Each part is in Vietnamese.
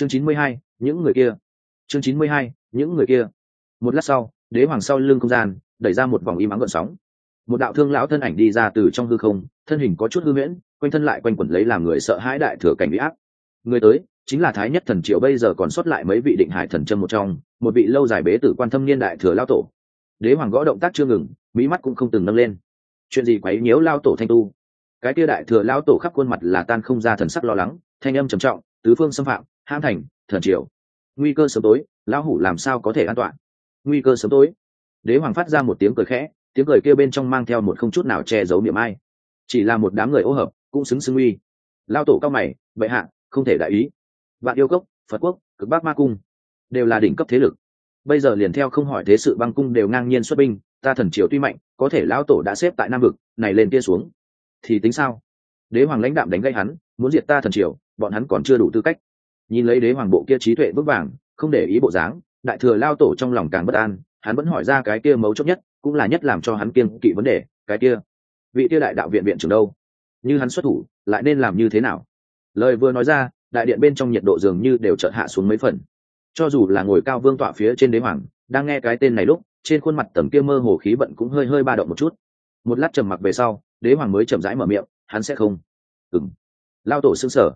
chương chín mươi hai, những người kia. Chương chín mươi hai, những người kia. Một lát sau, đế hoàng sau lưng không gian, đẩy ra một vòng im ắng gợn sóng. Một đạo thương lão thân ảnh đi ra từ trong hư không, thân hình có chút hư huyễn, quanh thân lại quanh quẩn lấy làm người sợ hãi đại thừa cảnh bị ác người tới, chính là thái nhất thần triệu bây giờ còn sót lại mấy vị định hải thần chân một trong, một vị lâu dài bế tử quan thâm niên đại thừa lao tổ. Đế hoàng gõ động tác chưa ngừng, mỹ mắt cũng không từng nâng lên. Chuyện gì quấy nhiễu lao tổ thanh tu? Cái kia đại thừa lao tổ khắp khuôn mặt là tan không ra thần sắc lo lắng, thanh âm trầm trọng, tứ phương xâm phạm ham thành, thần triều. Nguy cơ sớm tối, lão hủ làm sao có thể an toàn? Nguy cơ sớm tối. Đế hoàng phát ra một tiếng cười khẽ, tiếng cười kia bên trong mang theo một không chút nào che giấu miệng ai. Chỉ là một đám người ô hợp, cũng xứng xứng uy. Lao tổ cao mày, bệ hạ, không thể đại ý. Vạn yêu cốc, phật quốc, cực bắc ma cung, đều là đỉnh cấp thế lực. Bây giờ liền theo không hỏi thế sự băng cung đều ngang nhiên xuất binh, ta thần triều tuy mạnh, có thể lão tổ đã xếp tại nam vực, này lên kia xuống. Thì tính sao? Đế hoàng lãnh đạm đánh gây hắn, muốn diệt ta thần triều, bọn hắn còn chưa đủ tư cách nhìn lấy đế hoàng bộ kia trí tuệ vững vàng, không để ý bộ dáng, đại thừa lao tổ trong lòng càng bất an, hắn vẫn hỏi ra cái kia mấu chốt nhất, cũng là nhất làm cho hắn kiêng kỵ vấn đề, cái kia, vị kia đại đạo viện viện trưởng đâu? Như hắn xuất thủ, lại nên làm như thế nào? Lời vừa nói ra, đại điện bên trong nhiệt độ dường như đều chợt hạ xuống mấy phần. Cho dù là ngồi cao vương tọa phía trên đế hoàng, đang nghe cái tên này lúc, trên khuôn mặt tầm kia mơ hồ khí vận cũng hơi hơi ba động một chút. Một lát trầm mặc về sau, đế hoàng mới chậm rãi mở miệng, hắn sẽ không. Ừng lao tổ xương sở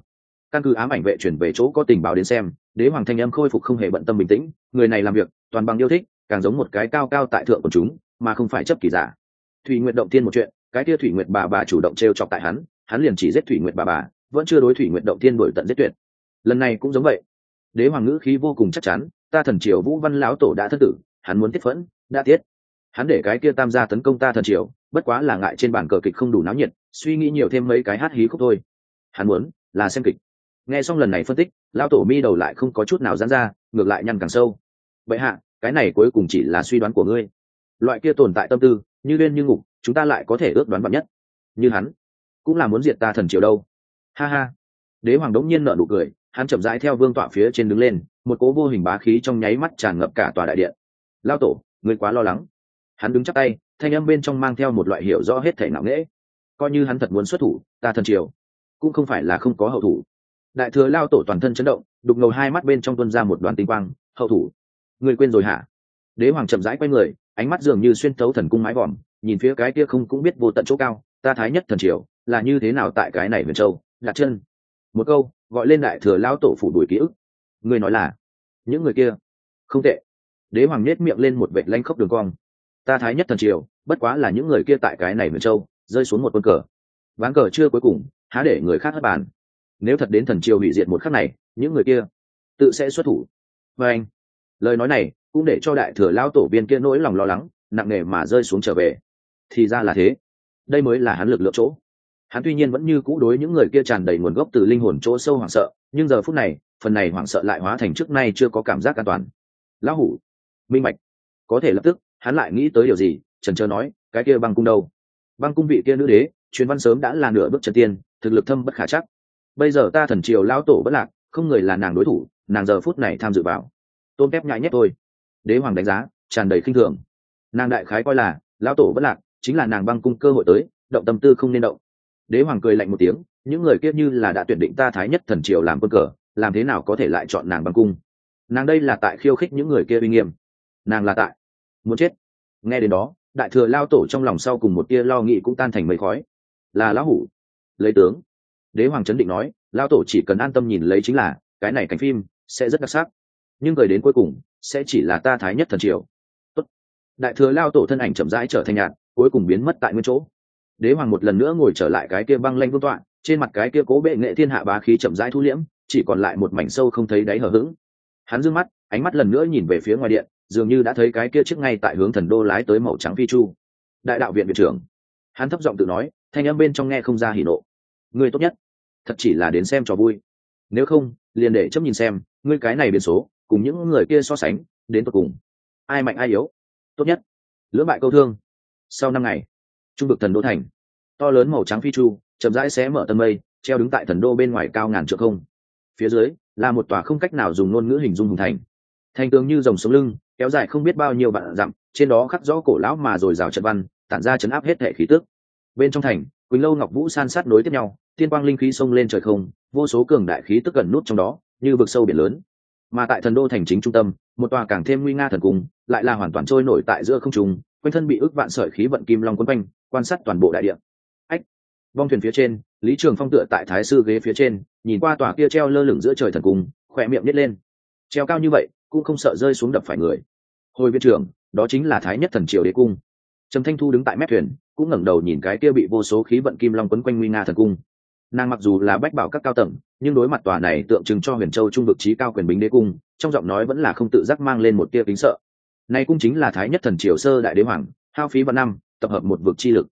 căn cứ ám ảnh vệ chuyển về chỗ có tình báo đến xem, đế hoàng thanh âm khôi phục không hề bận tâm bình tĩnh, người này làm việc, toàn bằng yêu thích, càng giống một cái cao cao tại thượng của chúng, mà không phải chấp kỳ giả. Thủy nguyện động tiên một chuyện, cái kia thủy nguyện bà bà chủ động t r e o chọc tại hắn hắn liền chỉ giết thủy nguyện bà bà, vẫn chưa đối thủy nguyện động tiên đổi tận giết tuyệt. Lần này cũng giống vậy. Đế hoàng ngữ khí vô cùng chắc chắn, ta thần triều vũ văn lão tổ đã thất tử, hắn muốn tiết phẫn, đã tiết. Hắn để cái kia tam gia tấn công ta thần triều, bất quá là ngại trên bàn cờ kịch không đủ náo nhiệt, suy nghĩ nhiều thêm mấy cái hát hí khúc thôi. Hắn muốn là xem kịch nghe xong lần này phân tích, lão tổ mi đầu lại không có chút nào dán ra, ngược lại nhăn càng sâu. Vậy hạ, cái này cuối cùng chỉ là suy đoán của ngươi. Loại kia tồn tại tâm tư, như lên như ngục, chúng ta lại có thể ước đoán bậc nhất. Như hắn, cũng là muốn diệt ta thần triều đâu. Ha ha. Đế hoàng đống nhiên nợ nụ cười, hắn chậm rãi theo vương tọa phía trên đứng lên, một cố vô hình bá khí trong nháy mắt tràn ngập cả tòa đại điện. Lao tổ, ngươi quá lo lắng. Hắn đứng chắc tay, thanh âm bên trong mang theo một loại hiểu rõ hết thể nặng nễ coi như hắn thật muốn xuất thủ, ta thần triều cũng không phải là không có hậu thủ đại thừa lao tổ toàn thân chấn động, đục ngầu hai mắt bên trong tuân ra một đoàn tinh quang, hậu thủ, người quên rồi hả? Đế hoàng chậm rãi quay người, ánh mắt dường như xuyên thấu thần cung mái vòm, nhìn phía cái kia không cũng biết vô tận chỗ cao, ta thái nhất thần triều, là như thế nào tại cái này miền châu? Lạc chân, một câu, gọi lên đại thừa lao tổ phủ đuổi ký ức. Người nói là, những người kia, không tệ. Đế hoàng nhét miệng lên một vệ lanh khốc đường cong. Ta thái nhất thần triều, bất quá là những người kia tại cái này miền châu, rơi xuống một quân cờ. Ván cờ chưa cuối cùng, há để người khác hất bàn nếu thật đến thần triều hủy diệt một khắc này, những người kia tự sẽ xuất thủ. Và anh, lời nói này cũng để cho đại thừa lao tổ viên kia nỗi lòng lo lắng, nặng nề mà rơi xuống trở về. Thì ra là thế. Đây mới là hắn lực lượng chỗ. Hắn tuy nhiên vẫn như cũ đối những người kia tràn đầy nguồn gốc từ linh hồn chỗ sâu hoảng sợ, nhưng giờ phút này, phần này hoảng sợ lại hóa thành trước nay chưa có cảm giác an toàn. Lão hủ, minh mạch có thể lập tức, hắn lại nghĩ tới điều gì? Trần trơ nói, cái kia băng cung đâu? Băng cung vị kia nữ đế truyền văn sớm đã là nửa bước trần tiên, thực lực thâm bất khả chắc bây giờ ta thần triều lao tổ bất lạc, không người là nàng đối thủ, nàng giờ phút này tham dự vào. Tôn kép nhại nhất tôi đế hoàng đánh giá, tràn đầy khinh thường. Nàng đại khái coi là lao tổ bất lạc, chính là nàng băng cung cơ hội tới, động tâm tư không nên động. Đế hoàng cười lạnh một tiếng, những người kia như là đã tuyển định ta thái nhất thần triều làm quân cờ, làm thế nào có thể lại chọn nàng băng cung? Nàng đây là tại khiêu khích những người kia uy nghiêm. Nàng là tại. Muốn chết. Nghe đến đó, đại thừa lao tổ trong lòng sau cùng một tia lo nghĩ cũng tan thành mây khói. Là lão hủ. Lấy tướng đế hoàng chấn định nói lao tổ chỉ cần an tâm nhìn lấy chính là, cái này cảnh phim sẽ rất đặc sắc. Nhưng người đến cuối cùng, sẽ chỉ là ta thái nhất thần triều. Tốt. đại thừa lao tổ thân ảnh chậm rãi trở thành nhạt, cuối cùng biến mất tại nguyên chỗ. Đế hoàng một lần nữa ngồi trở lại cái kia băng lanh vương tọa, trên mặt cái kia cố bệ nghệ thiên hạ bá khí chậm rãi thu liễm, chỉ còn lại một mảnh sâu không thấy đáy hở h hắn d mắt, ánh mắt lần nữa nhìn về phía ngoài điện, dường như đã thấy cái kia trước ngay tại hướng thần đô lái tới màu trắng phi chu. Đại đạo viện viện trưởng. Hắn thấp giọng tự nói, thanh âm bên trong nghe không ra hỉ nộ. Người tốt nhất thật chỉ là đến xem cho vui. Nếu không, liền để chấp nhìn xem, ngươi cái này biến số, cùng những người kia so sánh, đến tột cùng, ai mạnh ai yếu. Tốt nhất, lưỡng bại câu thương. Sau năm ngày, trung vực thần đô thành. To lớn màu trắng phi chu, chậm rãi xé mở tân mây, treo đứng tại thần đô bên ngoài cao ngàn trượng không. Phía dưới, là một tòa không cách nào dùng ngôn ngữ hình dung hùng thành. Thành tường như dòng sống lưng, kéo dài không biết bao nhiêu vạn dặm, trên đó khắc rõ cổ lão mà rồi rào trận văn, tản ra chấn áp hết thể khí tước bên trong thành, quỳnh lâu ngọc vũ san sát nối tiếp nhau tiên quang linh khí xông lên trời không, vô số cường đại khí tức gần nút trong đó, như vực sâu biển lớn. Mà tại thần đô thành chính trung tâm, một tòa càng thêm nguy nga thần cung, lại là hoàn toàn trôi nổi tại giữa không trung, quanh thân bị ức vạn sợi khí vận kim long quấn quanh, quan sát toàn bộ đại địa. Ách! Vong thuyền phía trên, lý trường phong tựa tại thái sư ghế phía trên, nhìn qua tòa kia treo lơ lửng giữa trời thần cung, khỏe miệng nhét lên. Treo cao như vậy, cũng không sợ rơi xuống đập phải người. Hồi viện trưởng, đó chính là thái nhất thần triều đế cung. Trầm thanh thu đứng tại mép thuyền, cũng ngẩng đầu nhìn cái kia bị vô số khí vận kim long quấn quanh nguy nga thần cung nàng mặc dù là bách bảo các cao tầng, nhưng đối mặt tòa này tượng trưng cho huyền châu trung vực trí cao quyền bính đế cung, trong giọng nói vẫn là không tự giác mang lên một tia kính sợ. Nay cung chính là thái nhất thần triều sơ đại đế hoàng, hao phí vào năm, tập hợp một vực chi lực.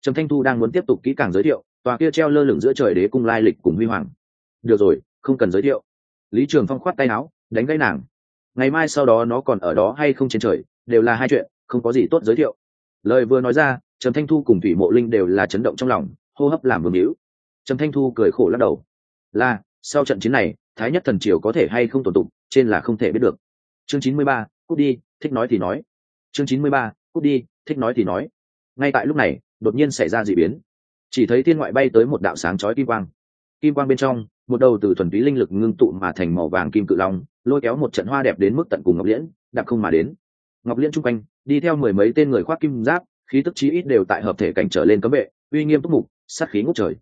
Trầm thanh thu đang muốn tiếp tục kỹ càng giới thiệu, tòa kia treo lơ lửng giữa trời đế cung lai lịch cùng huy hoàng. Được rồi, không cần giới thiệu. Lý trường phong khoát tay áo, đánh gãy nàng. Ngày mai sau đó nó còn ở đó hay không trên trời, đều là hai chuyện, không có gì tốt giới thiệu. Lời vừa nói ra, trầm thanh thu cùng thủy mộ linh đều là chấn động trong lòng, hô hấp làm vương hữu trầm thanh thu cười khổ lắc đầu. Là, sau trận chiến này, thái nhất thần triều có thể hay không tổn tục, trên là không thể biết được. Chương chín mươi ba, cút đi, thích nói thì nói. Chương chín mươi ba, cút đi, thích nói thì nói. Ngay tại lúc này, đột nhiên xảy ra d ị biến. Chỉ thấy thiên ngoại bay tới một đạo sáng chói kim quang. Kim quang bên trong, một đầu từ thuần túy linh lực ngưng tụ mà thành màu vàng kim cự long, lôi kéo một trận hoa đẹp đến mức tận cùng ngọc liễn đặc không mà đến. Ngọc liễn chung quanh, đi theo mười mấy tên người khoác kim giáp, khí tức chí ít đều tại hợp thể cảnh trở lên cấm vệ, uy nghiêm túc mục, sát khí ngút trời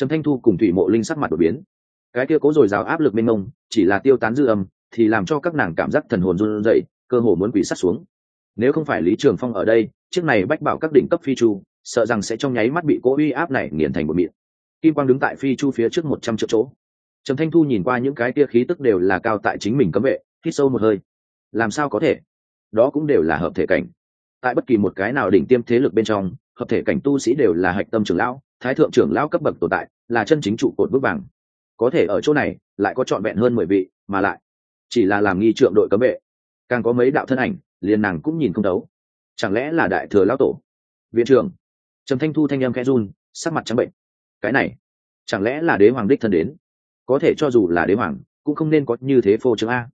trầm thanh thu cùng thủy mộ linh sắc mặt đột biến. Cái kia cố dồi dào áp lực mênh mông, chỉ là tiêu tán dư âm, thì làm cho các nàng cảm giác thần hồn run rẩy, cơ hồ muốn quỷ sát xuống. Nếu không phải lý trường phong ở đây, chiếc này bách bảo các đỉnh cấp phi chu, sợ rằng sẽ trong nháy mắt bị cố uy áp này nghiền thành một miệng. Kim quang đứng tại phi chu phía trước một trăm triệu chỗ. Trầm thanh thu nhìn qua những cái kia khí tức đều là cao tại chính mình cấm vệ, hít sâu một hơi. Làm sao có thể? Đó cũng đều là hợp thể cảnh. Tại bất kỳ một cái nào đỉnh tiêm thế lực bên trong hợp thể cảnh tu sĩ đều là hạch tâm trưởng lão, thái thượng trưởng lão cấp bậc tồn tại, là chân chính trụ cột bước vàng. Có thể ở chỗ này, lại có trọn vẹn hơn mười vị, mà lại chỉ là làm nghi trượng đội cấm vệ. Càng có mấy đạo thân ảnh, liền nàng cũng nhìn không đấu. chẳng lẽ là đại thừa lão tổ? Viện trưởng, trầm thanh thu thanh em khe run, sắc mặt trắng bệnh. Cái này, chẳng lẽ là đế hoàng đích thân đến? Có thể cho dù là đế hoàng, cũng không nên có như thế phô trương a.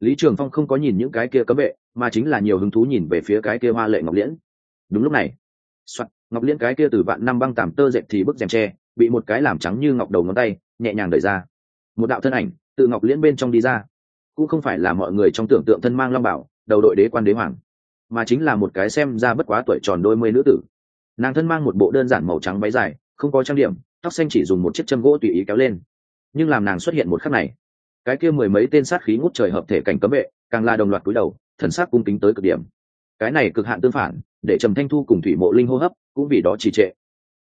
Lý trường phong không có nhìn những cái kia cấm vệ, mà chính là nhiều hứng thú nhìn về phía cái kia hoa lệ ngọc liễn. Đúng lúc này Soạt, ngọc liên cái kia từ vạn năm băng tạm tơ dệt thì bức rèm tre bị một cái làm trắng như ngọc đầu ngón tay nhẹ nhàng đẩy ra. Một đạo thân ảnh tự ngọc liên bên trong đi ra. Cũng không phải là mọi người trong tưởng tượng thân mang long bảo đầu đội đế quan đế hoàng mà chính là một cái xem ra bất quá tuổi tròn đôi mươi nữ tử. Nàng thân mang một bộ đơn giản màu trắng váy dài không có trang điểm tóc xanh chỉ dùng một chiếc châm gỗ tùy ý kéo lên. Nhưng làm nàng xuất hiện một khắc này cái kia mười mấy tên sát khí ngút trời hợp thể cảnh cấm vệ càng là đồng loạt cúi đầu thần sắc cung kính tới cực điểm. Cái này cực hạn tương phản để trầm thanh thu cùng thủy mộ linh hô hấp cũng vì đó trì trệ.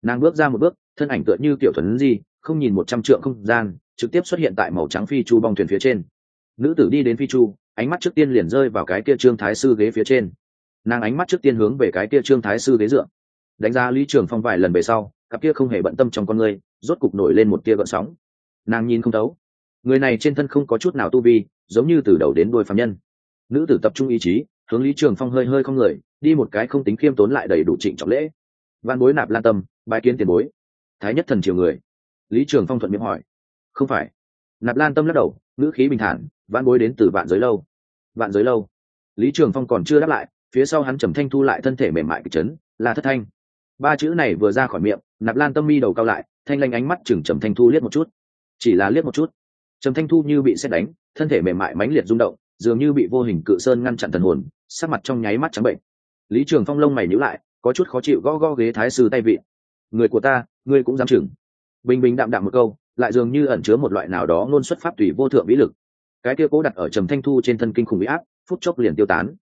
Nàng bước ra một bước, thân ảnh tựa như tiểu thuần di, không nhìn một trăm trượng không gian, trực tiếp xuất hiện tại màu trắng phi chu bong thuyền phía trên. Nữ tử đi đến phi chu, ánh mắt trước tiên liền rơi vào cái kia trương thái sư ghế phía trên. Nàng ánh mắt trước tiên hướng về cái kia trương thái sư ghế dựa. Đánh giá lý trường phong vài lần về sau, cặp kia không hề bận tâm trong con người, rốt cục nổi lên một tia gợn sóng. Nàng nhìn không thấu. Người này trên thân không có chút nào tu vi, giống như từ đầu đến đuôi phạm nhân. Nữ tử tập trung ý chí hướng lý trường phong hơi hơi không người, đi một cái không tính khiêm tốn lại đầy đủ trịnh trọng lễ. Văn bối nạp lan tâm bài kiến tiền bối. Thái nhất thần triều người. Lý trường phong thuận miệng hỏi. Không phải. Nạp lan tâm lắc đầu, ngữ khí bình thản, văn bối đến từ vạn giới lâu. Vạn giới lâu. Lý trường phong còn chưa đáp lại, phía sau hắn trầm thanh thu lại thân thể mềm mại kịch chấn, là thất thanh. Ba chữ này vừa ra khỏi miệng, nạp lan tâm mi đầu cao lại, thanh lanh ánh mắt chừng trầm thanh thu liếc một chút. Chỉ là liếc một chút. Trầm thanh thu như bị xét đánh, thân thể mềm mại mãnh liệt rung động dường như bị vô hình cự sơn ngăn chặn thần hồn, sắc mặt trong nháy mắt trắng bệnh. Lý trường phong lông mày nhíu lại, có chút khó chịu gõ gõ ghế thái sư tay vị. Người của ta, ngươi cũng dám chừng bình bình đạm đạm một câu, lại dường như ẩn chứa một loại nào đó ngôn xuất pháp tùy vô thượng vĩ lực. Cái kia cố đặt ở trầm thanh thu trên thân kinh khủng bị áp, phút chốc liền tiêu tán.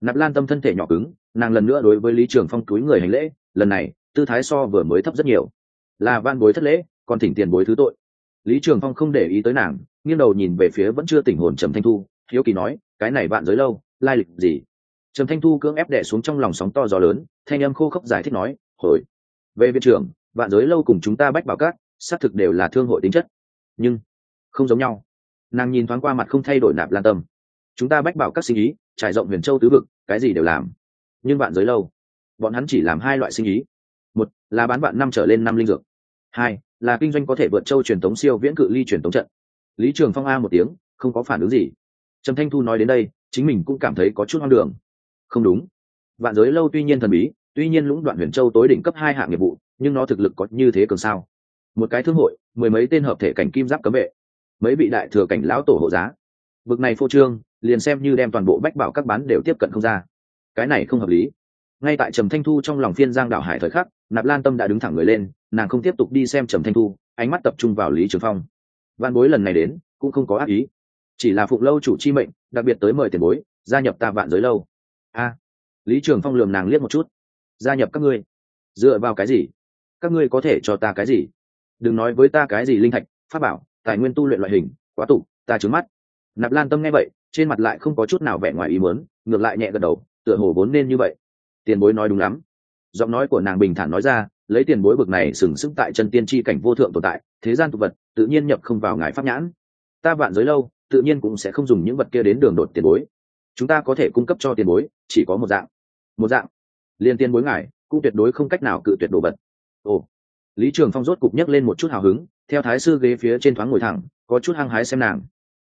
Nạp lan tâm thân thể nhỏ cứng, nàng lần nữa đối với lý trường phong túi người hành lễ, lần này, tư thái so vừa mới thấp rất nhiều. Là van bối thất lễ, còn thỉnh tiền bối thứ tội. Lý trường phong không để ý tới nàng, nghiêng đầu nhìn về phía vẫn chưa tỉnh hồn trầm thanh thu hiếu kỳ nói, cái này bạn giới lâu, lai lịch gì? Trầm thanh thu cưỡng ép đẻ xuống trong lòng sóng to gió lớn, thanh âm khô khốc giải thích nói, hồi, về viện trưởng, bạn giới lâu cùng chúng ta bách bảo cát xác thực đều là thương hội tính chất, nhưng không giống nhau. Nàng nhìn thoáng qua mặt không thay đổi nạp lan tâm. Chúng ta bách bảo các sinh ý, trải rộng huyền châu tứ vực, cái gì đều làm, nhưng bạn giới lâu, bọn hắn chỉ làm hai loại sinh ý. Một là bán bạn năm trở lên năm linh dược. Hai là kinh doanh có thể vượt châu truyền tống siêu viễn cự ly truyền tống trận. Lý trường phong a một tiếng, không có phản ứng gì trầm thanh thu nói đến đây, chính mình cũng cảm thấy có chút hoang đường. Không đúng. Vạn giới lâu tuy nhiên thần bí, tuy nhiên lũng đoạn huyền châu tối đỉnh cấp hai hạng nghiệp vụ, nhưng nó thực lực có như thế cường sao? Một cái thương hội, mười mấy tên hợp thể cảnh kim giáp cấm vệ, mấy vị đại thừa cảnh lão tổ hộ giá. Vực này phô trương, liền xem như đem toàn bộ bách bảo các bán đều tiếp cận không ra. Cái này không hợp lý. Ngay tại trầm thanh thu trong lòng phiên giang đảo hải thời khắc, nạp lan tâm đã đứng thẳng người lên, nàng không tiếp tục đi xem trầm thanh thu, ánh mắt tập trung vào lý trường phong. Văn bối lần này đến, cũng không có ác ý chỉ là phụng lâu chủ chi mệnh đặc biệt tới mời tiền bối gia nhập ta vạn giới lâu. A lý trường phong lườm nàng liếc một chút. Gia nhập các ngươi? Dựa vào cái gì? Các ngươi có thể cho ta cái gì? Đừng nói với ta cái gì linh thạch pháp bảo tài nguyên tu luyện loại hình quá tụ, ta trứng mắt. Nạp lan tâm nghe vậy trên mặt lại không có chút nào vẻ ngoài ý muốn ngược lại nhẹ gật đầu tựa hồ vốn nên như vậy. Tiền bối nói đúng lắm. Giọng nói của nàng bình thản nói ra lấy tiền bối bực này sừng sững tại chân tiên tri cảnh vô thượng tồn tại thế gian tục vật tự nhiên nhập không vào ngài pháp nhãn. Ta vạn giới lâu tự nhiên cũng sẽ không dùng những vật kia đến đường đột tiền bối. Chúng ta có thể cung cấp cho tiền bối, chỉ có một dạng. Một dạng. Liên tiền bối ngài, cũng tuyệt đối không cách nào cự tuyệt đồ vật. Ồ. Lý trường phong rốt cục nhấc lên một chút hào hứng, theo thái sư ghế phía trên thoáng ngồi thẳng, có chút hăng hái xem nàng.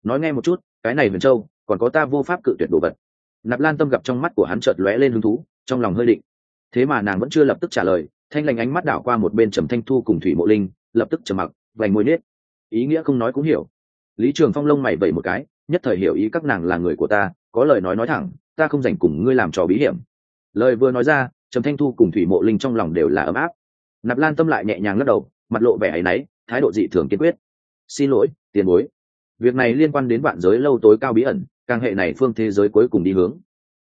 Nói nghe một chút, cái này huyền châu, còn có ta vô pháp cự tuyệt đồ vật. Nạp lan tâm gặp trong mắt của hắn chợt lóe lên hứng thú, trong lòng hơi định. Thế mà nàng vẫn chưa lập tức trả lời, thanh lành ánh mắt đảo qua một bên trầm thanh thu cùng thủy mộ linh, lập tức trầm mặc, vành môi nết. Ý nghĩa không nói cũng hiểu lý trường phong lông mày vẩy một cái, nhất thời hiểu ý các nàng là người của ta, có lời nói nói thẳng, ta không dành cùng ngươi làm trò bí hiểm. Lời vừa nói ra, trầm thanh thu cùng thủy mộ linh trong lòng đều là ấm áp. Nạp lan tâm lại nhẹ nhàng lắc đầu, mặt lộ vẻ áy náy, thái độ dị thường kiên quyết. Xin lỗi, tiền bối. Việc này liên quan đến vạn giới lâu tối cao bí ẩn, càng hệ này phương thế giới cuối cùng đi hướng.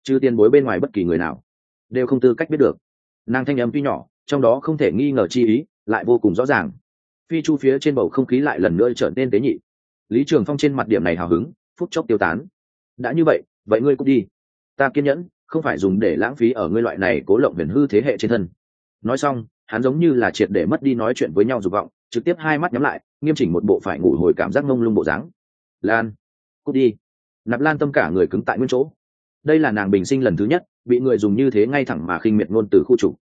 Chứ tiền bối bên ngoài bất kỳ người nào, đều không tư cách biết được. Nàng thanh âm tuy nhỏ, trong đó không thể nghi ngờ chi ý, lại vô cùng rõ ràng. Phi chu phía trên bầu không khí lại lần nữa trở nên tế nhị lý trường phong trên mặt điểm này hào hứng, phút chốc tiêu tán. Đã như vậy vậy ngươi cũng đi. Ta kiên nhẫn, không phải dùng để lãng phí ở ngươi loại này cố lộng huyền hư thế hệ trên thân. Nói xong, hắn giống như là triệt để mất đi nói chuyện với nhau dục vọng, trực tiếp hai mắt nhắm lại, nghiêm chỉnh một bộ phải ngủ hồi cảm giác ngông lung bộ dáng. Lan, cút đi. Nạp lan tâm cả người cứng tại nguyên chỗ. Đây là nàng bình sinh lần thứ nhất, bị người dùng như thế ngay thẳng mà khinh miệt ngôn từ khu trục.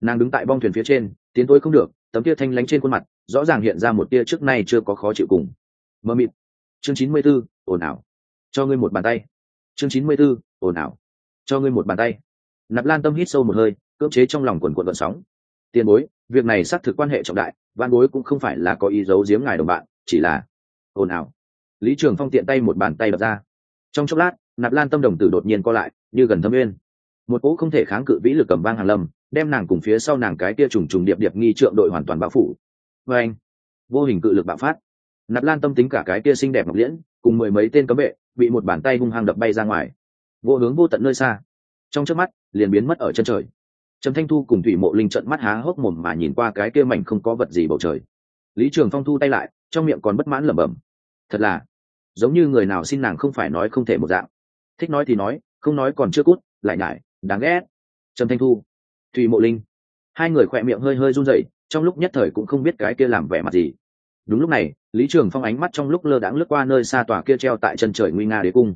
Nàng đứng tại bong thuyền phía trên, tiến tôi không được, tấm kia thanh lánh trên khuôn mặt, rõ ràng hiện ra một tia trước nay chưa có khó chịu cùng mơ mịt. Chương chín mươi b ố ồn ào. Cho ngươi một bàn tay. Chương chín mươi b ố ồn ào. Cho ngươi một bàn tay. Nạp lan tâm hít sâu một hơi, cưỡng chế trong lòng quần quận vận sóng. Tiền bối, việc này xác thực quan hệ trọng đại, văn bối cũng không phải là có ý giấu giếm ngài đồng bạn, chỉ là ồn ào. Lý trường phong tiện tay một bàn tay đập ra. Trong chốc lát, nạp lan tâm đồng tử đột nhiên co lại, như gần thâm nguyên một cỗ không thể kháng cự vĩ lực cầm vang hàn lâm, đem nàng cùng phía sau nàng cái kia trùng trùng điệp điệp nghi trượng đội hoàn toàn bão phủ. Vê anh, vô hình cự lực bạo phát nạp lan tâm tính cả cái kia xinh đẹp ngọc liễn, cùng mười mấy tên cấm vệ, bị một bàn tay hung hăng đập bay ra ngoài. Vô hướng vô tận nơi xa, trong trước mắt, liền biến mất ở chân trời. Trầm thanh thu cùng thủy mộ linh trận mắt há hốc mồm mà nhìn qua cái kia mảnh không có vật gì bầu trời. Lý trường phong thu tay lại, trong miệng còn bất mãn lẩm bẩm. Thật là, giống như người nào xin nàng không phải nói không thể một dạng. Thích nói thì nói, không nói còn chưa cút, lại nhải, đáng ghét. Trầm thanh thu, thủy mộ linh. Hai người khỏe miệng hơi hơi run rẩy, trong lúc nhất thời cũng không biết cái kia làm vẻ mặt gì. Đúng lúc này lý trường phong ánh mắt trong lúc lơ đãng lướt qua nơi xa tòa kia treo tại chân trời nguy nga đế cung.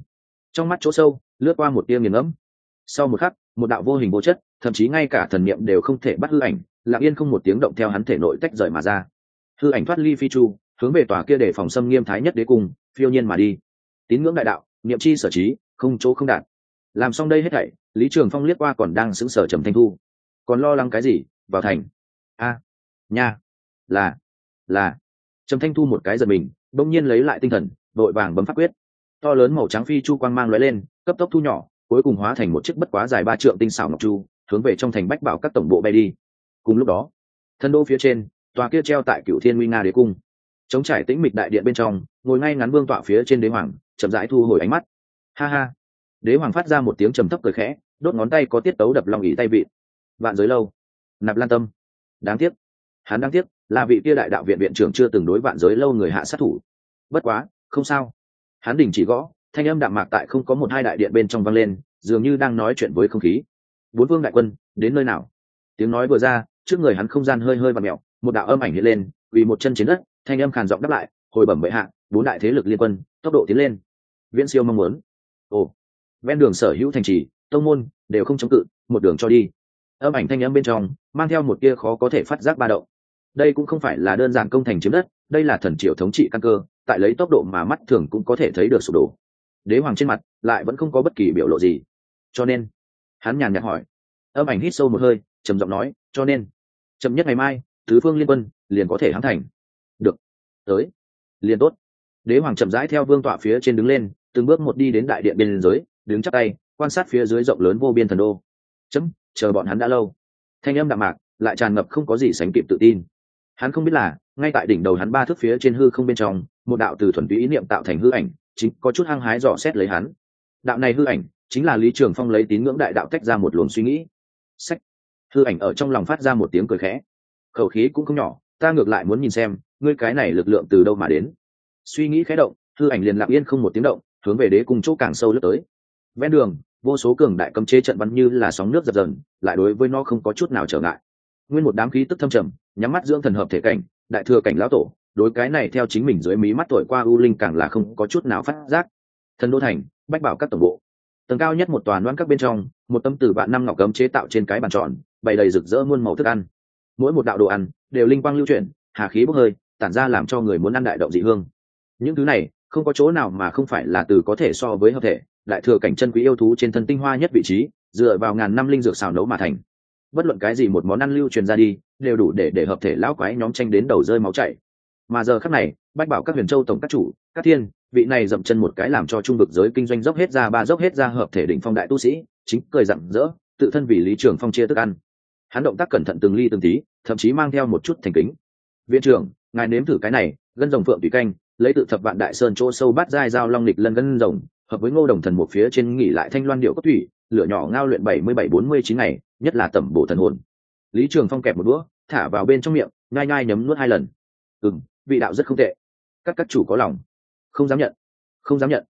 Trong mắt chỗ sâu, lướt qua một tia nghiền ngẫm. Sau một khắc, một đạo vô hình vô chất, thậm chí ngay cả thần niệm đều không thể bắt hư ảnh, lặng yên không một tiếng động theo hắn thể nội tách rời mà ra. Hư ảnh thoát ly phi chu, hướng về tòa kia để phòng xâm nghiêm thái nhất đế cung, phiêu nhiên mà đi. Tín ngưỡng đại đạo, niệm chi sở trí, không chỗ không đạt. Làm xong đây hết thảy, lý trường phong liếc qua còn đang sững sờ trầm thanh thu. Còn lo lắng cái gì? Vào thành. A, nha. Là là trầm thanh thu một cái giật mình, bỗng nhiên lấy lại tinh thần, đội vàng bấm phát quyết. To lớn màu trắng phi chu quang mang lóe lên, cấp tốc thu nhỏ, cuối cùng hóa thành một chiếc bất quá dài ba trượng tinh xảo ngọc chu hướng về trong thành bách bảo các tổng bộ bay đi. Cùng lúc đó, thân đô phía trên, tòa kia treo tại cựu thiên nguy nga đế cung. Chống trải tĩnh mịch đại điện bên trong, ngồi ngay ngắn vương tọa phía trên đế hoàng, chậm rãi thu hồi ánh mắt. Ha ha. Đế hoàng phát ra một tiếng trầm thấp cười khẽ, đốt ngón tay có tiết tấu đập lòng ỉ tay vịn vạn giới lâu. Nạp lan tâm. Đáng tiếc. Hắn đáng tiếc là vị kia đại đạo viện viện trưởng chưa từng đối vạn giới lâu người hạ sát thủ. Bất quá, không sao. Hắn đình chỉ gõ, thanh âm đạm mạc tại không có một hai đại điện bên trong vang lên, dường như đang nói chuyện với không khí. Bốn vương đại quân, đến nơi nào? Tiếng nói vừa ra, trước người hắn không gian hơi hơi và mẹo một đạo âm ảnh hiện lên vì một chân chiến đất, thanh âm khàn giọng đáp lại, hồi bẩm bệ hạ, bốn đại thế lực liên quân, tốc độ tiến lên. Viễn siêu mong muốn. Ồ, ven đường sở hữu thành trì, tông môn đều không chống cự, một đường cho đi. Âm ảnh thanh âm bên trong, mang theo một kia khó có thể phát giác ba động đây cũng không phải là đơn giản công thành chiếm đất, đây là thần triều thống trị căn cơ, tại lấy tốc độ mà mắt thường cũng có thể thấy được sụp đổ. Đế hoàng trên mặt lại vẫn không có bất kỳ biểu lộ gì. Cho nên, hắn nhàn nhạt hỏi. Âm ảnh hít sâu một hơi, trầm giọng nói, cho nên, chậm nhất ngày mai, tứ phương liên quân liền có thể hãng thành. Được, tới, liền tốt. Đế hoàng chậm rãi theo vương tọa phía trên đứng lên, từng bước một đi đến đại điện biên giới đứng chắc tay, quan sát phía dưới rộng lớn vô biên thần đô. Chấm, chờ bọn hắn đã lâu. Thanh âm đạm mạc, lại tràn ngập không có gì sánh kịp tự tin hắn không biết là, ngay tại đỉnh đầu hắn ba thước phía trên hư không bên trong, một đạo từ thuần túy ý niệm tạo thành hư ảnh, chính có chút hăng hái dò xét lấy hắn. Đạo này hư ảnh, chính là lý trường phong lấy tín ngưỡng đại đạo tách ra một luồng suy nghĩ. Sách. Hư ảnh ở trong lòng phát ra một tiếng cười khẽ. Khẩu khí cũng không nhỏ, ta ngược lại muốn nhìn xem, ngươi cái này lực lượng từ đâu mà đến. Suy nghĩ khẽ động, hư ảnh liền lặng yên không một tiếng động, hướng về đế cùng chỗ càng sâu lướt tới. Ven đường, vô số cường đại cấm chế trận bắn như là sóng nước dập dần lại đối với nó không có chút nào trở ngại nguyên một đám khí tức thâm trầm, nhắm mắt dưỡng thần hợp thể cảnh, đại thừa cảnh lão tổ, đối cái này theo chính mình dưới mí mắt tuổi qua u linh càng là không có chút nào phát giác. Thần đô thành, bách bảo các tổng bộ. Tầng cao nhất một tòa đoan các bên trong, một tâm từ vạn năm ngọc cấm chế tạo trên cái bàn tròn, bày đầy rực rỡ muôn màu thức ăn. Mỗi một đạo đồ ăn, đều linh quang lưu chuyển, hà khí bốc hơi, tản ra làm cho người muốn ăn đại động dị hương. Những thứ này, không có chỗ nào mà không phải là từ có thể so với hợp thể, đại thừa cảnh chân quý yêu thú trên thân tinh hoa nhất vị trí, dựa vào ngàn năm linh dược xào nấu mà thành bất luận cái gì một món ăn lưu truyền ra đi, đều đủ để để hợp thể lão quái nhóm tranh đến đầu rơi máu chảy. Mà giờ khắc này, bách bảo các huyền châu tổng các chủ, các thiên, vị này dậm chân một cái làm cho trung vực giới kinh doanh dốc hết ra ba dốc hết ra hợp thể đỉnh phong đại tu sĩ, chính cười rặng rỡ, tự thân vì lý trường phong chia thức ăn. Hắn động tác cẩn thận từng ly từng tí, thậm chí mang theo một chút thành kính. Viện trưởng, ngài nếm thử cái này, gân rồng phượng tùy canh, lấy tự thập vạn đại sơn chỗ sâu bát dai dao long lịch lân gân rồng, hợp với ngô đồng thần một phía trên nghỉ lại thanh loan điệu cốt thủy, lửa nhỏ ngao luyện bảy mươi bảy bốn mươi chín ngày nhất là tẩm bổ thần hồn. Lý trường phong kẹp một đũa, thả vào bên trong miệng ngai ngai nhấm nuốt hai lần. Ừng vị đạo rất không tệ. Các các chủ có lòng. Không dám nhận. Không dám nhận.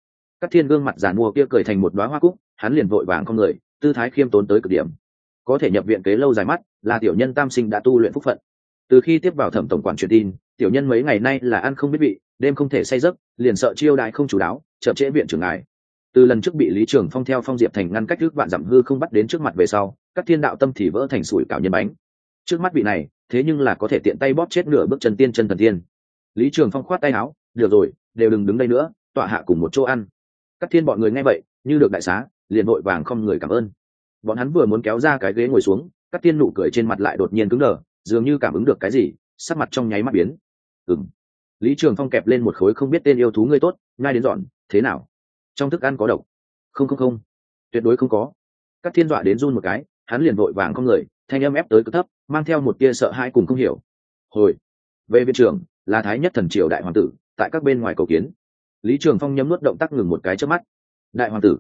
Các thiên gương mặt giàn mua kia cười thành một đoá hoa cúc, hắn liền vội vàng con người, tư thái khiêm tốn tới cực điểm. Có thể nhập viện kế lâu dài mắt, là tiểu nhân tam sinh đã tu luyện phúc phận. Từ khi tiếp vào thẩm tổng quản truyền tin, tiểu nhân mấy ngày nay là ăn không biết vị, đêm không thể say giấc, liền sợ chiêu đại không chủ đáo, chậm trễ viện trưởng ngài từ lần trước bị lý trường phong theo phong diệp thành ngăn cách trước vạn dặm hư không bắt đến trước mặt về sau, các thiên đạo tâm thì vỡ thành sủi cảo nhân bánh. Trước mắt vị này, thế nhưng là có thể tiện tay bóp chết nửa bước chân tiên chân thần tiên. Lý trường phong khoát tay áo, được rồi, đều đừng đứng đây nữa, tọa hạ cùng một chỗ ăn. Các thiên bọn người nghe vậy, như được đại xá, liền vội vàng không người cảm ơn. Bọn hắn vừa muốn kéo ra cái ghế ngồi xuống, các tiên nụ cười trên mặt lại đột nhiên cứng đờ, dường như cảm ứng được cái gì, sắc mặt trong nháy mắt biến. Ừng lý trường phong kẹp lên một khối không biết tên yêu thú ngươi tốt ngay đến dọn, thế nào? Trong thức ăn có độc. Không không không. Tuyệt đối không có. Các thiên dọa đến run một cái, hắn liền vội vàng con người thanh âm ép tới cực thấp, mang theo một tia sợ hãi cùng không hiểu. Hồi, về viện trưởng, là thái nhất thần triều đại hoàng tử, tại các bên ngoài cầu kiến. Lý trường phong nhấm nuốt động tác ngừng một cái trước mắt. Đại hoàng tử.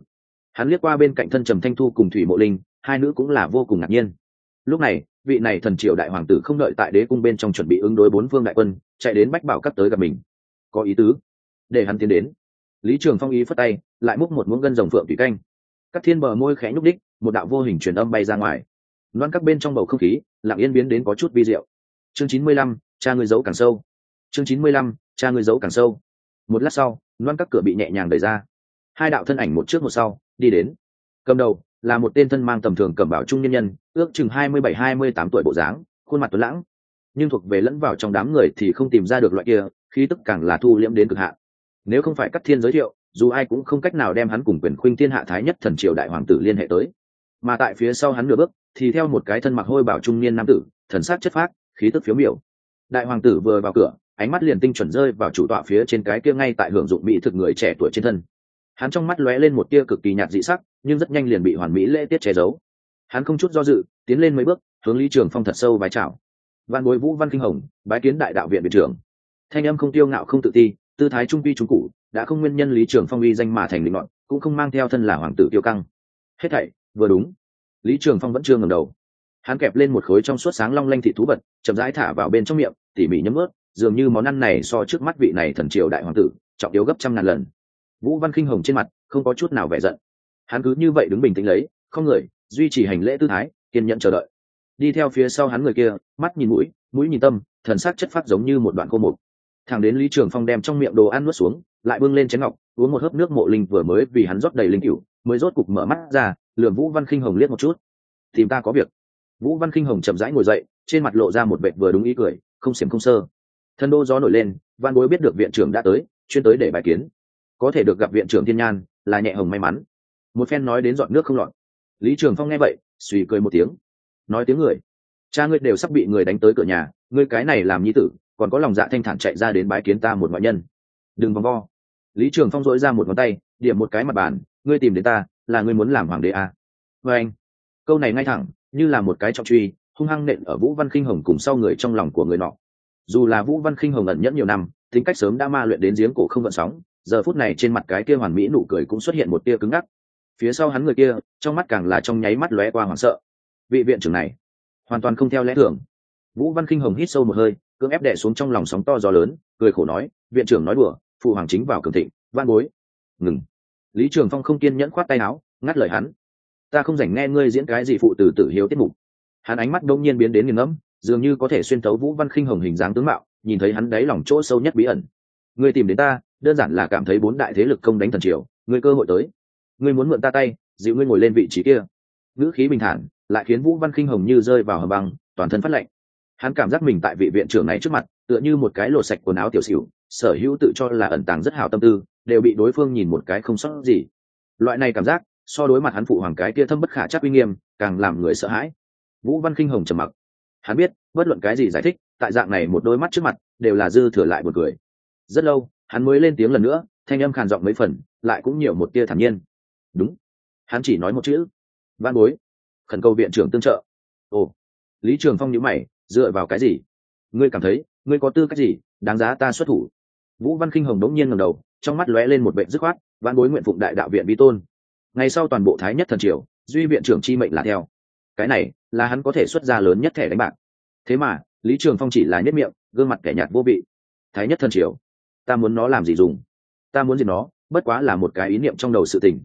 Hắn liếc qua bên cạnh thân trầm thanh thu cùng thủy mộ linh, hai nữ cũng là vô cùng ngạc nhiên. Lúc này, vị này thần triều đại hoàng tử không đợi tại đế cung bên trong chuẩn bị ứng đối bốn phương đại quân, chạy đến bách bảo cắt tới gặp mình. Có ý tứ. Để hắn tiến đến lý trường phong ý phất tay, lại múc một muỗng gân rồng phượng thủy canh. Các thiên bờ môi khẽ nhúc đích một đạo vô hình truyền âm bay ra ngoài. Loan các bên trong bầu không khí, lặng yên biến đến có chút vi diệu. Chương chín mươi lăm, cha người giấu càng sâu. Chương chín mươi lăm, cha người giấu càng sâu. Một lát sau, loan các cửa bị nhẹ nhàng đẩy ra. Hai đạo thân ảnh một trước một sau, đi đến. Cầm đầu, là một tên thân mang tầm thường cầm bảo trung nhân nhân, ước chừng hai mươi bảy, hai mươi tám tuổi bộ dáng, khuôn mặt tuấn lãng. Nhưng thuộc về lẫn vào trong đám người thì không tìm ra được loại kia, khí tức càng là thu liễm đến cực hạn nếu không phải cắt thiên giới thiệu, dù ai cũng không cách nào đem hắn cùng quyền khuynh thiên hạ thái nhất thần triều đại hoàng tử liên hệ tới. Mà tại phía sau hắn nửa bước, thì theo một cái thân mặc hôi bảo trung niên nam tử, thần sát chất phác, khí tức phiếu miểu. Đại hoàng tử vừa vào cửa, ánh mắt liền tinh chuẩn rơi vào chủ tọa phía trên cái kia ngay tại hưởng dụng mỹ thực người trẻ tuổi trên thân. Hắn trong mắt lóe lên một tia cực kỳ nhạt dị sắc, nhưng rất nhanh liền bị hoàn mỹ lễ tiết che giấu. Hắn không chút do dự, tiến lên mấy bước, hướng lý trường phong thật sâu vái chào. Văn bối vũ văn kinh hồng, bái kiến đại đạo viện viện trưởng. Thanh âm không tiêu ngạo không tự ti tư thái trung vi trung cụ, đã không nguyên nhân lý trường phong uy danh mà thành định ngọn cũng không mang theo thân là hoàng tử tiêu căng. Hết thảy, vừa đúng. Lý trường phong vẫn chưa ngẩng đầu. Hắn kẹp lên một khối trong suốt sáng long lanh thị thú vật, chậm rãi thả vào bên trong miệng, tỉ mỉ nhấm ướt, dường như món ăn này so trước mắt vị này thần triều đại hoàng tử, trọng yếu gấp trăm ngàn lần. Vũ văn kinh hồng trên mặt, không có chút nào vẻ giận. Hắn cứ như vậy đứng bình tĩnh lấy, không người, duy trì hành lễ tư thái, kiên nhẫn chờ đợi. Đi theo phía sau hắn người kia, mắt nhìn mũi mũi nhìn tâm, thần sắc chất phát giống như một đoạn cô mục thằng đến lý trường phong đem trong miệng đồ ăn nuốt xuống, lại bưng lên chén ngọc, uống một hớp nước mộ linh vừa mới vì hắn rót đầy linh cựu mới rốt cục mở mắt ra lường vũ văn khinh hồng liếc một chút. Tìm ta có việc. Vũ văn khinh hồng chậm rãi ngồi dậy, trên mặt lộ ra một vệt vừa đúng ý cười, không xiểm không sơ. Thân đô gió nổi lên, văn bối biết được viện trưởng đã tới, chuyên tới để bài kiến. Có thể được gặp viện trưởng thiên nhan, là nhẹ hồng may mắn. Một phen nói đến dọn nước không lọt. Lý trường phong nghe vậy, suy cười một tiếng. Nói tiếng người. Cha ngươi đều sắp bị người đánh tới cửa nhà, ngươi cái này làm nhi tử còn có lòng dạ thanh thản chạy ra đến bái kiến ta một ngoại nhân. Đừng vòng vo. Lý trường phong dỗi ra một ngón tay, điểm một cái mặt bàn, ngươi tìm đến ta, là ngươi muốn làm hoàng đế à. vê anh, câu này ngay thẳng, như là một cái trọng truy, hung hăng nện ở vũ văn khinh hồng cùng sau người trong lòng của người nọ. Dù là vũ văn khinh hồng ẩn nhẫn nhiều năm, tính cách sớm đã ma luyện đến giếng cổ không vận sóng, giờ phút này trên mặt cái kia hoàn mỹ nụ cười cũng xuất hiện một tia cứng ngắc. Phía sau hắn người kia, trong mắt càng là trong nháy mắt lóe qua hoảng sợ. Vị viện trưởng này, hoàn toàn không theo lẽ thường. Vũ văn khinh hồng hít sâu một hơi cưỡng ép đè xuống trong lòng sóng to gió lớn, cười khổ nói, viện trưởng nói đùa, phụ hoàng chính vào cường thịnh van bối. Ngừng. Lý trường phong không kiên nhẫn khoát tay áo, ngắt lời hắn, ta không dành nghe ngươi diễn cái gì phụ tử tử hiếu tiết mục. Hắn ánh mắt đông nhiên biến đến nghiền ngẫm, dường như có thể xuyên tấu vũ văn khinh hồng hình dáng tướng mạo, nhìn thấy hắn đáy lòng chỗ sâu nhất bí ẩn. Ngươi tìm đến ta, đơn giản là cảm thấy bốn đại thế lực công đánh thần triều, ngươi cơ hội tới. Ngươi muốn mượn ta tay, dịu ngươi ngồi lên vị trí kia. Ngữ khí bình thản, lại khiến vũ văn khinh hồng như rơi vào hầm băng, toàn thân phát lệnh hắn cảm giác mình tại vị viện trưởng này trước mặt, tựa như một cái lột sạch quần áo tiểu xỉu, sở hữu tự cho là ẩn tàng rất hào tâm tư, đều bị đối phương nhìn một cái không sót gì. Loại này cảm giác, so đối mặt hắn phụ hoàng cái kia thâm bất khả chắc uy nghiêm, càng làm người sợ hãi. Vũ văn kinh hồng trầm mặc. Hắn biết, bất luận cái gì giải thích, tại dạng này một đôi mắt trước mặt, đều là dư thừa lại một cười. Rất lâu, hắn mới lên tiếng lần nữa, thanh âm khàn giọng mấy phần, lại cũng nhiều một tia thản nhiên. Đúng. Hắn chỉ nói một chữ. Văn bối. Khẩn cầu viện trưởng tương trợ. Ồ. Lý trường phong nhữ mày dựa vào cái gì? Ngươi cảm thấy, ngươi có tư cách gì đáng giá ta xuất thủ? Vũ văn kinh hồng đống nhiên ngầm đầu, trong mắt lóe lên một vệ dứt khoát văn bối nguyện phụng đại đạo viện vi tôn. Ngày sau toàn bộ thái nhất thần triều, duy viện trưởng chi mệnh là theo. Cái này là hắn có thể xuất ra lớn nhất thẻ đánh bạc. Thế mà, lý trường phong chỉ là nhất miệng, gương mặt kẻ nhạt vô vị. Thái nhất thần triều, ta muốn nó làm gì dùng? Ta muốn gì nó, bất quá là một cái ý niệm trong đầu sự tình.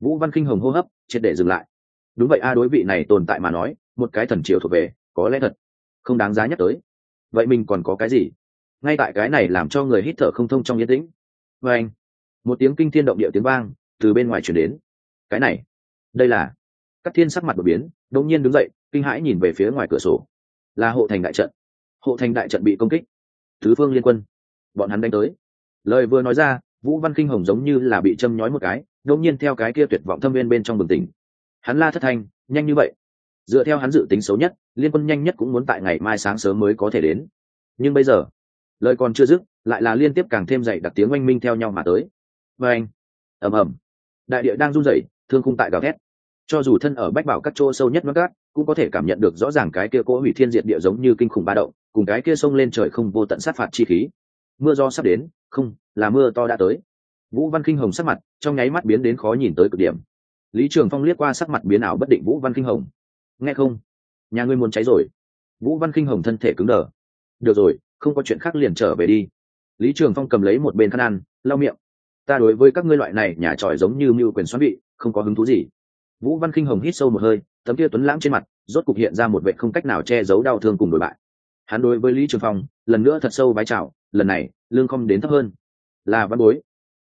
Vũ văn kinh hồng hô hấp, triệt để dừng lại. Đúng vậy a, đối vị này tồn tại mà nói, một cái thần triều thuộc về, có lẽ thật không đáng giá nhắc tới. Vậy mình còn có cái gì? Ngay tại cái này làm cho người hít thở không thông trong yên tĩnh. Vê anh, một tiếng kinh thiên động địa tiếng vang từ bên ngoài chuyển đến. Cái này, đây là các thiên sắc mặt đột biến, đột nhiên đứng dậy, kinh hãi nhìn về phía ngoài cửa sổ. Là hộ thành đại trận. Hộ thành đại trận bị công kích. Tứ phương liên quân, bọn hắn đánh tới. Lời vừa nói ra, vũ văn kinh hồng giống như là bị châm nhói một cái, đột nhiên theo cái kia tuyệt vọng thâm viên bên trong bừng tỉnh. Hắn la thất thanh, nhanh như vậy dựa theo hắn dự tính xấu nhất, liên quân nhanh nhất cũng muốn tại ngày mai sáng sớm mới có thể đến. Nhưng bây giờ, lời còn chưa dứt, lại là liên tiếp càng thêm dậy đặc tiếng oanh minh theo nhau mà tới. Và anh, ầm ầm. Đại địa đang run rẩy, thương khung tại gào thét. Cho dù thân ở bách bảo các chỗ sâu nhất mắc gác, cũng có thể cảm nhận được rõ ràng cái kia cỗ hủy thiên diệt địa giống như kinh khủng ba động, cùng cái kia sông lên trời không vô tận sát phạt chi khí. Mưa do sắp đến, không, là mưa to đã tới. Vũ văn kinh hồng sắc mặt trong nháy mắt biến đến khó nhìn tới cực điểm. Lý trường phong liếc qua sắc mặt biến ảo bất định vũ văn kinh hồng nghe không? Nhà ngươi muốn cháy rồi. Vũ văn kinh hồng thân thể cứng đờ. Được rồi, không có chuyện khác liền trở về đi. Lý trường phong cầm lấy một bên khăn ăn, lau miệng. Ta đối với các ngươi loại này nhà tròi giống như mưu quyền xoắn bị không có hứng thú gì. Vũ văn kinh hồng hít sâu một hơi, tấm kia tuấn lãng trên mặt, rốt cục hiện ra một vệ không cách nào che giấu đau thương cùng đổi bại. Hắn đối với lý trường phong, lần nữa thật sâu vái chào, lần này, lương không đến thấp hơn. Là văn bối.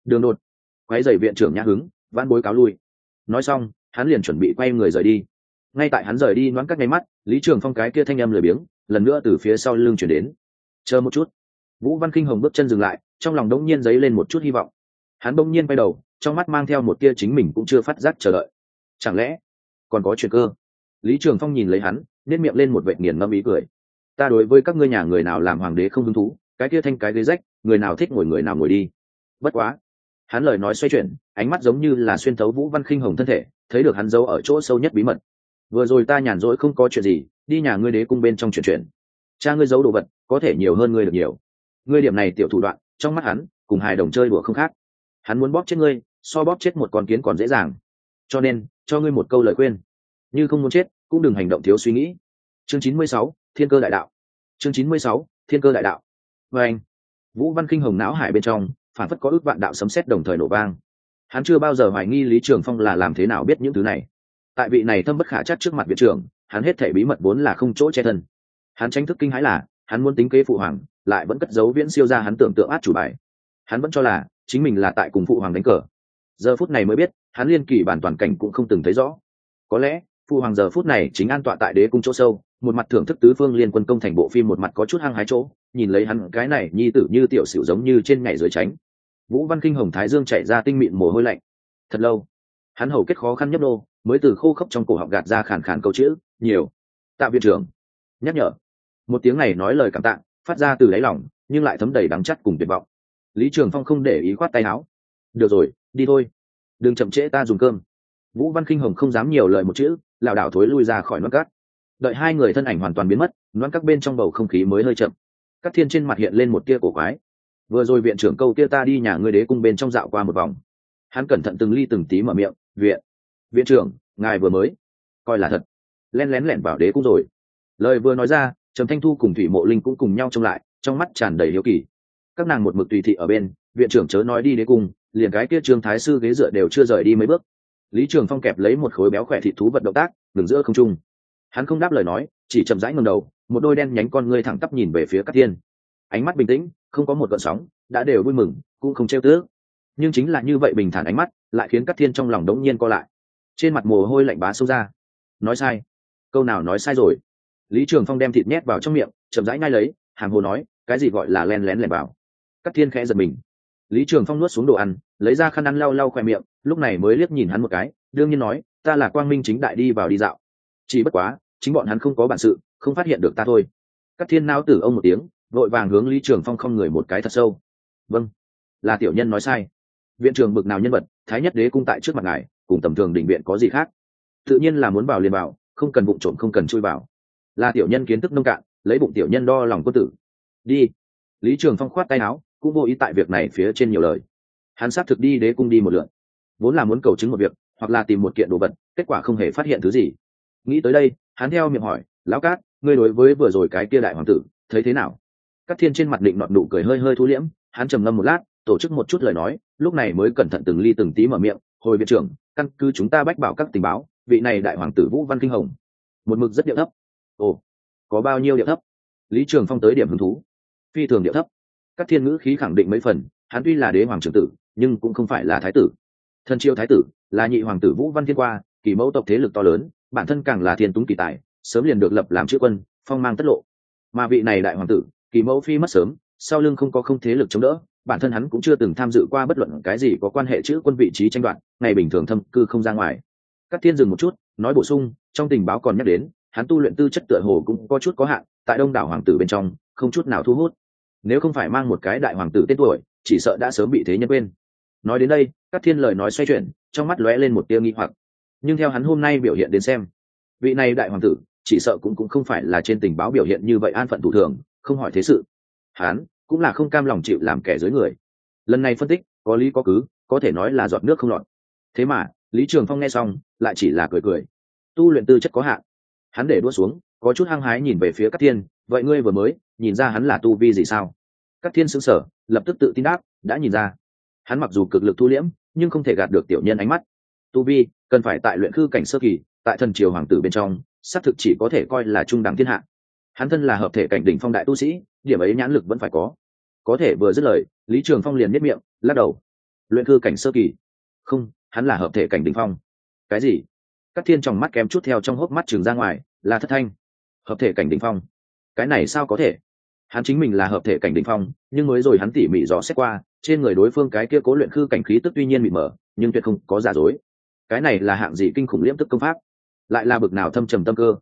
Đường đột. Quái dày viện trưởng nhã hứng, văn bối cáo lui. Nói xong, hắn liền chuẩn bị quay người rời đi ngay tại hắn rời đi ngoãn các nháy mắt, lý trường phong cái kia thanh âm lười biếng, lần nữa từ phía sau lưng chuyển đến. Chờ một chút. Vũ văn kinh hồng bước chân dừng lại, trong lòng đông nhiên dấy lên một chút hy vọng. Hắn đông nhiên quay đầu, trong mắt mang theo một tia chính mình cũng chưa phát giác chờ đợi. Chẳng lẽ còn có chuyện cơ? Lý trường phong nhìn lấy hắn nếp miệng lên một vệ nghiền ngâm ý cười. Ta đối với các ngươi nhà người nào làm hoàng đế không hứng thú, cái kia thanh cái ghế rách, người nào thích ngồi người nào ngồi đi. Bất quá, hắn lời nói xoay chuyển, ánh mắt giống như là xuyên thấu vũ văn khinh hồng thân thể, thấy được hắn giấu ở chỗ sâu nhất bí mật vừa rồi ta nhàn rỗi không có chuyện gì, đi nhà ngươi đế cung bên trong chuyện chuyện cha ngươi giấu đồ vật, có thể nhiều hơn ngươi được nhiều. Ngươi điểm này tiểu thủ đoạn, trong mắt hắn, cùng hài đồng chơi đùa không khác. Hắn muốn bóp chết ngươi, so bóp chết một con kiến còn dễ dàng. Cho nên, cho ngươi một câu lời khuyên. Như không muốn chết, cũng đừng hành động thiếu suy nghĩ. Chương chín mươi sáu, thiên cơ đại đạo. Chương chín mươi sáu, thiên cơ đại đạo. Và anh, vũ văn kinh hồng não hải bên trong, phản phất có ước vạn đạo sấm xét đồng thời nổ vang. Hắn chưa bao giờ hoài nghi lý trường phong là làm thế nào biết những thứ này tại vị này thâm bất khả chắc trước mặt viện trưởng, hắn hết thể bí mật vốn là không chỗ che thân. Hắn tranh thức kinh hãi là, hắn muốn tính kế phụ hoàng, lại vẫn cất giấu viễn siêu ra hắn tưởng tượng át chủ bài. Hắn vẫn cho là, chính mình là tại cùng phụ hoàng đánh cờ. Giờ phút này mới biết, hắn liên kỳ bản toàn cảnh cũng không từng thấy rõ. Có lẽ, phụ hoàng giờ phút này chính an tọa tại đế cung chỗ sâu, một mặt thưởng thức tứ phương liên quân công thành bộ phim một mặt có chút hăng hái chỗ, nhìn lấy hắn cái này nhi tử như tiểu xỉu giống như trên ngày dưới tránh. Vũ văn kinh hồng thái dương chạy ra tinh mịn mồ hôi lạnh. Thật lâu, hắn hầu kết khó khăn nhấp đô mới từ khô khốc trong cổ họng gạt ra khàn khàn câu chữ, nhiều. Tạ viện trưởng nhắc nhở. Một tiếng này nói lời cảm tạ, phát ra từ đáy lòng, nhưng lại thấm đầy đắng chắt cùng tuyệt vọng. Lý trường phong không để ý khoát tay áo. Được rồi, đi thôi. Đừng chậm trễ ta dùng cơm. Vũ văn kinh hồng không dám nhiều lời một chữ, lảo đảo thối lui ra khỏi nón cát. Đợi hai người thân ảnh hoàn toàn biến mất, nón các bên trong bầu không khí mới hơi chậm. Các thiên trên mặt hiện lên một tia cổ quái. Vừa rồi viện trưởng câu kia ta đi nhà ngươi đế cung bên trong dạo qua một vòng. Hắn cẩn thận từng ly từng tí mở miệng, viện viện trưởng, ngài vừa mới coi là thật. Len lén lẻn vào đế cung rồi. Lời vừa nói ra, trầm thanh thu cùng thủy mộ linh cũng cùng nhau trông lại, trong mắt tràn đầy hiếu kỳ. Các nàng một mực tùy thị ở bên, viện trưởng chớ nói đi đế cung, liền cái kia trương thái sư ghế dựa đều chưa rời đi mấy bước. Lý trường phong kẹp lấy một khối béo khỏe thịt thú vật động tác, ngừng giữa không trung. Hắn không đáp lời nói, chỉ chậm rãi ngầm đầu, một đôi đen nhánh con ngươi thẳng tắp nhìn về phía các thiên. Ánh mắt bình tĩnh, không có một gợn sóng, đã đều vui mừng, cũng không trêu tước nhưng chính là như vậy bình thản ánh mắt, lại khiến các thiên trong lòng đống nhiên co lại trên mặt mồ hôi lạnh bá sâu ra. Nói sai. Câu nào nói sai rồi? Lý trường phong đem thịt nhét vào trong miệng, chậm rãi ngay lấy, hàng hồ nói, cái gì gọi là len lén lẻn vào? Các thiên khẽ giật mình. Lý trường phong nuốt xuống đồ ăn, lấy ra khăn ăn lau lau khoe miệng, lúc này mới liếc nhìn hắn một cái, đương nhiên nói, ta là quang minh chính đại đi vào đi dạo. Chỉ bất quá, chính bọn hắn không có bản sự, không phát hiện được ta thôi. Các thiên nao tử ông một tiếng, vội vàng hướng lý trường phong không người một cái thật sâu. Vâng. Là tiểu nhân nói sai. Viện trưởng bực nào nhân vật, thái nhất đế cung tại trước mặt ngài cùng tầm thường định viện có gì khác. Tự nhiên là muốn vào liền vào không cần bụng trộm, không cần chui vào. Là tiểu nhân kiến thức nông cạn, lấy bụng tiểu nhân đo lòng quân tử. Đi. Lý trường phong khoát tay áo, cũng vô ý tại việc này phía trên nhiều lời. Hắn xác thực đi đế cung đi một lượn. Vốn là muốn cầu chứng một việc, hoặc là tìm một kiện đồ vật, kết quả không hề phát hiện thứ gì. Nghĩ tới đây, hắn theo miệng hỏi, lão cát, ngươi đối với vừa rồi cái kia đại hoàng tử, thấy thế nào? Các thiên trên mặt định nọt nụ cười hơi hơi thu liễm, hắn trầm ngâm một lát, tổ chức một chút lời nói, lúc này mới cẩn thận từng ly từng tí mở miệng, hồi viện trưởng căn cứ chúng ta bách bảo các tình báo, vị này đại hoàng tử vũ văn kinh hồng. Một mực rất điệu thấp. Ồ, có bao nhiêu điệu thấp? Lý trường phong tới điểm hứng thú. Phi thường điệu thấp. Các thiên ngữ khí khẳng định mấy phần, hắn tuy là đế hoàng trưởng tử, nhưng cũng không phải là thái tử. Thần triều thái tử, là nhị hoàng tử vũ văn thiên qua, kỳ mẫu tộc thế lực to lớn, bản thân càng là thiên túng kỳ tài, sớm liền được lập làm chữ quân, phong mang tất lộ. Mà vị này đại hoàng tử, kỳ mẫu phi mất sớm, sau lưng không có không thế lực chống đỡ bản thân hắn cũng chưa từng tham dự qua bất luận cái gì có quan hệ chữ quân vị trí tranh đoạt, ngày bình thường thâm cư không ra ngoài. Các thiên dừng một chút, nói bổ sung, trong tình báo còn nhắc đến, hắn tu luyện tư chất tựa hồ cũng có chút có hạn, tại đông đảo hoàng tử bên trong, không chút nào thu hút. Nếu không phải mang một cái đại hoàng tử tên tuổi, chỉ sợ đã sớm bị thế nhân quên. Nói đến đây, các thiên lời nói xoay chuyển, trong mắt lóe lên một tia nghi hoặc. Nhưng theo hắn hôm nay biểu hiện đến xem, vị này đại hoàng tử, chỉ sợ cũng cũng không phải là trên tình báo biểu hiện như vậy an phận thủ thường, không hỏi thế sự. Hắn cũng là không cam lòng chịu làm kẻ dưới người. Lần này phân tích, có lý có cứ, có thể nói là giọt nước không lọt. Thế mà, lý trường phong nghe xong, lại chỉ là cười cười. Tu luyện tư chất có hạn. Hắn để đua xuống, có chút hăng hái nhìn về phía các thiên, vậy ngươi vừa mới, nhìn ra hắn là tu vi gì sao? Các thiên xứng sở lập tức tự tin đáp, đã nhìn ra. Hắn mặc dù cực lực thu liễm, nhưng không thể gạt được tiểu nhân ánh mắt. Tu vi, cần phải tại luyện khư cảnh sơ kỳ, tại thần triều hoàng tử bên trong, xác thực chỉ có thể coi là trung đẳng thiên hạ hắn thân là hợp thể cảnh đỉnh phong đại tu sĩ, điểm ấy nhãn lực vẫn phải có. Có thể vừa dứt lời, lý trường phong liền nhất miệng, lắc đầu. Luyện cư cảnh sơ kỳ. Không, hắn là hợp thể cảnh đỉnh phong. Cái gì? Các thiên trong mắt kém chút theo trong hốc mắt trường ra ngoài, là thất thanh. Hợp thể cảnh đỉnh phong. Cái này sao có thể? Hắn chính mình là hợp thể cảnh đỉnh phong, nhưng mới rồi hắn tỉ mỉ dò xét qua, trên người đối phương cái kia cố luyện khư cảnh khí tức tuy nhiên bị mở nhưng tuyệt không có giả dối. Cái này là hạng gì kinh khủng liễm tức công pháp? Lại là bực nào thâm trầm tâm cơ?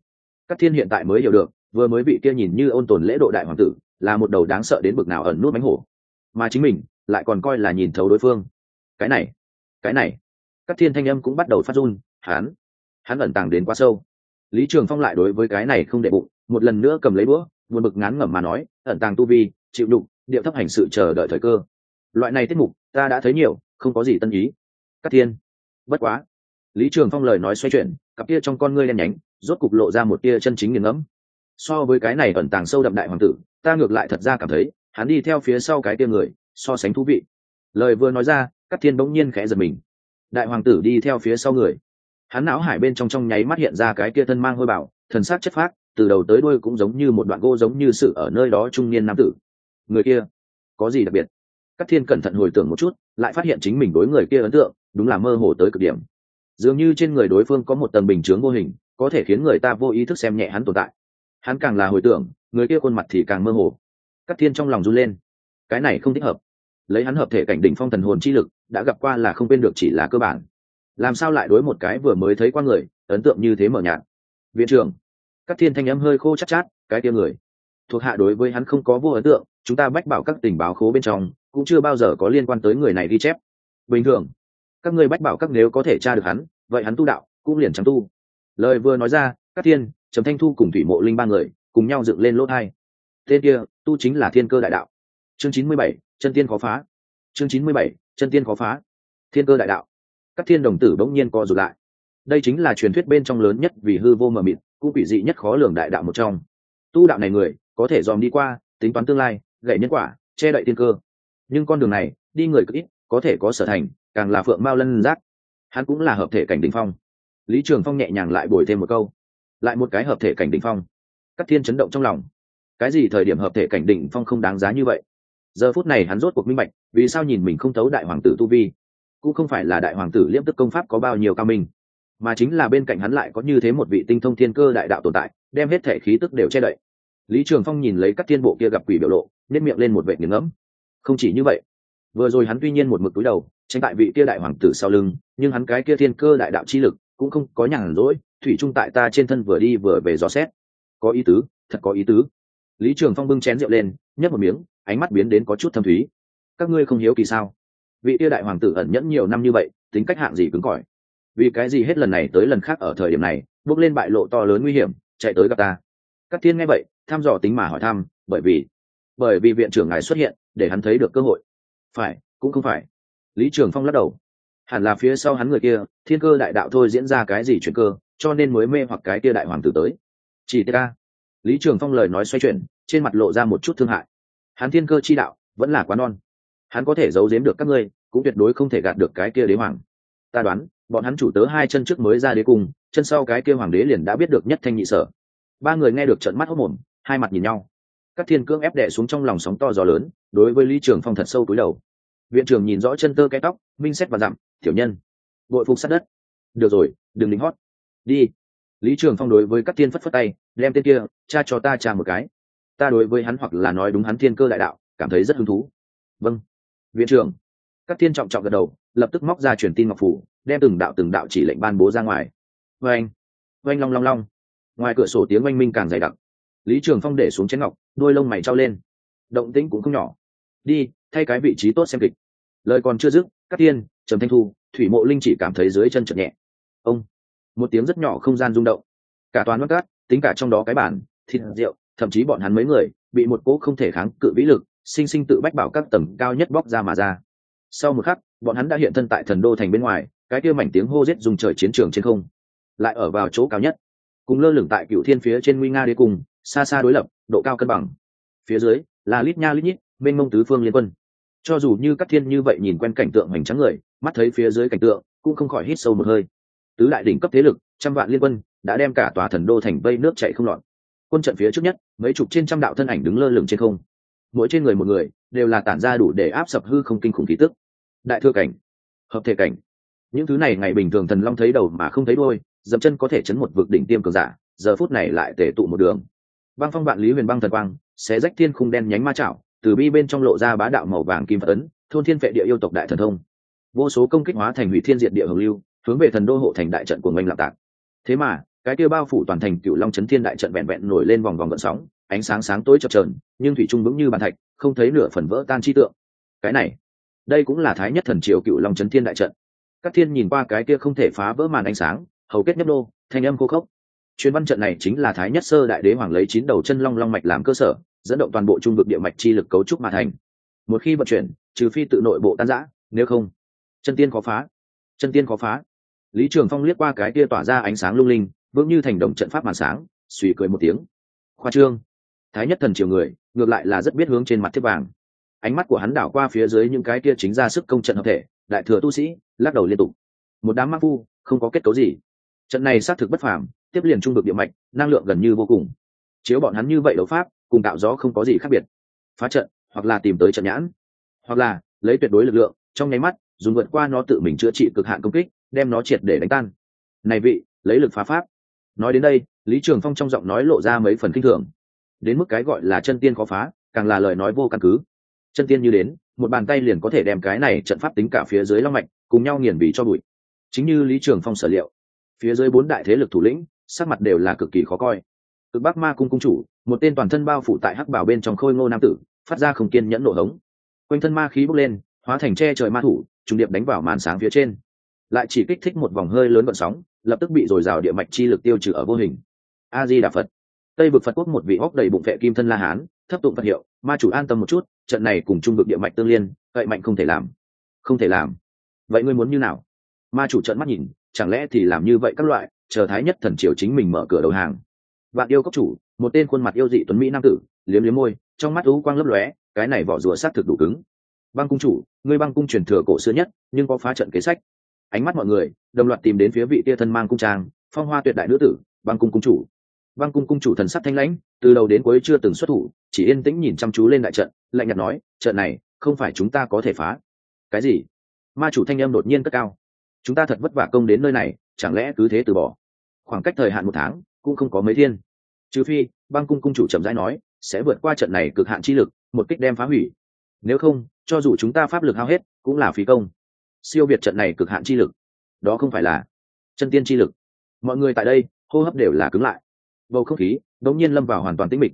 Các thiên hiện tại mới hiểu được vừa mới bị kia nhìn như ôn tồn lễ độ đại hoàng tử, là một đầu đáng sợ đến bực nào ẩn nút bánh hổ. Mà chính mình, lại còn coi là nhìn thấu đối phương. Cái này cái này. Các thiên thanh âm cũng bắt đầu phát run, hắn hắn ẩn tàng đến quá sâu. Lý trường phong lại đối với cái này không đệ bụng, một lần nữa cầm lấy bữa buồn bực ngán ngẩm mà nói, ẩn tàng tu vi, chịu đụng điệu thấp hành sự chờ đợi thời cơ. Loại này tiết mục, ta đã thấy nhiều, không có gì tân ý. Các thiên, bất quá. Lý trường phong lời nói xoay chuyển, cặp kia trong con ngươi đen nhánh, rốt cục lộ ra một tia chân chính nghiền ngẫm so với cái này ẩn tàng sâu đậm đại hoàng tử, ta ngược lại thật ra cảm thấy, hắn đi theo phía sau cái tia người, so sánh thú vị. Lời vừa nói ra các thiên bỗng nhiên khẽ giật mình. Đại hoàng tử đi theo phía sau người. Hắn não hải bên trong trong nháy mắt hiện ra cái kia thân mang hôi bảo thần sắc chất phác, từ đầu tới đuôi cũng giống như một đoạn gỗ giống như sự ở nơi đó trung niên nam tử. Người kia, có gì đặc biệt? Các thiên cẩn thận hồi tưởng một chút, lại phát hiện chính mình đối người kia ấn tượng, đúng là mơ hồ tới cực điểm. Dường như trên người đối phương có một tầng bình chướng vô hình, có thể khiến người ta vô ý thức xem nhẹ hắn tồn tại hắn càng là hồi tưởng người kia khuôn mặt thì càng mơ hồ. Các thiên trong lòng run lên. Cái này không thích hợp. Lấy hắn hợp thể cảnh đỉnh phong thần hồn chi lực đã gặp qua là không quên được chỉ là cơ bản. Làm sao lại đối một cái vừa mới thấy qua người ấn tượng như thế mở nhạt? Viện trưởng các thiên thanh âm hơi khô chắc chát, chát cái kia người. Thuộc hạ đối với hắn không có vô ấn tượng chúng ta bách bảo các tình báo khố bên trong cũng chưa bao giờ có liên quan tới người này ghi chép. Bình thường các ngươi bách bảo các nếu có thể tra được hắn vậy hắn tu đạo cũng liền chẳng tu. Lời vừa nói ra các thiên, trầm thanh thu cùng thủy mộ linh ba người cùng nhau dựng lên lốt hai. Tên kia, tu chính là thiên cơ đại đạo. Chương chín mươi bảy, chân tiên khó phá. Chương chín mươi bảy, chân tiên khó phá. Thiên cơ đại đạo. Các thiên đồng tử bỗng nhiên co rụt lại. Đây chính là truyền thuyết bên trong lớn nhất vì hư vô mờ mịt, cũng quỷ dị nhất khó lường đại đạo một trong. Tu đạo này người, có thể dòm đi qua, tính toán tương lai, gậy nhân quả, che đậy tiên cơ. Nhưng con đường này, đi người cực ít, có thể có sở thành, càng là phượng mao lân giác. Hắn cũng là hợp thể cảnh đỉnh phong. Lý trường phong nhẹ nhàng lại bồi thêm một câu lại một cái hợp thể cảnh đỉnh phong. Các thiên chấn động trong lòng. Cái gì thời điểm hợp thể cảnh đỉnh phong không đáng giá như vậy? Giờ phút này hắn rốt cuộc minh bạch, vì sao nhìn mình không thấu đại hoàng tử tu vi, cũng không phải là đại hoàng tử liêm tức công pháp có bao nhiêu cao minh, mà chính là bên cạnh hắn lại có như thế một vị tinh thông thiên cơ đại đạo tồn tại, đem hết thể khí tức đều che đậy. Lý trường phong nhìn lấy các thiên bộ kia gặp quỷ biểu lộ nếp miệng lên một vệ nghiền ngẫm. Không chỉ như vậy, vừa rồi hắn tuy nhiên một mực túi đầu, tránh tại vị kia đại hoàng tử sau lưng, nhưng hắn cái kia thiên cơ đại đạo chi lực cũng không có nhàn rỗi thủy trung tại ta trên thân vừa đi vừa về dò xét. Có ý tứ, thật có ý tứ. Lý trường phong bưng chén rượu lên, nhấp một miếng, ánh mắt biến đến có chút thâm thúy. Các ngươi không hiếu kỳ sao? Vị yêu đại hoàng tử ẩn nhẫn nhiều năm như vậy, tính cách hạng gì cứng cỏi? Vì cái gì hết lần này tới lần khác ở thời điểm này, bước lên bại lộ to lớn nguy hiểm, chạy tới gặp ta? Các thiên nghe vậy tham dò tính mà hỏi thăm, bởi vì bởi vì viện trưởng ngài xuất hiện, để hắn thấy được cơ hội. Phải, cũng không phải. Lý trường phong lắc đầu hẳn là phía sau hắn người kia, thiên cơ đại đạo thôi diễn ra cái gì chuyện cơ, cho nên mới mê hoặc cái kia đại hoàng tử tới. Chỉ tê ca lý trường phong lời nói xoay chuyển, trên mặt lộ ra một chút thương hại. Hắn thiên cơ chi đạo, vẫn là quá non. Hắn có thể giấu giếm được các ngươi, cũng tuyệt đối không thể gạt được cái kia đế hoàng. Ta đoán, bọn hắn chủ tớ hai chân trước mới ra đế cùng chân sau cái kia hoàng đế liền đã biết được nhất thanh nhị sở. Ba người nghe được trận mắt hốc mồm hai mặt nhìn nhau. Các thiên cương ép đệ xuống trong lòng sóng to gió lớn, đối với lý trường phong thật sâu túi đầu. Viện trưởng nhìn rõ chân tơ cái tóc, minh xét và dặm tiểu nhân bội phục sát đất. Được rồi, đừng lính hót. Đi. Lý trường phong đối với các tiên phất phất tay, đem tên kia, cha cho ta cha một cái. Ta đối với hắn hoặc là nói đúng hắn thiên cơ đại đạo, cảm thấy rất hứng thú. Vâng. Viện trưởng. Các tiên trọng trọng gật đầu, lập tức móc ra truyền tin ngọc phủ, đem từng đạo từng đạo chỉ lệnh ban bố ra ngoài. Vê anh vê anh long long long. Ngoài cửa sổ tiếng oanh minh càng dày đặc. Lý trường phong để xuống chén ngọc, đôi lông mày trao lên. Động tĩnh cũng không nhỏ. Đi, thay cái vị trí tốt xem kịch. Lời còn chưa dứt, các tiên trầm thanh thu, thủy mộ linh chỉ cảm thấy dưới chân chợt nhẹ. Ông, một tiếng rất nhỏ không gian rung động. Cả toàn mất cát, tính cả trong đó cái bản thịt, rượu, thậm chí bọn hắn mấy người, bị một cỗ không thể kháng cự vĩ lực, sinh sinh tự bách bảo các tầng cao nhất bóc ra mà ra. Sau một khắc, bọn hắn đã hiện thân tại thần đô thành bên ngoài, cái kia mảnh tiếng hô giết dùng trời chiến trường trên không, lại ở vào chỗ cao nhất. Cùng lơ lửng tại cựu thiên phía trên nguy nga đế cùng, xa xa đối lập, độ cao cân bằng. Phía dưới, là lít nha lít nhít bên mông tứ phương liên quân cho dù như các thiên như vậy nhìn quen cảnh tượng hoành trắng người, mắt thấy phía dưới cảnh tượng, cũng không khỏi hít sâu một hơi. Tứ đại đỉnh cấp thế lực, trăm vạn liên quân, đã đem cả tòa thần đô thành vây nước chạy không lọt. Quân trận phía trước nhất, mấy chục trên trăm đạo thân ảnh đứng lơ lửng trên không. Mỗi trên người một người, đều là tản ra đủ để áp sập hư không kinh khủng khí tức. Đại thừa cảnh, hợp thể cảnh. Những thứ này ngày bình thường thần long thấy đầu mà không thấy đôi dậm chân có thể chấn một vực đỉnh tiêm cường giả, giờ phút này lại tể tụ một đường. Băng phong vạn lý huyền băng thần quang, xé rách thiên khung đen nhánh ma chảo từ bi bên trong lộ ra bá đạo màu vàng kim phật ấn, thôn thiên vệ địa yêu tộc đại thần thông. Vô số công kích hóa thành hủy thiên diện địa hồng lưu, hướng về thần đô hộ thành đại trận của ngành lạc tạc thế mà, cái kia bao phủ toàn thành cựu long chấn thiên đại trận vẹn vẹn nổi lên vòng vòng gợn sóng, ánh sáng sáng tối chập trờn nhưng thủy trung vững như bàn thạch, không thấy nửa phần vỡ tan chi tượng. Cái này, đây cũng là thái nhất thần triều cựu long chấn thiên đại trận. Các thiên nhìn qua cái kia không thể phá vỡ màn ánh sáng, hầu kết nhấp đô thanh âm khô khốc. Chuyến văn trận này chính là thái nhất sơ đại đế hoàng lấy chín đầu chân long long mạch làm cơ sở dẫn động toàn bộ trung vực địa mạch chi lực cấu trúc mà thành. Một khi vận chuyển trừ phi tự nội bộ tan giã nếu không chân tiên khó phá. Chân tiên khó phá. Lý trường phong liếc qua cái kia tỏa ra ánh sáng lung linh vững như thành đồng trận pháp màn sáng suy cười một tiếng. Khoa trương. Thái nhất thần triều người ngược lại là rất biết hướng trên mặt thiết vàng. Ánh mắt của hắn đảo qua phía dưới những cái kia chính ra sức công trận hợp thể đại thừa tu sĩ lắc đầu liên tục. Một đám mắc vu, không có kết cấu gì. Trận này xác thực bất phàm tiếp liền trung vực địa mạch năng lượng gần như vô cùng chiếu bọn hắn như vậy đấu pháp, cùng tạo gió không có gì khác biệt. Phá trận, hoặc là tìm tới trận nhãn, hoặc là lấy tuyệt đối lực lượng, trong nháy mắt, dùng vượt qua nó tự mình chữa trị cực hạn công kích, đem nó triệt để đánh tan. Này vị, lấy lực phá pháp. Nói đến đây, lý trường phong trong giọng nói lộ ra mấy phần kinh thường. Đến mức cái gọi là chân tiên khó phá, càng là lời nói vô căn cứ. Chân tiên như đến, một bàn tay liền có thể đem cái này trận pháp tính cả phía dưới long mạch, cùng nhau nghiền bị cho bụi. Chính như lý trường phong sở liệu, phía dưới bốn đại thế lực thủ lĩnh, sắc mặt đều là cực kỳ khó coi cực bắc ma cung cung chủ, một tên toàn thân bao phủ tại hắc bảo bên trong khôi ngô nam tử, phát ra không kiên nhẫn nổ hống. Quanh thân ma khí bốc lên, hóa thành tre trời ma thủ, trùng điệp đánh vào màn sáng phía trên. Lại chỉ kích thích một vòng hơi lớn vận sóng, lập tức bị dồi dào địa mạch chi lực tiêu trừ ở vô hình. A di đà phật tây vực phật quốc một vị hóc đầy bụng vệ kim thân la hán, thấp tụng phật hiệu, ma chủ an tâm một chút, trận này cùng trung vực địa mạch tương liên cậy mạnh không thể làm. Không thể làm. Vậy ngươi muốn như nào? Ma chủ trận mắt nhìn, chẳng lẽ thì làm như vậy các loại, chờ thái nhất thần triều chính mình mở cửa đầu hàng bạn yêu cốc chủ, một tên khuôn mặt yêu dị tuấn mỹ nam tử, liếm liếm môi, trong mắt lũ quang lấp lóe, cái này vỏ rùa sát thực đủ cứng. Băng cung chủ, ngươi băng cung truyền thừa cổ xưa nhất, nhưng có phá trận kế sách. Ánh mắt mọi người, đồng loạt tìm đến phía vị tia thân mang cung trang, phong hoa tuyệt đại nữ tử, băng cung cung chủ. Băng cung cung chủ thần sắc thanh lãnh, từ đầu đến cuối chưa từng xuất thủ, chỉ yên tĩnh nhìn chăm chú lên đại trận, lạnh nhạt nói, trận này, không phải chúng ta có thể phá. Cái gì? Ma chủ thanh em đột nhiên cất cao. Chúng ta thật vất vả công đến nơi này, chẳng lẽ cứ thế từ bỏ? Khoảng cách thời hạn một tháng cũng không có mấy thiên. Trừ phi, băng cung cung chủ chậm rãi nói, sẽ vượt qua trận này cực hạn chi lực, một kích đem phá hủy. Nếu không, cho dù chúng ta pháp lực hao hết, cũng là phí công. Siêu việt trận này cực hạn chi lực. Đó không phải là chân tiên chi lực. Mọi người tại đây, hô hấp đều là cứng lại. Bầu không khí, đống nhiên lâm vào hoàn toàn tĩnh mịch.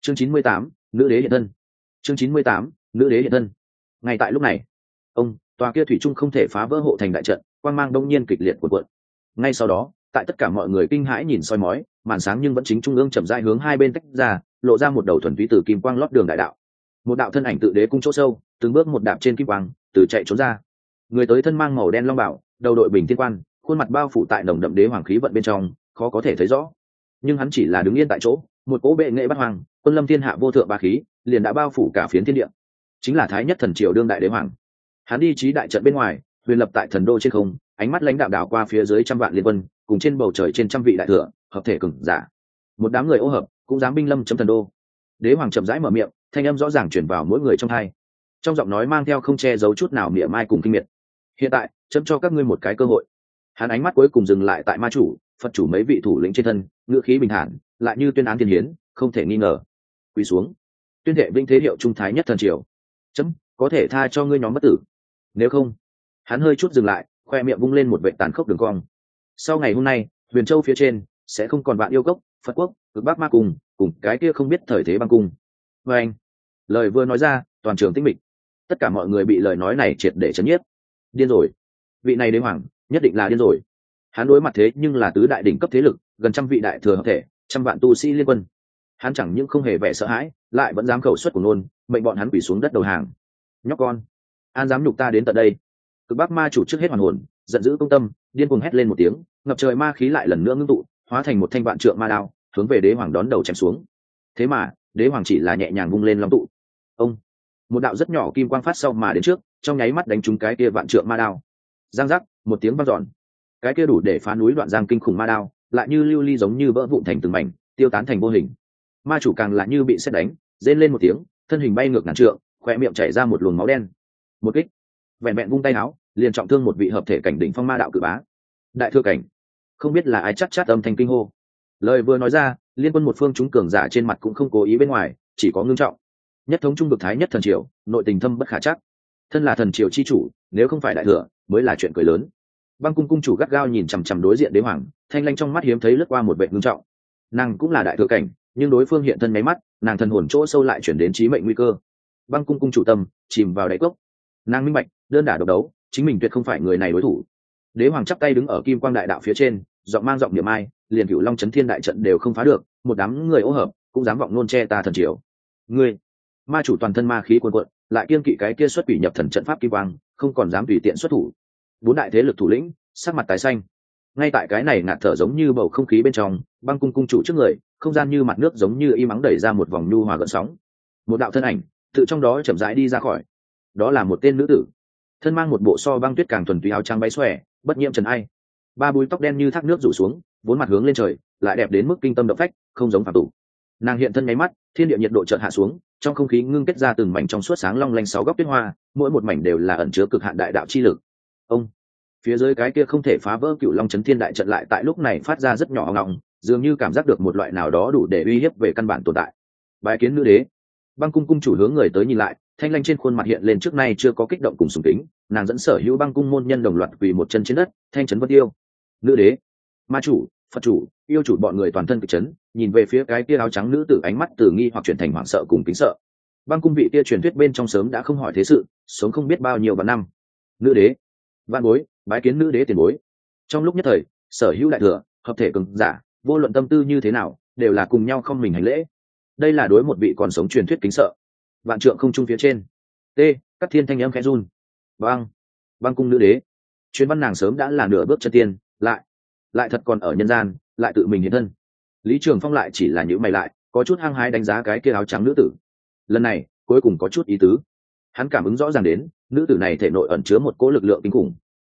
Chương chín mươi tám, nữ đế hiện thân. Chương chín mươi tám, nữ đế hiện thân. Ngay tại lúc này, ông, tòa kia thủy trung không thể phá vỡ hộ thành đại trận, quang mang đông nhiên kịch liệt của quận ngay sau đó, tại tất cả mọi người kinh hãi nhìn soi mói màn sáng nhưng vẫn chính trung ương chậm rãi hướng hai bên tách ra, lộ ra một đầu thuần túy từ kim quang lót đường đại đạo. Một đạo thân ảnh tự đế cung chỗ sâu, từng bước một đạp trên kim quang, từ chạy trốn ra. Người tới thân mang màu đen long bảo, đầu đội bình thiên quan, khuôn mặt bao phủ tại nồng đậm đế hoàng khí vận bên trong, khó có thể thấy rõ. Nhưng hắn chỉ là đứng yên tại chỗ, một cỗ bệ nghệ bắt hoàng, quân lâm thiên hạ vô thượng ba khí, liền đã bao phủ cả phiến thiên địa. Chính là thái nhất thần triều đương đại đế hoàng. Hắn đi trí đại trận bên ngoài, huyền lập tại thần đô trên không, ánh mắt lãnh đạo đảo qua phía dưới trăm vạn liên quân, cùng trên bầu trời trên trăm vị đại thừa hợp thể cường giả. Một đám người ô hợp, cũng dám binh lâm chấm thần đô. Đế hoàng chậm rãi mở miệng, thanh âm rõ ràng chuyển vào mỗi người trong hai. Trong giọng nói mang theo không che giấu chút nào miệng mai cùng kinh miệt. Hiện tại, chấm cho các ngươi một cái cơ hội. Hắn ánh mắt cuối cùng dừng lại tại ma chủ, phật chủ mấy vị thủ lĩnh trên thân ngựa khí bình thản, lại như tuyên án thiên hiến, không thể nghi ngờ. Quỳ xuống. Tuyên thệ vinh thế hiệu trung thái nhất thần triều. Chấm, có thể tha cho ngươi nhóm bất tử. Nếu không, hắn hơi chút dừng lại, khoe miệng vung lên một vệ tàn khốc đường cong. Sau ngày hôm nay, huyền châu phía trên sẽ không còn bạn yêu cốc, phật quốc, cực bắc ma cùng cùng cái kia không biết thời thế băng cung. Vê anh, lời vừa nói ra, toàn trường tinh mịch. Tất cả mọi người bị lời nói này triệt để chấn nhiếp. Điên rồi. Vị này đế hoàng, nhất định là điên rồi. Hắn đối mặt thế nhưng là tứ đại đỉnh cấp thế lực, gần trăm vị đại thừa hợp thể, trăm vạn tu sĩ liên quân. Hắn chẳng những không hề vẻ sợ hãi, lại vẫn dám khẩu xuất của nôn, mệnh bọn hắn quỷ xuống đất đầu hàng. Nhóc con, an dám nhục ta đến tận đây. Cực bắc ma chủ trước hết hoàn hồn, giận dữ công tâm, điên cuồng hét lên một tiếng, ngập trời ma khí lại lần nữa ngưng tụ hóa thành một thanh vạn trượng ma đao, hướng về đế hoàng đón đầu chém xuống. Thế mà, đế hoàng chỉ là nhẹ nhàng vung lên long tụ. Ông, một đạo rất nhỏ kim quang phát sau mà đến trước, trong nháy mắt đánh trúng cái kia vạn trượng ma đao. Giang giác, một tiếng vang dọn. Cái kia đủ để phá núi đoạn giang kinh khủng ma đao, lại như lưu ly giống như vỡ vụn thành từng mảnh, tiêu tán thành vô hình. Ma chủ càng lại như bị xét đánh, rên lên một tiếng, thân hình bay ngược ngàn trượng khỏe miệng chảy ra một luồng máu đen. Một kích. Vẹn vẹn vung tay áo, liền trọng thương một vị hợp thể cảnh đỉnh phong ma đạo cử bá. Đại thừa cảnh không biết là ai chắc chát âm thanh kinh hô. Lời vừa nói ra, liên quân một phương chúng cường giả trên mặt cũng không cố ý bên ngoài, chỉ có ngưng trọng. Nhất thống trung vực thái nhất thần triều, nội tình thâm bất khả chắc. Thân là thần triều chi chủ, nếu không phải đại thừa, mới là chuyện cười lớn. Băng cung cung chủ gắt gao nhìn chằm chằm đối diện đế hoàng, thanh lanh trong mắt hiếm thấy lướt qua một vệ ngưng trọng. Nàng cũng là đại thừa cảnh, nhưng đối phương hiện thân máy mắt, nàng thần hồn chỗ sâu lại chuyển đến trí mệnh nguy cơ. Băng cung cung chủ tâm, chìm vào đáy cốc. Nàng minh bạch, đơn đả độc đấu, chính mình tuyệt không phải người này đối thủ đế hoàng chắp tay đứng ở kim quang đại đạo phía trên, giọng mang giọng niệm ai, liền cựu long chấn thiên đại trận đều không phá được, một đám người ô hợp, cũng dám vọng nôn che ta thần triều. Ngươi, ma chủ toàn thân ma khí quần quận lại kiên kỵ cái kia xuất quỷ nhập thần trận pháp kim quang, không còn dám tùy tiện xuất thủ. Bốn đại thế lực thủ lĩnh, sắc mặt tái xanh. Ngay tại cái này ngạt thở giống như bầu không khí bên trong, băng cung cung chủ trước người, không gian như mặt nước giống như y mắng đẩy ra một vòng nhu hòa gợn sóng. Một đạo thân ảnh, tự trong đó chậm rãi đi ra khỏi. Đó là một tên nữ tử. Thân mang một bộ so băng tuyết càng thuần túy áo trắng bay xòe bất nhiễm trần ai. Ba búi tóc đen như thác nước rủ xuống, vốn mặt hướng lên trời, lại đẹp đến mức kinh tâm động phách, không giống phạm tủ nàng hiện thân nháy mắt, thiên địa nhiệt độ chợt hạ xuống, trong không khí ngưng kết ra từng mảnh trong suốt sáng long lanh sáu góc tuyết hoa, mỗi một mảnh đều là ẩn chứa cực hạn đại đạo chi lực. Ông, phía dưới cái kia không thể phá vỡ cựu long chấn thiên đại trận lại tại lúc này phát ra rất nhỏ ngọng, dường như cảm giác được một loại nào đó đủ để uy hiếp về căn bản tồn tại. Bài kiến nữ đế. Băng cung cung chủ hướng người tới nhìn lại, thanh lanh trên khuôn mặt hiện lên trước nay chưa có kích động cùng sùng kính nàng dẫn sở hữu băng cung môn nhân đồng loạt quỳ một chân trên đất, thanh trấn vân tiêu. Nữ đế, ma chủ, phật chủ, yêu chủ bọn người toàn thân kịch chấn, nhìn về phía cái tia áo trắng nữ tử ánh mắt từ nghi hoặc chuyển thành hoảng sợ cùng kính sợ. Băng cung vị tia truyền thuyết bên trong sớm đã không hỏi thế sự, sống không biết bao nhiêu vạn năm. Nữ đế văn bối, bái kiến nữ đế tiền bối. Trong lúc nhất thời, sở hữu đại thừa, hợp thể cường giả, vô luận tâm tư như thế nào, đều là cùng nhau không mình hành lễ. Đây là đối một vị còn sống truyền thuyết kính sợ. Vạn trượng không trung phía trên. T, các thiên thanh âm khẽ run băng. Băng cung nữ đế. Chuyến văn nàng sớm đã là nửa bước chân tiên, lại lại thật còn ở nhân gian, lại tự mình hiện thân. Lý trường phong lại chỉ là những mày lại, có chút hăng hái đánh giá cái kia áo trắng nữ tử. Lần này, cuối cùng có chút ý tứ. Hắn cảm ứng rõ ràng đến, nữ tử này thể nội ẩn chứa một cỗ lực lượng kinh khủng.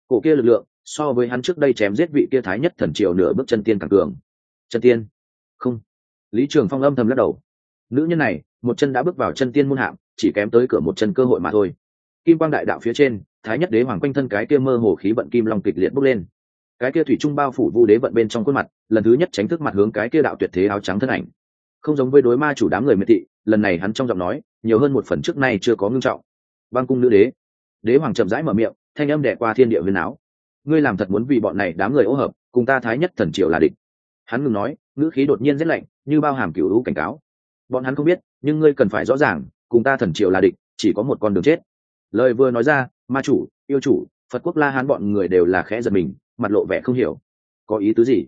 Cổ kia lực lượng, so với hắn trước đây chém giết vị kia thái nhất thần triều nửa bước chân tiên càng cường. Chân tiên? Không. Lý trường phong âm thầm lắc đầu. Nữ nhân này, một chân đã bước vào chân tiên môn hạm, chỉ kém tới cửa một chân cơ hội mà thôi kim quang đại đạo phía trên, thái nhất đế hoàng quanh thân cái kia mơ hồ khí vận kim long kịch liệt bốc lên. Cái kia thủy trung bao phủ vu đế vận bên trong khuôn mặt, lần thứ nhất tránh thức mặt hướng cái kia đạo tuyệt thế áo trắng thân ảnh. Không giống với đối ma chủ đám người miệt thị, lần này hắn trong giọng nói, nhiều hơn một phần trước nay chưa có ngưng trọng. Băng cung nữ đế. Đế hoàng chậm rãi mở miệng, thanh âm đẻ qua thiên địa huyền áo. Ngươi làm thật muốn vì bọn này đám người ô hợp, cùng ta thái nhất thần triều là địch. Hắn ngừng nói, ngữ khí đột nhiên rét lạnh, như bao hàm cửu lũ cảnh cáo. Bọn hắn không biết, nhưng ngươi cần phải rõ ràng, cùng ta thần triều là địch, chỉ có một con đường chết lời vừa nói ra, ma chủ, yêu chủ, phật quốc la hán bọn người đều là khẽ giật mình, mặt lộ vẻ không hiểu. Có ý tứ gì?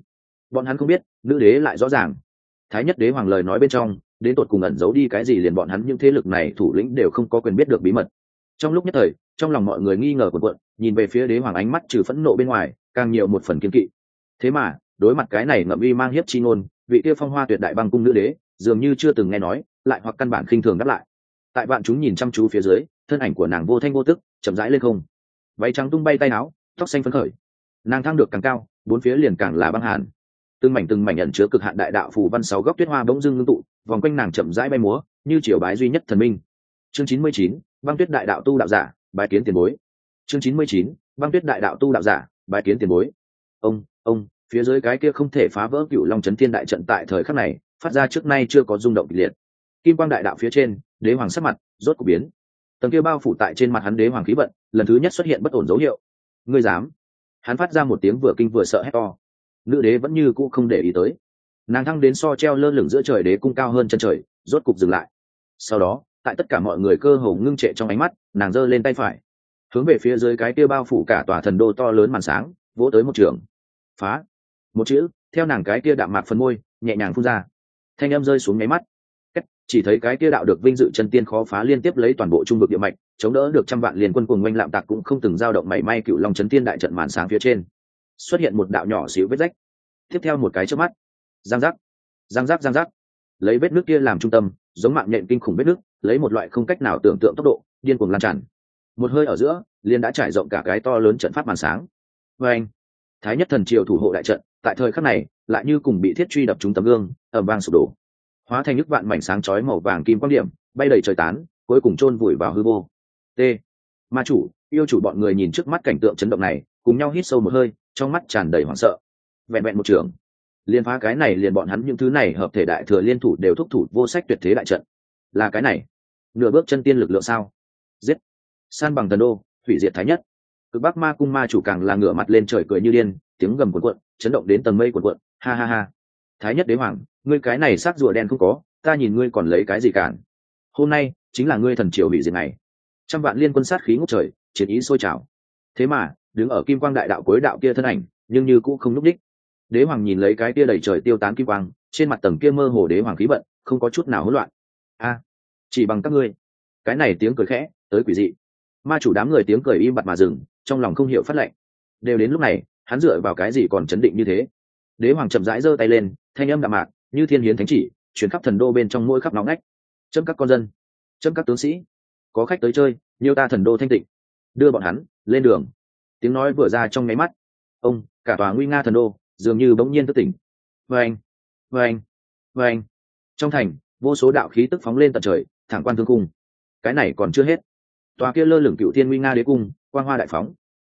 Bọn hắn không biết, nữ đế lại rõ ràng. Thái nhất đế hoàng lời nói bên trong, đến tột cùng ẩn giấu đi cái gì liền bọn hắn những thế lực này thủ lĩnh đều không có quyền biết được bí mật. Trong lúc nhất thời, trong lòng mọi người nghi ngờ quần quận nhìn về phía đế hoàng ánh mắt trừ phẫn nộ bên ngoài, càng nhiều một phần kiên kỵ. Thế mà, đối mặt cái này ngậm uy mang hiếp chi ngôn, vị tiêu phong hoa tuyệt đại băng cung nữ đế, dường như chưa từng nghe nói, lại hoặc căn bản khinh thường đáp lại. Tại bạn chúng nhìn chăm chú phía dưới thân ảnh của nàng vô thanh vô tức, chậm rãi lên không. Váy trắng tung bay tay áo, tóc xanh phấn khởi. Nàng thăng được càng cao, bốn phía liền càng là băng hàn. Từng mảnh từng mảnh ẩn chứa cực hạn đại đạo phù văn sáu góc tuyết hoa bỗng dưng ngưng tụ, vòng quanh nàng chậm rãi bay múa, như triều bái duy nhất thần minh. Chương chín mươi chín, băng tuyết đại đạo tu đạo giả, bái kiến tiền bối. Chương chín mươi chín, băng tuyết đại đạo tu đạo giả, bái kiến tiền bối. Ông ông, phía dưới cái kia không thể phá vỡ cựu long trấn thiên đại trận tại thời khắc này, phát ra trước nay chưa có rung động kịch liệt. Kim quang đại đạo phía trên, đế hoàng sắc mặt, rốt cuộc biến tầng kia bao phủ tại trên mặt hắn đế hoàng khí vận, lần thứ nhất xuất hiện bất ổn dấu hiệu. Ngươi dám? Hắn phát ra một tiếng vừa kinh vừa sợ hét to. Nữ đế vẫn như cũ không để ý tới. Nàng thăng đến so treo lơ lửng giữa trời đế cung cao hơn chân trời, rốt cục dừng lại. Sau đó, tại tất cả mọi người cơ hồ ngưng trệ trong ánh mắt, nàng giơ lên tay phải. Hướng về phía dưới cái kia bao phủ cả tòa thần đô to lớn màn sáng, vỗ tới một trường. Phá. Một chữ, theo nàng cái kia đạm mạc phân môi, nhẹ nhàng phun ra. Thanh âm rơi xuống nháy mắt chỉ thấy cái kia đạo được vinh dự chân tiên khó phá liên tiếp lấy toàn bộ trung vực địa mạch, chống đỡ được trăm vạn liền quân cùng oanh lạm tạc cũng không từng dao động mảy may cựu long chấn tiên đại trận màn sáng phía trên. Xuất hiện một đạo nhỏ xíu vết rách. Tiếp theo một cái trước mắt. Giang giác. Giang giác giang giác. Lấy vết nước kia làm trung tâm, giống mạng nhện kinh khủng vết nước, lấy một loại không cách nào tưởng tượng tốc độ, điên cuồng lan tràn. Một hơi ở giữa liên đã trải rộng cả cái to lớn trận pháp màn sáng. Vê anh, thái nhất thần triều thủ hộ đại trận, tại thời khắc này, lại như cùng bị thiết truy đập trúng tấm gương ẩm vang sụp đổ hóa thành nước vạn mảnh sáng chói màu vàng kim quan điểm, bay đầy trời tán, cuối cùng chôn vùi vào hư vô. T. Ma chủ, yêu chủ bọn người nhìn trước mắt cảnh tượng chấn động này, cùng nhau hít sâu một hơi, trong mắt tràn đầy hoảng sợ. Vẹn vẹn một trường. Liên phá cái này liền bọn hắn những thứ này hợp thể đại thừa liên thủ đều thúc thủ vô sách tuyệt thế đại trận. Là cái này. Nửa bước chân tiên lực lượng sao? Giết. San bằng thần đô thủy diệt thái nhất. Cực bắc ma cung ma chủ càng là ngửa mặt lên trời cười như điên, tiếng gầm cuộn cuộn, chấn động đến tầng mây cuộn cuộn. Ha ha ha thái nhất đế hoàng, ngươi cái này xác rùa đen không có, ta nhìn ngươi còn lấy cái gì cản? Hôm nay, chính là ngươi thần triều hủy diệt này trăm vạn liên quân sát khí ngốc trời, chiến ý sôi trào. Thế mà, đứng ở kim quang đại đạo cuối đạo kia thân ảnh, nhưng như cũng không núp đích đế hoàng nhìn lấy cái kia đầy trời tiêu tán kim quang, trên mặt tầng kia mơ hồ đế hoàng khí bận không có chút nào hỗn loạn. A, chỉ bằng các ngươi. Cái này tiếng cười khẽ, tới quỷ dị. Ma chủ đám người tiếng cười im bặt mà dừng, trong lòng không hiểu phát lệnh. Đều đến lúc này, hắn dựa vào cái gì còn chấn định như thế? Đế hoàng chậm rãi giơ tay lên, thanh âm đạm mạc, như thiên hiến thánh chỉ, chuyển khắp thần đô bên trong mỗi khắp nóng ngách. Chấm các con dân, chấm các tướng sĩ, có khách tới chơi, nhiều ta thần đô thanh tịnh. Đưa bọn hắn, lên đường. Tiếng nói vừa ra trong nháy mắt, ông, cả tòa nguy nga thần đô, dường như bỗng nhiên thức tỉnh. Vê anh vê anh vê anh trong thành, vô số đạo khí tức phóng lên tận trời, thẳng quan thương cung. Cái này còn chưa hết. Tòa kia lơ lửng cựu thiên nguy nga đế cung quan hoa đại phóng.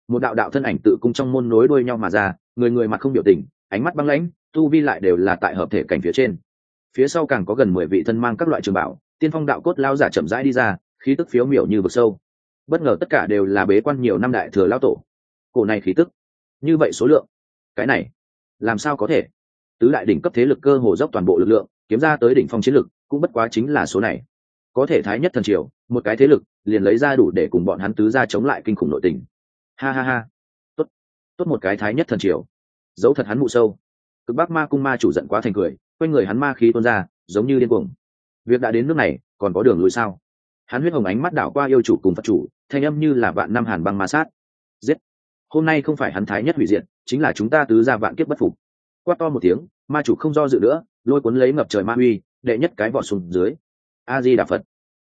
Một đạo đạo thân ảnh tự cung trong môn nối đuôi nhau mà ra, người người mặt không biểu tình ánh mắt băng lãnh, tu vi lại đều là tại hợp thể cảnh phía trên. Phía sau càng có gần mười vị thân mang các loại trường bảo, tiên phong đạo cốt lao giả chậm rãi đi ra, khí tức phiếu miểu như vực sâu. Bất ngờ tất cả đều là bế quan nhiều năm đại thừa lao tổ. Cổ này khí tức, như vậy số lượng, cái này, làm sao có thể? Tứ đại đỉnh cấp thế lực cơ hồ dốc toàn bộ lực lượng, kiếm ra tới đỉnh phong chiến lực, cũng bất quá chính là số này. Có thể thái nhất thần triều, một cái thế lực, liền lấy ra đủ để cùng bọn hắn tứ ra chống lại kinh khủng nội tình. Ha ha ha. Tốt tốt một cái thái nhất thần triều dấu thật hắn mụ sâu. Cực bắc ma cung ma chủ giận quá thành cười, quanh người hắn ma khí tuôn ra, giống như điên cuồng. Việc đã đến nước này, còn có đường lùi sao? Hắn huyết hồng ánh mắt đảo qua yêu chủ cùng phật chủ, thanh âm như là vạn năm hàn băng ma sát. Giết! Hôm nay không phải hắn thái nhất hủy diệt, chính là chúng ta tứ ra vạn kiếp bất phục. Quát to một tiếng, ma chủ không do dự nữa, lôi cuốn lấy ngập trời ma uy, đệ nhất cái vỏ sùng dưới. A di đà phật.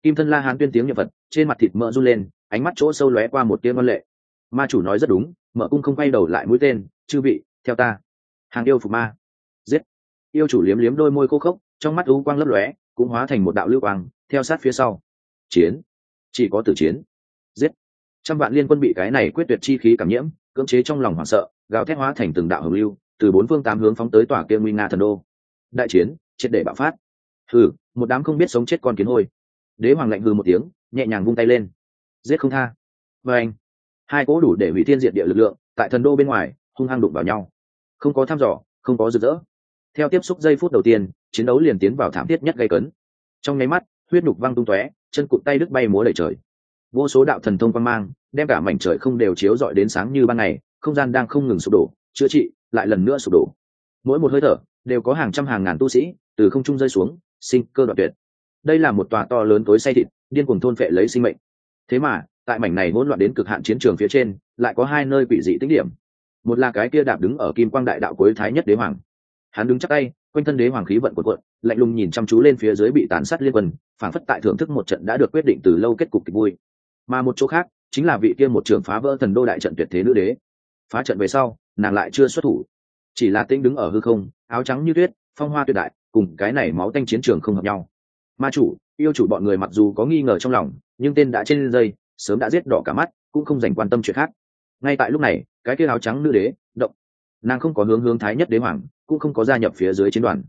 Kim thân la hán tuyên tiếng nhật phật, trên mặt thịt mỡ run lên, ánh mắt chỗ sâu lóe qua một tiếng văn lệ. Ma chủ nói rất đúng mở cung không quay đầu lại mũi tên, chư vị theo ta. Hàng yêu phục ma. Giết. Yêu chủ liếm liếm đôi môi khô khốc, trong mắt u quang lấp lóe, cũng hóa thành một đạo lưu quang, theo sát phía sau. Chiến. Chỉ có tử chiến. Giết. Trăm vạn liên quân bị cái này quyết tuyệt chi khí cảm nhiễm, cưỡng chế trong lòng hoảng sợ, gào thét hóa thành từng đạo hồng lưu, từ bốn phương tám hướng phóng tới tòa kia nguy nga thần đô. Đại chiến, triệt để bạo phát. Hừ, một đám không biết sống chết con kiến hôi. Đế hoàng lạnh hừ một tiếng, nhẹ nhàng vung tay lên. Giết không tha. Và anh. Hai cỗ đủ để hủy thiên diệt địa lực lượng, tại thần đô bên ngoài, hung hăng đụng vào nhau không có thăm dò, không có rực rỡ. Theo tiếp xúc giây phút đầu tiên, chiến đấu liền tiến vào thảm thiết nhất gây cấn. Trong nháy mắt, huyết nhục văng tung tóe, chân cụt tay đứt bay múa đầy trời. Vô số đạo thần thông quan mang, đem cả mảnh trời không đều chiếu rọi đến sáng như ban ngày, không gian đang không ngừng sụp đổ, chữa trị, lại lần nữa sụp đổ. Mỗi một hơi thở, đều có hàng trăm hàng ngàn tu sĩ, từ không trung rơi xuống, sinh cơ đoạn tuyệt. Đây là một tòa to lớn tối say thịt, điên cuồng thôn phệ lấy sinh mệnh. Thế mà, tại mảnh này hỗn loạn đến cực hạn chiến trường phía trên, lại có hai nơi bị dị tích điểm một là cái kia đạp đứng ở kim quang đại đạo cuối thái nhất đế hoàng. Hắn đứng chắc tay, quanh thân đế hoàng khí vận cuộn cuộn, lạnh lùng nhìn chăm chú lên phía dưới bị tàn sát liên quân phảng phất tại thưởng thức một trận đã được quyết định từ lâu kết cục kịch vui. Mà một chỗ khác, chính là vị kia một trường phá vỡ thần đô đại trận tuyệt thế nữ đế. Phá trận về sau, nàng lại chưa xuất thủ. Chỉ là tinh đứng ở hư không, áo trắng như tuyết, phong hoa tuyệt đại, cùng cái này máu tanh chiến trường không hợp nhau. Ma chủ, yêu chủ bọn người mặc dù có nghi ngờ trong lòng, nhưng tên đã trên dây, sớm đã giết đỏ cả mắt, cũng không dành quan tâm chuyện khác ngay tại lúc này, cái kia áo trắng nữ đế, động. Nàng không có hướng hướng thái nhất đế hoàng, cũng không có gia nhập phía dưới chiến đoàn,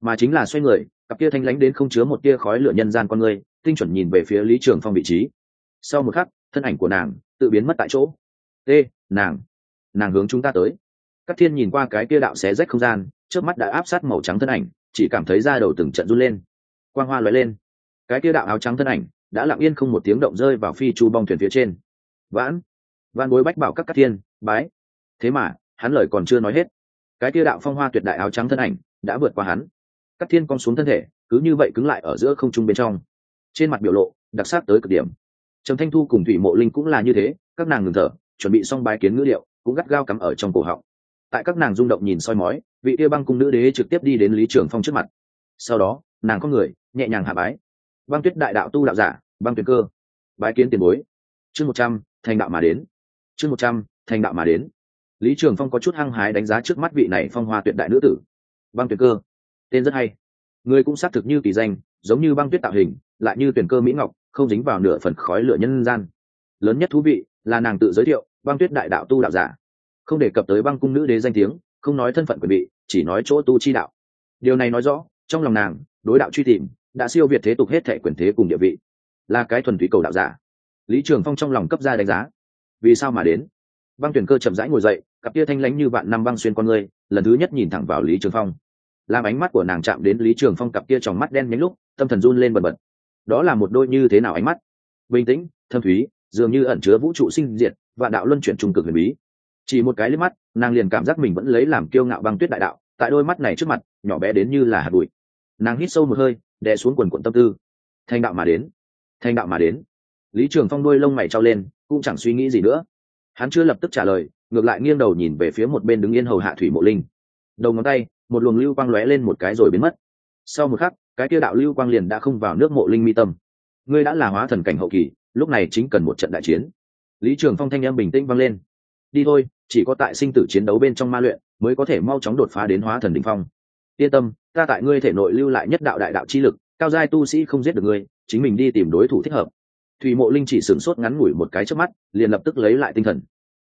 mà chính là xoay người, cặp kia thanh lãnh đến không chứa một tia khói lửa nhân gian con người, tinh chuẩn nhìn về phía lý trường phong vị trí. Sau một khắc, thân ảnh của nàng tự biến mất tại chỗ. T nàng nàng hướng chúng ta tới. Các thiên nhìn qua cái kia đạo xé rách không gian, trước mắt đã áp sát màu trắng thân ảnh, chỉ cảm thấy da đầu từng trận run lên. Quang hoa lóe lên. Cái kia đạo áo trắng thân ảnh đã lặng yên không một tiếng động rơi vào phi chu bong thuyền phía trên. Vãn van bối bách bảo các các thiên, bái. Thế mà, hắn lời còn chưa nói hết. Cái kia đạo phong hoa tuyệt đại áo trắng thân ảnh đã vượt qua hắn. Các thiên cong xuống thân thể, cứ như vậy cứng lại ở giữa không trung bên trong. Trên mặt biểu lộ, đặc sắc tới cực điểm. Trầm thanh thu cùng thủy mộ linh cũng là như thế, các nàng ngừng thở, chuẩn bị xong bài kiến ngữ liệu cũng gắt gao cắm ở trong cổ họng. Tại các nàng rung động nhìn soi mói, vị tia băng cung nữ đế trực tiếp đi đến lý trường phong trước mặt. Sau đó, nàng có người, nhẹ nhàng hạ bái. Băng tuyết đại đạo tu đạo giả, băng tuyệt cơ. Bái kiến tiền bối. Chương một trăm, thành đạo mà đến chương một trăm, thành đạo mà đến. Lý trường phong có chút hăng hái đánh giá trước mắt vị này phong hoa tuyệt đại nữ tử. Băng tuyệt cơ. Tên rất hay. Người cũng xác thực như kỳ danh, giống như băng tuyết tạo hình, lại như tuyển cơ mỹ ngọc, không dính vào nửa phần khói lửa nhân gian. Lớn nhất thú vị là nàng tự giới thiệu, băng tuyết đại đạo tu đạo giả. Không đề cập tới băng cung nữ đế danh tiếng, không nói thân phận quyền bị chỉ nói chỗ tu chi đạo. Điều này nói rõ, trong lòng nàng, đối đạo truy tìm, đã siêu việt thế tục hết thệ quyền thế cùng địa vị. Là cái thuần túy cầu đạo giả. Lý trường phong trong lòng cấp ra đánh giá vì sao mà đến? Băng tuyển cơ chậm rãi ngồi dậy, cặp tia thanh lãnh như vạn năm băng xuyên con người lần thứ nhất nhìn thẳng vào lý trường phong. Làm ánh mắt của nàng chạm đến lý trường phong cặp tia tròng mắt đen nhánh lúc, tâm thần run lên bần bật. Đó là một đôi như thế nào ánh mắt? Bình tĩnh, thâm thúy, dường như ẩn chứa vũ trụ sinh diệt và đạo luân chuyển trung cực huyền bí. Chỉ một cái liếc mắt, nàng liền cảm giác mình vẫn lấy làm kiêu ngạo băng tuyết đại đạo, tại đôi mắt này trước mặt, nhỏ bé đến như là hạt bụi. Nàng hít sâu một hơi, đè xuống quần quận tâm tư. Thanh đạo mà đến. Thanh đạo mà đến. Lý trường phong đuôi lông mày trao lên cũng chẳng suy nghĩ gì nữa. Hắn chưa lập tức trả lời, ngược lại nghiêng đầu nhìn về phía một bên đứng yên hầu hạ thủy mộ linh. Đầu ngón tay, một luồng lưu quang lóe lên một cái rồi biến mất. Sau một khắc, cái kia đạo lưu quang liền đã không vào nước mộ linh mi tâm. Ngươi đã là hóa thần cảnh hậu kỳ, lúc này chính cần một trận đại chiến. Lý trường phong thanh em bình tĩnh vang lên. Đi thôi, chỉ có tại sinh tử chiến đấu bên trong ma luyện, mới có thể mau chóng đột phá đến hóa thần đình phong. Yên tâm, ta tại ngươi thể nội lưu lại nhất đạo đại đạo chi lực, cao giai tu sĩ không giết được ngươi, chính mình đi tìm đối thủ thích hợp thủy mộ linh chỉ sửng sốt ngắn ngủi một cái trước mắt, liền lập tức lấy lại tinh thần.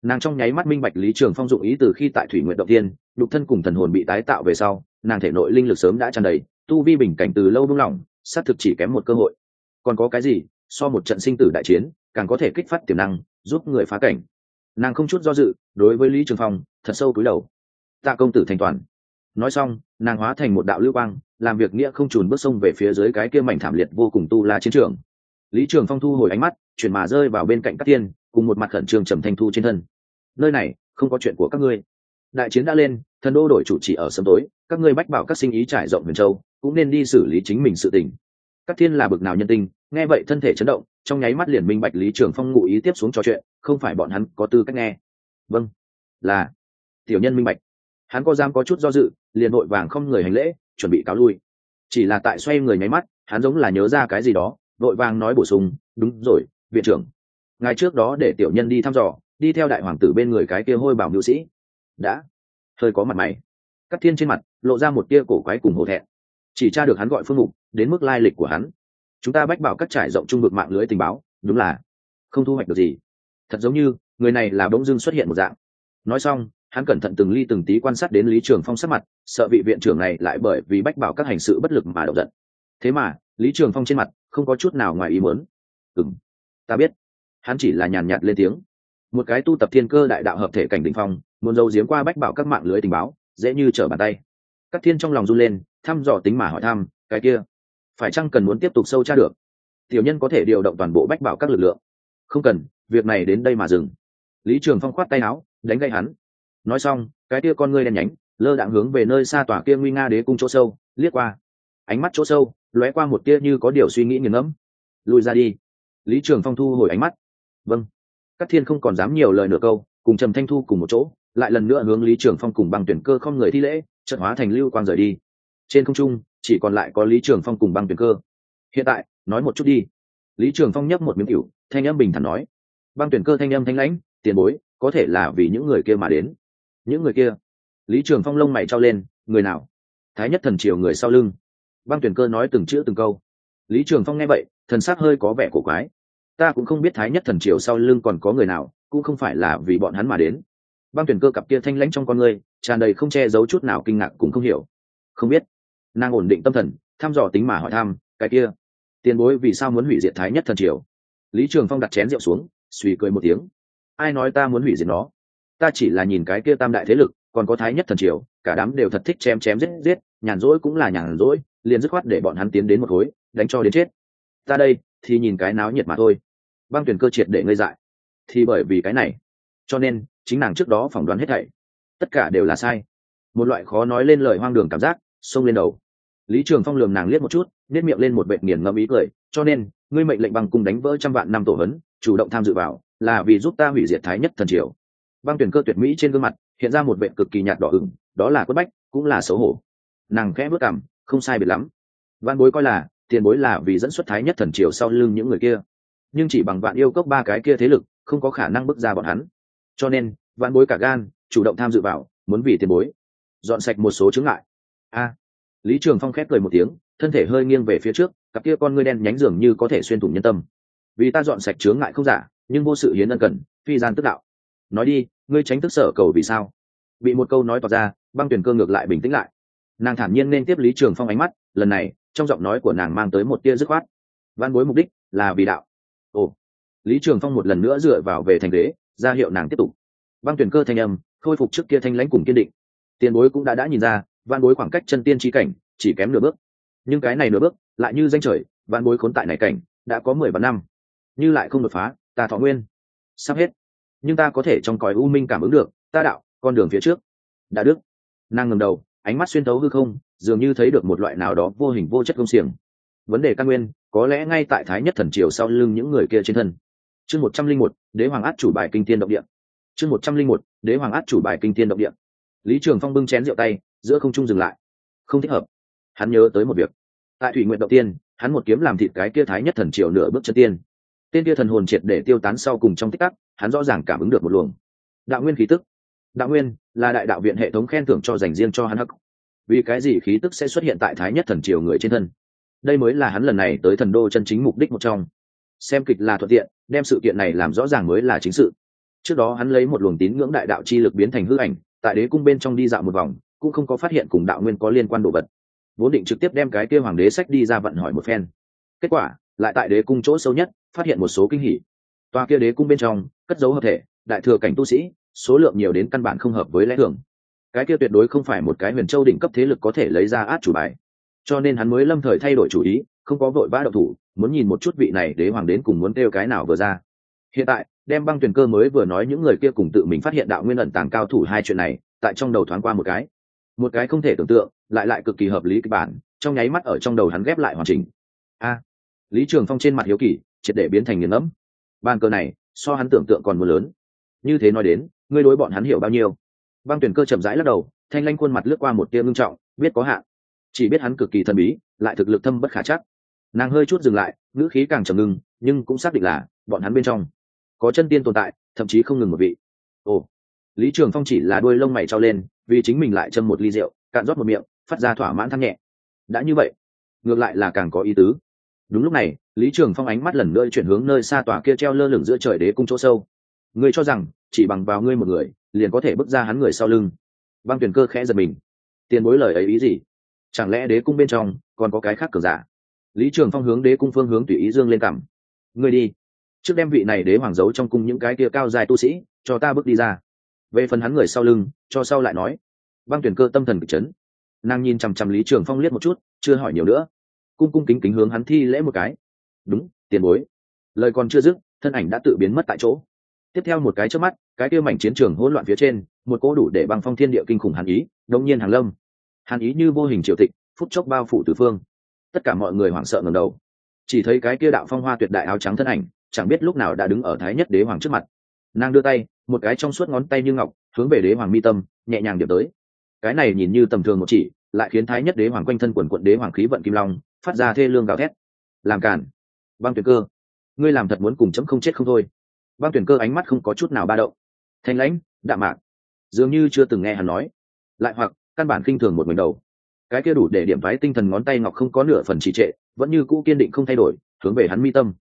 Nàng trong nháy mắt minh bạch lý trường phong dụng ý từ khi tại thủy nguyện động tiên lục thân cùng thần hồn bị tái tạo về sau, nàng thể nội linh lực sớm đã tràn đầy, tu vi bình cảnh từ lâu buông lòng xác thực chỉ kém một cơ hội. Còn có cái gì, so một trận sinh tử đại chiến, càng có thể kích phát tiềm năng, giúp người phá cảnh. Nàng không chút do dự, đối với lý trường phong, thật sâu cúi đầu. Tạ công tử thành toàn. Nói xong, nàng hóa thành một đạo lưu quang, làm việc nghĩa không trùn bước sông về phía dưới cái kia mảnh thảm liệt vô cùng tu la chiến trường lý trường phong thu hồi ánh mắt, chuyển mà rơi vào bên cạnh các tiên cùng một mặt khẩn trương trầm thanh thu trên thân. Nơi này, không có chuyện của các ngươi. Đại chiến đã lên, thần đô đổi chủ chỉ ở sớm tối, các ngươi bách bảo các sinh ý trải rộng huyền châu, cũng nên đi xử lý chính mình sự tình. Các thiên là bực nào nhân tình, nghe vậy thân thể chấn động, trong nháy mắt liền minh bạch lý trường phong ngụ ý tiếp xuống trò chuyện, không phải bọn hắn có tư cách nghe. Vâng. Là. Tiểu nhân minh bạch. Hắn có dám có chút do dự, liền vội vàng không người hành lễ, chuẩn bị cáo lui. Chỉ là tại xoay người nháy mắt, hắn giống là nhớ ra cái gì đó vội vàng nói bổ sung, đúng rồi, viện trưởng, ngài trước đó để tiểu nhân đi thăm dò, đi theo đại hoàng tử bên người cái kia hôi bảo nữ sĩ. Đã. Hơi có mặt mày. Cắt thiên trên mặt lộ ra một tia cổ quái cùng hổ thẹn. Chỉ tra được hắn gọi phương mục, đến mức lai lịch của hắn. Chúng ta bách bảo các trải rộng trung vực mạng lưới tình báo, đúng là không thu hoạch được gì. Thật giống như người này là bỗng dưng xuất hiện một dạng. Nói xong, hắn cẩn thận từng ly từng tí quan sát đến lý trường phong sắc mặt, sợ vị viện trưởng này lại bởi vì bách bảo các hành sự bất lực mà động giận. Thế mà, lý trường phong trên mặt không có chút nào ngoài ý muốn. Ừng ta biết. Hắn chỉ là nhàn nhạt lên tiếng. Một cái tu tập thiên cơ đại đạo hợp thể cảnh đ ỉ n h phong, muốn dâu giếm qua bách bảo các mạng lưới tình báo, dễ như trở bàn tay. Các thiên trong lòng run lên, thăm dò tính mà hỏi thăm, cái kia, phải chăng cần muốn tiếp tục sâu tra được? Tiểu nhân có thể điều động toàn bộ bách bảo các lực lượng. Không cần, việc này đến đây mà dừng. Lý trường phong khoát tay áo, đánh gây hắn. Nói xong, cái kia con ngươi đen nhánh, lơ đạn hướng về nơi xa tỏa kia nguy nga đế cung chỗ sâu, liếc qua. Ánh mắt chỗ sâu lóe qua một tia như có điều suy nghĩ nghiền ngẫm. Lùi ra đi. Lý trường phong thu hồi ánh mắt. Vâng. Các thiên không còn dám nhiều lời nửa câu, cùng trầm thanh thu cùng một chỗ, lại lần nữa hướng lý trường phong cùng băng tuyển cơ không người thi lễ trận hóa thành lưu quang rời đi. Trên không trung, chỉ còn lại có lý trường phong cùng băng tuyển cơ. Hiện tại, nói một chút đi. Lý trường phong nhấp một miếng cựu thanh âm bình thản nói. Băng tuyển cơ thanh âm thanh lãnh, tiền bối, có thể là vì những người kia mà đến. Những người kia. Lý trường phong lông mày trao lên, người nào? Thái nhất thần triều người sau lưng băng tuyển cơ nói từng chữ từng câu. Lý trường phong nghe vậy, thần sắc hơi có vẻ cổ quái. Ta cũng không biết thái nhất thần triều sau lưng còn có người nào, cũng không phải là vì bọn hắn mà đến. Băng tuyển cơ cặp kia thanh lãnh trong con người, tràn đầy không che giấu chút nào kinh ngạc cũng không hiểu. Không biết. Nàng ổn định tâm thần, thăm dò tính mà hỏi thăm, cái kia, tiền bối vì sao muốn hủy diệt thái nhất thần triều? Lý trường phong đặt chén rượu xuống, suy cười một tiếng. Ai nói ta muốn hủy diệt nó? Ta chỉ là nhìn cái kia tam đại thế lực, còn có thái nhất thần triều, cả đám đều thật thích chém chém giết giết, nhàn rỗi cũng là nhàn rỗi liền dứt khoát để bọn hắn tiến đến một khối, đánh cho đến chết. Ta đây, thì nhìn cái náo nhiệt mà thôi. Băng tuyển cơ triệt để ngây dại. Thì bởi vì cái này. Cho nên, chính nàng trước đó phỏng đoán hết thảy. Tất cả đều là sai. Một loại khó nói lên lời hoang đường cảm giác, xông lên đầu. Lý trường phong lường nàng liếc một chút nếp miệng lên một vệ nghiền ngẫm ý cười. Cho nên, ngươi mệnh lệnh băng cung đánh vỡ trăm vạn năm tổ hấn chủ động tham dự vào, là vì giúp ta hủy diệt thái nhất thần triều. Băng tuyển cơ tuyệt mỹ trên gương mặt, hiện ra một vệ cực kỳ nhạt đỏ ửng, đó là quất bách, cũng là xấu hổ. Nàng khẽ bước cảm không sai biệt lắm. Văn bối coi là, tiền bối là vì dẫn xuất thái nhất thần triều sau lưng những người kia. Nhưng chỉ bằng vạn yêu cốc ba cái kia thế lực, không có khả năng bước ra bọn hắn. Cho nên, vạn bối cả gan, chủ động tham dự vào, muốn vì tiền bối. Dọn sạch một số chứng ngại. A. Lý trường phong khép cười một tiếng, thân thể hơi nghiêng về phía trước, cặp kia con ngươi đen nhánh dường như có thể xuyên thủng nhân tâm. Vì ta dọn sạch chướng ngại không giả, nhưng vô sự hiến ân cần, phi gian tức đạo. Nói đi, ngươi tránh tức sở cầu vì sao? Bị một câu nói tỏ ra, băng tuyển cơ ngược lại bình tĩnh lại nàng thản nhiên nên tiếp lý trường phong ánh mắt, lần này, trong giọng nói của nàng mang tới một tia dứt khoát. Văn bối mục đích là vì đạo. Ồ. Lý trường phong một lần nữa dựa vào về thành ghế, ra hiệu nàng tiếp tục. Băng tuyển cơ thanh âm, khôi phục trước kia thanh lãnh cùng kiên định. Tiền bối cũng đã đã nhìn ra, văn bối khoảng cách chân tiên tri cảnh, chỉ kém nửa bước. Nhưng cái này nửa bước, lại như danh trời, văn bối khốn tại này cảnh, đã có mười vạn năm. Như lại không đột phá, ta thọ nguyên, sắp hết. Nhưng ta có thể trong cõi u minh cảm ứng được, ta đạo, con đường phía trước. Đã đức. Nàng ngầm đầu ánh mắt xuyên thấu hư không, dường như thấy được một loại nào đó vô hình vô chất công xiềng. Vấn đề căn nguyên, có lẽ ngay tại thái nhất thần triều sau lưng những người kia trên thân. Chương một trăm linh một, đế hoàng át chủ bài kinh tiên động địa. Chương một trăm linh một, đế hoàng át chủ bài kinh tiên động địa. Lý trường phong bưng chén rượu tay, giữa không trung dừng lại. Không thích hợp. Hắn nhớ tới một việc. Tại thủy nguyện động tiên, hắn một kiếm làm thịt cái kia thái nhất thần triều nửa bước chân tiên. Tên kia thần hồn triệt để tiêu tán sau cùng trong tích tắc, hắn rõ ràng cảm ứng được một luồng. Đạo nguyên khí tức đạo nguyên là đại đạo viện hệ thống khen thưởng cho dành riêng cho hắn hắc. Vì cái gì khí tức sẽ xuất hiện tại thái nhất thần triều người trên thân? Đây mới là hắn lần này tới thần đô chân chính mục đích một trong. Xem kịch là thuận tiện, đem sự kiện này làm rõ ràng mới là chính sự. Trước đó hắn lấy một luồng tín ngưỡng đại đạo chi lực biến thành hư ảnh, tại đế cung bên trong đi dạo một vòng, cũng không có phát hiện cùng đạo nguyên có liên quan đồ vật. Vốn định trực tiếp đem cái kia hoàng đế sách đi ra vận hỏi một phen. Kết quả, lại tại đế cung chỗ sâu nhất, phát hiện một số kinh hỉ. Toa kia đế cung bên trong, cất dấu hợp thể, đại thừa cảnh tu sĩ số lượng nhiều đến căn bản không hợp với lẽ thường. Cái kia tuyệt đối không phải một cái huyền châu đỉnh cấp thế lực có thể lấy ra át chủ bài. Cho nên hắn mới lâm thời thay đổi chủ ý, không có vội vã độc thủ, muốn nhìn một chút vị này đế hoàng đến cùng muốn kêu cái nào vừa ra. Hiện tại, đem băng tuyển cơ mới vừa nói những người kia cùng tự mình phát hiện đạo nguyên ẩn tàng cao thủ hai chuyện này, tại trong đầu thoáng qua một cái. Một cái không thể tưởng tượng, lại lại cực kỳ hợp lý kịch bản, trong nháy mắt ở trong đầu hắn ghép lại hoàn chỉnh. A! Lý trường phong trên mặt hiếu kỳ, triệt để biến thành nghiền ngẫm. Bàn cờ này, so hắn tưởng tượng còn mưa lớn. Như thế nói đến ngươi đối bọn hắn hiểu bao nhiêu? Băng tuyển cơ chậm rãi lắc đầu, thanh lanh khuôn mặt lướt qua một tia ngưng trọng, biết có hạn. Chỉ biết hắn cực kỳ thần bí, lại thực lực thâm bất khả chắc. Nàng hơi chút dừng lại, ngữ khí càng trầm ngưng, nhưng cũng xác định là bọn hắn bên trong có chân tiên tồn tại, thậm chí không ngừng một vị. Ồ, lý trường phong chỉ là đuôi lông mày trao lên, vì chính mình lại châm một ly rượu, cạn rót một miệng, phát ra thỏa mãn thăng nhẹ. Đã như vậy, ngược lại là càng có ý tứ. Đúng lúc này, lý trường phong ánh mắt lần nữa chuyển hướng nơi xa tòa kia treo lơ lửng giữa trời đế cung chỗ sâu ngươi cho rằng, chỉ bằng vào ngươi một người, liền có thể bước ra hắn người sau lưng. Băng tuyển cơ khẽ giật mình. Tiền bối lời ấy ý gì? Chẳng lẽ đế cung bên trong còn có cái khác cờ giả? Lý trường phong hướng đế cung phương hướng tùy ý dương lên cằm. Ngươi đi. Trước đem vị này đế hoàng giấu trong cung những cái kia cao dài tu sĩ, cho ta bước đi ra. Về phần hắn người sau lưng, cho sau lại nói. Băng tuyển cơ tâm thần kịch chấn. Nàng nhìn chằm chằm lý trường phong liếc một chút, chưa hỏi nhiều nữa. Cung cung kính kính hướng hắn thi lễ một cái. Đúng, tiền bối. Lời còn chưa dứt, thân ảnh đã tự biến mất tại chỗ tiếp theo một cái trước mắt, cái kia mảnh chiến trường hỗn loạn phía trên, một cỗ đủ để băng phong thiên địa kinh khủng hàn ý đông nhiên hàng lâm. Hàn ý như vô hình triều tịch, phút chốc bao phủ tứ phương. Tất cả mọi người hoảng sợ ngầm đầu. Chỉ thấy cái kia đạo phong hoa tuyệt đại áo trắng thân ảnh, chẳng biết lúc nào đã đứng ở thái nhất đế hoàng trước mặt. Nàng đưa tay, một cái trong suốt ngón tay như ngọc, hướng về đế hoàng mi tâm, nhẹ nhàng điểm tới. Cái này nhìn như tầm thường một chỉ, lại khiến thái nhất đế hoàng quanh thân quần quận đế hoàng khí vận kim long, phát ra thê lương gào thét. Làm cản băng tuyệt cơ. Ngươi làm thật muốn cùng chấm không chết không thôi băng tuyển cơ ánh mắt không có chút nào ba động. Thanh lãnh đạm mạc. Dường như chưa từng nghe hắn nói. Lại hoặc, căn bản khinh thường một mình đầu. Cái kia đủ để điểm phái tinh thần ngón tay ngọc không có nửa phần trì trệ, vẫn như cũ kiên định không thay đổi, hướng về hắn mi tâm.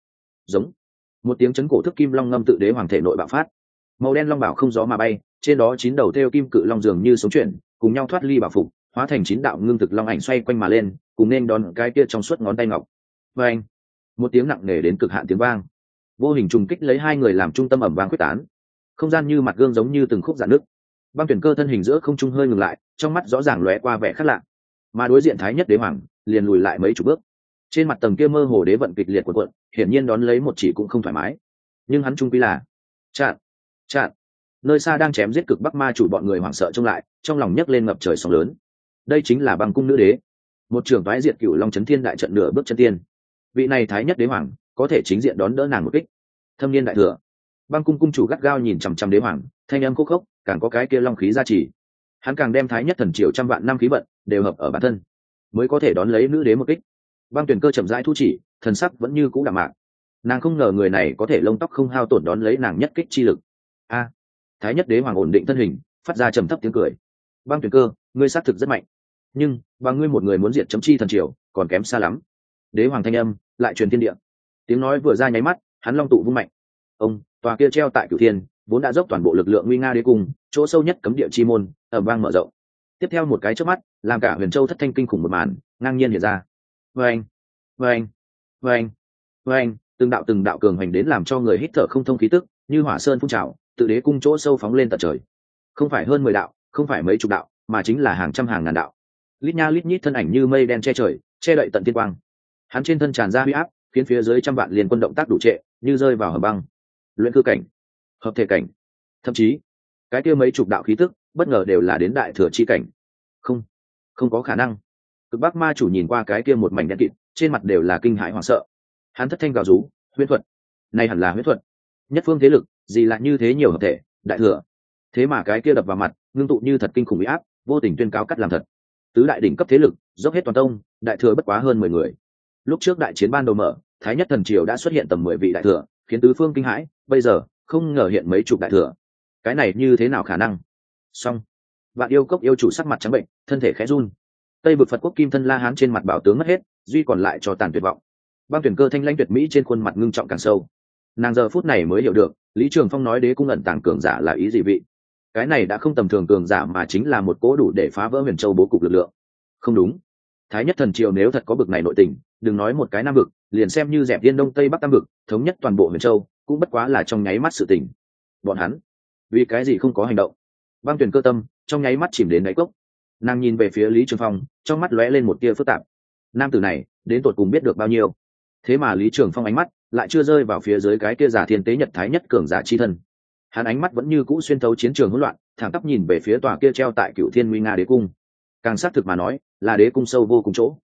Giống. Một tiếng chấn cổ thức kim long ngâm tự đế hoàng thể nội bạo phát. Màu đen long bảo không gió mà bay, trên đó chín đầu theo kim cự long dường như sống chuyển, cùng nhau thoát ly bảo phục, hóa thành chín đạo ngưng thực long ảnh xoay quanh mà lên, cùng nên đón cái kia trong suốt ngón tay ngọc. Và anh một tiếng nặng nề đến cực hạn tiếng vang vô hình trùng kích lấy hai người làm trung tâm ẩm vang quyết tán. Không gian như mặt gương giống như từng khúc giãn nước băng tuyển cơ thân hình giữa không trung hơi ngừng lại, trong mắt rõ ràng lóe qua vẻ khác lạ. Mà đối diện thái nhất đế hoàng, liền lùi lại mấy chục bước. Trên mặt tầng kia mơ hồ đế vận kịch liệt của quận hiển nhiên đón lấy một chỉ cũng không thoải mái. Nhưng hắn trung quy là chặn chặn nơi xa đang chém giết cực bắc ma chủ bọn người hoảng sợ trông lại, trong lòng nhấc lên ngập trời sóng lớn. Đây chính là băng cung nữ đế. Một trưởng thoái diệt cựu long trấn thiên đại trận nửa bước chân tiên. Vị này thái nhất đế hoàng có thể chính diện đón đỡ nàng một kích. Thâm niên đại thừa. Băng cung cung chủ gắt gao nhìn chằm chằm đế hoàng, thanh âm khúc khốc, càng có cái kia long khí gia trì. Hắn càng đem thái nhất thần triều trăm vạn năm khí vận đều hợp ở bản thân, mới có thể đón lấy nữ đế một kích. Băng tuyển cơ chậm rãi thu chỉ, thần sắc vẫn như cũ đạm mạc. Nàng không ngờ người này có thể lông tóc không hao tổn đón lấy nàng nhất kích chi lực. A! Thái nhất đế hoàng ổn định thân hình, phát ra trầm thấp tiếng cười. Băng tuyển cơ, ngươi xác thực rất mạnh. Nhưng, và ngươi một người muốn diệt chấm chi thần triều, còn kém xa lắm. Đế hoàng thanh âm lại truyền thiên địa tiếng nói vừa ra nháy mắt, hắn long tụ vung mạnh. Ông, tòa kia treo tại cửu thiên, vốn đã dốc toàn bộ lực lượng nguy nga đế cung, chỗ sâu nhất cấm địa chi môn ở vang mở rộng. Tiếp theo một cái trước mắt, làm cả huyền châu thất thanh kinh khủng một màn, ngang nhiên hiện ra. Vâng vâng vâng vâng. Từng đạo từng đạo cường hành đến làm cho người hít thở không thông khí tức, như hỏa sơn phun trào, tự đế cung chỗ sâu phóng lên tận trời. Không phải hơn mười đạo, không phải mấy chục đạo, mà chính là hàng trăm hàng ngàn đạo. Lít nha lít nhít thân ảnh như mây đen che trời, che đậy tận tiên quang. Hắn trên thân tràn ra huy áp khiến phía dưới trăm vạn liên quân động tác đủ trệ, như rơi vào hầm băng. Luyện cư cảnh, hợp thể cảnh, thậm chí, cái kia mấy chục đạo khí tức, bất ngờ đều là đến đại thừa chi cảnh. Không không có khả năng. Cực bắc ma chủ nhìn qua cái kia một mảnh đen kịt, trên mặt đều là kinh hãi hoảng sợ. Hắn thất thanh gào rú, huyễn thuật. Này hẳn là huyễn thuật. Nhất phương thế lực, gì lại như thế nhiều hợp thể, đại thừa. Thế mà cái kia đập vào mặt, ngưng tụ như thật kinh khủng bị áp, vô tình tuyên cáo cắt làm thật. Tứ đại đỉnh cấp thế lực, dốc hết toàn tông, đại thừa bất quá hơn mười người. Lúc trước đại chiến ban đầu mở thái nhất thần triều đã xuất hiện tầm mười vị đại thừa, khiến tứ phương kinh hãi, bây giờ, không ngờ hiện mấy chục đại thừa. Cái này như thế nào khả năng? Song vạn yêu cốc yêu chủ sắc mặt trắng bệnh, thân thể khẽ run. Tây vực phật quốc kim thân la hán trên mặt bảo tướng mất hết, duy còn lại cho tàn tuyệt vọng. Băng tuyển cơ thanh lãnh tuyệt mỹ trên khuôn mặt ngưng trọng càng sâu. Nàng giờ phút này mới hiểu được, lý trường phong nói đế cung ẩn tàng cường giả là ý gì vị. Cái này đã không tầm thường cường giả mà chính là một cố đủ để phá vỡ huyền châu bố cục lực lượng. Không đúng. Thái nhất thần triều nếu thật có bực này nội tình đừng nói một cái nam vực, liền xem như dẹp yên đông tây bắc tam vực, thống nhất toàn bộ miền châu, cũng bất quá là trong nháy mắt sự tình. Bọn hắn, vì cái gì không có hành động? Băng tuyển cơ tâm, trong nháy mắt chìm đến đáy cốc. Nàng nhìn về phía lý trường phong, trong mắt lóe lên một tia phức tạp. Nam tử này, đến tột cùng biết được bao nhiêu? Thế mà lý trường phong ánh mắt lại chưa rơi vào phía dưới cái kia giả thiên tế nhật thái nhất cường giả chi thân. Hắn ánh mắt vẫn như cũ xuyên thấu chiến trường hỗn loạn, thẳng tắp nhìn về phía tòa kia treo tại cựu thiên nguy nga đế cung. Càng xác thực mà nói, là đế cung sâu vô cùng chỗ.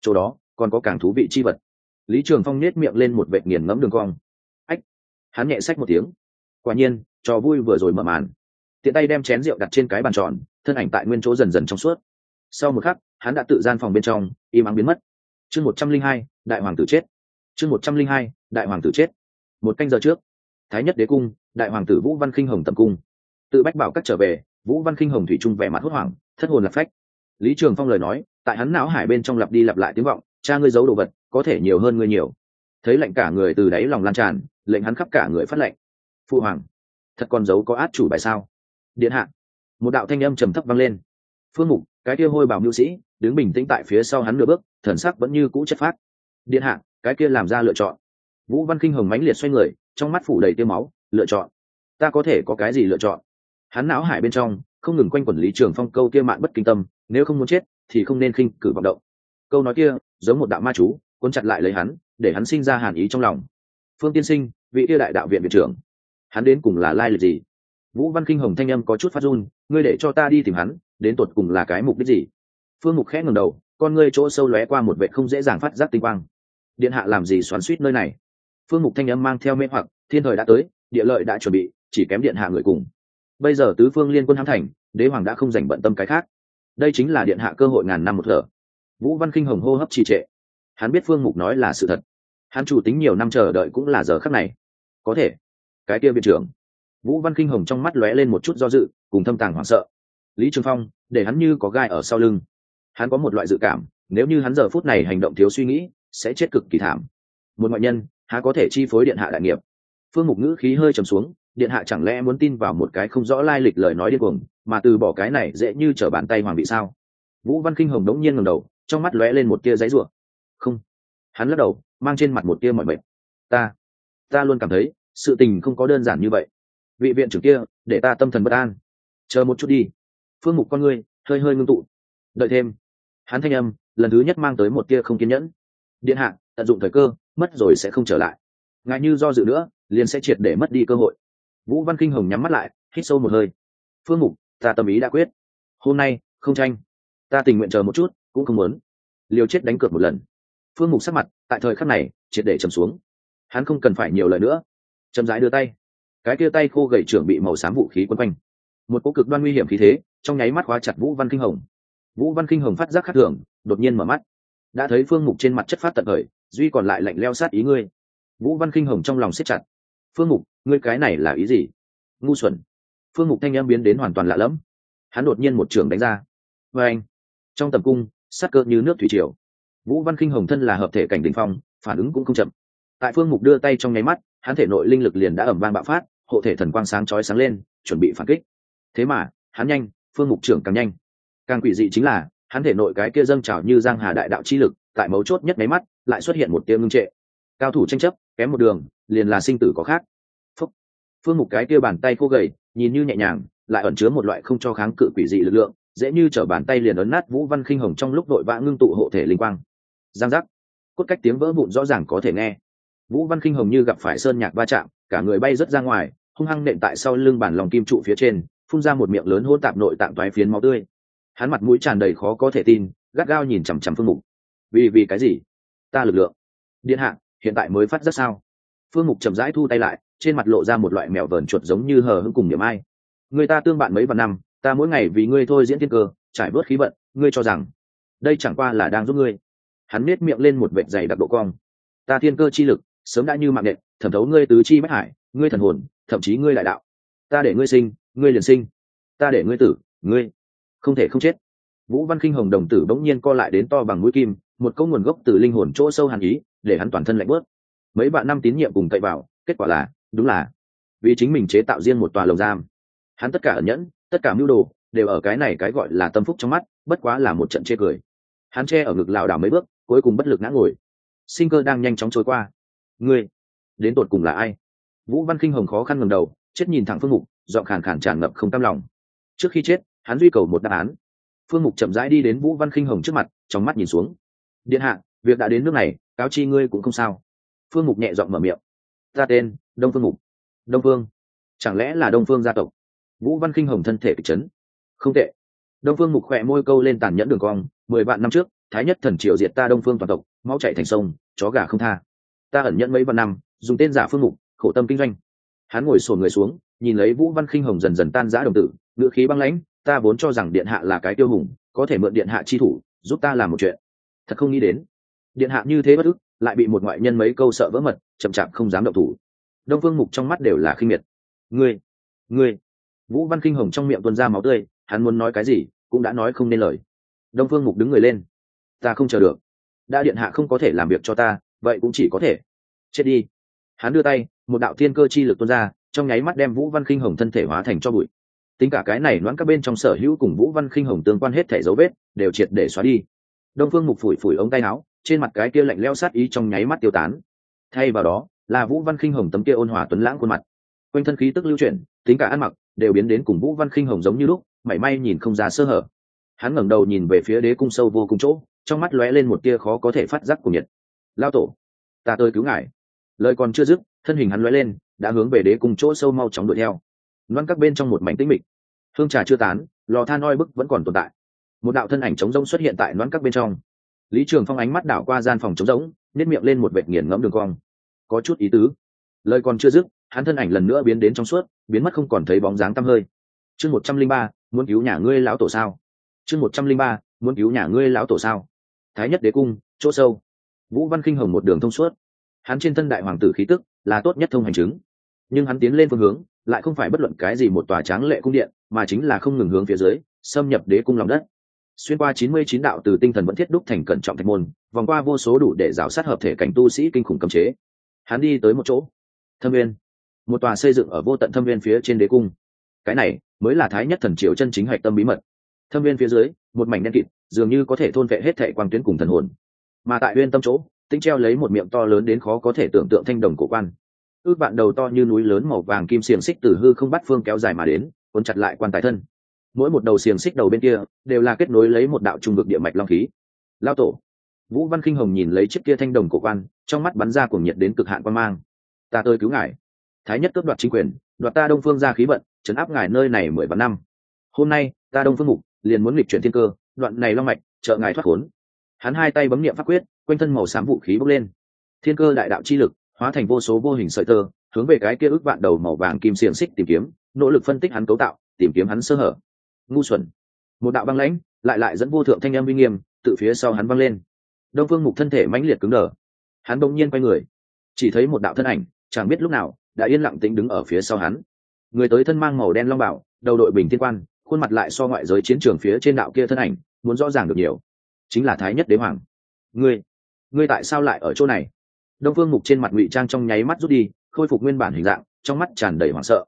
Chỗ đó còn có càng thú vị chi vật. Lý trường phong nết miệng lên một vệt nghiền ngẫm đường cong. Ách, hắn nhẹ sách một tiếng. Quả nhiên, trò vui vừa rồi mở màn. Tiện tay đem chén rượu đặt trên cái bàn tròn, thân ảnh tại nguyên chỗ dần dần trong suốt. Sau một khắc, hắn đã tự gian phòng bên trong, im ắng biến mất. Chương một trăm linh hai, đại hoàng tử chết. Chương một trăm linh hai, đại hoàng tử chết. Một canh giờ trước, thái nhất đế cung, đại hoàng tử vũ văn khinh hồng tầm cung. Tự bách bảo cắt trở về, vũ văn khinh hồng thủy trung vẻ mặt hốt hoảng, thất hồn lạc phách. Lý trường phong lời nói, tại hắn não hải bên trong lặp đi lặp lại tiếng vọng cha ngươi giấu đồ vật, có thể nhiều hơn ngươi nhiều. Thấy lạnh cả người từ đáy lòng lan tràn, lệnh hắn khắp cả người phát lệnh. Phụ hoàng, thật còn giấu có át chủ bài sao? Điện hạ, một đạo thanh âm trầm thấp vang lên. Phương mục, cái kia hôi bảo mưu sĩ, đứng bình tĩnh tại phía sau hắn nửa bước, thần sắc vẫn như cũ chất phát điện hạ, cái kia làm ra lựa chọn. Vũ văn kinh hồng mãnh liệt xoay người, trong mắt phủ đầy tiêu máu, lựa chọn. Ta có thể có cái gì lựa chọn? Hắn não hải bên trong, không ngừng quanh quẩn lý trường phong câu kia mạn bất kinh tâm, nếu không muốn chết, thì không nên khinh cử vọng động. Câu nói kia giống một đạo ma chú, cuốn chặt lại lấy hắn, để hắn sinh ra hàn ý trong lòng. Phương tiên sinh, vị yêu đại đạo viện viện trưởng, hắn đến cùng là lai lịch gì? Vũ văn kinh hồng thanh âm có chút phát run, ngươi để cho ta đi tìm hắn, đến tột cùng là cái mục đích gì? Phương mục khẽ ngầm đầu, con ngươi chỗ sâu lóe qua một vệ không dễ dàng phát giác tinh quang. Điện hạ làm gì xoắn suýt nơi này? Phương mục thanh âm mang theo mê hoặc, thiên thời đã tới, địa lợi đã chuẩn bị, chỉ kém điện hạ người cùng. Bây giờ tứ phương liên quân hãm thành, đế hoàng đã không dành bận tâm cái khác. Đây chính là điện hạ cơ hội ngàn năm một thở vũ văn kinh hồng hô hấp trì trệ. Hắn biết phương mục nói là sự thật. Hắn chủ tính nhiều năm chờ đợi cũng là giờ khắc này. Có thể, cái kia viện trưởng. Vũ văn kinh hồng trong mắt lóe lên một chút do dự, cùng thâm tàng hoảng sợ. Lý trường phong, để hắn như có gai ở sau lưng. Hắn có một loại dự cảm, nếu như hắn giờ phút này hành động thiếu suy nghĩ, sẽ chết cực kỳ thảm. Một ngoại nhân, há có thể chi phối điện hạ đại nghiệp? Phương mục ngữ khí hơi trầm xuống, điện hạ chẳng lẽ muốn tin vào một cái không rõ lai lịch lời nói điên cuồng, mà từ bỏ cái này dễ như trở bàn tay hoàng bị sao? Vũ văn kinh hồng đống nhiên ngầm đầu trong mắt lóe lên một tia giấy rủa. Không. Hắn lắc đầu, mang trên mặt một tia mọi mệt. Ta ta luôn cảm thấy, sự tình không có đơn giản như vậy. Vị viện trưởng kia, để ta tâm thần bất an. Chờ một chút đi. Phương mục con ngươi, hơi hơi ngưng tụ. Đợi thêm. Hắn thanh âm, lần thứ nhất mang tới một tia không kiên nhẫn. Điện hạ, tận dụng thời cơ, mất rồi sẽ không trở lại. Ngại như do dự nữa, liền sẽ triệt để mất đi cơ hội. Vũ văn kinh hồng nhắm mắt lại, hít sâu một hơi. Phương mục, ta tâm ý đã quyết. Hôm nay, không tranh. Ta tình nguyện chờ một chút cũng không muốn. Liều chết đánh cược một lần. Phương mục sắc mặt, tại thời khắc này, triệt để trầm xuống. Hắn không cần phải nhiều lời nữa. Chậm rãi đưa tay. Cái kia tay khô gầy trưởng bị màu xám vũ khí quấn quanh. Một cỗ cực đoan nguy hiểm khí thế, trong nháy mắt khóa chặt vũ văn kinh hồng. Vũ văn kinh hồng phát giác khắc thường, đột nhiên mở mắt. Đã thấy phương mục trên mặt chất phát tận thời, duy còn lại lạnh leo sát ý ngươi. Vũ văn kinh hồng trong lòng siết chặt. Phương mục, ngươi cái này là ý gì? Ngu xuẩn. Phương mục thanh em biến đến hoàn toàn lạ lẫm. Hắn đột nhiên một trường đánh ra. Vê anh, trong tầm cung sát cơ như nước thủy triều. Vũ văn kinh hồng thân là hợp thể cảnh đình phong, phản ứng cũng không chậm. Tại phương mục đưa tay trong nháy mắt, hắn thể nội linh lực liền đã ẩm vang bạo phát, hộ thể thần quang sáng chói sáng lên, chuẩn bị phản kích. Thế mà, hắn nhanh, phương mục trưởng càng nhanh. Càng quỷ dị chính là, hắn thể nội cái kia dâng trào như giang hà đại đạo chi lực, tại mấu chốt nhất máy mắt, lại xuất hiện một tia ngưng trệ. Cao thủ tranh chấp, kém một đường, liền là sinh tử có khác. Phúc. phương mục cái kia bàn tay khô gầy, nhìn như nhẹ nhàng, lại ẩn chứa một loại không cho kháng cự quỷ dị lực lượng dễ như trở bàn tay liền ấn nát vũ văn khinh hồng trong lúc đội vã ngưng tụ hộ thể linh quang. Giang giác. Cốt cách tiếng vỡ vụn rõ ràng có thể nghe. Vũ văn khinh hồng như gặp phải sơn nhạc va chạm, cả người bay rớt ra ngoài, hung hăng nện tại sau lưng bản lòng kim trụ phía trên, phun ra một miệng lớn hôn tạp nội tạng toái phiến máu tươi. Hắn mặt mũi tràn đầy khó có thể tin, gắt gao nhìn chằm chằm phương mục. Vì vì cái gì? Ta lực lượng. Điện hạ, hiện tại mới phát rất sao? Phương mục chậm rãi thu tay lại, trên mặt lộ ra một loại mèo vờn chuột giống như hờ hững cùng niệm ai. Người ta tương bạn mấy vạn năm ta mỗi ngày vì ngươi thôi diễn thiên cơ, trải bớt khí vận, ngươi cho rằng, đây chẳng qua là đang giúp ngươi. Hắn nết miệng lên một vệt dày đặc độ cong. Ta thiên cơ chi lực, sớm đã như mạng nện thẩm thấu ngươi tứ chi bách hải, ngươi thần hồn, thậm chí ngươi đại đạo. Ta để ngươi sinh, ngươi liền sinh. Ta để ngươi tử, ngươi không thể không chết. Vũ văn kinh hồng đồng tử bỗng nhiên co lại đến to bằng mũi kim, một câu nguồn gốc từ linh hồn chỗ sâu hàn ý, để hắn toàn thân lạnh bớt. Mấy bạn năm tín nhiệm cùng cậy vào, kết quả là, đúng là, vì chính mình chế tạo riêng một tòa lồng giam. Hắn tất cả ẩn nhẫn tất cả mưu đồ đều ở cái này cái gọi là tâm phúc trong mắt, bất quá là một trận chê cười. Hắn che ở ngực lảo đảo mấy bước, cuối cùng bất lực ngã ngồi. Sinh cơ đang nhanh chóng trôi qua. Ngươi, đến tột cùng là ai? Vũ văn kinh hồng khó khăn ngầm đầu, chết nhìn thẳng phương mục dọn khàn khàn tràn ngập không tâm lòng. Trước khi chết, hắn duy cầu một đáp án. Phương mục chậm rãi đi đến vũ văn kinh hồng trước mặt, trong mắt nhìn xuống. Điện hạ, việc đã đến nước này, cáo chi ngươi cũng không sao. Phương mục nhẹ giọng mở miệng. Ta tên, đông phương mục. Đông phương. Chẳng lẽ là đông phương gia tộc? Vũ văn kinh hồng thân thể kịch chấn. Không tệ. Đông phương mục khỏe môi câu lên tàn nhẫn đường cong, mười vạn năm trước, thái nhất thần triều diệt ta đông phương toàn tộc, máu chạy thành sông, chó gà không tha. Ta ẩn nhẫn mấy vạn năm, dùng tên giả phương mục, khổ tâm kinh doanh. Hắn ngồi sổ người xuống, nhìn lấy vũ văn khinh hồng dần dần tan giã đồng tử, ngữ khí băng lãnh, ta vốn cho rằng điện hạ là cái tiêu hùng, có thể mượn điện hạ chi thủ, giúp ta làm một chuyện. Thật không nghĩ đến, điện hạ như thế bất ức, lại bị một ngoại nhân mấy câu sợ vỡ mật, chậm chạp không dám động thủ. Đông phương mục trong mắt đều là khinh miệt. Ngươi ngươi vũ văn kinh hồng trong miệng tuôn ra máu tươi, hắn muốn nói cái gì, cũng đã nói không nên lời. Đông phương mục đứng người lên. Ta không chờ được. Đã điện hạ không có thể làm việc cho ta, vậy cũng chỉ có thể. Chết đi. Hắn đưa tay, một đạo thiên cơ chi lực tuôn ra, trong nháy mắt đem vũ văn kinh hồng thân thể hóa thành cho bụi. Tính cả cái này loãng các bên trong sở hữu cùng vũ văn kinh hồng tương quan hết thể dấu vết, đều triệt để xóa đi. Đông phương mục phủi phủi ống tay áo, trên mặt cái kia lạnh leo sát ý trong nháy mắt tiêu tán. Thay vào đó, là vũ văn kinh hồng tấm kia ôn hòa tuấn lãng khuôn mặt. Quanh thân khí tức lưu chuyển, tính cả ăn mặc đều biến đến cùng vũ văn khinh hồng giống như lúc, mảy may nhìn không ra sơ hở. Hắn ngẩng đầu nhìn về phía đế cung sâu vô cùng chỗ, trong mắt lóe lên một tia khó có thể phát giác của nhiệt. Lao tổ, ta tới cứu ngài. Lời còn chưa dứt, thân hình hắn lóe lên, đã hướng về đế cung chỗ sâu mau chóng đuổi theo. Loan các bên trong một mảnh tĩnh mịch. Hương trà chưa tán, lò than oi bức vẫn còn tồn tại. Một đạo thân ảnh trống rỗng xuất hiện tại loan các bên trong. Lý trường phong ánh mắt đảo qua gian phòng trống rỗng nếp miệng lên một vệt nghiền ngẫm đường cong. Có chút ý tứ. Lời còn chưa dứt hắn thân ảnh lần nữa biến đến trong suốt, biến mất không còn thấy bóng dáng tăm hơi. Chương một trăm linh ba, muốn cứu nhà ngươi lão tổ sao? Chương một trăm linh ba, muốn cứu nhà ngươi lão tổ sao? Thái nhất đế cung, chỗ sâu. Vũ văn kinh hồng một đường thông suốt. Hắn trên thân đại hoàng tử khí tức là tốt nhất thông hành chứng. Nhưng hắn tiến lên phương hướng, lại không phải bất luận cái gì một tòa tráng lệ cung điện, mà chính là không ngừng hướng phía dưới, xâm nhập đế cung lòng đất. Xuyên qua chín mươi chín đạo từ tinh thần vẫn thiết đúc thành cẩn trọng thạch môn, vòng qua vô số đủ để rào sát hợp thể cảnh tu sĩ kinh khủng cấm chế. Hắn đi tới một chỗ. Thâm viên một tòa xây dựng ở vô tận thâm viên phía trên đế cung. Cái này mới là thái nhất thần triều chân chính hạch tâm bí mật. Thâm viên phía dưới, một mảnh đen kịt, dường như có thể thôn vệ hết thệ quang tuyến cùng thần hồn. Mà tại uyên tâm chỗ tinh treo lấy một miệng to lớn đến khó có thể tưởng tượng thanh đồng cổ quan. Ước bạn đầu to như núi lớn màu vàng kim xiềng xích từ hư không bắt phương kéo dài mà đến, cuốn chặt lại quan tài thân. Mỗi một đầu xiềng xích đầu bên kia, đều là kết nối lấy một đạo trung vực địa mạch long khí. Lao tổ. Vũ văn kinh hồng nhìn lấy chiếc kia thanh đồng cổ quan, trong mắt bắn ra cuồng nhiệt đến cực hạn quan mang. Ta tôi cứu ngài thái nhất cướp đoạt chính quyền, đoạt ta đông phương ra khí vận chấn áp ngài nơi này mười vạn năm. Hôm nay, ta đông phương mục, liền muốn nghịch chuyển thiên cơ, đoạn này long mạch, trợ ngài thoát khốn. Hắn hai tay bấm niệm pháp quyết, quanh thân màu xám vũ khí bốc lên. Thiên cơ đại đạo chi lực, hóa thành vô số vô hình sợi tơ, hướng về cái kia ước vạn đầu màu vàng kim xiềng xích tìm kiếm, nỗ lực phân tích hắn cấu tạo, tìm kiếm hắn sơ hở. Ngu xuẩn. Một đạo băng lãnh, lại lại dẫn vô thượng thanh âm uy nghiêm tự phía sau hắn văng lên. Đông phương mục thân thể mãnh liệt cứng đờ. Hắn bỗng nhiên quay người. Chỉ thấy một đạo thân ảnh, chẳng biết lúc nào đã yên lặng tĩnh đứng ở phía sau hắn. Người tới thân mang màu đen long bảo, đầu đội bình thiên quan, khuôn mặt lại so ngoại giới chiến trường phía trên đạo kia thân ảnh, muốn rõ ràng được nhiều. Chính là thái nhất đế hoàng. Ngươi ngươi tại sao lại ở chỗ này? Đông phương mục trên mặt ngụy trang trong nháy mắt rút đi, khôi phục nguyên bản hình dạng, trong mắt tràn đầy hoảng sợ.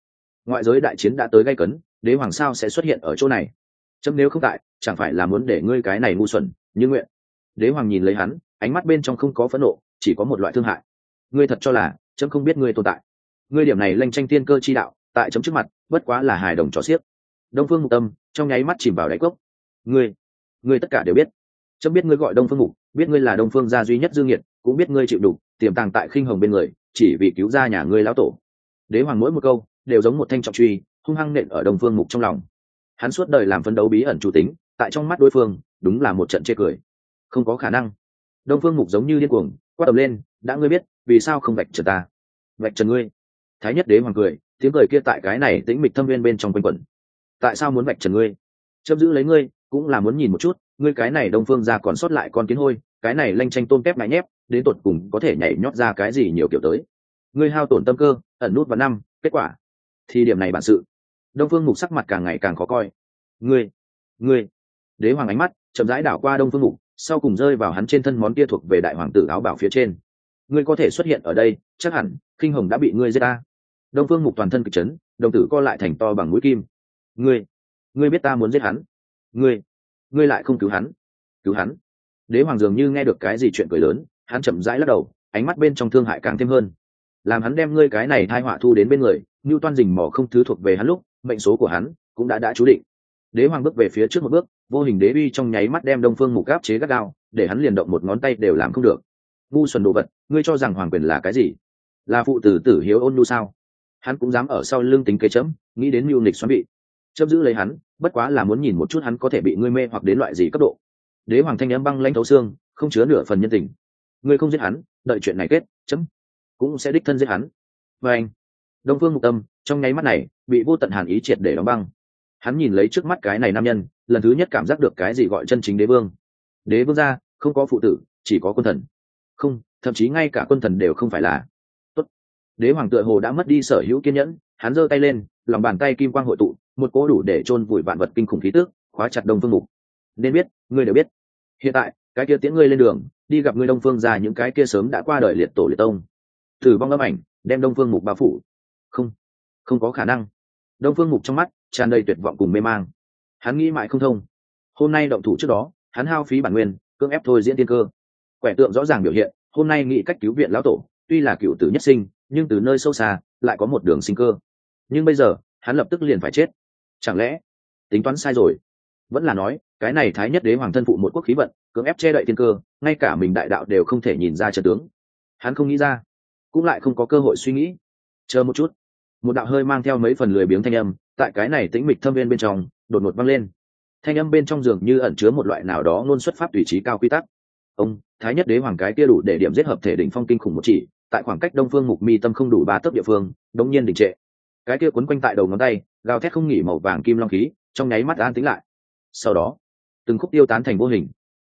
Ngoại giới đại chiến đã tới gây cấn, đế hoàng sao sẽ xuất hiện ở chỗ này? Chấm nếu không tại, chẳng phải là muốn để ngươi cái này ngu xuẩn, như nguyện. Đế hoàng nhìn lấy hắn, ánh mắt bên trong không có phẫn nộ, chỉ có một loại thương hại. Ngươi thật cho là, chấm không biết ngươi tồn tại ngươi điểm này lanh tranh tiên cơ chi đạo, tại chấm trước mặt, bất quá là hài đồng trò xiếc. Đông phương mục tâm, trong nháy mắt chìm vào đáy cốc. Ngươi ngươi tất cả đều biết. Chấm biết ngươi gọi đông phương mục, biết ngươi là đông phương gia duy nhất dương nhiệt cũng biết ngươi chịu đủ tiềm tàng tại khinh hồng bên người, chỉ vì cứu ra nhà ngươi lão tổ. Đế hoàng mỗi một câu, đều giống một thanh trọng truy, hung hăng nện ở đông phương mục trong lòng. Hắn suốt đời làm phấn đấu bí ẩn chủ tính, tại trong mắt đối phương, đúng là một trận chê cười. Không có khả năng. Đông phương mục giống như điên cuồng, quát tầm lên, đã ngươi biết, vì sao không vạch trần ta? Vạch trần ngươi? Thái nhất đế hoàng cười, tiếng cười kia tại cái này tĩnh mịch thâm viên bên trong quanh quẩn. Tại sao muốn vạch trần ngươi? Chấp giữ lấy ngươi, cũng là muốn nhìn một chút, ngươi cái này đông phương ra còn sót lại con kiến hôi, cái này lanh tranh tôm tép ngại nhép, đến tột cùng có thể nhảy nhót ra cái gì nhiều kiểu tới. Ngươi hao tổn tâm cơ, ẩn nút vào năm, kết quả. Thì điểm này bản sự. Đông phương mục sắc mặt càng ngày càng khó coi. Ngươi ngươi. Đế hoàng ánh mắt chậm rãi đảo qua đông phương mục, sau cùng rơi vào hắn trên thân món kia thuộc về đại hoàng tử áo bảo phía trên. Ngươi có thể xuất hiện ở đây, chắc hẳn kinh hồng đã bị ngươi giết ta đông phương mục toàn thân kịch chấn, đồng tử co lại thành to bằng mũi kim. Ngươi ngươi biết ta muốn giết hắn. Ngươi ngươi lại không cứu hắn. Cứu hắn. Đế hoàng dường như nghe được cái gì chuyện cười lớn, hắn chậm rãi lắc đầu, ánh mắt bên trong thương hại càng thêm hơn. Làm hắn đem ngươi cái này thai họa thu đến bên người như toan dình mò không thứ thuộc về hắn lúc, mệnh số của hắn cũng đã đã chú định. Đế hoàng bước về phía trước một bước, vô hình đế uy trong nháy mắt đem đông phương mục gáp chế gắt gao, để hắn liền động một ngón tay đều làm không được. Ngu xuẩn đồ vật, ngươi cho rằng hoàng quyền là cái gì? Là phụ tử tử hiếu ôn nu sao? Hắn cũng dám ở sau lưng tính kế chấm, nghĩ đến mưu nịch xoắn bị chấm giữ lấy hắn, bất quá là muốn nhìn một chút hắn có thể bị ngươi mê hoặc đến loại gì cấp độ. Đế hoàng thanh n băng lanh thấu xương, không chứa nửa phần nhân tình. Ngươi không giết hắn, đợi chuyện này kết, chấm cũng sẽ đích thân giết hắn. Và anh, đông phương mục tâm, trong nháy mắt này, bị vô tận hàn ý triệt để đóng băng. Hắn nhìn lấy trước mắt cái này nam nhân, lần thứ nhất cảm giác được cái gì gọi chân chính đế vương. Đế vương gia, không có phụ tử, chỉ có quân thần. Không, thậm chí ngay cả quân thần đều không phải là đế hoàng tựa hồ đã mất đi sở hữu kiên nhẫn, hắn giơ tay lên, lòng bàn tay kim quang hội tụ, một cỗ đủ để chôn vùi vạn vật kinh khủng khí tước khóa chặt đông phương mục nên biết, ngươi đều biết. Hiện tại, cái kia tiễn ngươi lên đường, đi gặp ngươi đông phương ra những cái kia sớm đã qua đời liệt tổ liệt tông. Thử vong âm ảnh, đem đông phương mục bao phủ. Không không có khả năng. Đông phương mục trong mắt tràn đầy tuyệt vọng cùng mê mang. Hắn nghĩ mãi không thông. Hôm nay động thủ trước đó, hắn hao phí bản nguyên, cưỡng ép thôi diễn tiên cơ. Quẻ tượng rõ ràng biểu hiện, hôm nay nghĩ cách cứu viện lão tổ, tuy là cựu tử nhất sinh nhưng từ nơi sâu xa lại có một đường sinh cơ. Nhưng bây giờ, hắn lập tức liền phải chết. Chẳng lẽ, tính toán sai rồi? Vẫn là nói, cái này thái nhất đế hoàng thân phụ một quốc khí vận, cưỡng ép che đậy thiên cơ, ngay cả mình đại đạo đều không thể nhìn ra trận tướng. Hắn không nghĩ ra, cũng lại không có cơ hội suy nghĩ. Chờ một chút. Một đạo hơi mang theo mấy phần lười biếng thanh âm, tại cái này tĩnh mịch thâm viên bên trong, đột ngột văng lên. Thanh âm bên trong giường như ẩn chứa một loại nào đó ngôn xuất pháp tùy trí cao quy tắc. Ông, thái nhất đế hoàng cái kia đủ để điểm giết hợp thể đỉnh phong kinh khủng một chỉ tại khoảng cách đông phương mục mi tâm không đủ ba tấc địa phương, đống nhiên đình trệ. Cái kia quấn quanh tại đầu ngón tay, gào thét không nghỉ màu vàng kim long khí, trong nháy mắt an tính lại. Sau đó, từng khúc tiêu tán thành vô hình.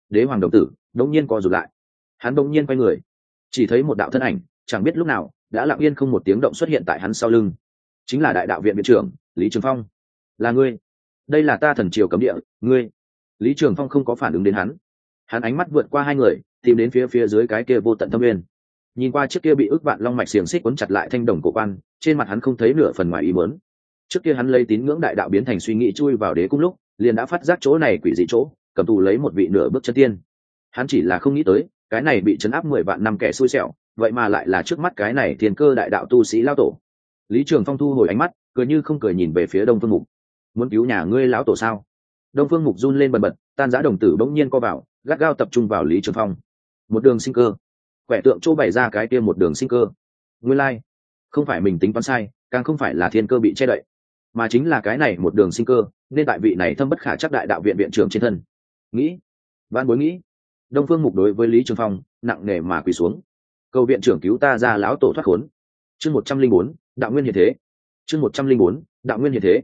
Đế hoàng đồng tử đống nhiên co rụt lại. Hắn đống nhiên quay người. Chỉ thấy một đạo thân ảnh, chẳng biết lúc nào, đã lặng yên không một tiếng động xuất hiện tại hắn sau lưng. Chính là đại đạo viện viện trưởng, lý trường phong. Là ngươi. Đây là ta thần triều cấm địa, ngươi. Lý trường phong không có phản ứng đến hắn. Hắn ánh mắt vượt qua hai người, tìm đến phía phía dưới cái kia vô tận thâm nguyên nhìn qua trước kia bị ức vạn long mạch xiềng xích quấn chặt lại thanh đồng cổ quan, trên mặt hắn không thấy nửa phần ngoài ý mớn trước kia hắn lấy tín ngưỡng đại đạo biến thành suy nghĩ chui vào đế cung lúc, liền đã phát giác chỗ này quỷ dị chỗ, cầm tù lấy một vị nửa bước chân tiên. Hắn chỉ là không nghĩ tới, cái này bị chấn áp mười vạn năm kẻ xui xẻo, vậy mà lại là trước mắt cái này thiên cơ đại đạo tu sĩ lao tổ. Lý trường phong thu hồi ánh mắt, cười như không cười nhìn về phía đông phương mục. Muốn cứu nhà ngươi lão tổ sao? Đông phương mục run lên bần bật, tan giã đồng tử bỗng nhiên co vào, gắt gao tập trung vào lý trường phong. Một đường sinh cơ quẻ tượng chỗ bày ra cái kia một đường sinh cơ. Nguyên lai、like. không phải mình tính toán sai, càng không phải là thiên cơ bị che đậy, mà chính là cái này một đường sinh cơ, nên tại vị này thâm bất khả chắc đại đạo viện viện trưởng trên thân. Nghĩ văn bối nghĩ, đông phương mục đối với lý trường phong nặng nề mà quỳ xuống. Cầu viện trưởng cứu ta ra lão tổ thoát khốn. Chương một trăm linh bốn, đạo nguyên hiện thế. Chương một trăm linh bốn, đạo nguyên hiện thế.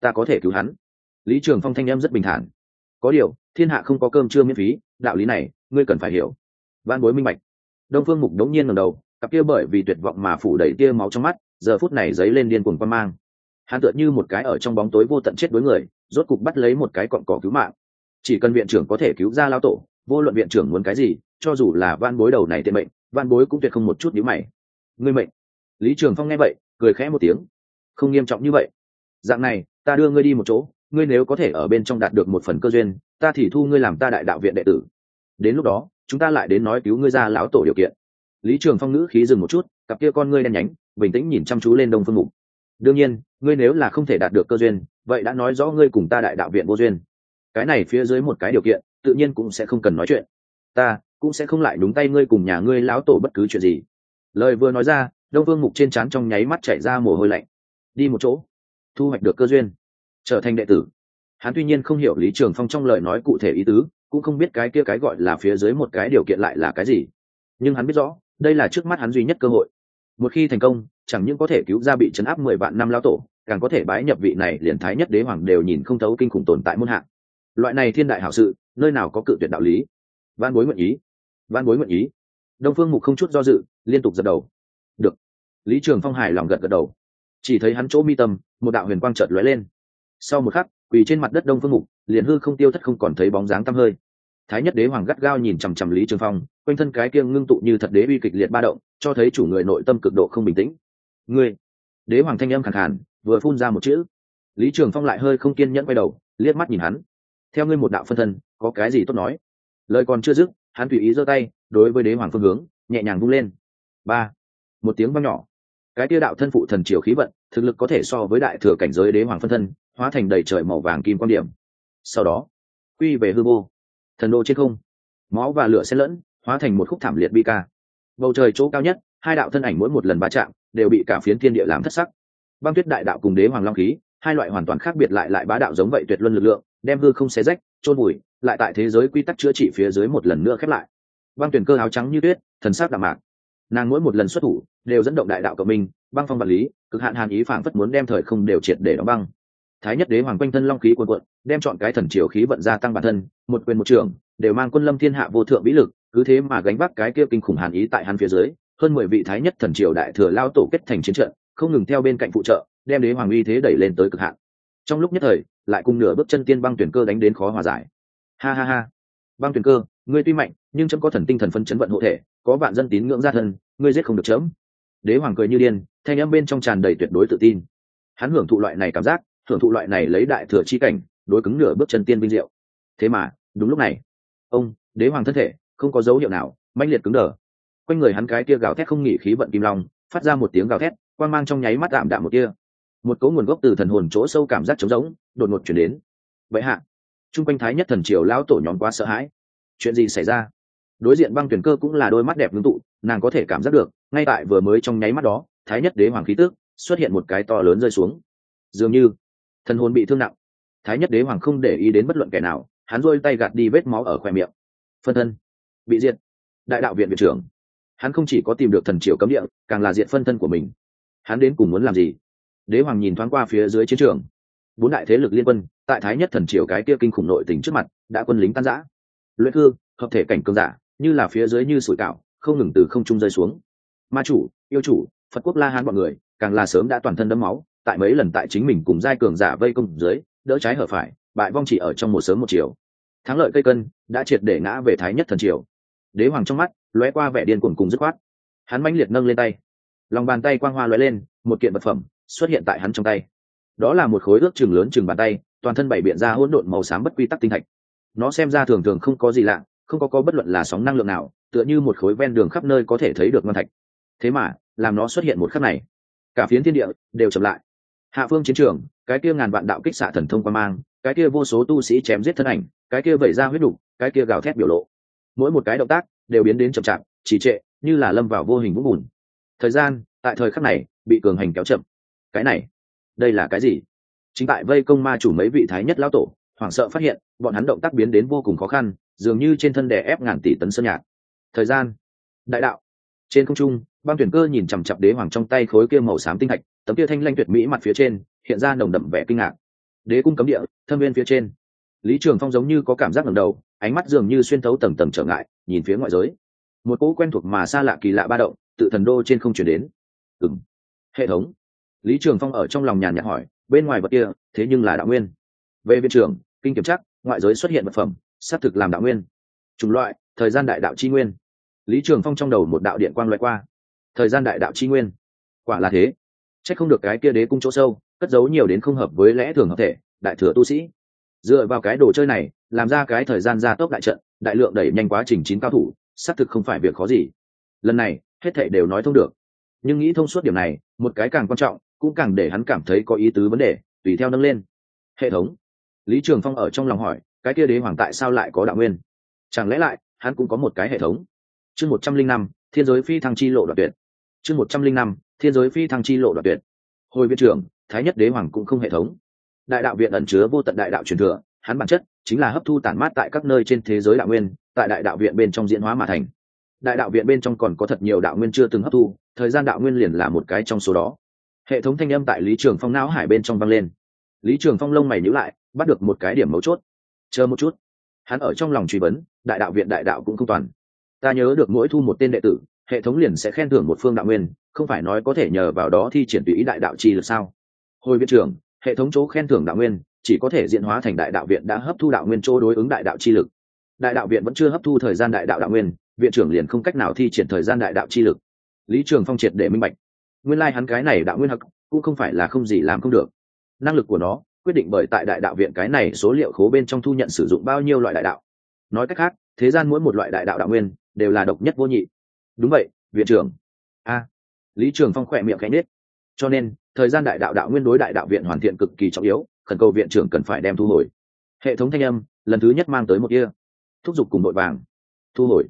Ta có thể cứu hắn. Lý trường phong thanh em rất bình thản. Có điều, thiên hạ không có cơm chưa miễn phí, đạo lý này, ngươi cần phải hiểu. Văn bối minh bạch đông phương mục đống nhiên ngầm đầu, cặp kia bởi vì tuyệt vọng mà phủ đầy tia máu trong mắt, giờ phút này dấy lên điên cuồng quan mang. Hắn tựa như một cái ở trong bóng tối vô tận chết đối người, rốt cục bắt lấy một cái cọn cỏ cứu mạng. Chỉ cần viện trưởng có thể cứu ra lao tổ, vô luận viện trưởng muốn cái gì, cho dù là van bối đầu này tiện mệnh, van bối cũng tuyệt không một chút nhíu mày. Ngươi mệnh. Lý trường phong nghe vậy, cười khẽ một tiếng. Không nghiêm trọng như vậy. Dạng này, ta đưa ngươi đi một chỗ, ngươi nếu có thể ở bên trong đạt được một phần cơ duyên, ta thì thu ngươi làm ta đại đạo viện đệ tử. Đến lúc đó chúng ta lại đến nói cứu ngươi ra lão tổ điều kiện. Lý trường phong ngữ khí dừng một chút, cặp kia con ngươi đen nhánh, bình tĩnh nhìn chăm chú lên đông phương mục. Đương nhiên, ngươi nếu là không thể đạt được cơ duyên, vậy đã nói rõ ngươi cùng ta đại đạo viện vô duyên. Cái này phía dưới một cái điều kiện, tự nhiên cũng sẽ không cần nói chuyện. Ta cũng sẽ không lại đúng tay ngươi cùng nhà ngươi lão tổ bất cứ chuyện gì. Lời vừa nói ra, đông vương mục trên trán trong nháy mắt chảy ra mồ hôi lạnh. Đi một chỗ, thu hoạch được cơ duyên, trở thành đệ tử. Hắn tuy nhiên không hiểu lý trường phong trong lời nói cụ thể ý tứ cũng không biết cái kia cái gọi là phía dưới một cái điều kiện lại là cái gì. Nhưng hắn biết rõ, đây là trước mắt hắn duy nhất cơ hội. Một khi thành công, chẳng những có thể cứu ra bị chấn áp mười vạn năm lao tổ, càng có thể bái nhập vị này liền thái nhất đế hoàng đều nhìn không thấu kinh khủng tồn tại muôn hạng. Loại này thiên đại hảo sự, nơi nào có cự tuyệt đạo lý? Văn bối nguyện ý. Văn bối nguyện ý. Đông phương mục không chút do dự, liên tục gật đầu. Được. Lý trường phong hài lòng gật gật đầu. Chỉ thấy hắn chỗ mi tâm, một đạo huyền quang chợt lóe lên. Sau một khắc quỳ trên mặt đất đông phương mục, liền hư không tiêu thất không còn thấy bóng dáng tăm hơi. Thái nhất đế hoàng gắt gao nhìn chằm chằm lý trường phong, quanh thân cái kiêng ngưng tụ như thật đế uy kịch liệt ba động, cho thấy chủ người nội tâm cực độ không bình tĩnh. Ngươi! Đế hoàng thanh âm khẳng hẳn vừa phun ra một chữ. Lý trường phong lại hơi không kiên nhẫn quay đầu, liếc mắt nhìn hắn. Theo ngươi một đạo phân thân, có cái gì tốt nói? Lời còn chưa dứt, hắn tùy ý giơ tay, đối với đế hoàng phương hướng, nhẹ nhàng vung lên. Ba! Một tiếng vang nhỏ. Cái tia đạo thân phụ thần triều khí vận, thực lực có thể so với đại thừa cảnh giới đế hoàng phân thân hóa thành đầy trời màu vàng kim quan điểm. Sau đó, quy về hư vô. Thần đô trên không, máu và lửa xen lẫn, hóa thành một khúc thảm liệt bi ca. Bầu trời chỗ cao nhất, hai đạo thân ảnh mỗi một lần va chạm đều bị cả phiến thiên địa làm thất sắc. Băng tuyết đại đạo cùng đế hoàng long khí, hai loại hoàn toàn khác biệt lại lại bá đạo giống vậy tuyệt luân lực lượng, đem hư không xé rách trôn bụi lại tại thế giới quy tắc chữa trị phía dưới một lần nữa khép lại. Băng tuyển cơ áo trắng như tuyết, thần sắc đạm mạc. Nàng mỗi một lần xuất thủ đều dẫn động đại đạo cộng minh, băng phong vật lý, cực hạn hàn ý phảng phất muốn đem thời không đều triệt để đóng băng thái nhất đế hoàng quanh thân long khí quần quận đem chọn cái thần triều khí vận gia tăng bản thân, một quyền một trưởng đều mang quân lâm thiên hạ vô thượng vĩ lực, cứ thế mà gánh vác cái kia kinh khủng hàn ý tại hắn phía dưới, hơn mười vị thái nhất thần triều đại thừa lao tổ kết thành chiến trận, không ngừng theo bên cạnh phụ trợ, đem đế hoàng uy thế đẩy lên tới cực hạn. Trong lúc nhất thời, lại cùng nửa bước chân tiên băng tuyển cơ đánh đến khó hòa giải. Ha ha ha. Băng tuyển cơ, ngươi tuy mạnh, nhưng chấm có thần tinh thần phân chấn vận hộ thể, có vạn dân tín ngưỡng gia thân, ngươi giết không được chấm. Đế hoàng cười như điên, thanh âm bên trong tràn đầy tuyệt đối tự tin. Hắn hưởng thụ loại này cảm giác thưởng thụ loại này lấy đại thừa chi cảnh, đối cứng nửa bước chân tiên vinh diệu. Thế mà, đúng lúc này, ông, đế hoàng thân thể, không có dấu hiệu nào manh liệt cứng đờ. Quanh người hắn cái kia gào thét không nghỉ khí vận kim long, phát ra một tiếng gào thét quan mang trong nháy mắt đạm đạm một kia một cấu nguồn gốc từ thần hồn chỗ sâu cảm giác trống rỗng, đột ngột chuyển đến. Vậy hạ, chung quanh thái nhất thần triều lão tổ nhóm quá sợ hãi. Chuyện gì xảy ra? Đối diện băng tuyển cơ cũng là đôi mắt đẹp ngưng tụ, nàng có thể cảm giác được, ngay tại vừa mới trong nháy mắt đó, thái nhất đế hoàng khí tước xuất hiện một cái to lớn rơi xuống. Dường như thần hồn bị thương nặng. Thái nhất đế hoàng không để ý đến bất luận kẻ nào, hắn rôi tay gạt đi vết máu ở khoe miệng. Phân thân. Bị diệt. Đại đạo viện viện trưởng. Hắn không chỉ có tìm được thần triều cấm địa, càng là diện phân thân của mình. Hắn đến cùng muốn làm gì? Đế hoàng nhìn thoáng qua phía dưới chiến trường. Bốn đại thế lực liên quân, tại thái nhất thần triều cái kia kinh khủng nội tình trước mặt, đã quân lính tan giã luyện hư, hợp thể cảnh cường giả, như là phía dưới như sủi cạo không ngừng từ không trung rơi xuống. Ma chủ, yêu chủ, phật quốc la hán bọn người, càng là sớm đã toàn thân đấm máu tại mấy lần tại chính mình cùng giai cường giả vây công dưới, đỡ trái hở phải, bại vong chỉ ở trong một sớm một chiều. Thắng lợi cây cân đã triệt để ngã về thái nhất thần triều. Đế hoàng trong mắt lóe qua vẻ điên cuồng cùng dứt khoát. Hắn mãnh liệt nâng lên tay. Lòng bàn tay quang hoa lóe lên, một kiện vật phẩm xuất hiện tại hắn trong tay. Đó là một khối ước chừng lớn chừng bàn tay, toàn thân bảy biện ra hỗn độn màu xám bất quy tắc tinh thạch. Nó xem ra thường thường không có gì lạ, không có có bất luận là sóng năng lượng nào, tựa như một khối ven đường khắp nơi có thể thấy được ngon thạch. Thế mà, làm nó xuất hiện một khắc này, cả phiến thiên địa đều chậm lại hạ phương chiến trường, cái kia ngàn vạn đạo kích xạ thần thông qua mang, cái kia vô số tu sĩ chém giết thân ảnh, cái kia vẩy ra huyết đục, cái kia gào thét biểu lộ. Mỗi một cái động tác đều biến đến chậm chạp, trì trệ, như là lâm vào vô hình vũng bùn. Thời gian, tại thời khắc này, bị cường hành kéo chậm. Cái này, đây là cái gì? Chính tại vây công ma chủ mấy vị thái nhất lão tổ, hoảng sợ phát hiện, bọn hắn động tác biến đến vô cùng khó khăn, dường như trên thân đè ép ngàn tỷ tấn sơn nhạc. Thời gian, đại đạo trên không trung, băng tuyển cơ nhìn chằm chặp đế hoàng trong tay khối kia màu xám tinh thạch, tấm kia thanh lanh tuyệt mỹ mặt phía trên, hiện ra nồng đậm vẻ kinh ngạc. Đế cung cấm địa, thâm viên phía trên. Lý trường phong giống như có cảm giác ngẩng đầu, ánh mắt dường như xuyên thấu tầng tầng trở ngại, nhìn phía ngoại giới. Một cỗ quen thuộc mà xa lạ kỳ lạ ba động, tự thần đô trên không chuyển đến. Ừng hệ thống. Lý trường phong ở trong lòng nhàn nhạt hỏi, bên ngoài vật kia, thế nhưng là đạo nguyên. Về viện trưởng, kinh kiểm chắc ngoại giới xuất hiện vật phẩm, xác thực làm đạo nguyên. Chủng loại, thời gian đại đạo c nguyên lý trường phong trong đầu một đạo điện quang loại qua. Thời gian đại đạo c nguyên. Quả là thế. C h ắ c không được cái kia đế cung chỗ sâu, cất giấu nhiều đến không hợp với lẽ thường hợp thể, đại thừa tu sĩ. Dựa vào cái đồ chơi này, làm ra cái thời gian gia tốc đại trận, đại lượng đẩy nhanh quá trình chín cao thủ, xác thực không phải việc khó gì. Lần này, hết thệ đều nói thông được. Nhưng nghĩ thông suốt điểm này, một cái càng quan trọng, cũng càng để hắn cảm thấy có ý tứ vấn đề, tùy theo nâng lên. Hệ thống. Lý trường phong ở trong lòng hỏi, cái kia đế hoàng tại sao lại có đạo nguyên? Chẳng lẽ lại, hắn cũng có một cái hệ thống? Chương một trăm linh năm, thiên giới phi thăng chi lộ đoạn tuyệt. Chương một trăm linh năm, thiên giới phi thăng chi lộ đoạn tuyệt. Hồi viện trưởng, thái nhất đế hoàng cũng không hệ thống. Đại đạo viện ẩn chứa vô tận đại đạo truyền thừa, hắn bản chất chính là hấp thu tản mát tại các nơi trên thế giới đạo nguyên, tại đại đạo viện bên trong diễn hóa mà thành. Đại đạo viện bên trong còn có thật nhiều đạo nguyên chưa từng hấp thu, thời gian đạo nguyên liền là một cái trong số đó. Hệ thống thanh âm tại lý trường phong não hải bên trong vang lên. Lý trường phong lông mày nhữ lại, bắt được một cái điểm mấu chốt. Chờ một chút. Hắn ở trong lòng truy vấn, đại đạo viện đại đạo cũng không toàn ta nhớ được mỗi thu một tên đệ tử, hệ thống liền sẽ khen thưởng một phương đạo nguyên, không phải nói có thể nhờ vào đó thi triển tùy ý đại đạo chi lực sao? Hồi viện trưởng, hệ thống chỗ khen thưởng đạo nguyên, chỉ có thể diễn hóa thành đại đạo viện đã hấp thu đạo nguyên chỗ đối ứng đại đạo chi lực. Đại đạo viện vẫn chưa hấp thu thời gian đại đạo đạo nguyên, viện trưởng liền không cách nào thi triển thời gian đại đạo chi lực. Lý trường phong triệt để minh bạch. Nguyên lai、like、hắn cái này đạo nguyên hắc cũng không phải là không gì làm không được. Năng lực của nó, quyết định bởi tại đại đạo viện cái này số liệu khố bên trong thu nhận sử dụng bao nhiêu loại đại đạo. Nói cách khác, thế gian mỗi một loại đại đạo đạo nguyên đều là độc nhất vô nhị. Đúng vậy, viện trưởng. A. Lý trường phong khỏe miệng khẽ nết cho nên, thời gian đại đạo đạo nguyên đối đại đạo viện hoàn thiện cực kỳ trọng yếu, khẩn cầu viện trưởng cần phải đem thu hồi. Hệ thống thanh âm, lần thứ nhất mang tới một kia thúc giục cùng đội vàng. Thu hồi.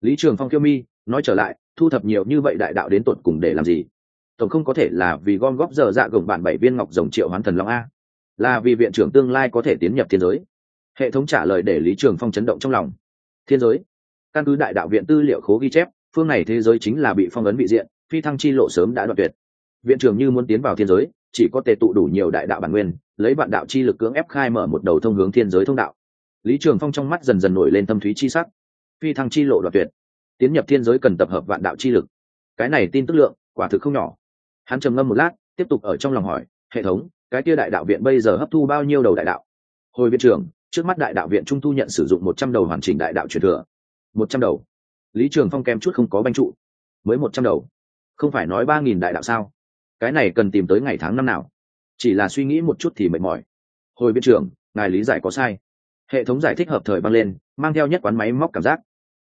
Lý trường phong kiêu mi, nói trở lại, thu thập nhiều như vậy đại đạo đến tột cùng để làm gì? Tổng không có thể là vì gom góp giờ dạ gồng bản bảy viên ngọc rồng triệu hoán thần long a. Là vì viện trưởng tương lai có thể tiến nhập thiên giới. Hệ thống trả lời để lý trường phong chấn động trong lòng. Thiên giới? Căn cứ đại đạo viện tư liệu khố ghi chép, phương này thế giới chính là bị phong ấn bị diện, phi thăng chi lộ sớm đã đoạn tuyệt. Viện trưởng như muốn tiến vào thiên giới, chỉ có tề tụ đủ nhiều đại đạo bản nguyên, lấy vạn đạo chi lực cưỡng ép khai mở một đầu thông hướng thiên giới thông đạo. Lý trường phong trong mắt dần dần nổi lên tâm thúy chi sắc. Phi thăng chi lộ đoạn tuyệt. Tiến nhập thiên giới cần tập hợp vạn đạo chi lực. Cái này tin tức lượng, quả thực không nhỏ. Hắn trầm ngâm một lát, tiếp tục ở trong lòng hỏi, hệ thống, cái kia đại đạo viện bây giờ hấp thu bao nhiêu đầu đại đạo? Hồi viện trưởng, trước mắt đại đạo viện trung thu nhận sử dụng một trăm đầu hoàn chỉnh đại đạo truyền thừa một trăm đầu. Lý trường phong kèm chút không có banh trụ. Mới một trăm đầu. Không phải nói ba nghìn đại đạo sao? Cái này cần tìm tới ngày tháng năm nào? Chỉ là suy nghĩ một chút thì mệt mỏi. Hồi viện trưởng, ngài lý giải có sai. Hệ thống giải thích hợp thời băng lên, mang theo nhất quán máy móc cảm giác.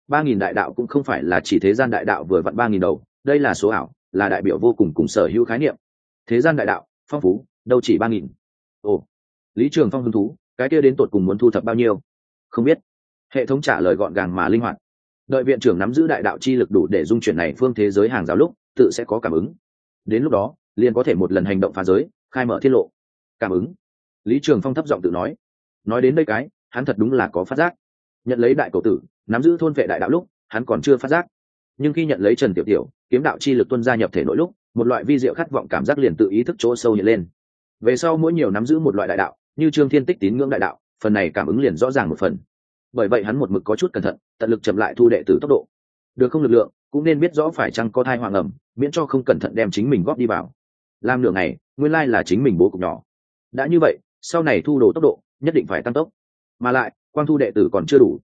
Ba nghìn đại đạo cũng không phải là chỉ thế gian đại đạo vừa vặn ba nghìn đầu, đây là số ảo, là đại biểu vô cùng cùng sở hữu khái niệm. Thế gian đại đạo, phong phú, đâu chỉ ba nghìn. Ồ, lý trường phong hứng thú, cái kia đến tột cùng muốn thu thập bao nhiêu? Không biết hệ thống trả lời gọn gàng mà linh hoạt. Đợi viện trưởng nắm giữ đại đạo chi lực đủ để dung chuyển này phương thế giới hàng rào lúc, tự sẽ có cảm ứng. Đến lúc đó, liền có thể một lần hành động phá giới, khai mở tiết lộ. Cảm ứng. Lý trường phong thấp giọng tự nói. Nói đến đây cái, hắn thật đúng là có phát giác. Nhận lấy đại cầu tử, nắm giữ thôn vệ đại đạo lúc, hắn còn chưa phát giác. Nhưng khi nhận lấy trần tiểu tiểu, kiếm đạo chi lực tuân gia nhập thể nội lúc, một loại vi diệu khát vọng cảm giác liền tự ý thức chỗ sâu hiện lên. Về sau mỗi nhiều nắm giữ một loại đại đạo, như trương thiên tích tín ngưỡng đại đạo, phần này cảm ứng liền rõ ràng một phần bởi vậy hắn một mực có chút cẩn thận, tận lực chậm lại thu đệ tử tốc độ. Được không lực lượng, cũng nên biết rõ phải chăng có thai hoàng ẩm, miễn cho không cẩn thận đem chính mình góp đi vào. Làm nửa ngày, nguyên lai là chính mình bố cục nhỏ. Đã như vậy, sau này thu đồ tốc độ, nhất định phải tăng tốc. Mà lại, quang thu đệ tử còn chưa đủ.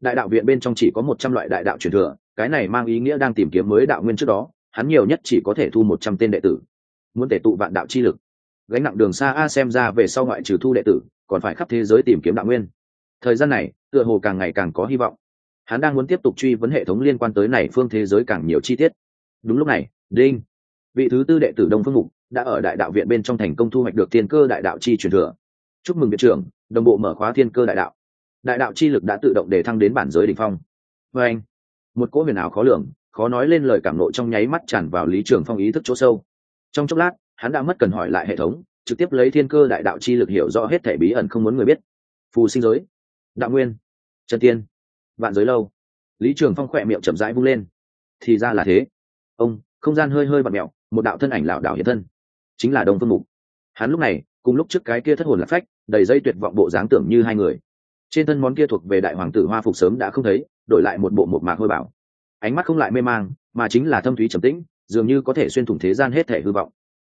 Đại đạo viện bên trong chỉ có một trăm loại đại đạo truyền thừa, cái này mang ý nghĩa đang tìm kiếm mới đạo nguyên trước đó, hắn nhiều nhất chỉ có thể thu một trăm tên đệ tử. Muốn thể tụ vạn đạo chi lực. Gánh nặng đường xa a xem ra về sau ngoại trừ thu đệ tử, còn phải khắp thế giới tìm kiếm đạo nguyên thời gian này, tựa hồ càng ngày càng có hy vọng. Hắn đang muốn tiếp tục truy vấn hệ thống liên quan tới này phương thế giới càng nhiều chi tiết. Đúng lúc này, đinh, vị thứ tư đệ tử đông phương mục đã ở đại đạo viện bên trong thành công thu hoạch được thiên cơ đại đạo chi truyền thừa. Chúc mừng viện trưởng, đồng bộ mở khóa thiên cơ đại đạo. Đại đạo chi lực đã tự động để thăng đến bản giới đ ỉ n h phong. Vê anh, một cỗ huyền ảo khó lường, khó nói lên lời cảm nộ trong nháy mắt tràn vào lý trường phong ý thức chỗ sâu. Trong chốc lát, hắn đã mất cần hỏi lại hệ thống, trực tiếp lấy thiên cơ đại đạo chi lực hiểu rõ hết thể bí ẩn không muốn người biết. Phù sinh giới đạo nguyên. Trần tiên. Vạn giới lâu. Lý trường phong khỏe miệng chậm rãi vung lên. Thì ra là thế. Ông, không gian hơi hơi bật mẹo một đạo thân ảnh lảo đảo hiện thân. Chính là đông phương mục. Hắn lúc này, cùng lúc trước cái kia thất hồn lạc phách, đầy dây tuyệt vọng bộ dáng tưởng như hai người. Trên thân món kia thuộc về đại hoàng tử hoa phục sớm đã không thấy, đổi lại một bộ một mạc hôi bảo. Ánh mắt không lại mê mang, mà chính là thâm thúy trầm tĩnh, dường như có thể xuyên thủng thế gian hết thể hư vọng.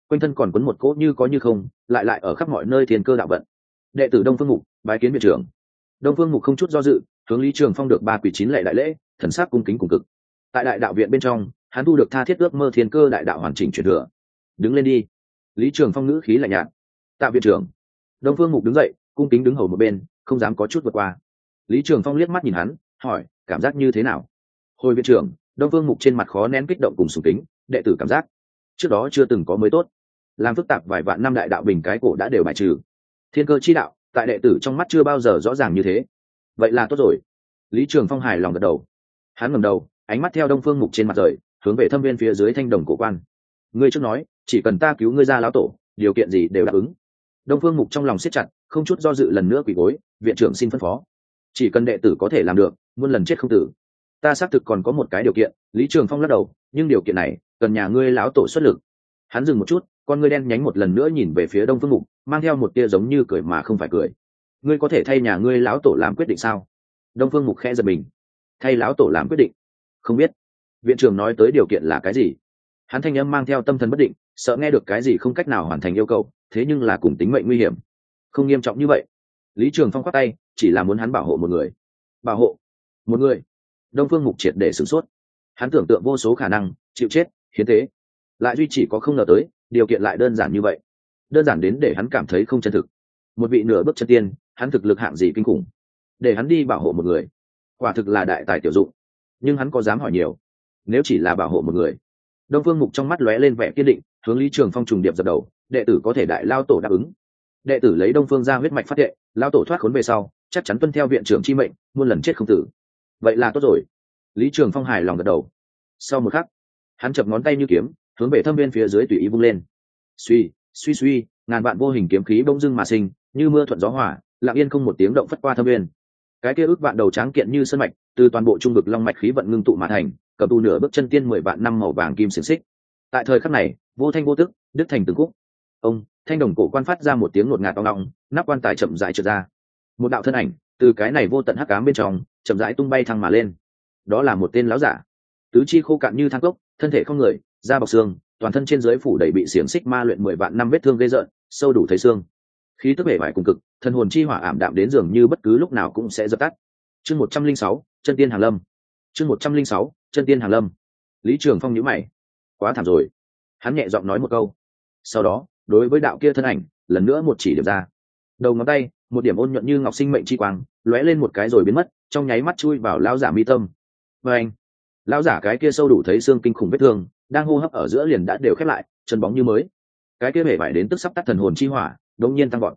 Quanh thân còn quấn một cỗ như có như không, lại lại ở khắp mọi nơi thiên cơ đạo vận. Đệ tử đông phương mục, bái kiến viện trưởng đông phương mục không chút do dự, hướng lý trường phong được ba quỷ chín lệ đại lễ, thần sắc cung kính cùng cực. Tại đại đạo viện bên trong, hắn thu được tha thiết ước mơ thiên cơ đại đạo hoàn chỉnh truyền thừa. Đứng lên đi. Lý trường phong ngữ khí lạnh nhạt. Tạ viện trưởng. Đông phương mục đứng dậy, cung kính đứng hầu một bên, không dám có chút vượt qua. Lý trường phong liếc mắt nhìn hắn, hỏi, cảm giác như thế nào? Hồi viện trưởng, đông phương mục trên mặt khó nén kích động cùng sùng kính, đệ tử cảm giác trước đó chưa từng có mới tốt. Làm phức tạp vài vạn năm đại đạo bình cái cổ đã đều bài trừ. Thiên cơ chi đạo tại đệ tử trong mắt chưa bao giờ rõ ràng như thế. Vậy là tốt rồi. Lý trường phong hài lòng gật đầu. Hắn ngầm đầu, ánh mắt theo đông phương mục trên mặt rời, hướng về thâm viên phía dưới thanh đồng cổ quan. Ngươi trước nói, chỉ cần ta cứu ngươi ra lão tổ, điều kiện gì đều đáp ứng. Đông phương mục trong lòng siết chặt, không chút do dự lần nữa quỳ gối, viện trưởng xin phân phó. Chỉ cần đệ tử có thể làm được, muôn lần chết không tử. Ta xác thực còn có một cái điều kiện, lý trường phong lắc đầu, nhưng điều kiện này, cần nhà ngươi lão tổ xuất lực. Hắn dừng một chút con ngươi đen nhánh một lần nữa nhìn về phía đông phương mục, mang theo một tia giống như cười mà không phải cười. Ngươi có thể thay nhà ngươi lão tổ làm quyết định sao? Đông phương mục khẽ giật mình. Thay lão tổ làm quyết định? Không biết. Viện trưởng nói tới điều kiện là cái gì? Hắn thanh âm mang theo tâm thần bất định, sợ nghe được cái gì không cách nào hoàn thành yêu cầu, thế nhưng là cùng tính mệnh nguy hiểm. Không nghiêm trọng như vậy. Lý trường phong khoác tay, chỉ là muốn hắn bảo hộ một người. Bảo hộ? Một người. Đông phương mục triệt để sửng sốt. Hắn tưởng tượng vô số khả năng, chịu chết, hiến tế. Lại duy chỉ có không ngờ tới điều kiện lại đơn giản như vậy. Đơn giản đến để hắn cảm thấy không chân thực. Một vị nửa bước chân tiên, hắn thực lực hạng gì kinh khủng. Để hắn đi bảo hộ một người, quả thực là đại tài tiểu dụng. Nhưng hắn có dám hỏi nhiều, nếu chỉ là bảo hộ một người. Đông phương mục trong mắt lóe lên vẻ kiên định, hướng lý trường phong trùng điệp dập đầu, đệ tử có thể đại lao tổ đáp ứng. Đệ tử lấy đông phương ra huyết mạch phát hệ lao tổ thoát khốn về sau, chắc chắn tuân theo viện trưởng chi mệnh, muôn lần chết không tử. Vậy là tốt rồi. Lý trường phong hài lòng gật đầu. Sau một khắc, hắn chập ngón tay như kiếm hướng về thâm viên phía dưới tùy ý vung lên. Suy suy suy, ngàn vạn vô hình kiếm khí bỗng dưng mà sinh, như mưa thuận gió hỏa lặng yên không một tiếng động phất qua thâm viên. Cái kia ước vạn đầu tráng kiện như sân mạch, từ toàn bộ trung vực long mạch khí vận ngưng tụ mà thành, cầm tù nửa bước chân tiên mười vạn năm màu vàng kim xiềng xích. Tại thời khắc này, vô thanh vô tức đức thành từng khúc. Ông, thanh đồng cổ quan phát ra một tiếng ngột ngạt to ngọng nắp quan tài chậm rãi trượt ra. Một đạo thân ảnh, từ cái này vô tận hắc cám bên trong, chậm rãi tung bay thăng mà lên. Đó là một tên láo giả. Tứ chi khô cạn như thang cốc, thân thể không người da bọc xương, toàn thân trên dưới phủ đầy bị xiềng xích ma luyện mười vạn năm vết thương gây rợn, sâu đủ thấy xương. Khí tức bể vải cùng cực thần hồn chi hỏa ảm đạm đến dường như bất cứ lúc nào cũng sẽ dập tắt. Chương một trăm linh sáu, chân tiên hàng lâm. Chương một trăm linh sáu, chân tiên hàng lâm. Lý trường phong nhữ mày. Quá thảm rồi. Hắn nhẹ giọng nói một câu. Sau đó, đối với đạo kia thân ảnh, lần nữa một chỉ điểm ra. Đầu ngón tay, một điểm ôn nhuận như ngọc sinh mệnh chi quang, lóe lên một cái rồi biến mất, trong nháy mắt chui vào lao giả mi tâm. Và anh lao giả cái kia sâu đủ thấy xương kinh khủng vết thương đang hô hấp ở giữa liền đã đều khép lại, chân bóng như mới. Cái kia hề vải đến tức sắp tắt thần hồn chi hỏa, đống nhiên tăng gọn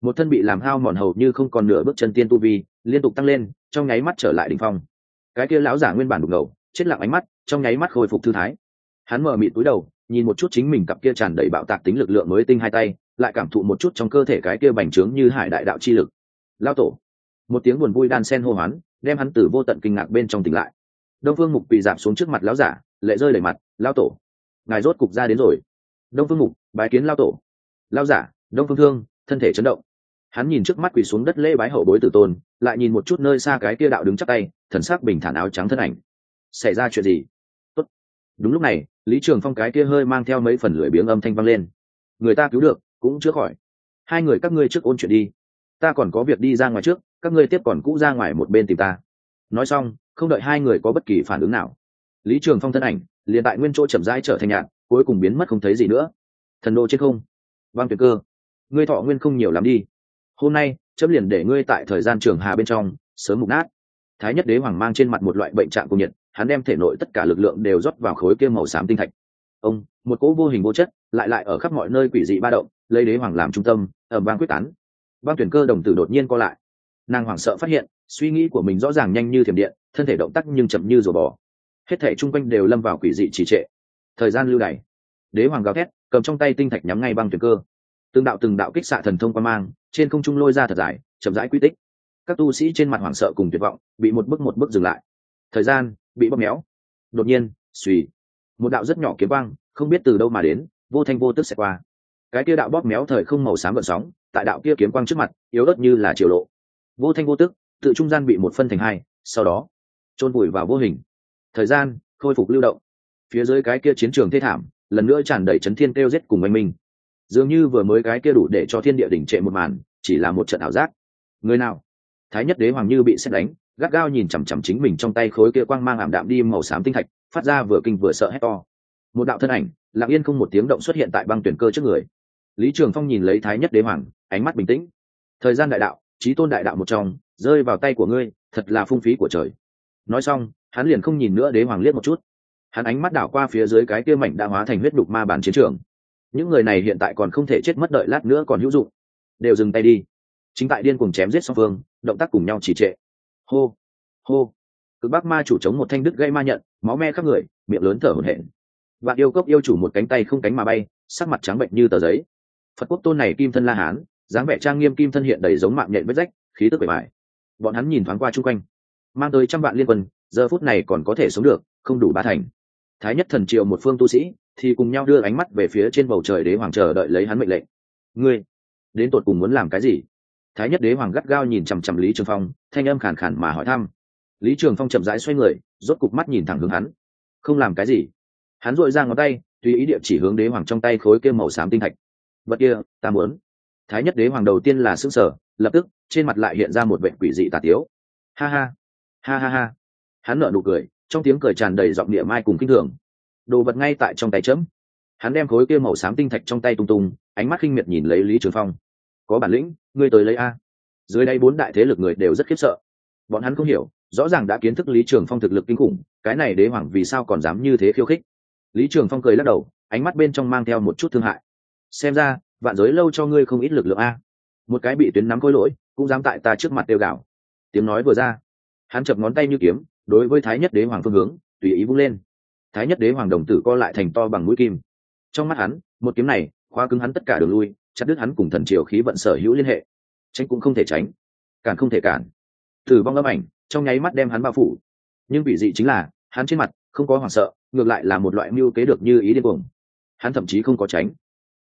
một thân bị làm hao mòn hầu như không còn nửa bước chân tiên tu vi, liên tục tăng lên, trong nháy mắt trở lại đỉnh phong. Cái kia lão giả nguyên bản đục ngầu, chết lặng ánh mắt, trong nháy mắt khôi phục thư thái. Hắn mở mịt túi đầu, nhìn một chút chính mình cặp kia tràn đầy bạo tạc tính lực lượng mới tinh hai tay, lại cảm thụ một chút trong cơ thể cái kia bành trướng như hải đại đạo chi lực. Lao tổ. Một tiếng buồn vui đan sen hô hoán, đem hắn từ vô tận kinh ngạc bên trong tỉnh lại. Đông phương mục bị giảm xuống trước mặt lão giả lệ rơi đầy mặt, lao tổ. Ngài rốt cục ra đến rồi. Đông phương mục, bái kiến lao tổ. Lao giả, đông phương thương, thân thể chấn động. Hắn nhìn trước mắt quỳ xuống đất lễ bái hậu bối tử tôn, lại nhìn một chút nơi xa cái kia đạo đứng chắc tay, thần sắc bình thản áo trắng thân ảnh. Xảy ra chuyện gì? Tốt. đúng lúc này, lý trường phong cái kia hơi mang theo mấy phần lưỡi biếng âm thanh vang lên. Người ta cứu được, cũng chữa khỏi. Hai người các ngươi trước ôn chuyện đi. Ta còn có việc đi ra ngoài trước, các ngươi tiếp còn cũ ra ngoài một bên tìm ta. Nói xong, không đợi hai người có bất kỳ phản ứng nào lý trường phong thân ảnh, liền tại nguyên chỗ chậm rãi trở thành nhạn cuối cùng biến mất không thấy gì nữa. Thần đô trên không. Vang tuyệt cơ. Ngươi thọ nguyên không nhiều lắm đi. Hôm nay, chấm liền để ngươi tại thời gian trường hà bên trong, sớm mục nát. Thái nhất đế hoàng mang trên mặt một loại bệnh trạng cung nhiệt, hắn đem thể nội tất cả lực lượng đều rót vào khối kia màu xám tinh thạch. Ông, một cỗ vô hình vô chất, lại lại ở khắp mọi nơi quỷ dị ba động, lấy đế hoàng làm trung tâm ở bang quyết tán. Bang tuyển cơ đồng tử đột nhiên co lại. Nàng hoảng sợ phát hiện, suy nghĩ của mình rõ ràng nhanh như thiểm điện, thân thể động tác nhưng chậm như rùa bò hết thể chung quanh đều lâm vào quỷ dị trì trệ. Thời gian lưu đày. Đế hoàng gào thét, cầm trong tay tinh thạch nhắm ngay băng tuyển cơ. Từng đạo từng đạo kích xạ thần thông qua mang, trên không trung lôi ra thật dài, chậm rãi quy tích. Các tu sĩ trên mặt hoảng sợ cùng tuyệt vọng, bị một bước một bước dừng lại. Thời gian bị bóp méo. Đột nhiên suy một đạo rất nhỏ kiếm băng không biết từ đâu mà đến, vô thanh vô tức sẽ qua. Cái kia đạo bóp méo thời không màu xám gợn sóng, tại đạo kia kiếm quang trước mặt, yếu ớt như là triều lộ. Vô thanh vô tức, tự trung gian bị một phân thành hai, sau đó, chôn vùi vào vô hình thời gian, khôi phục lưu động. Phía dưới cái kia chiến trường thê thảm, lần nữa tràn đầy chấn thiên kêu giết cùng anh minh. Dường như vừa mới cái kia đủ để cho thiên địa đỉnh trệ một màn, chỉ là một trận ảo giác. Người nào? Thái nhất đế hoàng như bị xét đánh, gắt gao nhìn chằm chằm chính mình trong tay khối kia quang mang ảm đạm đi màu xám tinh thạch, phát ra vừa kinh vừa sợ hét to. Một đạo thân ảnh, lặng yên không một tiếng động xuất hiện tại băng tuyển cơ trước người. Lý trường phong nhìn lấy thái nhất đế hoàng, ánh mắt bình tĩnh. Thời gian đại đạo trí tôn đại đạo một trong, rơi vào tay của ngươi, thật là phung phí của trời nói xong, hắn liền không nhìn nữa đế hoàng liếc một chút. Hắn ánh mắt đảo qua phía dưới cái kia mảnh đã hóa thành huyết đục ma bản chiến trường. Những người này hiện tại còn không thể chết mất đợi lát nữa còn hữu dụng. Đều dừng tay đi. Chính tại điên cùng chém giết song phương, động tác cùng nhau chỉ trệ. Hô hô. Cực bác ma chủ chống một thanh đứt gây ma nhận, máu me khắp người, miệng lớn thở hổn hển. Bạn yêu cốc yêu chủ một cánh tay không cánh mà bay, sắc mặt trắng bệnh như tờ giấy. Phật quốc tôn này kim thân la hán, dáng vẻ trang nghiêm kim thân hiện đầy giống mạng nhện vết rách, khí tức bề bài bọn hắn nhìn thoáng qua chung quanh mang tới trăm vạn liên quân, giờ phút này còn có thể sống được, không đủ ba thành. Thái nhất thần triệu một phương tu sĩ, thì cùng nhau đưa ánh mắt về phía trên bầu trời đế hoàng chờ đợi lấy hắn mệnh lệnh. Ngươi, đến tột cùng muốn làm cái gì? Thái nhất đế hoàng gắt gao nhìn chằm chằm lý trường phong, thanh âm khàn khàn mà hỏi thăm. Lý trường phong chậm rãi xoay người, rốt cục mắt nhìn thẳng hướng hắn. Không làm cái gì. Hắn dội ra ngón tay, tùy ý địa chỉ hướng đế hoàng trong tay khối kia màu xám tinh thạch. Vật kia, ta muốn. Thái nhất đế hoàng đầu tiên là xương sở lập tức, trên mặt lại hiện ra một vệ quỷ dị tà tiếu. Ha ha ha ha ha. Hắn nợ nụ cười, trong tiếng cười tràn đầy giọng địa mai cùng kinh thường. Đồ vật ngay tại trong tay chấm. Hắn đem khối kia màu xám tinh thạch trong tay tung tung, ánh mắt khinh miệt nhìn lấy lý trường phong. Có bản lĩnh, ngươi tới lấy a. Dưới đây bốn đại thế lực người đều rất khiếp sợ. Bọn hắn không hiểu, rõ ràng đã kiến thức lý trường phong thực lực kinh khủng, cái này đế hoàng vì sao còn dám như thế khiêu khích. Lý trường phong cười lắc đầu, ánh mắt bên trong mang theo một chút thương hại. Xem ra, vạn giới lâu cho ngươi không ít lực lượng a. Một cái bị tuyến nắm khối lỗi, cũng dám tại ta trước mặt tiêu gạo. Tiếng nói vừa ra hắn chập ngón tay như kiếm, đối với thái nhất đế hoàng phương hướng, tùy ý vung lên. Thái nhất đế hoàng đồng tử co lại thành to bằng mũi kim. Trong mắt hắn, một kiếm này, khóa cứng hắn tất cả đường lui, chặt đứt hắn cùng thần triều khí vận sở hữu liên hệ. Tránh cũng không thể tránh, cản không thể cản. Thử vong âm ảnh, trong nháy mắt đem hắn bao phủ. Nhưng vị dị chính là, hắn trên mặt, không có hoảng sợ, ngược lại là một loại mưu kế được như ý điên cuồng. Hắn thậm chí không có tránh.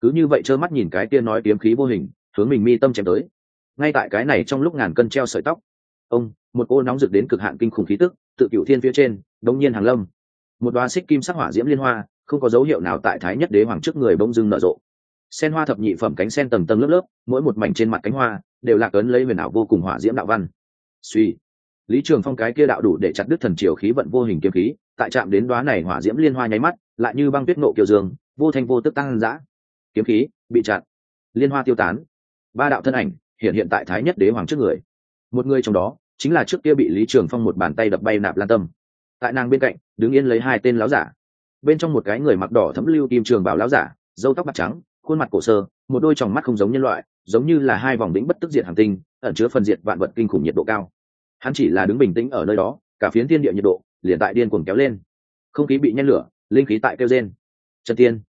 Cứ như vậy trơ mắt nhìn cái kia nói kiếm khí vô hình, hướng mình mi tâm chém tới. Ngay tại cái này trong lúc ngàn cân treo sợi tóc ông, một cô nóng rực đến cực hạn kinh khủng khí tức, tự cựu thiên phía trên đông nhiên hàng lâm. Một đoá xích kim sắc hỏa diễm liên hoa, không có dấu hiệu nào tại thái nhất đế hoàng trước người bỗng dưng nở rộ. Sen hoa thập nhị phẩm cánh sen tầng tầng lớp lớp, mỗi một mảnh trên mặt cánh hoa, đều lạc ấn lấy huyền ảo vô cùng hỏa diễm đạo văn. Suy lý trường phong cái kia đạo đủ để chặt đứt thần triều khí vận vô hình kiếm khí, tại chạm đến đoá này hỏa diễm liên hoa nháy mắt, lại như băng tuyết nộ kiều dương, vô thanh vô tức tăng giã kiếm khí, bị chặn liên hoa tiêu tán. Ba đạo thân ảnh hiện hiện tại thái nhất đế hoàng trước người. Một người trong đó chính là trước kia bị lý trường phong một bàn tay đập bay nạp lan tâm. Tại nàng bên cạnh, đứng yên lấy hai tên láo giả. Bên trong một cái người mặc đỏ thấm lưu kim trường bảo láo giả dâu tóc bạc trắng, khuôn mặt cổ sơ, một đôi tròng mắt không giống nhân loại, giống như là hai vòng đĩnh bất tức diệt hàng tinh, ẩn chứa phần diệt vạn vật kinh khủng nhiệt độ cao. Hắn chỉ là đứng bình tĩnh ở nơi đó, cả phiến thiên địa nhiệt độ liền tại điên cuồng kéo lên. Không khí bị nhen lửa, linh khí tại kêu trên trần tiên.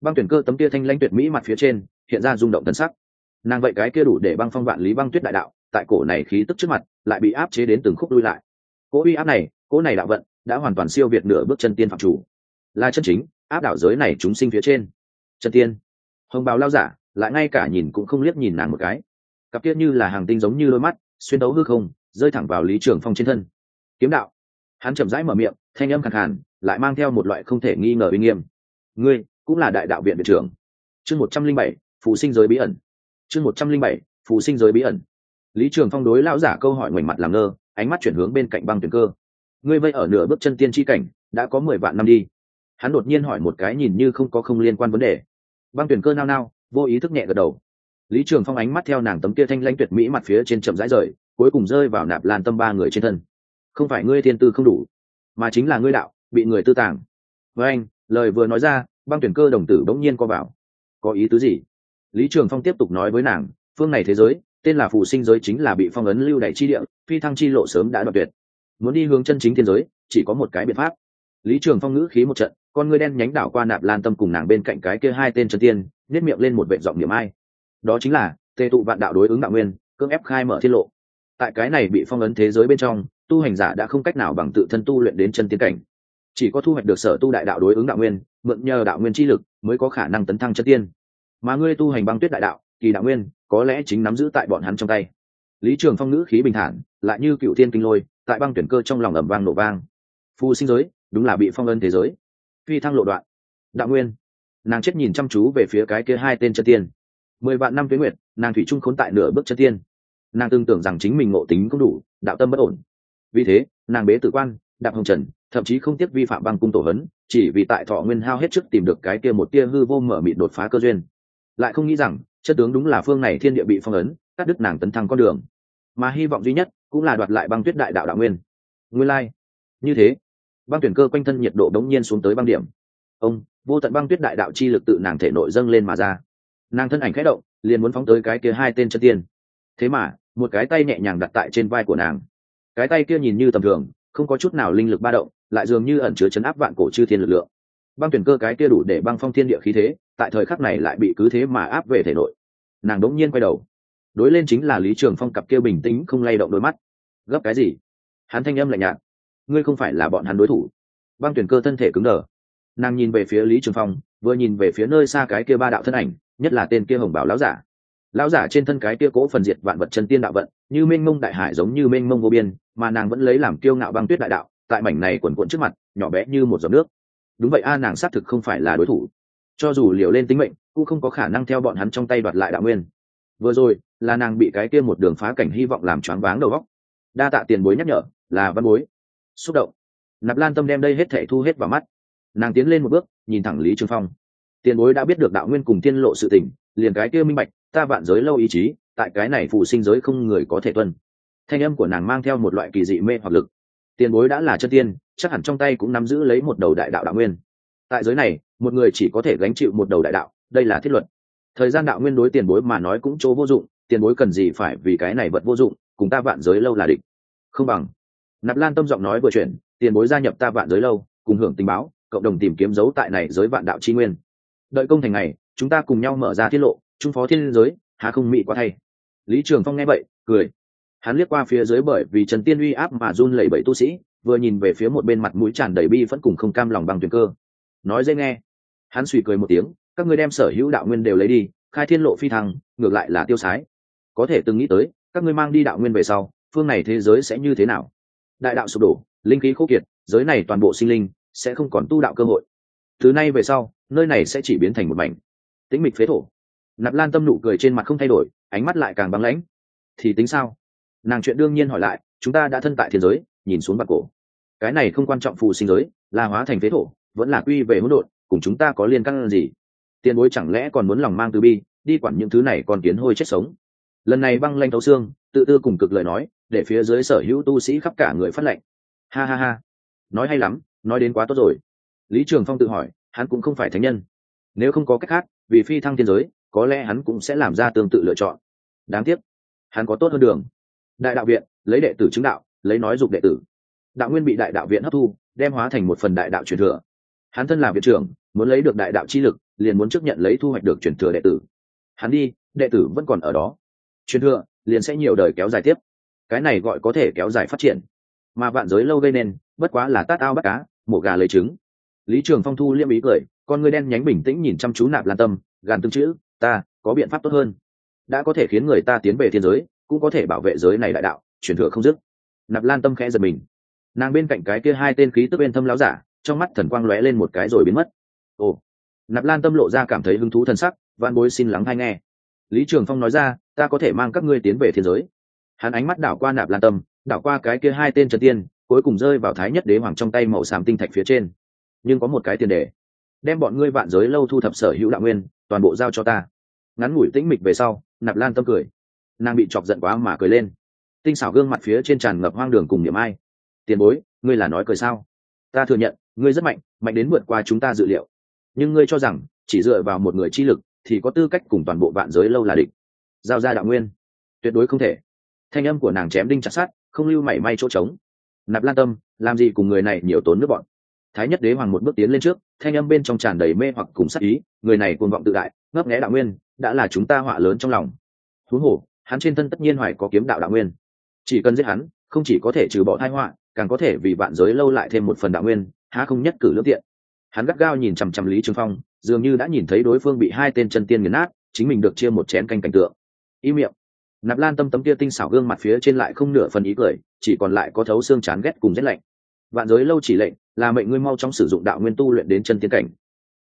Băng tuyển cơ tấm kia thanh lãnh tuyệt mỹ mặt phía trên, hiện ra rung động tân sắc. Nàng vậy cái kia đủ để băng phong vạn lý băng tuyết đại đạo tại cổ này khí tức trước mặt, lại bị áp chế đến từng khúc đuôi lại. Cỗ uy áp này, cỗ này đạo vận, đã hoàn toàn siêu việt nửa bước chân tiên phạm chủ. Là chân chính, áp đảo giới này chúng sinh phía trên. Chân tiên. Hồng bào lao giả, lại ngay cả nhìn cũng không liếc nhìn nàng một cái. Cặp tiết như là hàng tinh giống như đôi mắt, xuyên đấu hư không, rơi thẳng vào lý trường phong trên thân. Kiếm đạo. Hắn chậm rãi mở miệng, thanh âm khẳng hẳn lại mang theo một loại không thể nghi ngờ uy nghiêm. Ngươi, cũng là đại đạo viện viện trưởng. Chương một trăm linh bảy, phù sinh giới bí ẩn. Chương một trăm linh bảy, phù sinh giới bí ẩn lý trường phong đối lão giả câu hỏi ngoảnh mặt làm ngơ, ánh mắt chuyển hướng bên cạnh băng tuyển cơ. Ngươi vây ở nửa bước chân tiên tri cảnh, đã có mười vạn năm đi. Hắn đột nhiên hỏi một cái nhìn như không có không liên quan vấn đề. Băng tuyển cơ nao nao, vô ý thức nhẹ gật đầu. Lý trường phong ánh mắt theo nàng tấm kia thanh lãnh tuyệt mỹ mặt phía trên chậm rãi rời, cuối cùng rơi vào nạp lan tâm ba người trên thân. Không phải ngươi thiên tư không đủ, mà chính là ngươi đạo, bị người tư tàng. Với anh, lời vừa nói ra, băng tuyển cơ đồng tử bỗng nhiên co vào. Có ý tứ gì? Lý trường phong tiếp tục nói với nàng, phương này thế giới tên là phù sinh giới chính là bị phong ấn lưu đày chi địa, phi thăng chi lộ sớm đã đoạt tuyệt. Muốn đi hướng chân chính thiên giới, chỉ có một cái biện pháp. Lý trường phong ngữ khí một trận, con ngươi đen nhánh đảo qua nạp lan tâm cùng nàng bên cạnh cái kia hai tên chân tiên nếp miệng lên một vệ giọng niệm ai. Đó chính là, tề tụ vạn đạo đối ứng đạo nguyên, cưỡng ép khai mở tiết lộ. Tại cái này bị phong ấn thế giới bên trong, tu hành giả đã không cách nào bằng tự thân tu luyện đến chân tiến cảnh. Chỉ có thu hoạch được sở tu đại đạo đối ứng đạo nguyên, mượn nhờ đạo nguyên chi lực, mới có khả năng tấn thăng chân tiên. Mà ngươi tu hành băng tuyết đại đạo kỳ đạo nguyên, có lẽ chính nắm giữ tại bọn hắn trong tay. Lý trường phong ngữ khí bình thản, lại như cựu thiên kinh lôi, tại băng tuyển cơ trong lòng ẩm vang nổ vang. Phu sinh giới, đúng là bị phong ân thế giới. Phi thăng lộ đoạn. Đạo nguyên. Nàng chết nhìn chăm chú về phía cái kia hai tên chân tiên. Mười vạn năm tuyến nguyệt, nàng thủy trung khốn tại nửa bước chân tiên. Nàng tương tưởng rằng chính mình ngộ tính không đủ, đạo tâm bất ổn. Vì thế, nàng bế tự quan, đạp hồng trần, thậm chí không tiếc vi phạm băng cung tổ hấn, chỉ vì tại thọ nguyên hao hết trước tìm được cái kia một tia hư vô mở mịt đột phá cơ duyên lại không nghĩ rằng chất tướng đúng là phương này thiên địa bị phong ấn, cắt đứt nàng tấn thăng con đường. Mà hy vọng duy nhất cũng là đoạt lại băng tuyết đại đạo đạo nguyên. Nguyên lai、like. như thế, băng tuyển cơ quanh thân nhiệt độ đống nhiên xuống tới băng điểm. Ông, vô tận băng tuyết đại đạo chi lực tự nàng thể nội dâng lên mà ra. Nàng thân ảnh khẽ động, liền muốn phóng tới cái kia hai tên chân tiên. Thế mà, một cái tay nhẹ nhàng đặt tại trên vai của nàng. Cái tay kia nhìn như tầm thường, không có chút nào linh lực ba động, lại dường như ẩn chứa chấn áp vạn cổ chư thiên lực lượng băng tuyển cơ cái kia đủ để băng phong thiên địa khí thế, tại thời khắc này lại bị cứ thế mà áp về thể nội. Nàng đống nhiên quay đầu. Đối lên chính là lý trường phong cặp kia bình tĩnh không lay động đôi mắt. Gấp cái gì? Hắn thanh âm lạnh nhạt. Ngươi không phải là bọn hắn đối thủ. Băng tuyển cơ thân thể cứng đờ. Nàng nhìn về phía lý trường phong, vừa nhìn về phía nơi xa cái kia ba đạo thân ảnh, nhất là tên kia hồng bảo lão giả. Lão giả trên thân cái kia cố phần diệt vạn vật chân tiên đạo vận, như mênh mông đại hải giống như mênh mông vô biên, mà nàng vẫn lấy làm kiêu ngạo băng tuyết đại đạo, tại mảnh này quần quận trước mặt, nhỏ bé như một giọt nước đúng vậy a, nàng xác thực không phải là đối thủ. Cho dù liều lên tính mệnh, cũng không có khả năng theo bọn hắn trong tay đoạt lại đạo nguyên. Vừa rồi, là nàng bị cái kia một đường phá cảnh hy vọng làm choáng váng đầu góc đa tạ tiền bối nhắc nhở, là văn bối. Xúc động. Nạp lan tâm đem đây hết thể thu hết vào mắt. Nàng tiến lên một bước, nhìn thẳng lý trường phong. Tiền bối đã biết được đạo nguyên cùng tiên lộ sự tình, liền cái kia minh bạch, ta vạn giới lâu ý chí, tại cái này phụ sinh giới không người có thể tuân. Thanh âm của nàng mang theo một loại kỳ dị mê hoặc lực. Tiền bối đã là chân tiên chắc hẳn trong tay cũng nắm giữ lấy một đầu đại đạo đạo nguyên. Tại giới này, một người chỉ có thể gánh chịu một đầu đại đạo, đây là thiết luật. Thời gian đạo nguyên đối tiền bối mà nói cũng chỗ vô dụng, tiền bối cần gì phải vì cái này vật vô dụng, cùng ta vạn giới lâu là địch. Không bằng. Nạp lan tâm giọng nói vừa chuyển, tiền bối gia nhập ta vạn giới lâu, cùng hưởng tình báo, cộng đồng tìm kiếm dấu tại này giới vạn đạo chi nguyên. Đợi công thành này chúng ta cùng nhau mở ra tiết lộ, trung phó thiên giới, há không mị quá thay. Lý trường phong nghe vậy, cười. Hắn liếc qua phía dưới bởi vì trần tiên uy áp mà run lẩy bẩy tu sĩ vừa nhìn về phía một bên mặt mũi tràn đầy bi vẫn cùng không cam lòng bằng tuyền cơ. Nói dễ nghe. Hắn suy cười một tiếng, các ngươi đem sở hữu đạo nguyên đều lấy đi, khai thiên lộ phi thăng, ngược lại là tiêu sái. Có thể từng nghĩ tới, các ngươi mang đi đạo nguyên về sau, phương này thế giới sẽ như thế nào? Đại đạo sụp đổ, linh khí khô kiệt, giới này toàn bộ sinh linh sẽ không còn tu đạo cơ hội. Thứ nay về sau, nơi này sẽ chỉ biến thành một mảnh. Tĩnh mịch phế thổ. Nạp lan tâm nụ cười trên mặt không thay đổi, ánh mắt lại càng băng lãnh. Thì tính sao? Nàng chuyện đương nhiên hỏi lại, chúng ta đã thân tại thiên giới nhìn xuống bạc cổ. Cái này không quan trọng phù sinh giới, là hóa thành phế thổ, vẫn là quy về hỗn độn, cùng chúng ta có liên căn gì? Tiền bối chẳng lẽ còn muốn lòng mang từ bi, đi quản những thứ này còn kiến hôi chết sống? Lần này băng lanh thấu xương, tự tư cùng cực lời nói, để phía dưới sở hữu tu sĩ khắp cả người phát lệnh. Ha ha ha. Nói hay lắm, nói đến quá tốt rồi. Lý trường phong tự hỏi, hắn cũng không phải thánh nhân. Nếu không có cách khác, vì phi thăng thiên giới, có lẽ hắn cũng sẽ làm ra tương tự lựa chọn. Đáng tiếc, hắn có tốt hơn đường. Đại đạo viện, lấy đệ tử chứng đạo lấy nói dục đệ tử. Đạo nguyên bị đại đạo viện hấp thu, đem hóa thành một phần đại đạo truyền thừa. Hắn thân là viện trưởng, muốn lấy được đại đạo chi lực, liền muốn chấp nhận lấy thu hoạch được truyền thừa đệ tử. Hắn đi, đệ tử vẫn còn ở đó. Truyền thừa, liền sẽ nhiều đời kéo dài tiếp. Cái này gọi có thể kéo dài phát triển. Mà vạn giới lâu gây nên, bất quá là tát ao bắt cá, mổ gà lấy trứng. Lý trường phong thu liêm ý cười, con người đen nhánh bình tĩnh nhìn chăm chú nạp lan tâm, gàn tương chữ, ta, có biện pháp tốt hơn. Đã có thể khiến người ta tiến về thiên giới, cũng có thể bảo vệ giới này đại đạo, truyền thừa không dứt nạp lan tâm khẽ giật mình. Nàng bên cạnh cái kia hai tên khí tức bên thâm láo giả, trong mắt thần quang lóe lên một cái rồi biến mất. Ồ, nạp lan tâm lộ ra cảm thấy hứng thú thần sắc van bối xin lắng hay nghe. Lý trường phong nói ra, ta có thể mang các ngươi tiến về thiên giới. Hắn ánh mắt đảo qua nạp lan tâm, đảo qua cái kia hai tên trần tiên, cuối cùng rơi vào thái nhất đế hoàng trong tay màu xàm tinh thạch phía trên. Nhưng có một cái tiền đề, đem bọn ngươi vạn giới lâu thu thập sở hữu đạo nguyên, toàn bộ giao cho ta. Ngắn ngủi tĩnh mịch về sau, nạp lan tâm cười. Nàng bị chọc giận quá mà cười lên tinh xảo gương mặt phía trên tràn ngập hoang đường cùng niệm ai. Tiền bối, ngươi là nói cười sao? Ta thừa nhận, ngươi rất mạnh mạnh đến vượt qua chúng ta dự liệu. Nhưng ngươi cho rằng, chỉ dựa vào một người chi lực, thì có tư cách cùng toàn bộ vạn giới lâu là địch. Giao ra đạo nguyên. Tuyệt đối không thể. Thanh âm của nàng chém đinh chặt sát không lưu mảy may chỗ trống. Nạp lan tâm, làm gì cùng người này nhiều tốn nước bọn? Thái nhất đế hoàng một bước tiến lên trước, thanh âm bên trong tràn đầy mê hoặc cùng sắc ý, người này cuồng vọng tự đại, ngấp nghẽ đạo nguyên, đã là chúng ta họa lớn trong lòng. Thú hổ hắn trên thân tất nhiên hoài có kiếm đạo đạo nguyên chỉ cần giết hắn, không chỉ có thể trừ bỏ thai họa, càng có thể vì bạn giới lâu lại thêm một phần đạo nguyên, há không nhất cử lương tiện. Hắn gắt gao nhìn chằm chằm lý trường phong, dường như đã nhìn thấy đối phương bị hai tên chân tiên nghiền nát, chính mình được chia một chén canh cảnh tượng. Y miệng. Nạp lan tâm tấm kia tinh xảo gương mặt phía trên lại không nửa phần ý cười, chỉ còn lại có thấu xương chán ghét cùng rét lạnh. Vạn giới lâu chỉ lệnh, là mệnh ngươi mau chóng sử dụng đạo nguyên tu luyện đến chân tiên cảnh.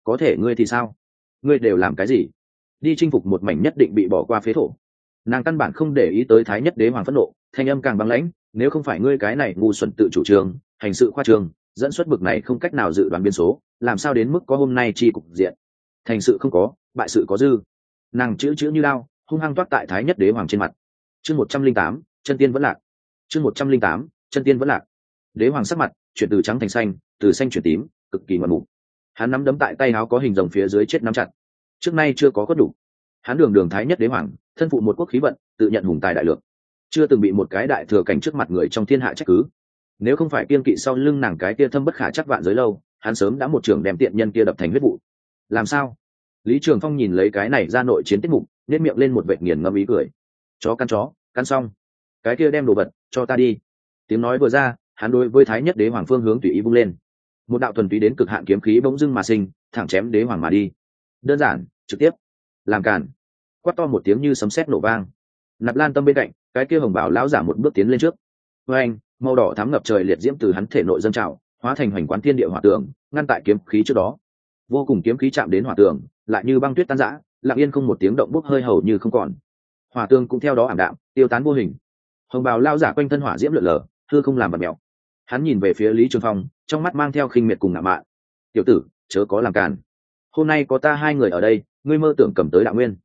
Có thể ngươi thì sao? Ngươi đều làm cái gì? Đi chinh phục một mảnh nhất định bị bỏ qua phế thổ. Nàng căn bản không để ý tới thái nhất đế hoàng phẫn nộ thanh âm càng băng lãnh nếu không phải ngươi cái này ngu xuẩn tự chủ trường, hành sự khoa trường, dẫn xuất bực này không cách nào dự đoán biên số làm sao đến mức có hôm nay chi cục diện? Thành sự không có bại sự có dư. Nàng chữ chữ như lao hung hăng toát tại thái nhất đế hoàng trên mặt. Chương một trăm linh tám chân tiên vẫn lạc. Chương một trăm linh tám chân tiên vẫn lạc. Đế hoàng sắc mặt chuyển từ trắng thành xanh từ xanh chuyển tím cực kỳ ngoạn mục. Hắn nắm đấm tại tay áo có hình rồng phía dưới chết nắm chặt. Trước nay chưa có cốt đủ. Hắn đường đường thái nhất đế hoàng thân phụ một quốc khí vận tự nhận hùng tài đại lượng chưa từng bị một cái đại thừa cảnh trước mặt người trong thiên hạ trách cứ. Nếu không phải kiên kỵ sau lưng nàng cái kia thâm bất khả chắc vạn giới lâu, hắn sớm đã một trường đem tiện nhân kia đập thành huyết vụ. Làm sao? Lý trường phong nhìn lấy cái này ra nội chiến tiết mục nếp miệng lên một vệt nghiền ngâm ý cười. Chó căn chó căn xong. Cái kia đem đồ vật, cho ta đi. Tiếng nói vừa ra, hắn đối với thái nhất đế hoàng phương hướng tùy ý bung lên. Một đạo thuần túy đến cực hạn kiếm khí bỗng dưng mà sinh, thẳng chém đế hoàng mà đi. Đơn giản, trực tiếp. Làm cản quát to một tiếng như sấm sét nổ vang. Nạp lan tâm bên cạnh cái kia hồng bảo lão giả một bước tiến lên trước. Với anh, màu đỏ thắm ngập trời liệt diễm từ hắn thể nội dân trào, hóa thành hoành quán thiên địa hỏa tường ngăn tại kiếm khí trước đó. Vô cùng kiếm khí chạm đến hỏa tường lại như băng tuyết tan rã, lặng yên không một tiếng động bốc hơi hầu như không còn. Hỏa tường cũng theo đó ảm đạm, tiêu tán vô hình. Hồng bào lao giả quanh thân hỏa diễm lượn lờ, thưa không làm bật mèo hắn nhìn về phía lý trường phong, trong mắt mang theo khinh miệt cùng ngạo mạn. Tiểu tử, chớ có làm càn. Hôm nay có ta hai người ở đây, ngươi mơ tưởng cầm tới đạo nguyên.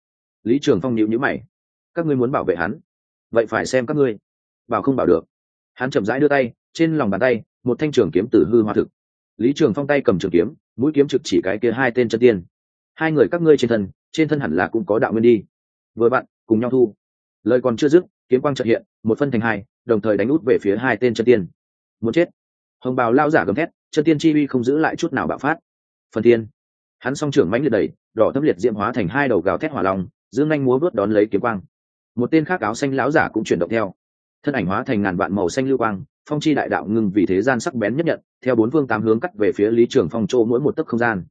Lý trường phong nhịu nhữ mày. Các ngươi muốn bảo vệ hắn vậy phải xem các ngươi. Bảo không bảo được. Hắn chậm rãi đưa tay, trên lòng bàn tay, một thanh trường kiếm tử hư hoa thực. Lý trường phong tay cầm trường kiếm, mũi kiếm trực chỉ cái kia hai tên chân tiên. Hai người các ngươi trên thân trên thân hẳn là cũng có đạo nguyên đi. Vừa bạn, cùng nhau thu. Lời còn chưa dứt, kiếm quang trợ hiện, một phân thành hai, đồng thời đánh út về phía hai tên chân tiên. Muốn chết. Hồng bào lao giả gầm thét, chân tiên chi uy không giữ lại chút nào bạo phát. Phần tiên. Hắn song trưởng mãnh liệt đầy, đỏ thâm liệt diễm hóa thành hai đầu gào thét hỏa long, dương anh múa vớt đón lấy kiếm quang một tên khác áo xanh lão giả cũng chuyển động theo. Thân ảnh hóa thành ngàn vạn màu xanh lưu quang, phong chi đại đạo ngưng vì thế gian sắc bén nhất nhận, theo bốn phương tám hướng cắt về phía lý trường phong chỗ mỗi một tấc không gian.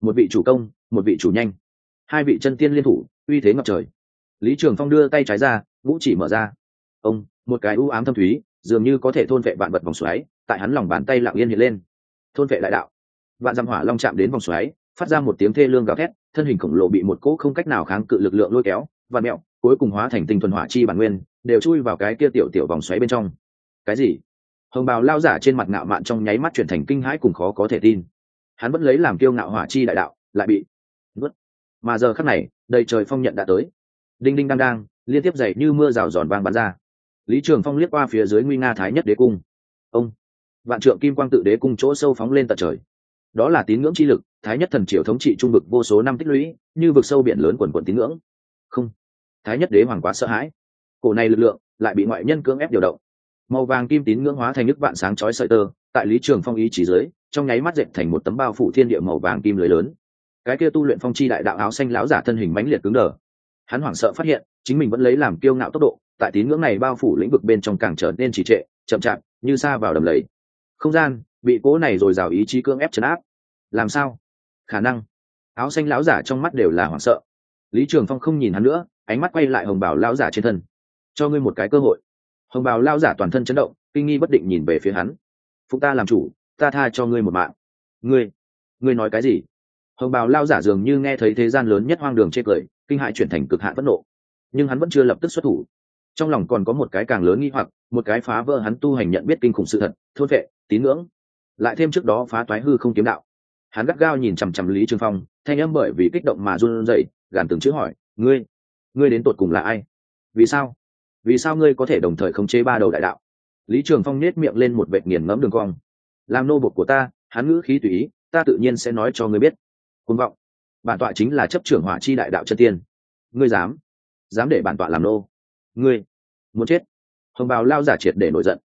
Một vị chủ công, một vị chủ nhanh. Hai vị chân tiên liên thủ, uy thế ngập trời. Lý trường phong đưa tay trái ra, ngũ chỉ mở ra. Ông, một cái u ám thâm thúy, dường như có thể thôn vệ vạn vật vòng xoáy, tại hắn lòng bàn tay lặng yên hiện lên. Thôn vệ đại đạo. Vạn dặm hỏa long chạm đến vòng xoáy, phát ra một tiếng thê lương gào thét, thân hình khổng lồ bị một cỗ không cách nào kháng cự lực lượng lôi kéo và mẹo cuối cùng hóa thành tinh thuần hỏa chi bản nguyên, đều chui vào cái kia tiểu tiểu vòng xoáy bên trong. Cái gì? Hồng bào lao giả trên mặt ngạo mạn trong nháy mắt chuyển thành kinh hãi cùng khó có thể tin. Hắn vẫn lấy làm kiêu ngạo hỏa chi đại đạo, lại bị vứt mà giờ khắc này, đầy trời phong nhận đã tới. Đinh đinh đang đang, liên tiếp dày như mưa rào giòn vang bắn ra. Lý trường phong liếc qua phía dưới nguy nga thái nhất đế cung. Ông, vạn trượng kim quang tự đế cung chỗ sâu phóng lên tận trời. Đó là tín ngưỡng chi lực, thái nhất thần triều thống trị trung vực vô số năm tích lũy, như vực sâu biển lớn quần quần tín ngưỡng thái nhất đế hoàng quá sợ hãi. Cổ này lực lượng lại bị ngoại nhân cưỡng ép điều động. Màu vàng kim tín ngưỡng hóa thành nước vạn sáng chói sợi tơ, tại lý trường phong ý chỉ dưới, trong nháy mắt dệt thành một tấm bao phủ thiên địa màu vàng kim lưới lớn. Cái kia tu luyện phong chi đại đạo áo xanh láo giả thân hình mãnh liệt cứng đờ. Hắn hoảng sợ phát hiện, chính mình vẫn lấy làm kiêu ngạo tốc độ, tại tín ngưỡng này bao phủ lĩnh vực bên trong càng trở nên trì trệ, chậm chạp, như xa vào đầm lầy. Không gian, bị cố này rồi rào ý chí cưỡng ép chấn áp. Làm sao? Khả năng. Áo xanh láo giả trong mắt đều là hoảng sợ. Lý trường phong không nhìn hắn nữa ánh mắt quay lại hồng bảo lão giả trên thân. Cho ngươi một cái cơ hội. Hồng bào lao giả toàn thân chấn động, kinh nghi bất định nhìn về phía hắn. Phụ ta làm chủ, ta tha cho ngươi một mạng. Ngươi ngươi nói cái gì? Hồng bào lao giả dường như nghe thấy thế gian lớn nhất hoang đường chê cười, kinh hại chuyển thành cực hạn phẫn nộ. Nhưng hắn vẫn chưa lập tức xuất thủ. Trong lòng còn có một cái càng lớn nghi hoặc, một cái phá vỡ hắn tu hành nhận biết kinh khủng sự thật, thôn vệ, tín ngưỡng. Lại thêm trước đó phá toái hư không kiếm đạo. Hắn gắt gao nhìn chằm chằm lý trương phong, thanh âm bởi vì kích động mà run rẩy, gàn từng chữ hỏi, ngươi ngươi đến tột cùng là ai? Vì sao? Vì sao ngươi có thể đồng thời khống chế ba đầu đại đạo? Lý trường phong nết miệng lên một vệt nghiền ngẫm đường cong. Làm nô bột của ta, hắn ngữ khí tùy ý, ta tự nhiên sẽ nói cho ngươi biết. Côn vọng. Bản tọa chính là chấp trưởng hỏa chi đại đạo chân tiên. Ngươi dám? Dám để bản tọa làm nô? Ngươi muốn chết? Hồng bào lao giả triệt để nổi giận.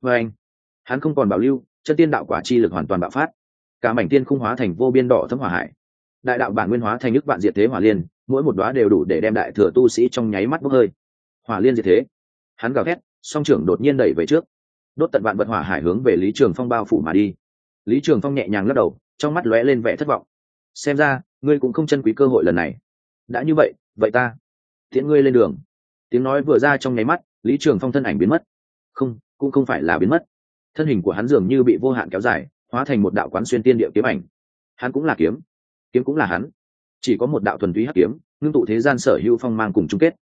Vê anh, hắn không còn bảo lưu, chân tiên đạo quả chi lực hoàn toàn bạo phát. Cả mảnh tiên không hóa thành vô biên đỏ thấm hỏa hải. Đại đạo bản nguyên hóa thành nước vạn diệt thế hỏa liên mỗi một đóa đều đủ để đem đại thừa tu sĩ trong nháy mắt bốc hơi. Hỏa liên diệt thế. Hắn gào thét, song trưởng đột nhiên đẩy về trước. Đốt tận vạn vật hỏa hải hướng về lý trường phong bao phủ mà đi. Lý trường phong nhẹ nhàng lắc đầu, trong mắt lóe lên vẻ thất vọng. Xem ra, ngươi cũng không chân quý cơ hội lần này. Đã như vậy vậy ta, tiễn ngươi lên đường. Tiếng nói vừa ra trong nháy mắt, lý trường phong thân ảnh biến mất. Không, cũng không phải là biến mất. Thân hình của hắn dường như bị vô hạn kéo dài, hóa thành một đạo quán xuyên tiên địa kiếm ảnh. Hắn cũng là kiếm. Kiếm cũng là hắn chỉ có một đạo thuần túy hắc kiếm, ngưng tụ thế gian sở hữu phong mang cùng chung kết.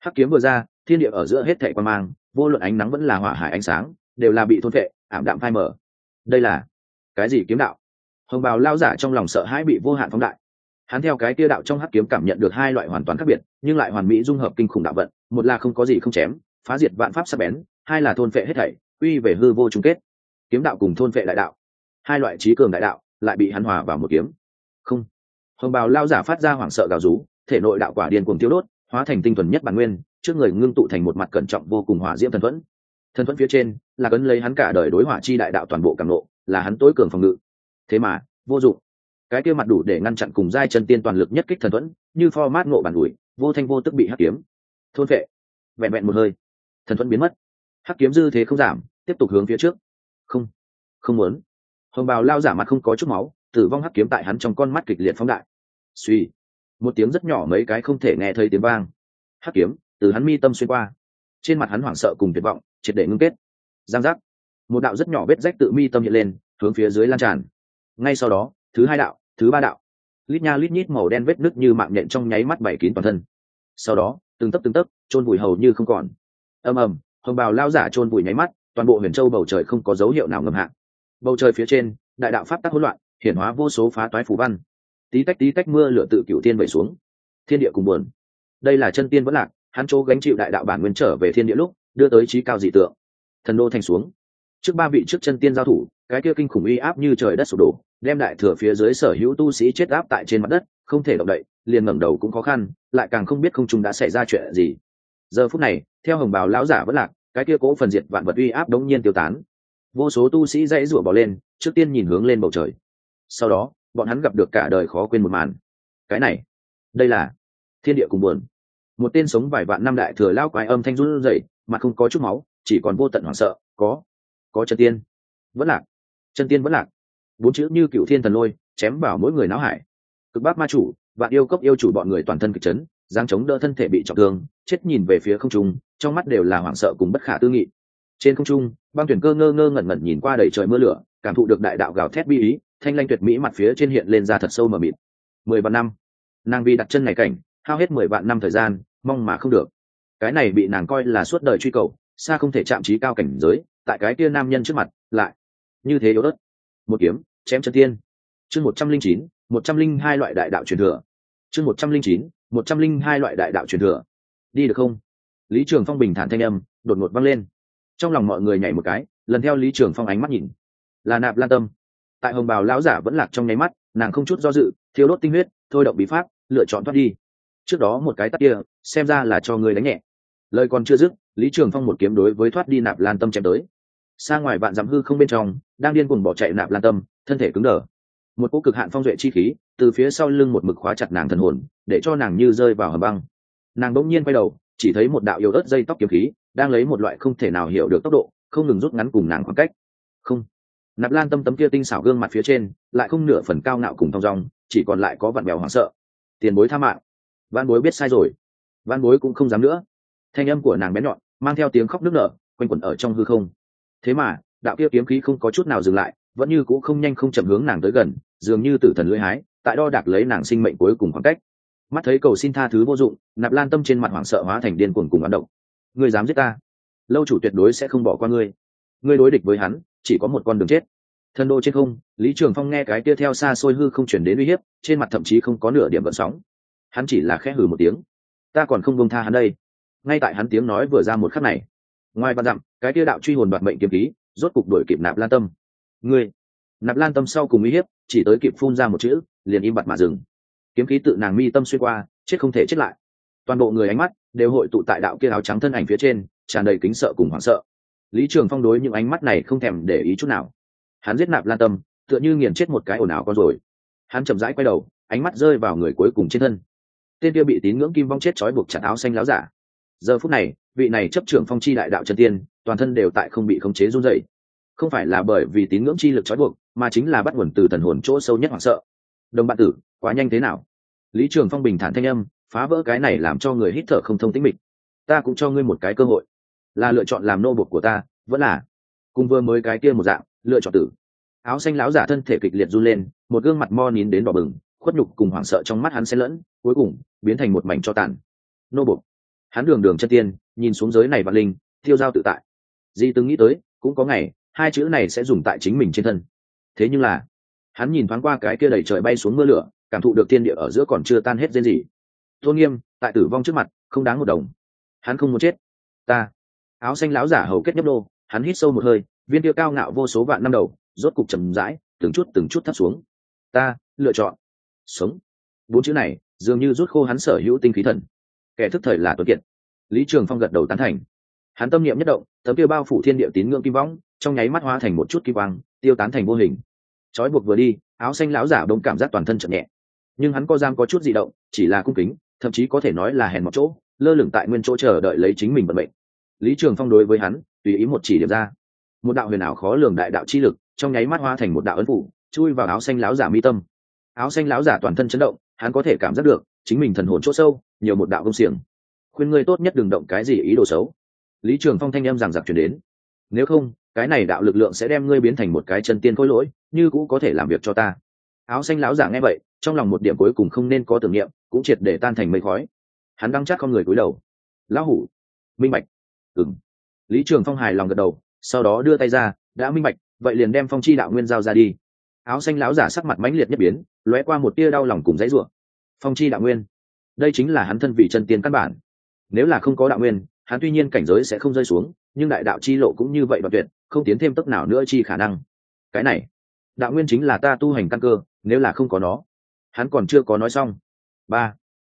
Hắc kiếm vừa ra, thiên địa ở giữa hết thệ quan mang, vô luận ánh nắng vẫn là hỏa hải ánh sáng, đều là bị thôn vệ ảm đạm phai mở đây là cái gì kiếm đạo? Hồng bào lao giả trong lòng sợ hãi bị vô hạn phóng đại. Hắn theo cái kia đạo trong hắc kiếm cảm nhận được hai loại hoàn toàn khác biệt, nhưng lại hoàn mỹ dung hợp kinh khủng đạo vận, một là không có gì không chém, phá diệt vạn pháp sắc bén, hai là thôn vệ hết thảy uy về hư vô chung kết. Kiếm đạo cùng thôn vệ đại đạo. Hai loại trí cường đại đạo lại bị hắn hòa vào một kiếm. Không hồng bào lao giả phát ra hoảng sợ gào rú, thể nội đạo quả điên cuồng tiêu đốt, hóa thành tinh thuần nhất bản nguyên, trước người ngưng tụ thành một mặt cẩn trọng vô cùng hỏa diễm thần thuẫn. Thần thuẫn phía trên, là cấn lấy hắn cả đời đối hỏa chi đại đạo toàn bộ càng lộ là hắn tối cường phòng ngự. Thế mà, vô dụng. Cái kia mặt đủ để ngăn chặn cùng giai chân tiên toàn lực nhất kích thần thuẫn, như pho mát ngộ bản ủi, vô thanh vô tức bị hắc kiếm. Thôn vệ vẹn vẹn một hơi, thần thuẫn biến mất. Hắc kiếm dư thế không giảm, tiếp tục hướng phía trước. Không không muốn. Hồng bào lao giả mặt không có chút máu tử vong hắc kiếm tại hắn trong con mắt kịch liệt phóng đại. Suy, một tiếng rất nhỏ mấy cái không thể nghe thấy tiếng vang. Hắc kiếm, từ hắn mi tâm xuyên qua. Trên mặt hắn hoảng sợ cùng tuyệt vọng, triệt để ngưng kết. Giang giác. Một đạo rất nhỏ vết rách tự mi tâm hiện lên, hướng phía dưới lan tràn. Ngay sau đó, thứ hai đạo, thứ ba đạo. Lít nha lít nhít màu đen vết nứt như mạng nhện trong nháy mắt bảy kín toàn thân. Sau đó, từng tấc từng tấc, chôn vùi hầu như không còn. Ầm ầm, hồng bào lao giả chôn vùi nháy mắt, toàn bộ huyền châu bầu trời không có dấu hiệu nào ngầm hạ. Bầu trời phía trên, đại đạo pháp tắc hỗn loạn hiển hóa vô số phá toái phù văn. Tí tách tí tách mưa lửa tự cựu tiên vẩy xuống. Thiên địa cùng buồn. Đây là chân tiên vẫn lạc, hắn chỗ gánh chịu đại đạo bản nguyên trở về thiên địa lúc, đưa tới trí cao dị tượng. Thần đô thành xuống. Trước ba vị trước chân tiên giao thủ, cái kia kinh khủng uy áp như trời đất sụp đổ, đem đại thừa phía dưới sở hữu tu sĩ chết áp tại trên mặt đất, không thể động đậy, liền ngẩng đầu cũng khó khăn, lại càng không biết không trung đã xảy ra chuyện gì. Giờ phút này, theo hồng bào lão giả vẫn lạc, cái kia cố phần diệt vạn vật uy áp đống nhiên tiêu tán. Vô số tu sĩ dãy rủa bỏ lên, trước tiên nhìn hướng lên bầu trời sau đó, bọn hắn gặp được cả đời khó quên một màn. Cái này, đây là thiên địa cùng buồn. Một tên sống vài vạn năm đại thừa lao quái âm thanh run rẩy mà không có chút máu, chỉ còn vô tận hoảng sợ, có có chân tiên. Vẫn lạc, chân tiên vẫn lạc. Bốn chữ như cựu thiên thần lôi, chém vào mỗi người não hải. Cực bác ma chủ, vạn yêu cốc yêu chủ bọn người toàn thân kịch chấn giang chống đỡ thân thể bị trọng thương, chết nhìn về phía không trung, trong mắt đều là hoảng sợ cùng bất khả tư nghị. Trên không trung, băng tuyển cơ ngơ ngơ ngẩn ngẩn nhìn qua đầy trời mưa lửa, cảm thụ được đại đạo gào thét bi ý thanh lanh tuyệt mỹ mặt phía trên hiện lên ra thật sâu mờ mịt. Mười vạn năm. Nàng vì đặt chân này cảnh, hao hết mười vạn năm thời gian, mong mà không được. Cái này bị nàng coi là suốt đời truy cầu, xa không thể chạm trí cao cảnh giới, tại cái kia nam nhân trước mặt, lại như thế yếu đất. Một kiếm, chém chân tiên. Chương một trăm linh chín, một trăm linh hai loại đại đạo truyền thừa. Chương một trăm linh chín, một trăm linh hai loại đại đạo truyền thừa. Đi được không? Lý trường phong bình thản thanh âm, đột ngột văng lên. Trong lòng mọi người nhảy một cái, lần theo lý trường phong ánh mắt nhìn. Là nạp lan tâm tại hồng bào lão giả vẫn lạc trong nháy mắt, nàng không chút do dự thiếu đốt tinh huyết, thôi động bí pháp, lựa chọn thoát đi. Trước đó một cái tắt kia, xem ra là cho người đánh nhẹ. Lời còn chưa dứt, lý trường phong một kiếm đối với thoát đi nạp lan tâm chém tới. Xa ngoài vạn dặm hư không bên trong, đang điên cuồng bỏ chạy nạp lan tâm, thân thể cứng đờ. Một cỗ cực hạn phong duệ chi khí, từ phía sau lưng một mực khóa chặt nàng thần hồn, để cho nàng như rơi vào hầm băng. Nàng bỗng nhiên quay đầu, chỉ thấy một đạo yếu ớt dây tóc kiếm khí, đang lấy một loại không thể nào hiểu được tốc độ, không ngừng rút ngắn cùng nàng khoảng cách. Không nạp lan tâm tấm kia tinh xảo gương mặt phía trên, lại không nửa phần cao ngạo cùng thong dong, chỉ còn lại có vặn bèo hoảng sợ. Tiền bối tha mạng. Văn bối biết sai rồi. Văn bối cũng không dám nữa. Thanh âm của nàng bé nhọn, mang theo tiếng khóc nức nở, quanh quẩn ở trong hư không. Thế mà, đạo kia kiếm khí không có chút nào dừng lại, vẫn như c ũ không nhanh không chậm hướng nàng tới gần, dường như tử thần lưỡi hái, tại đo đạc lấy nàng sinh mệnh cuối cùng khoảng cách. Mắt thấy cầu xin tha thứ vô dụng, nạp lan tâm trên mặt hoảng sợ hóa thành điên cuồng cùng bán động. Ngươi dám giết ta? Lâu chủ tuyệt đối sẽ không bỏ qua ngươi. Ngươi đối địch với hắn chỉ có một con đường chết. Thân đô trên không, lý trường phong nghe cái kia theo xa xôi hư không chuyển đến uy hiếp, trên mặt thậm chí không có nửa điểm vận sóng. Hắn chỉ là khẽ hừ một tiếng. Ta còn không bông tha hắn đây. Ngay tại hắn tiếng nói vừa ra một khắc này, ngoài bàn dặm, cái kia đạo truy hồn đoạt mệnh kiếm khí, rốt cục đuổi kịp nạp lan tâm. Ngươi! Nạp lan tâm sau cùng uy hiếp, chỉ tới kịp phun ra một chữ, liền im bặt mà dừng. Kiếm khí tự nàng mi tâm xuyên qua, chết không thể chết lại. Toàn bộ người ánh mắt đều hội tụ tại đạo kia áo trắng thân ảnh phía trên, tràn đầy kính sợ cùng hoảng sợ lý trường phong đối những ánh mắt này không thèm để ý chút nào. Hắn giết nạp lan tâm, tựa như nghiền chết một cái ồn ào con rồi. Hắn chậm rãi quay đầu, ánh mắt rơi vào người cuối cùng trên thân. Tên kia bị tín ngưỡng kim vong chết trói buộc chặt áo xanh láo giả. Giờ phút này, vị này chấp trưởng phong chi đại đạo chân tiên, toàn thân đều tại không bị khống chế run dậy không phải là bởi vì tín ngưỡng chi lực trói buộc, mà chính là bắt nguồn từ thần hồn chỗ sâu nhất hoảng sợ. Đồng bạn tử, quá nhanh thế nào? Lý trường phong bình thản thanh âm, phá vỡ cái này làm cho người hít thở không thông tĩnh mịch. Ta cũng cho ngươi một cái cơ hội là lựa chọn làm nô bột của ta, vẫn là cùng vừa mới cái kia một dạng, lựa chọn tử. Áo xanh láo giả thân thể kịch liệt run lên, một gương mặt mo nín đến đỏ bừng, khuất nhục cùng hoảng sợ trong mắt hắn xen lẫn, cuối cùng biến thành một mảnh cho tàn. Nô bột hắn đường đường chân tiên, nhìn xuống giới này vạn linh tiêu giao tự tại. Di từng nghĩ tới, cũng có ngày, hai chữ này sẽ dùng tại chính mình trên thân. Thế nhưng là, hắn nhìn thoáng qua cái kia đầy trời bay xuống mưa lửa, cảm thụ được thiên địa ở giữa còn chưa tan hết dên gì. Tôn nghiêm, tại tử vong trước mặt, không đáng một đồng. Hắn không muốn chết. Ta áo xanh láo giả hầu kết nhấp đô, hắn hít sâu một hơi, viên tiêu cao ngạo vô số vạn năm đầu, rốt cục trầm rãi, từng chút từng chút thắt xuống. Ta, lựa chọn. Sống. Bốn chữ này, dường như rút khô hắn sở hữu tinh khí thần. Kẻ thức thời là tuấn kiệt. Lý trường phong gật đầu tán thành. Hắn tâm niệm nhất động, tấm tiêu bao phủ thiên địa tín ngưỡng kim võng, trong nháy mắt hóa thành một chút kim quang, tiêu tán thành vô hình. Trói buộc vừa đi, áo xanh lão giả đông cảm giác toàn thân chậm nhẹ. Nhưng hắn có giam có chút di động, chỉ là cung kính, thậm chí có thể nói là hèn một chỗ, lơ lửng tại nguyên chỗ chờ đợi lấy chính mình vận mệnh lý trường phong đối với hắn, tùy ý một chỉ điểm ra. Một đạo huyền ảo khó lường đại đạo chi lực, trong nháy mắt hóa thành một đạo ấn phủ, chui vào áo xanh láo giả mi tâm. Áo xanh láo giả toàn thân chấn động, hắn có thể cảm giác được, chính mình thần hồn chỗ sâu, nhiều một đạo công xiềng. Khuyên ngươi tốt nhất đừng động cái gì ý đồ xấu. Lý trường phong thanh em giảng giặc chuyển đến. Nếu không, cái này đạo lực lượng sẽ đem ngươi biến thành một cái chân tiên khối lỗi, như cũ có thể làm việc cho ta. Áo xanh láo giả nghe vậy, trong lòng một điểm cuối cùng không nên có tưởng niệm, cũng triệt để tan thành mây khói. Hắn đang chắc con người cúi đầu. Lão hủ, minh bạch ừng lý trường phong hài lòng gật đầu, sau đó đưa tay ra, đã minh bạch, vậy liền đem phong chi đạo nguyên giao ra đi. Áo xanh láo giả sắc mặt mãnh liệt nhất biến, lóe qua một tia đau lòng cùng dãy ruộng phong chi đạo nguyên. Đây chính là hắn thân vị chân tiên căn bản. Nếu là không có đạo nguyên, hắn tuy nhiên cảnh giới sẽ không rơi xuống, nhưng đại đạo chi lộ cũng như vậy đoạn tuyệt, không tiến thêm tốc nào nữa chi khả năng. Cái này, đạo nguyên chính là ta tu hành căn cơ, nếu là không có nó, hắn còn chưa có nói xong. Ba,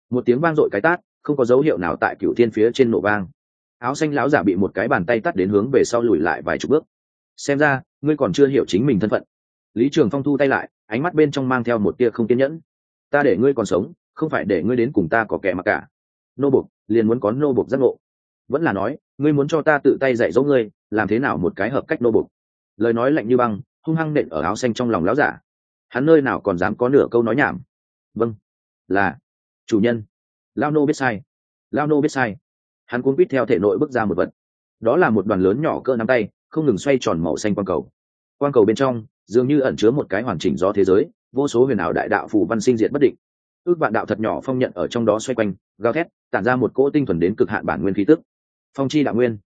một tiếng vang dội cái tát, không có dấu hiệu nào tại cựu thiên phía trên nổ vang áo xanh lão giả bị một cái bàn tay tắt đến hướng về sau lùi lại vài chục bước. Xem ra, ngươi còn chưa hiểu chính mình thân phận. Lý trường phong thu tay lại, ánh mắt bên trong mang theo một tia không kiên nhẫn. Ta để ngươi còn sống, không phải để ngươi đến cùng ta có kẻ mặc cả. Nô bục liền muốn có nô bục giác ngộ. Vẫn là nói, ngươi muốn cho ta tự tay dạy dỗ ngươi, làm thế nào một cái hợp cách nô bục lời nói lạnh như băng, hung hăng nện ở áo xanh trong lòng láo giả. Hắn nơi nào còn dám có nửa câu nói nhảm? Vâng. Là, chủ nhân. Lao nô biết sai. Lao nô biết sai hắn cuốn quýt theo thể nội bước ra một vật. Đó là một đoàn lớn nhỏ cỡ nắm tay, không ngừng xoay tròn màu xanh quang cầu. Quang cầu bên trong, dường như ẩn chứa một cái hoàn chỉnh do thế giới, vô số huyền ảo đại đạo phù văn sinh diệt bất định. Ước vạn đạo thật nhỏ phong nhận ở trong đó xoay quanh, gào thét, tản ra một cỗ tinh thuần đến cực hạn bản nguyên khí tức. Phong chi đạo nguyên.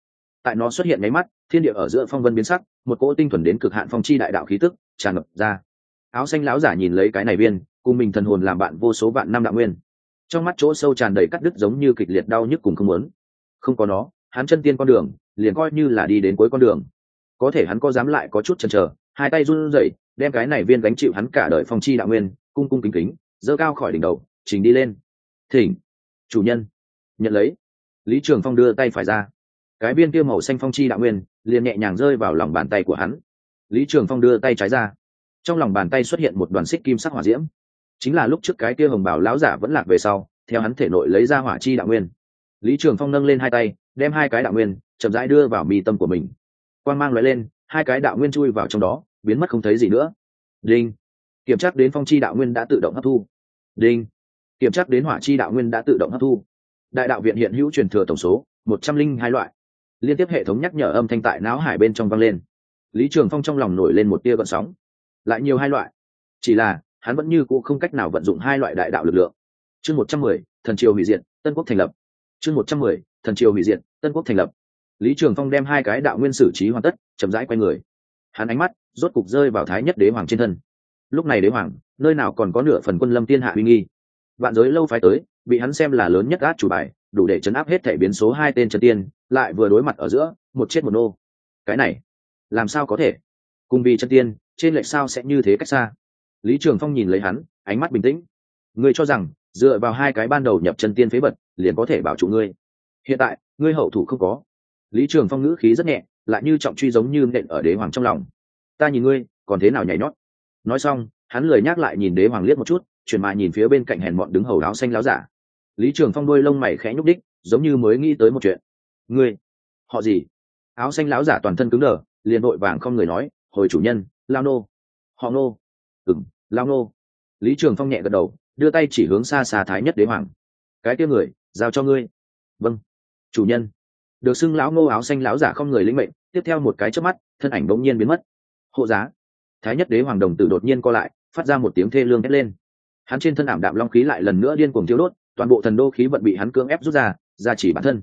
Tại nó xuất hiện nháy mắt, thiên địa ở giữa phong vân biến sắc, một cỗ tinh thuần đến cực hạn phong chi đại đạo khí tức tràn ngập ra. Áo xanh láo giả nhìn lấy cái này viên, cùng mình thần hồn làm bạn vô số vạn năm đạo nguyên. Trong mắt chỗ sâu tràn đầy cắt đứt giống như kịch liệt đau nhức cùng không muốn không có nó, hắn chân tiên con đường, liền coi như là đi đến cuối con đường. Có thể hắn có dám lại có chút chần chờ, hai tay run rẩy, đem cái này viên gánh chịu hắn cả đời phong chi đạo nguyên, cung cung kính kính dơ cao khỏi đỉnh đầu trình đi lên. Thỉnh, chủ nhân, nhận lấy. Lý trường phong đưa tay phải ra. Cái viên kia màu xanh phong chi đạo nguyên, liền nhẹ nhàng rơi vào lòng bàn tay của hắn. Lý trường phong đưa tay trái ra. Trong lòng bàn tay xuất hiện một đoàn xích kim sắc hỏa diễm. Chính là lúc trước cái kia hồng bảo lão giả vẫn lạc về sau, theo hắn thể nội lấy ra hỏa chi đạo nguyên lý trường phong nâng lên hai tay, đem hai cái đạo nguyên chậm rãi đưa vào mi tâm của mình. Quan g mang loại lên, hai cái đạo nguyên chui vào trong đó, biến mất không thấy gì nữa. Đinh. Kiểm tra đến phong chi đạo nguyên đã tự động hấp thu. Đinh. Kiểm tra đến hỏa chi đạo nguyên đã tự động hấp thu. Đại đạo viện hiện hữu truyền thừa tổng số, một trăm linh hai loại. Liên tiếp hệ thống nhắc nhở âm thanh tại não hải bên trong vang lên. Lý trường phong trong lòng nổi lên một tia gợn sóng. Lại nhiều hai loại. Chỉ là, hắn vẫn như c ũ không cách nào vận dụng hai loại đại đạo lực lượng. Chương một trăm mười, thần triều hủy diệt, tân quốc thành lập chương một trăm mười, thần triều hủy diệt, tân quốc thành lập. Lý trường phong đem hai cái đạo nguyên sử trí hoàn tất, chậm rãi quay người. Hắn ánh mắt rốt cục rơi vào thái nhất đế hoàng trên thân. Lúc này đế hoàng, nơi nào còn có nửa phần quân lâm tiên hạ uy nghi? Vạn giới lâu phái tới, bị hắn xem là lớn nhất át chủ bài, đủ để chấn áp hết thể biến số hai tên trần tiên, lại vừa đối mặt ở giữa, một chết một nô. Cái này, làm sao có thể? Cùng vì chân tiên, trên lệch sao sẽ như thế cách xa? Lý trường phong nhìn lấy hắn, ánh mắt bình tĩnh. Ngươi cho rằng dựa vào hai cái ban đầu nhập chân tiên phế vật, liền có thể bảo trụ ngươi. Hiện tại, ngươi hậu thủ không có. Lý trường phong ngữ khí rất nhẹ, lại như trọng truy giống như nện ở đế hoàng trong lòng. Ta nhìn ngươi, còn thế nào nhảy nhót? Nói xong, hắn lời nhắc lại nhìn đế hoàng liếc một chút, chuyển mà nhìn phía bên cạnh hèn mọn đứng hầu áo xanh láo giả. Lý trường phong đôi lông mày khẽ nhúc đích, giống như mới nghĩ tới một chuyện. Ngươi? Họ gì? Áo xanh láo giả toàn thân cứng đờ, liền vội vàng không người nói, hồi chủ nhân, lao nô. Họ nô? Ừng lao nô. Lý trường phong nhẹ gật đầu đưa tay chỉ hướng xa xa thái nhất đế hoàng. Cái kia người, giao cho ngươi. Vâng. Chủ nhân. Được xưng lão ngô áo xanh lão giả không người lĩnh mệnh, tiếp theo một cái trước mắt, thân ảnh bỗng nhiên biến mất. Hộ giá. Thái nhất đế hoàng đồng tử đột nhiên co lại, phát ra một tiếng thê lương hét lên. Hắn trên thân ảm đạm long khí lại lần nữa điên cuồng thiếu đốt, toàn bộ thần đô khí vận bị hắn cưỡng ép rút ra ra chỉ bản thân.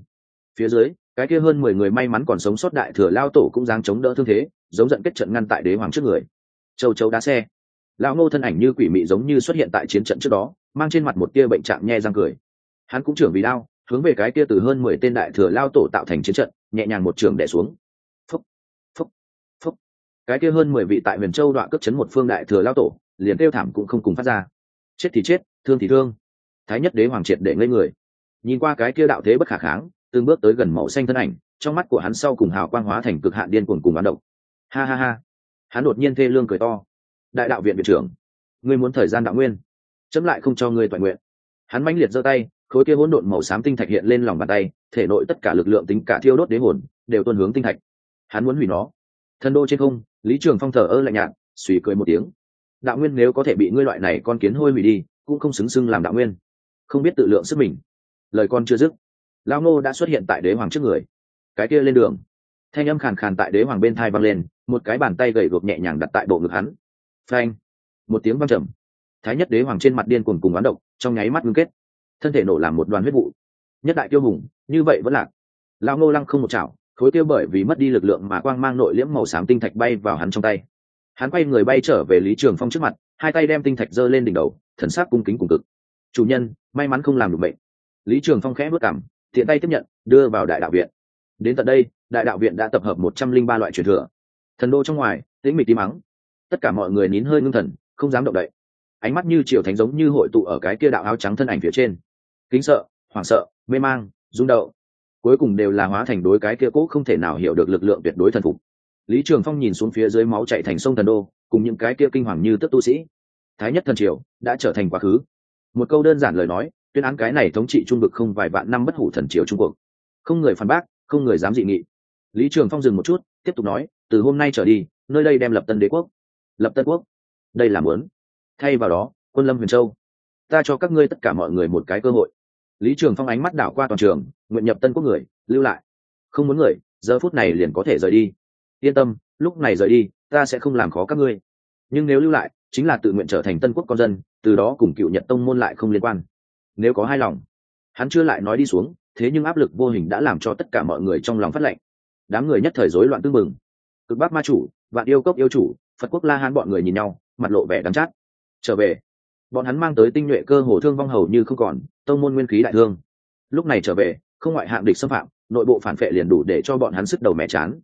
Phía dưới, cái kia hơn mười người may mắn còn sống sót đại thừa lao tổ cũng dáng chống đỡ thương thế, giống giận kết trận ngăn tại đế hoàng trước người. Châu châu đá xe lão ngô thân ảnh như quỷ mị giống như xuất hiện tại chiến trận trước đó, mang trên mặt một tia bệnh trạng nhe răng cười. Hắn cũng trưởng vì đao, hướng về cái tia từ hơn mười tên đại thừa lao tổ tạo thành chiến trận, nhẹ nhàng một trường đẻ xuống. Phúc phúc phúc. Cái kia hơn mười vị tại huyền châu đoạn cướp chấn một phương đại thừa lao tổ, liền kêu thảm cũng không cùng phát ra. Chết thì chết, thương thì thương. Thái nhất đế hoàng triệt để ngây người. Nhìn qua cái kia đạo thế bất khả kháng, từng bước tới gần màu xanh thân ảnh, trong mắt của hắn sau cùng hào quang hóa thành cực hạn điên cuồng cùng bán động ha ha ha. Hắn đột nhiên thê lương cười to đại đạo viện viện trưởng. Ngươi muốn thời gian đạo nguyên. Chấm lại không cho ngươi toàn nguyện. Hắn mãnh liệt giơ tay, khối kia hỗn độn màu xám tinh thạch hiện lên lòng bàn tay, thể nội tất cả lực lượng tính cả thiêu đốt đế hồn, đều tuân hướng tinh thạch. Hắn muốn hủy nó. Thân đô trên không, lý trường phong thờ ơ lạnh nhạt, suy cười một tiếng. Đạo nguyên nếu có thể bị ngươi loại này con kiến hôi hủy đi, cũng không xứng xưng làm đạo nguyên. Không biết tự lượng sức mình. Lời con chưa dứt lao ngô đã xuất hiện tại đế hoàng trước người. Cái kia lên đường. Thanh âm khàn khàn tại đế hoàng bên thai văng lên, một cái bàn tay gầy gộc nhẹ nhàng đặt tại bộ ngực hắn phanh. Một tiếng vang trầm. Thái nhất đế hoàng trên mặt điên cuồng cùng oán độc, trong nháy mắt ngưng kết. Thân thể nổ làm một đoàn huyết vụ. Nhất đại tiêu hùng, như vậy vẫn lạc. Lao ngô lăng không một chảo, khối tiêu bởi vì mất đi lực lượng mà quang mang nội liễm màu xám tinh thạch bay vào hắn trong tay. Hắn quay người bay trở về lý trường phong trước mặt, hai tay đem tinh thạch giơ lên đỉnh đầu, thần sắc cung kính cùng cực. Chủ nhân, may mắn không làm được bệnh. Lý trường phong khẽ bước cảm thiện tay tiếp nhận, đưa vào đại đạo viện. Đến tận đây, đại đạo viện đã tập hợp một trăm linh ba loại truyền thừa. Thần đô trong ngoài, tĩnh mịch tí mắng tất cả mọi người nín hơi ngưng thần, không dám động đậy. Ánh mắt như triều thánh giống như hội tụ ở cái kia đạo áo trắng thân ảnh phía trên. Kính sợ, hoảng sợ, mê mang, rung đậu cuối cùng đều là hóa thành đối cái kia cố không thể nào hiểu được lực lượng tuyệt đối thần phục. Lý trường phong nhìn xuống phía dưới máu chạy thành sông thần đô, cùng những cái kia kinh hoàng như tức tu sĩ. Thái nhất thần triều đã trở thành quá khứ. Một câu đơn giản lời nói, tuyên án cái này thống trị trung vực không vài vạn năm bất hủ thần triều trung quốc. Không người phản bác, không người dám dị nghị. Lý trường phong dừng một chút, tiếp tục nói, từ hôm nay trở đi, nơi đây đem lập tân đế quốc lập tân quốc. Đây là muốn. Thay vào đó, quân lâm huyền châu. Ta cho các ngươi tất cả mọi người một cái cơ hội. Lý trường phong ánh mắt đảo qua toàn trường, nguyện nhập tân quốc người, lưu lại. Không muốn người, giờ phút này liền có thể rời đi. Yên tâm, lúc này rời đi, ta sẽ không làm khó các ngươi. Nhưng nếu lưu lại, chính là tự nguyện trở thành tân quốc con dân, từ đó cùng cựu nhật tông môn lại không liên quan. Nếu có hai lòng, hắn chưa lại nói đi xuống, thế nhưng áp lực vô hình đã làm cho tất cả mọi người trong lòng phát lệnh. Đám người nhất thời rối loạn tương mừng cực bắc ma chủ, vạn yêu cốc yêu chủ phật quốc la hán bọn người nhìn nhau, mặt lộ vẻ đắm chát. Trở về, bọn hắn mang tới tinh nhuệ cơ hồ thương vong hầu như không còn, tông môn nguyên khí đại thương. Lúc này trở về, không ngoại hạng địch xâm phạm, nội bộ phản vệ liền đủ để cho bọn hắn sức đầu mẹ chán.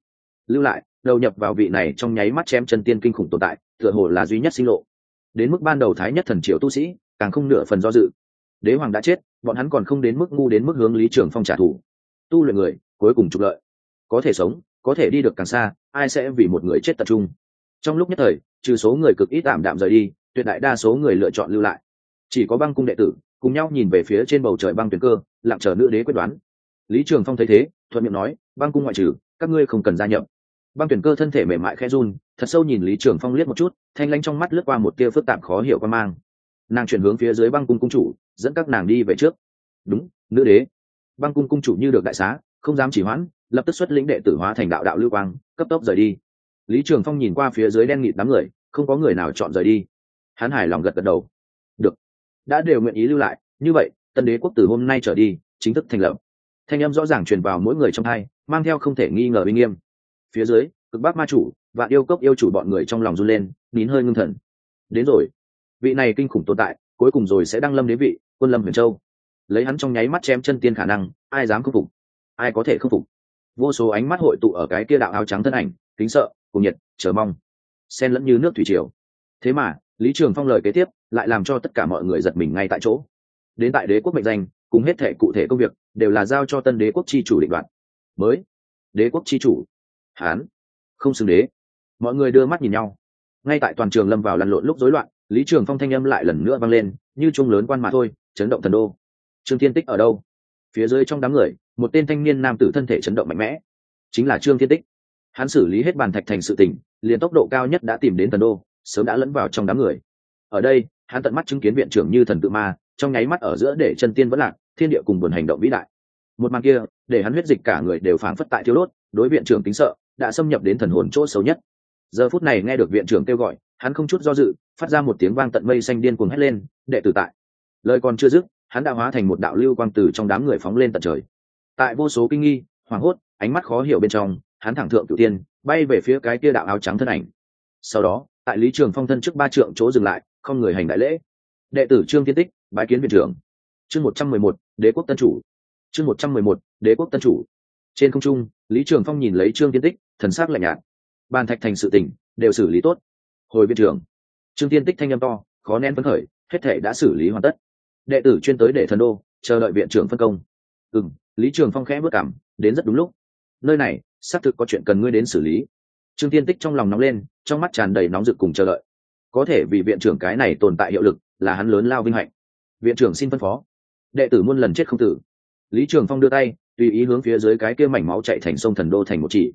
Lưu lại, đầu nhập vào vị này trong nháy mắt chém chân tiên kinh khủng tồn tại, tựa hồ là duy nhất sinh lộ. Đến mức ban đầu thái nhất thần triều tu sĩ, càng không nửa phần do dự. Đế hoàng đã chết, bọn hắn còn không đến mức ngu đến mức hướng lý trường phong trả thù. Tu luyện người, cuối cùng trục lợi. Có thể sống, có thể đi được càng xa, ai sẽ vì một người chết tập trung? Trong lúc nhất thời, trừ số người cực ít tạm đạm rời đi, tuyệt đại đa số người lựa chọn lưu lại. Chỉ có băng cung đệ tử, cùng nhau nhìn về phía trên bầu trời băng tuyển cơ, lặng chờ nữ đế quyết đoán. Lý trường phong thấy thế, thuận miệng nói, băng cung ngoại trừ, các ngươi không cần gia nhập. Băng tuyển cơ thân thể mềm mại khẽ run, thật sâu nhìn lý trường phong liếc một chút, thanh lanh trong mắt lướt qua một tia phức tạp khó hiểu quan mang. Nàng chuyển hướng phía dưới băng cung cung chủ, dẫn các nàng đi về trước. Đúng, nữ đế. Băng cung cung chủ như được đại xá, không dám chỉ hoãn, lập tức xuất lĩnh đệ tử hóa thành đạo đạo lưu quang, cấp tốc rời đi lý trường phong nhìn qua phía dưới đen nghịt đám người, không có người nào chọn rời đi. Hắn hài lòng gật gật đầu. Được. Đã đều nguyện ý lưu lại, như vậy, tân đế quốc từ hôm nay trở đi, chính thức thành lập. Thanh âm rõ ràng truyền vào mỗi người trong hai, mang theo không thể nghi ngờ uy nghiêm. Phía dưới, cực bắc ma chủ, và yêu cốc yêu chủ bọn người trong lòng run lên, nín hơi ngưng thần. Đến rồi. Vị này kinh khủng tồn tại, cuối cùng rồi sẽ đăng lâm đế vị, quân lâm huyền châu. Lấy hắn trong nháy mắt chém chân tiên khả năng, ai dám khâm phục? Ai có thể khâm phục? Vô số ánh mắt hội tụ ở cái kia đạo áo trắng thân ảnh, kính sợ cùng nhiệt, chờ mong. Xen lẫn như nước thủy triều. Thế mà, lý trường phong lời kế tiếp lại làm cho tất cả mọi người giật mình ngay tại chỗ. Đến tại đế quốc mệnh danh, cùng hết thể cụ thể công việc đều là giao cho tân đế quốc chi chủ định đoạt. Mới, đế quốc chi chủ, hán, không xưng đế. Mọi người đưa mắt nhìn nhau. Ngay tại toàn trường lâm vào lăn lộn lúc rối loạn, lý trường phong thanh âm lại lần nữa vang lên, như chung lớn quan mà thôi, chấn động thần đô. Trương thiên tích ở đâu? Phía dưới trong đám người, một tên thanh niên nam tử thân thể chấn động mạnh mẽ. Chính là trương thiên tích hắn xử lý hết bàn thạch thành sự tình, liền tốc độ cao nhất đã tìm đến thần đô, sớm đã lẫn vào trong đám người. Ở đây, hắn tận mắt chứng kiến viện trưởng như thần tự ma, trong nháy mắt ở giữa để chân tiên vẫn lạc, thiên địa cùng buồn hành động vĩ đại. Một màn kia, để hắn huyết dịch cả người đều phảng phất tại thiếu đốt, đối viện trưởng tính sợ, đã xâm nhập đến thần hồn chỗ xấu nhất. Giờ phút này nghe được viện trưởng kêu gọi, hắn không chút do dự, phát ra một tiếng vang tận mây xanh điên cuồng hét lên, đệ tử tại! Lời còn chưa dứt, hắn đã hóa thành một đạo lưu quang từ trong đám người phóng lên tận trời. Tại vô số kinh nghi, hoảng hốt, ánh mắt khó hiểu bên trong hắn thẳng thượng cửu tiên, bay về phía cái kia đạo áo trắng thân ảnh. Sau đó, tại lý trường phong thân trước ba trượng chỗ dừng lại, không người hành đại lễ. Đệ tử trương tiên tích, bái kiến viện trưởng. Chương một trăm mười một, đế quốc tân chủ. Chương một trăm mười một, đế quốc tân chủ. Trên không trung, lý trường phong nhìn lấy trương tiên tích, thần s ắ c lạnh nhạt. Bàn thạch thành sự tỉnh đều xử lý tốt. Hồi viện trưởng. Trương tiên tích thanh â m to, khó nén phấn khởi, hết thể đã xử lý hoàn tất. Đệ tử chuyên tới để thần đô, chờ đợi viện trưởng phân công. Ừ lý trường phong khẽ bước cảm, đến rất đúng lúc. Nơi này xác thực có chuyện cần ngươi đến xử lý. Trương tiên tích trong lòng nóng lên, trong mắt tràn đầy nóng rực cùng chờ đợi. Có thể vì viện trưởng cái này tồn tại hiệu lực, là hắn lớn lao vinh hạnh. Viện trưởng xin phân phó. Đệ tử muôn lần chết không tử. Lý trường phong đưa tay, tùy ý hướng phía dưới cái kia mảnh máu chạy thành sông thần đô thành một chỉ.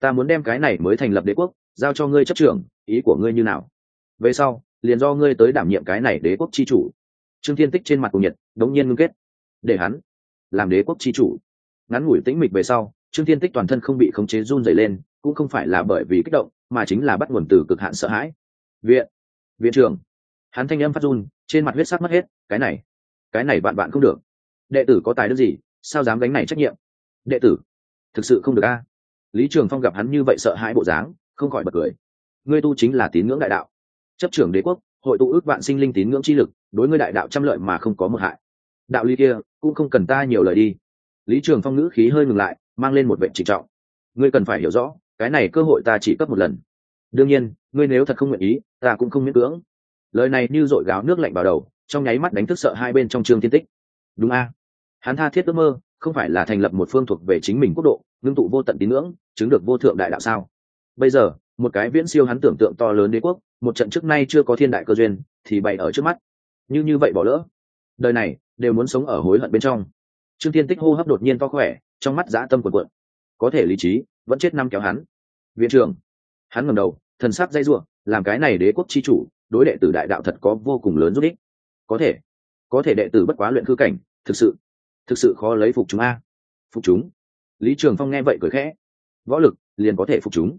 Ta muốn đem cái này mới thành lập đế quốc, giao cho ngươi chấp trưởng, ý của ngươi như nào? Về sau, liền do ngươi tới đảm nhiệm cái này đế quốc chi chủ. Trương thiên tích trên mặt cùng nhật đống nhiên ngưng kết. Để hắn làm đế quốc chi chủ. Ngắn ngủi tĩnh mịch về sau trương thiên tích toàn thân không bị khống chế run dày lên, cũng không phải là bởi vì kích động, mà chính là bắt nguồn từ cực hạn sợ hãi. Viện viện trưởng. Hắn thanh âm phát run, trên mặt huyết sắc mất hết, cái này cái này bạn bạn không được. Đệ tử có tài đức gì, sao dám gánh này trách nhiệm? Đệ tử, thực sự không được a. Lý trường phong gặp hắn như vậy sợ hãi bộ dáng, không khỏi bật cười. Ngươi tu chính là tín ngưỡng đại đạo. Chấp trưởng đế quốc, hội tụ ước vạn sinh linh tín ngưỡng chi lực, đối ngươi đại đạo trăm lợi mà không có một hại. Đạo lý kia, cũng không cần ta nhiều lời đi. Lý trường phong ngữ khí hơi ngừng lại mang lên một vệ trịnh trọng. Ngươi cần phải hiểu rõ, cái này cơ hội ta chỉ cấp một lần. Đương nhiên, ngươi nếu thật không nguyện ý, ta cũng không miễn cưỡng. Lời này như dội gáo nước lạnh vào đầu, trong nháy mắt đánh thức sợ hai bên trong trương thiên tích. Đúng a. Hắn tha thiết ước mơ, không phải là thành lập một phương thuộc về chính mình quốc độ, ngưng tụ vô tận tín ngưỡng, chứng được vô thượng đại đạo sao? Bây giờ, một cái viễn siêu hắn tưởng tượng to lớn đế quốc, một trận trước nay chưa có thiên đại cơ duyên, thì bày ở trước mắt. Như như vậy bỏ lỡ. Đời này, đều muốn sống ở hối hận bên trong. Trương thiên tích hô hấp đột nhiên to khỏe trong mắt dã tâm quần quận. Có thể lý trí, vẫn chết năm kéo hắn. Viện trưởng, hắn ngầm đầu, thần sắc dây ruộng làm cái này đế quốc chi chủ, đối đệ tử đại đạo thật có vô cùng lớn giúp ích. Có thể có thể đệ tử bất quá luyện cư cảnh, thực sự thực sự khó lấy phục chúng a. Phục chúng. Lý trường phong nghe vậy cười khẽ. Võ lực, liền có thể phục chúng.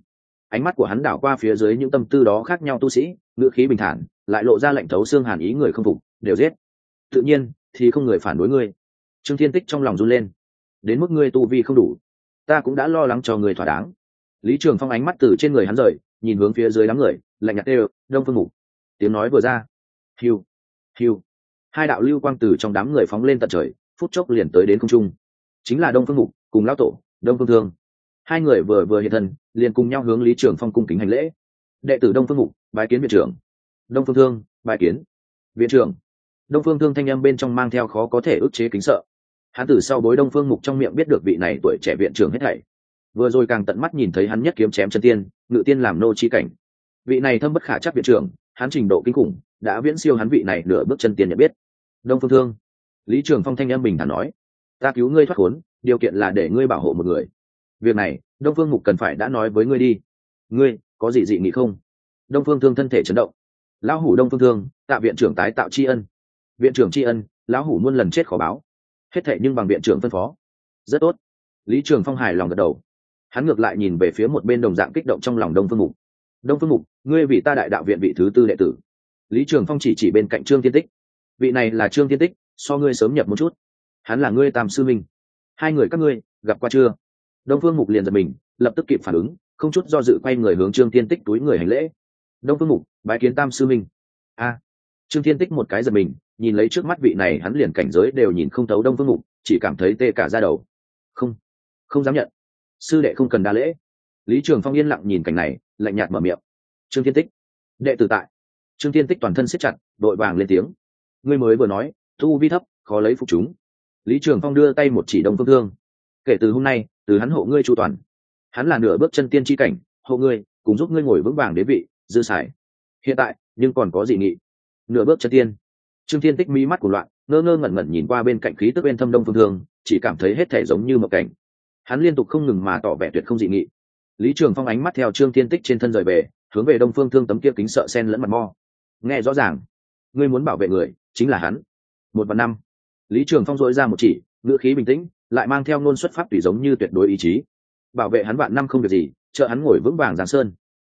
Ánh mắt của hắn đảo qua phía dưới những tâm tư đó khác nhau tu sĩ, ngữ khí bình thản, lại lộ ra lệnh thấu xương hàn ý người không phục, đều giết. Tự nhiên, thì không người phản đối ngươi. Trương thiên tích trong lòng run lên đến mức ngươi tu vi không đủ. Ta cũng đã lo lắng cho người thỏa đáng. Lý trường phong ánh mắt từ trên người hắn rời, nhìn hướng phía dưới đám người, lạnh nhạt đều đông phương mục. Tiếng nói vừa ra. Hiu hiu. Hai đạo lưu quang từ trong đám người phóng lên tận trời, phút chốc liền tới đến không trung. Chính là đông phương mục cùng lão tổ, đông phương thương. Hai người vừa vừa hiện thân, liền cùng nhau hướng lý trường phong cung kính hành lễ. Đệ tử đông phương mục, bái kiến viện trưởng. Đông phương thương, bái kiến. Viện trưởng. Đông phương thương thanh â m bên trong mang theo khó có thể ức chế kính sợ hắn từ sau bối đông phương mục trong miệng biết được vị này tuổi trẻ viện trưởng hết thảy. Vừa rồi càng tận mắt nhìn thấy hắn nhất kiếm chém chân tiên, ngự tiên làm nô chi cảnh. Vị này thâm bất khả chắc viện trưởng, hắn trình độ kinh khủng, đã viễn siêu hắn vị này nửa bước chân tiên nhận biết. Đông phương thương, lý trường phong thanh em bình thản nói, ta cứu ngươi thoát khốn, điều kiện là để ngươi bảo hộ một người. Việc này, đông phương mục cần phải đã nói với ngươi đi. Ngươi, có gì dị nghị không? Đông phương thương thân thể chấn động. Lão hủ đông phương thương, tạ viện trưởng tái tạo tri ân. Viện trưởng tri ân, lão hủ muôn lần chết khó báo hết thệ nhưng bằng viện trưởng phân phó. Rất tốt. Lý trường phong hài lòng gật đầu. Hắn ngược lại nhìn về phía một bên đồng dạng kích động trong lòng đông phương mục. Đông phương mục, ngươi vì ta đại đạo viện vị thứ tư đệ tử. Lý trường phong chỉ chỉ bên cạnh trương tiên tích. Vị này là trương tiên tích, so ngươi sớm nhập một chút. Hắn là ngươi tam sư minh. Hai người các ngươi, gặp qua chưa? Đông phương mục liền giật mình, lập tức kịp phản ứng, không chút do dự quay người hướng trương tiên tích túi người hành lễ. Đông phương mục, bái kiến tam sư minh. A. Trương tiên tích một cái giật mình nhìn lấy trước mắt vị này, hắn liền cảnh giới đều nhìn không thấu đông phương mục, chỉ cảm thấy tê cả ra đầu. Không không dám nhận. Sư đệ không cần đa lễ. Lý trường phong yên lặng nhìn cảnh này, lạnh nhạt mở miệng. Trương thiên tích, đệ tử tại. Trương thiên tích toàn thân siết chặt, đội vàng lên tiếng. Ngươi mới vừa nói, thu vi thấp, khó lấy phục chúng. Lý trường phong đưa tay một chỉ đông phương thương. Kể từ hôm nay, từ hắn hộ ngươi chu toàn, hắn là nửa bước chân tiên tri cảnh, hộ ngươi, cùng giúp ngươi ngồi vững vàng đế vị, dư sải. Hiện tại, nhưng còn có gì nghị. Nửa bước chân tiên trương thiên tích mí mắt của loạn, ngơ ngơ ngẩn ngẩn nhìn qua bên cạnh khí tức bên thâm đông phương thương, chỉ cảm thấy hết thể giống như một cảnh. Hắn liên tục không ngừng mà tỏ vẻ tuyệt không dị nghị. Lý trường phong ánh mắt theo trương thiên tích trên thân rời về, hướng về đông phương thương tấm kia kính sợ sen lẫn mặt mo. Nghe rõ ràng, ngươi muốn bảo vệ người, chính là hắn. Một vạn năm. Lý trường phong dội ra một chỉ, ngữ khí bình tĩnh, lại mang theo ngôn xuất pháp tùy giống như tuyệt đối ý chí. Bảo vệ hắn vạn năm không việc gì trợ hắn ngồi vững vàng giang sơn.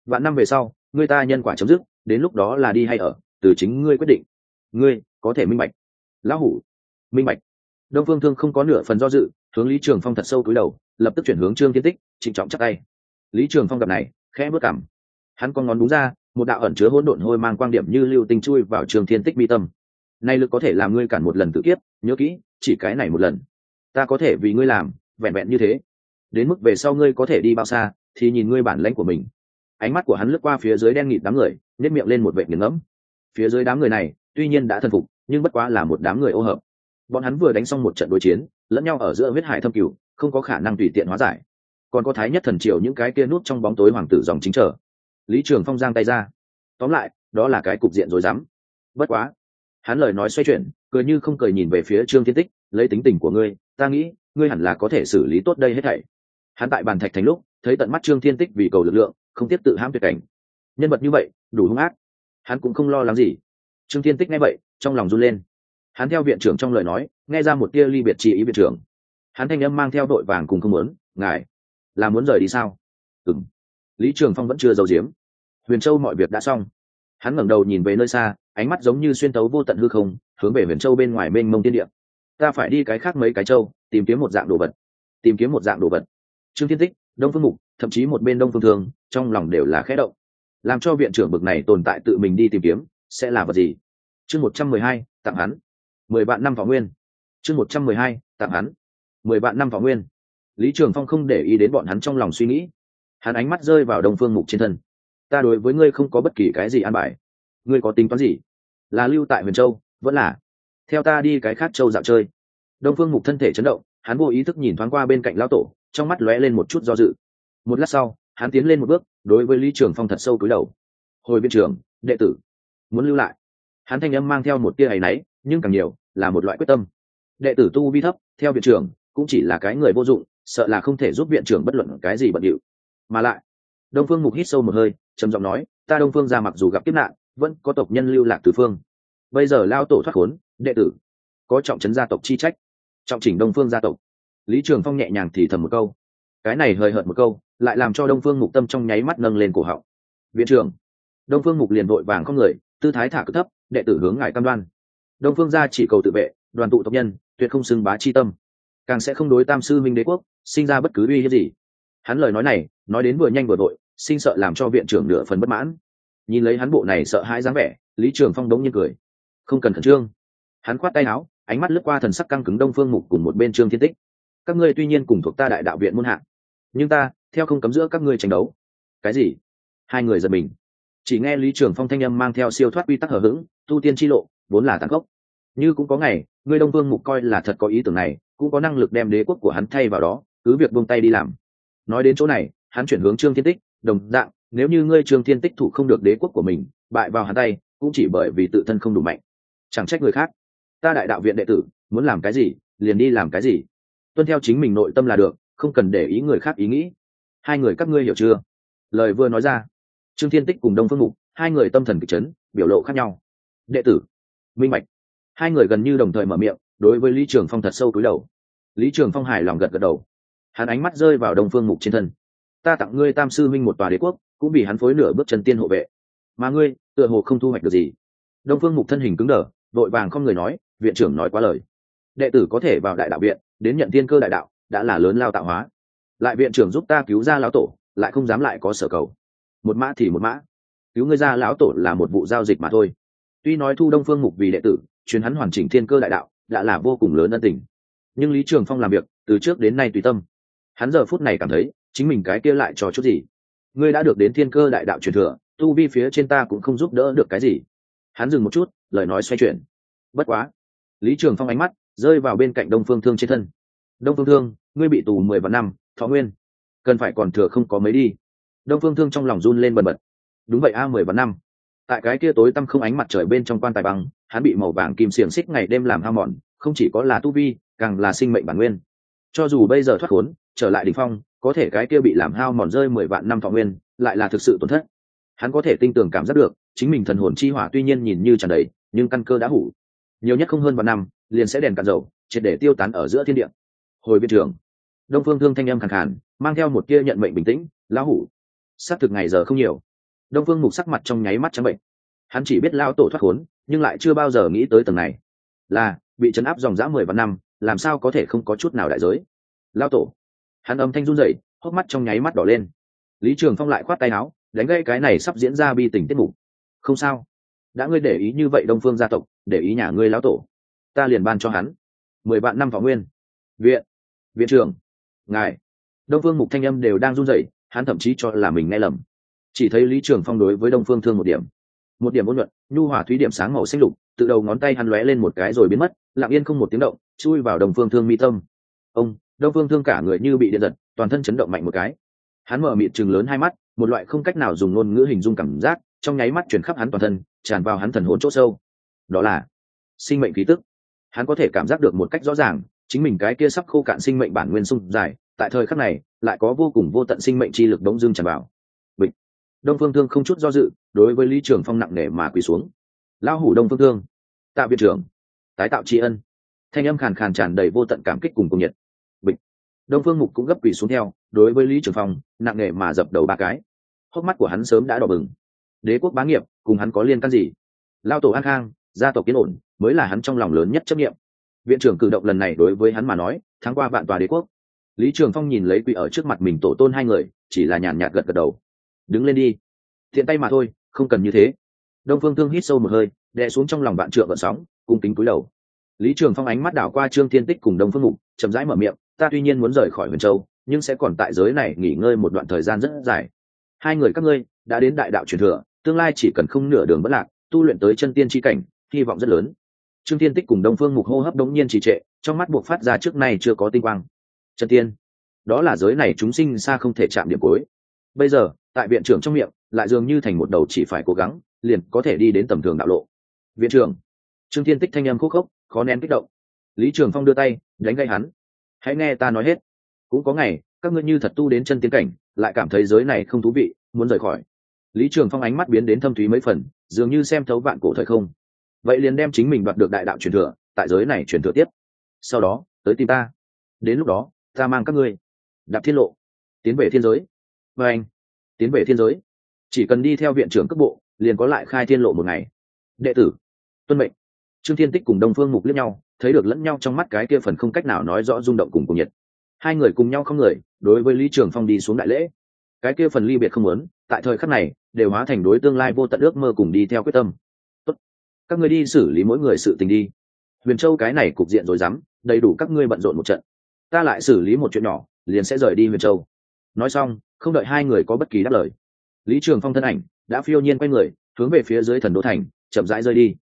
Vạn năm về sau, ngươi ta nhân quả chấm dứt, đến lúc đó là đi hay ở, từ chính ngươi quyết định ngươi có thể minh bạch. Lão hủ, minh bạch. Đông phương thương không có nửa phần do dự, hướng lý trường phong thật sâu cúi đầu, lập tức chuyển hướng trương thiên tích, trịnh trọng chắc tay. Lý trường phong gặp này, khẽ bước cảm hắn con ngón đúng ra, một đạo ẩn chứa hỗn độn hôi mang quan điểm như lưu tinh chui vào trường thiên tích mi tâm. Nay lực có thể làm ngươi cản một lần tự kiếp, nhớ kỹ, chỉ cái này một lần. Ta có thể vì ngươi làm, vẹn vẹn như thế. Đến mức về sau ngươi có thể đi bao xa, thì nhìn ngươi bản lãnh của mình. Ánh mắt của hắn lướt qua phía dưới đen nghịt đám người nhét miệng lên một vệ nghiền ngẫm. Phía dưới đám người này tuy nhiên đã thần phục, nhưng bất quá là một đám người ô hợp. Bọn hắn vừa đánh xong một trận đối chiến, lẫn nhau ở giữa huyết hải thâm cửu, không có khả năng tùy tiện hóa giải. Còn có thái nhất thần triều những cái kia nút trong bóng tối hoàng tử dòng chính trở. Lý trường phong giang tay ra. Tóm lại, đó là cái cục diện rồi dám bất quá, hắn lời nói xoay chuyển, cười như không cười nhìn về phía trương thiên tích, lấy tính tình của ngươi, ta nghĩ, ngươi hẳn là có thể xử lý tốt đây hết thảy. Hắn tại bàn thạch thành lúc, thấy tận mắt trương thiên tích vì cầu lực lượng, không tiếp tự hãm tuyệt cảnh. Nhân vật như vậy, đủ hung ác. Hắn cũng không lo lắng gì trương thiên tích nghe vậy, trong lòng run lên. Hắn theo viện trưởng trong lời nói, nghe ra một tia ly biệt chi ý viện trưởng. Hắn thanh âm mang theo đội vàng cùng không muốn, ngài, là muốn rời đi sao? Ừng lý trường phong vẫn chưa giấu giếm. Huyền châu mọi việc đã xong. Hắn ngẩng đầu nhìn về nơi xa, ánh mắt giống như xuyên tấu vô tận hư không, hướng về huyền châu bên ngoài mênh mông tiên điệm ta phải đi cái khác mấy cái châu, tìm kiếm một dạng đồ vật. Tìm kiếm một dạng đồ vật? Trương thiên tích, đông phương mục, thậm chí một bên đông phương thường trong lòng đều là khẽ động. Làm cho viện trưởng bực này tồn tại tự mình đi tìm kiếm sẽ là vật gì? Chương một trăm mười hai, tặng hắn. Mười vạn năm võ nguyên. Chương một trăm mười hai, tặng hắn. Mười vạn năm võ nguyên. Lý trường phong không để ý đến bọn hắn trong lòng suy nghĩ. Hắn ánh mắt rơi vào đông phương mục trên thân. Ta đối với ngươi không có bất kỳ cái gì an bài. Ngươi có tính toán gì? Là lưu tại huyền châu, vẫn là? Theo ta đi cái khác châu dạo chơi. Đông phương mục thân thể chấn động, hắn vô ý thức nhìn thoáng qua bên cạnh lão tổ, trong mắt lóe lên một chút do dự. Một lát sau, hắn tiến lên một bước, đối với lý trường phong thật sâu cúi đầu. Hồi viện trưởng, đệ tử muốn lưu lại. Hắn thanh âm mang theo một tia áy náy, nhưng càng nhiều là một loại quyết tâm. Đệ tử tu vi thấp, theo viện trưởng, cũng chỉ là cái người vô dụng, sợ là không thể giúp viện trưởng bất luận cái gì bận điệu. Mà lại, đông phương mục hít sâu một hơi, trầm giọng nói, ta đông phương ra mặc dù gặp kiếp nạn, vẫn có tộc nhân lưu lạc từ phương. Bây giờ lao tổ thoát khốn, đệ tử, có trọng trấn gia tộc chi trách. Trọng chỉnh đông phương gia tộc. Lý trường phong nhẹ nhàng thì thầm một câu. Cái này hời hợt một câu, lại làm cho đông phương mục tâm trong nháy mắt nâng lên cổ họng. Viện trưởng. Đông phương mục liền vội vàng không người tư thái thả cực thấp, đệ tử hướng ngài cam đoan. Đông phương gia chỉ cầu tự vệ, đoàn tụ tộc nhân, tuyệt không xưng bá chi tâm. Càng sẽ không đối tam sư minh đế quốc, sinh ra bất cứ uy hiếp gì. Hắn lời nói này, nói đến vừa nhanh vừa đội sinh sợ làm cho viện trưởng nửa phần bất mãn. Nhìn lấy hắn bộ này sợ hãi dáng vẻ, lý trường phong đống nhiên cười. Không cần khẩn trương. Hắn khoát tay áo, ánh mắt lướt qua thần sắc căng cứng đông phương mục cùng một bên trương thiên tích. Các ngươi tuy nhiên cùng thuộc ta đại đạo viện muôn hạng, nhưng ta, theo không cấm giữa các ngươi tranh đấu. Cái gì? Hai người giật mình chỉ nghe lý trường phong thanh âm mang theo siêu thoát quy tắc hở h ữ g tu tiên tri lộ, vốn là tàn khốc. Như cũng có ngày, ngươi đông vương mục coi là thật có ý tưởng này, cũng có năng lực đem đế quốc của hắn thay vào đó, cứ việc buông tay đi làm. Nói đến chỗ này, hắn chuyển hướng trương thiên tích, đồng dạng, nếu như ngươi trương thiên tích thủ không được đế quốc của mình, bại vào hắn tay, cũng chỉ bởi vì tự thân không đủ mạnh. Chẳng trách người khác. Ta đại đạo viện đệ tử, muốn làm cái gì, liền đi làm cái gì. Tuân theo chính mình nội tâm là được, không cần để ý người khác ý nghĩ. Hai người các ngươi hiểu chưa? Lời vừa nói ra trương thiên tích cùng đông phương mục, hai người tâm thần kịch chấn, biểu lộ khác nhau. Đệ tử, minh mạch. Hai người gần như đồng thời mở miệng, đối với lý trường phong thật sâu túi đầu. Lý trường phong hài lòng gật gật đầu. Hắn ánh mắt rơi vào đông phương mục trên thân. Ta tặng ngươi tam sư minh một tòa đế quốc, cũng vì hắn phối nửa bước chân tiên hộ vệ. Mà ngươi, tựa hồ không thu hoạch được gì. Đông phương mục thân hình cứng đờ vội vàng không người nói, viện trưởng nói quá lời. Đệ tử có thể vào đại đạo viện, đến nhận tiên cơ đại đạo, đã là lớn lao tạo hóa. Lại viện trưởng giúp ta cứu ra lão tổ, lại không dám lại có sở cầu một mã thì một mã. Cứu ngươi ra, lão tổ là một vụ giao dịch mà thôi. Tuy nói thu đông phương mục vì đệ tử chuyến hắn hoàn chỉnh thiên cơ đại đạo, đã là vô cùng lớn ân tình. Nhưng lý trường phong làm việc, từ trước đến nay tùy tâm. Hắn giờ phút này cảm thấy, chính mình cái kia lại cho chút gì. Ngươi đã được đến thiên cơ đại đạo truyền thừa, tu vi phía trên ta cũng không giúp đỡ được cái gì. Hắn dừng một chút, lời nói xoay chuyển. Bất quá. Lý trường phong ánh mắt rơi vào bên cạnh đông phương thương trên thân. Đông phương thương, ngươi bị tù mười vạn năm, thọ nguyên. Cần phải còn thừa không có mấy đi đông phương thương trong lòng run lên bần bật. Đúng vậy a mười vạn năm. Tại cái kia tối tăm không ánh mặt trời bên trong quan tài bằng hắn bị màu vàng kim xiềng xích ngày đêm làm hao mòn không chỉ có là tu vi càng là sinh mệnh bản nguyên. Cho dù bây giờ thoát khốn trở lại đ ỉ n h phong có thể cái kia bị làm hao mòn rơi mười vạn năm thọ nguyên lại là thực sự tổn thất. Hắn có thể tin tưởng cảm giác được chính mình thần hồn chi hỏa tuy nhiên nhìn như tràn đầy nhưng căn cơ đã hủ. Nhiều nhất không hơn vạn năm liền sẽ đèn cạn dầu triệt để tiêu tán ở giữa thiên địa. Hồi biên trường, đông phương thương thanh âm khẳng khàn mang theo một kia nhận mệnh bình tĩnh lão hủ xác thực ngày giờ không nhiều. Đông phương mục sắc mặt trong nháy mắt trắng bệnh. Hắn chỉ biết lao tổ thoát khốn, nhưng lại chưa bao giờ nghĩ tới tầng này. Là, bị chấn áp dòng dã mười vạn năm, làm sao có thể không có chút nào đại giới? Lao tổ. Hắn âm thanh run rẩy, hốc mắt trong nháy mắt đỏ lên. Lý trường phong lại khoát tay áo, đánh gây cái này sắp diễn ra bi tình tiết mục. Không sao. Đã ngươi để ý như vậy đông phương gia tộc, để ý nhà ngươi lão tổ. Ta liền ban cho hắn. Mười vạn năm võ nguyên. Viện. Viện trưởng. Ngài. Đông phương mục thanh âm đều đang run rẩy hắn thậm chí cho là mình nghe lầm. Chỉ thấy lý trường phong đối với đông phương thương một điểm. Một điểm ôn nhuận, nhu hỏa thúy điểm sáng màu xanh lục, từ đầu ngón tay hắn lóe lên một cái rồi biến mất, lặng yên không một tiếng động, chui vào đông phương thương mi tâm. Ông, đông phương thương cả người như bị điện giật, toàn thân chấn động mạnh một cái. Hắn mở mịt chừng lớn hai mắt, một loại không cách nào dùng ngôn ngữ hình dung cảm giác, trong nháy mắt chuyển khắp hắn toàn thân, tràn vào hắn thần hồn chỗ sâu. Đó là sinh mệnh khí tức. Hắn có thể cảm giác được một cách rõ ràng, chính mình cái kia sắp khô cạn sinh mệnh bản nguyên sung dài tại thời khắc này, lại có vô cùng vô tận sinh mệnh chi lực đống dương tràn vào. Bịch. Đông phương thương không chút do dự, đối với lý trường phong nặng nề mà quỳ xuống. Lao hủ đông phương thương. Tạ viện trưởng. Tái tạo tri ân. Thanh âm khàn khàn tràn đầy vô tận cảm kích cùng cùng nhiệt. Bịch. Đông phương mục cũng gấp quỳ xuống theo, đối với lý trường phong, nặng nề mà dập đầu ba cái. Hốc mắt của hắn sớm đã đỏ bừng. Đế quốc bá nghiệp, cùng hắn có liên can gì? Lao tổ an khang, gia tộc kiến ổn, mới là hắn trong lòng lớn nhất chấp nghiệm. Viện trưởng cử động lần này đối với hắn mà nói tháng qua vạn tòa đế quốc lý trường phong nhìn lấy quỷ ở trước mặt mình tổ tôn hai người, chỉ là nhàn nhạt gật gật đầu. Đứng lên đi. Thiện tay mà thôi, không cần như thế. Đông phương thương hít sâu một hơi, đè xuống trong lòng bạn trượng vận sóng, cung kính cúi đầu. Lý trường phong ánh mắt đảo qua trương thiên tích cùng đông phương mục, chậm rãi mở miệng, ta tuy nhiên muốn rời khỏi huyền châu, nhưng sẽ còn tại giới này nghỉ ngơi một đoạn thời gian rất dài. Hai người các ngươi đã đến đại đạo truyền thừa, tương lai chỉ cần không nửa đường bất lạc, tu luyện tới chân tiên tri cảnh, hy vọng rất lớn. Trương thiên tích cùng đông phương mục hô hấp đống nhiên trì trệ, trong mắt buộc phát ra trước nay chưa có tinh quang chân tiên, đó là giới này chúng sinh xa không thể chạm điểm cuối. Bây giờ, tại viện trưởng trong miệng, lại dường như thành một đầu chỉ phải cố gắng, liền có thể đi đến tầm thường đạo lộ. Viện trưởng, trương thiên tích thanh âm khúc khốc, khó nén kích động. Lý trường phong đưa tay, đánh gây hắn. Hãy nghe ta nói hết. Cũng có ngày, các ngươi như thật tu đến chân tiến cảnh, lại cảm thấy giới này không thú vị, muốn rời khỏi. Lý trường phong ánh mắt biến đến thâm thúy mấy phần, dường như xem thấu vạn cổ thời không. Vậy liền đem chính mình đoạt được đại đạo truyền thừa, tại giới này truyền thừa tiếp. Sau đó, tới tìm ta. Đến lúc đó ta mang các ngươi. Đạp thiên lộ. Tiến về thiên giới. Và anh, tiến về thiên giới. Chỉ cần đi theo viện trưởng cấp bộ, liền có lại khai thiên lộ một ngày. Đệ tử, tuân mệnh. Trương thiên tích cùng đông phương mục liếc nhau, thấy được lẫn nhau trong mắt cái kia phần không cách nào nói rõ rung động cùng cùng nhiệt. Hai người cùng nhau không người, đối với lý trường phong đi xuống đại lễ. Cái kia phần ly biệt không lớn tại thời khắc này, đều hóa thành đối tương lai vô tận ước mơ cùng đi theo quyết tâm. Tốt. các ngươi đi xử lý mỗi người sự tình đi. Huyền châu cái này cục diện rồi dám đầy đủ các ngươi bận rộn một trận ta lại xử lý một chuyện nhỏ, liền sẽ rời đi huyền châu. Nói xong, không đợi hai người có bất kỳ đáp lời, lý trường phong thân ảnh đã phiêu nhiên quay người, hướng về phía dưới thần đô thành, chậm rãi rơi đi.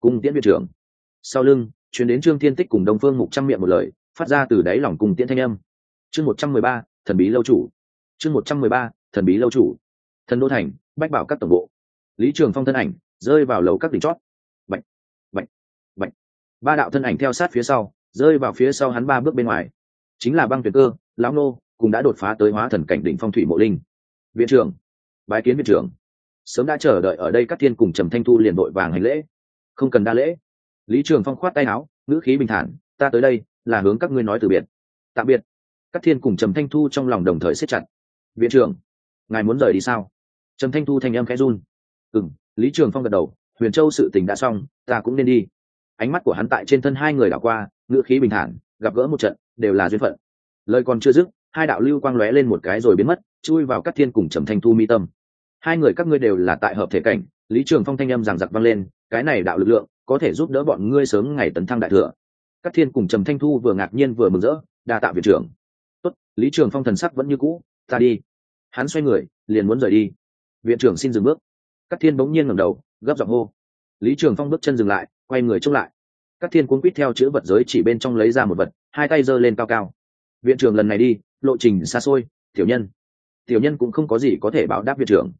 Cung tiễn viện trưởng. Sau lưng chuyến đến trương thiên tích cùng đồng phương mục trăm miệng một lời, phát ra từ đáy lòng cùng tiễn thanh âm. Chương một trăm mười ba, thần bí lâu chủ. Chương một trăm mười ba, thần bí lâu chủ. Thần đô thành, bách bảo các tổng bộ. Lý trường phong thân ảnh rơi vào lầu các đỉnh chót. Bệnh bệnh bệnh ba đạo thân ảnh theo sát phía sau, rơi vào phía sau hắn ba bước bên ngoài chính là băng tuyệt cơ, lão nô cũng đã đột phá tới hóa thần cảnh đỉnh phong thủy mộ linh. Viện trưởng, bái kiến viện trưởng. Sớm đã chờ đợi ở đây các thiên cùng trầm thanh thu liền đội vàng hành lễ. Không cần đa lễ. Lý trường phong khoát tay áo, ngữ khí bình thản, ta tới đây là hướng các ngươi nói từ biệt. Tạm biệt. Các thiên cùng trầm thanh thu trong lòng đồng thời siết chặt. Viện trưởng, ngài muốn rời đi sao? Trầm thanh thu thanh âm khẽ run. Ừ m lý trường phong gật đầu, huyền châu sự tình đã xong, ta cũng nên đi. Ánh mắt của hắn tại trên thân hai người đảo qua, ngữ khí bình thản, gặp gỡ một trận đều là duyên phận. Lời còn chưa dứt, hai đạo lưu quang lóe lên một cái rồi biến mất, chui vào các thiên cùng trầm thanh thu mi tâm. Hai người các ngươi đều là tại hợp thể cảnh, lý trường phong thanh âm giằng giặc vang lên, cái này đạo lực lượng có thể giúp đỡ bọn ngươi sớm ngày tấn thăng đại thừa. Các thiên cùng trầm thanh thu vừa ngạc nhiên vừa mừng rỡ, đa tạ viện trưởng. Tốt, lý trường phong thần sắc vẫn như cũ, ta đi. Hắn xoay người, liền muốn rời đi. Viện trưởng xin dừng bước. Các thiên bỗng nhiên ngẩng đầu, gấp giọng hô. Lý trường phong bước chân dừng lại, quay người trông lại. Các thiên cuốn quýt theo chữ vật giới chỉ bên trong lấy ra một vật hai tay giơ lên cao cao. Viện trưởng lần này đi, lộ trình xa xôi, tiểu nhân. Tiểu nhân cũng không có gì có thể báo đáp viện trưởng.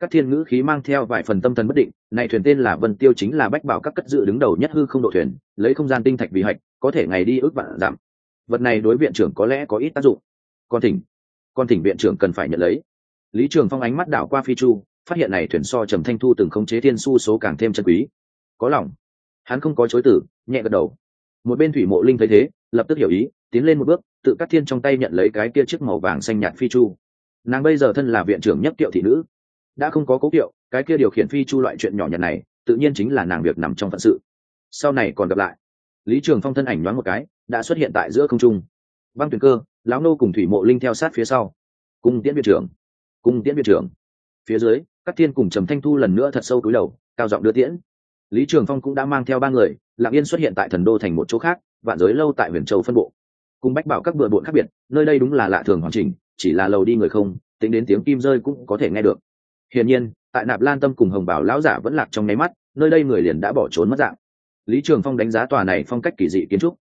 Các thiên ngữ khí mang theo vài phần tâm thần bất định, này thuyền tên là vân tiêu chính là bách bảo các cất dự đứng đầu nhất hư không độ thuyền, lấy không gian tinh thạch vì hạch, có thể ngày đi ước vạn giảm vật này đối viện trưởng có lẽ có ít tác dụng. Con thỉnh con thỉnh viện trưởng cần phải nhận lấy. Lý trường phong ánh mắt đảo qua phi chu, phát hiện này thuyền so trầm thanh thu từng khống chế thiên su số càng thêm chân quý. Có lòng. Hắn không có chối tử nhẹ gật đầu. Một bên thủy mộ linh thấy thế lập tức hiểu ý, tiến lên một bước, tự cắt thiên trong tay nhận lấy cái kia chiếc màu vàng xanh nhạt phi chu. Nàng bây giờ thân là viện trưởng nhất kiệu thị nữ. Đã không có cố kiệu, cái kia điều khiển phi chu loại chuyện nhỏ nhặt này, tự nhiên chính là nàng việc nằm trong phận sự. Sau này còn gặp lại. Lý trường phong thân ảnh nhoáng một cái, đã xuất hiện tại giữa không trung. Băng tuyền cơ, lão nô cùng thủy mộ linh theo sát phía sau. Cung tiễn viện trưởng. Cung tiễn viện trưởng. Phía dưới các thiên cùng trầm thanh thu lần nữa thật sâu túi đầu, cao giọng đưa tiễn. Lý trường phong cũng đã mang theo ba người lạng yên xuất hiện tại thần đô thành một chỗ khác, vạn giới lâu tại huyền châu phân bộ. Cùng bách bảo các bừa bộn khác biệt, nơi đây đúng là lạ thường hoàn chỉnh, chỉ là lầu đi người không, tính đến tiếng kim rơi cũng có thể nghe được. Hiển nhiên, tại nạp lan tâm cùng hồng bảo lão giả vẫn lạc trong nháy mắt, nơi đây người liền đã bỏ trốn mất dạng. Lý trường phong đánh giá tòa này phong cách kỳ dị kiến trúc.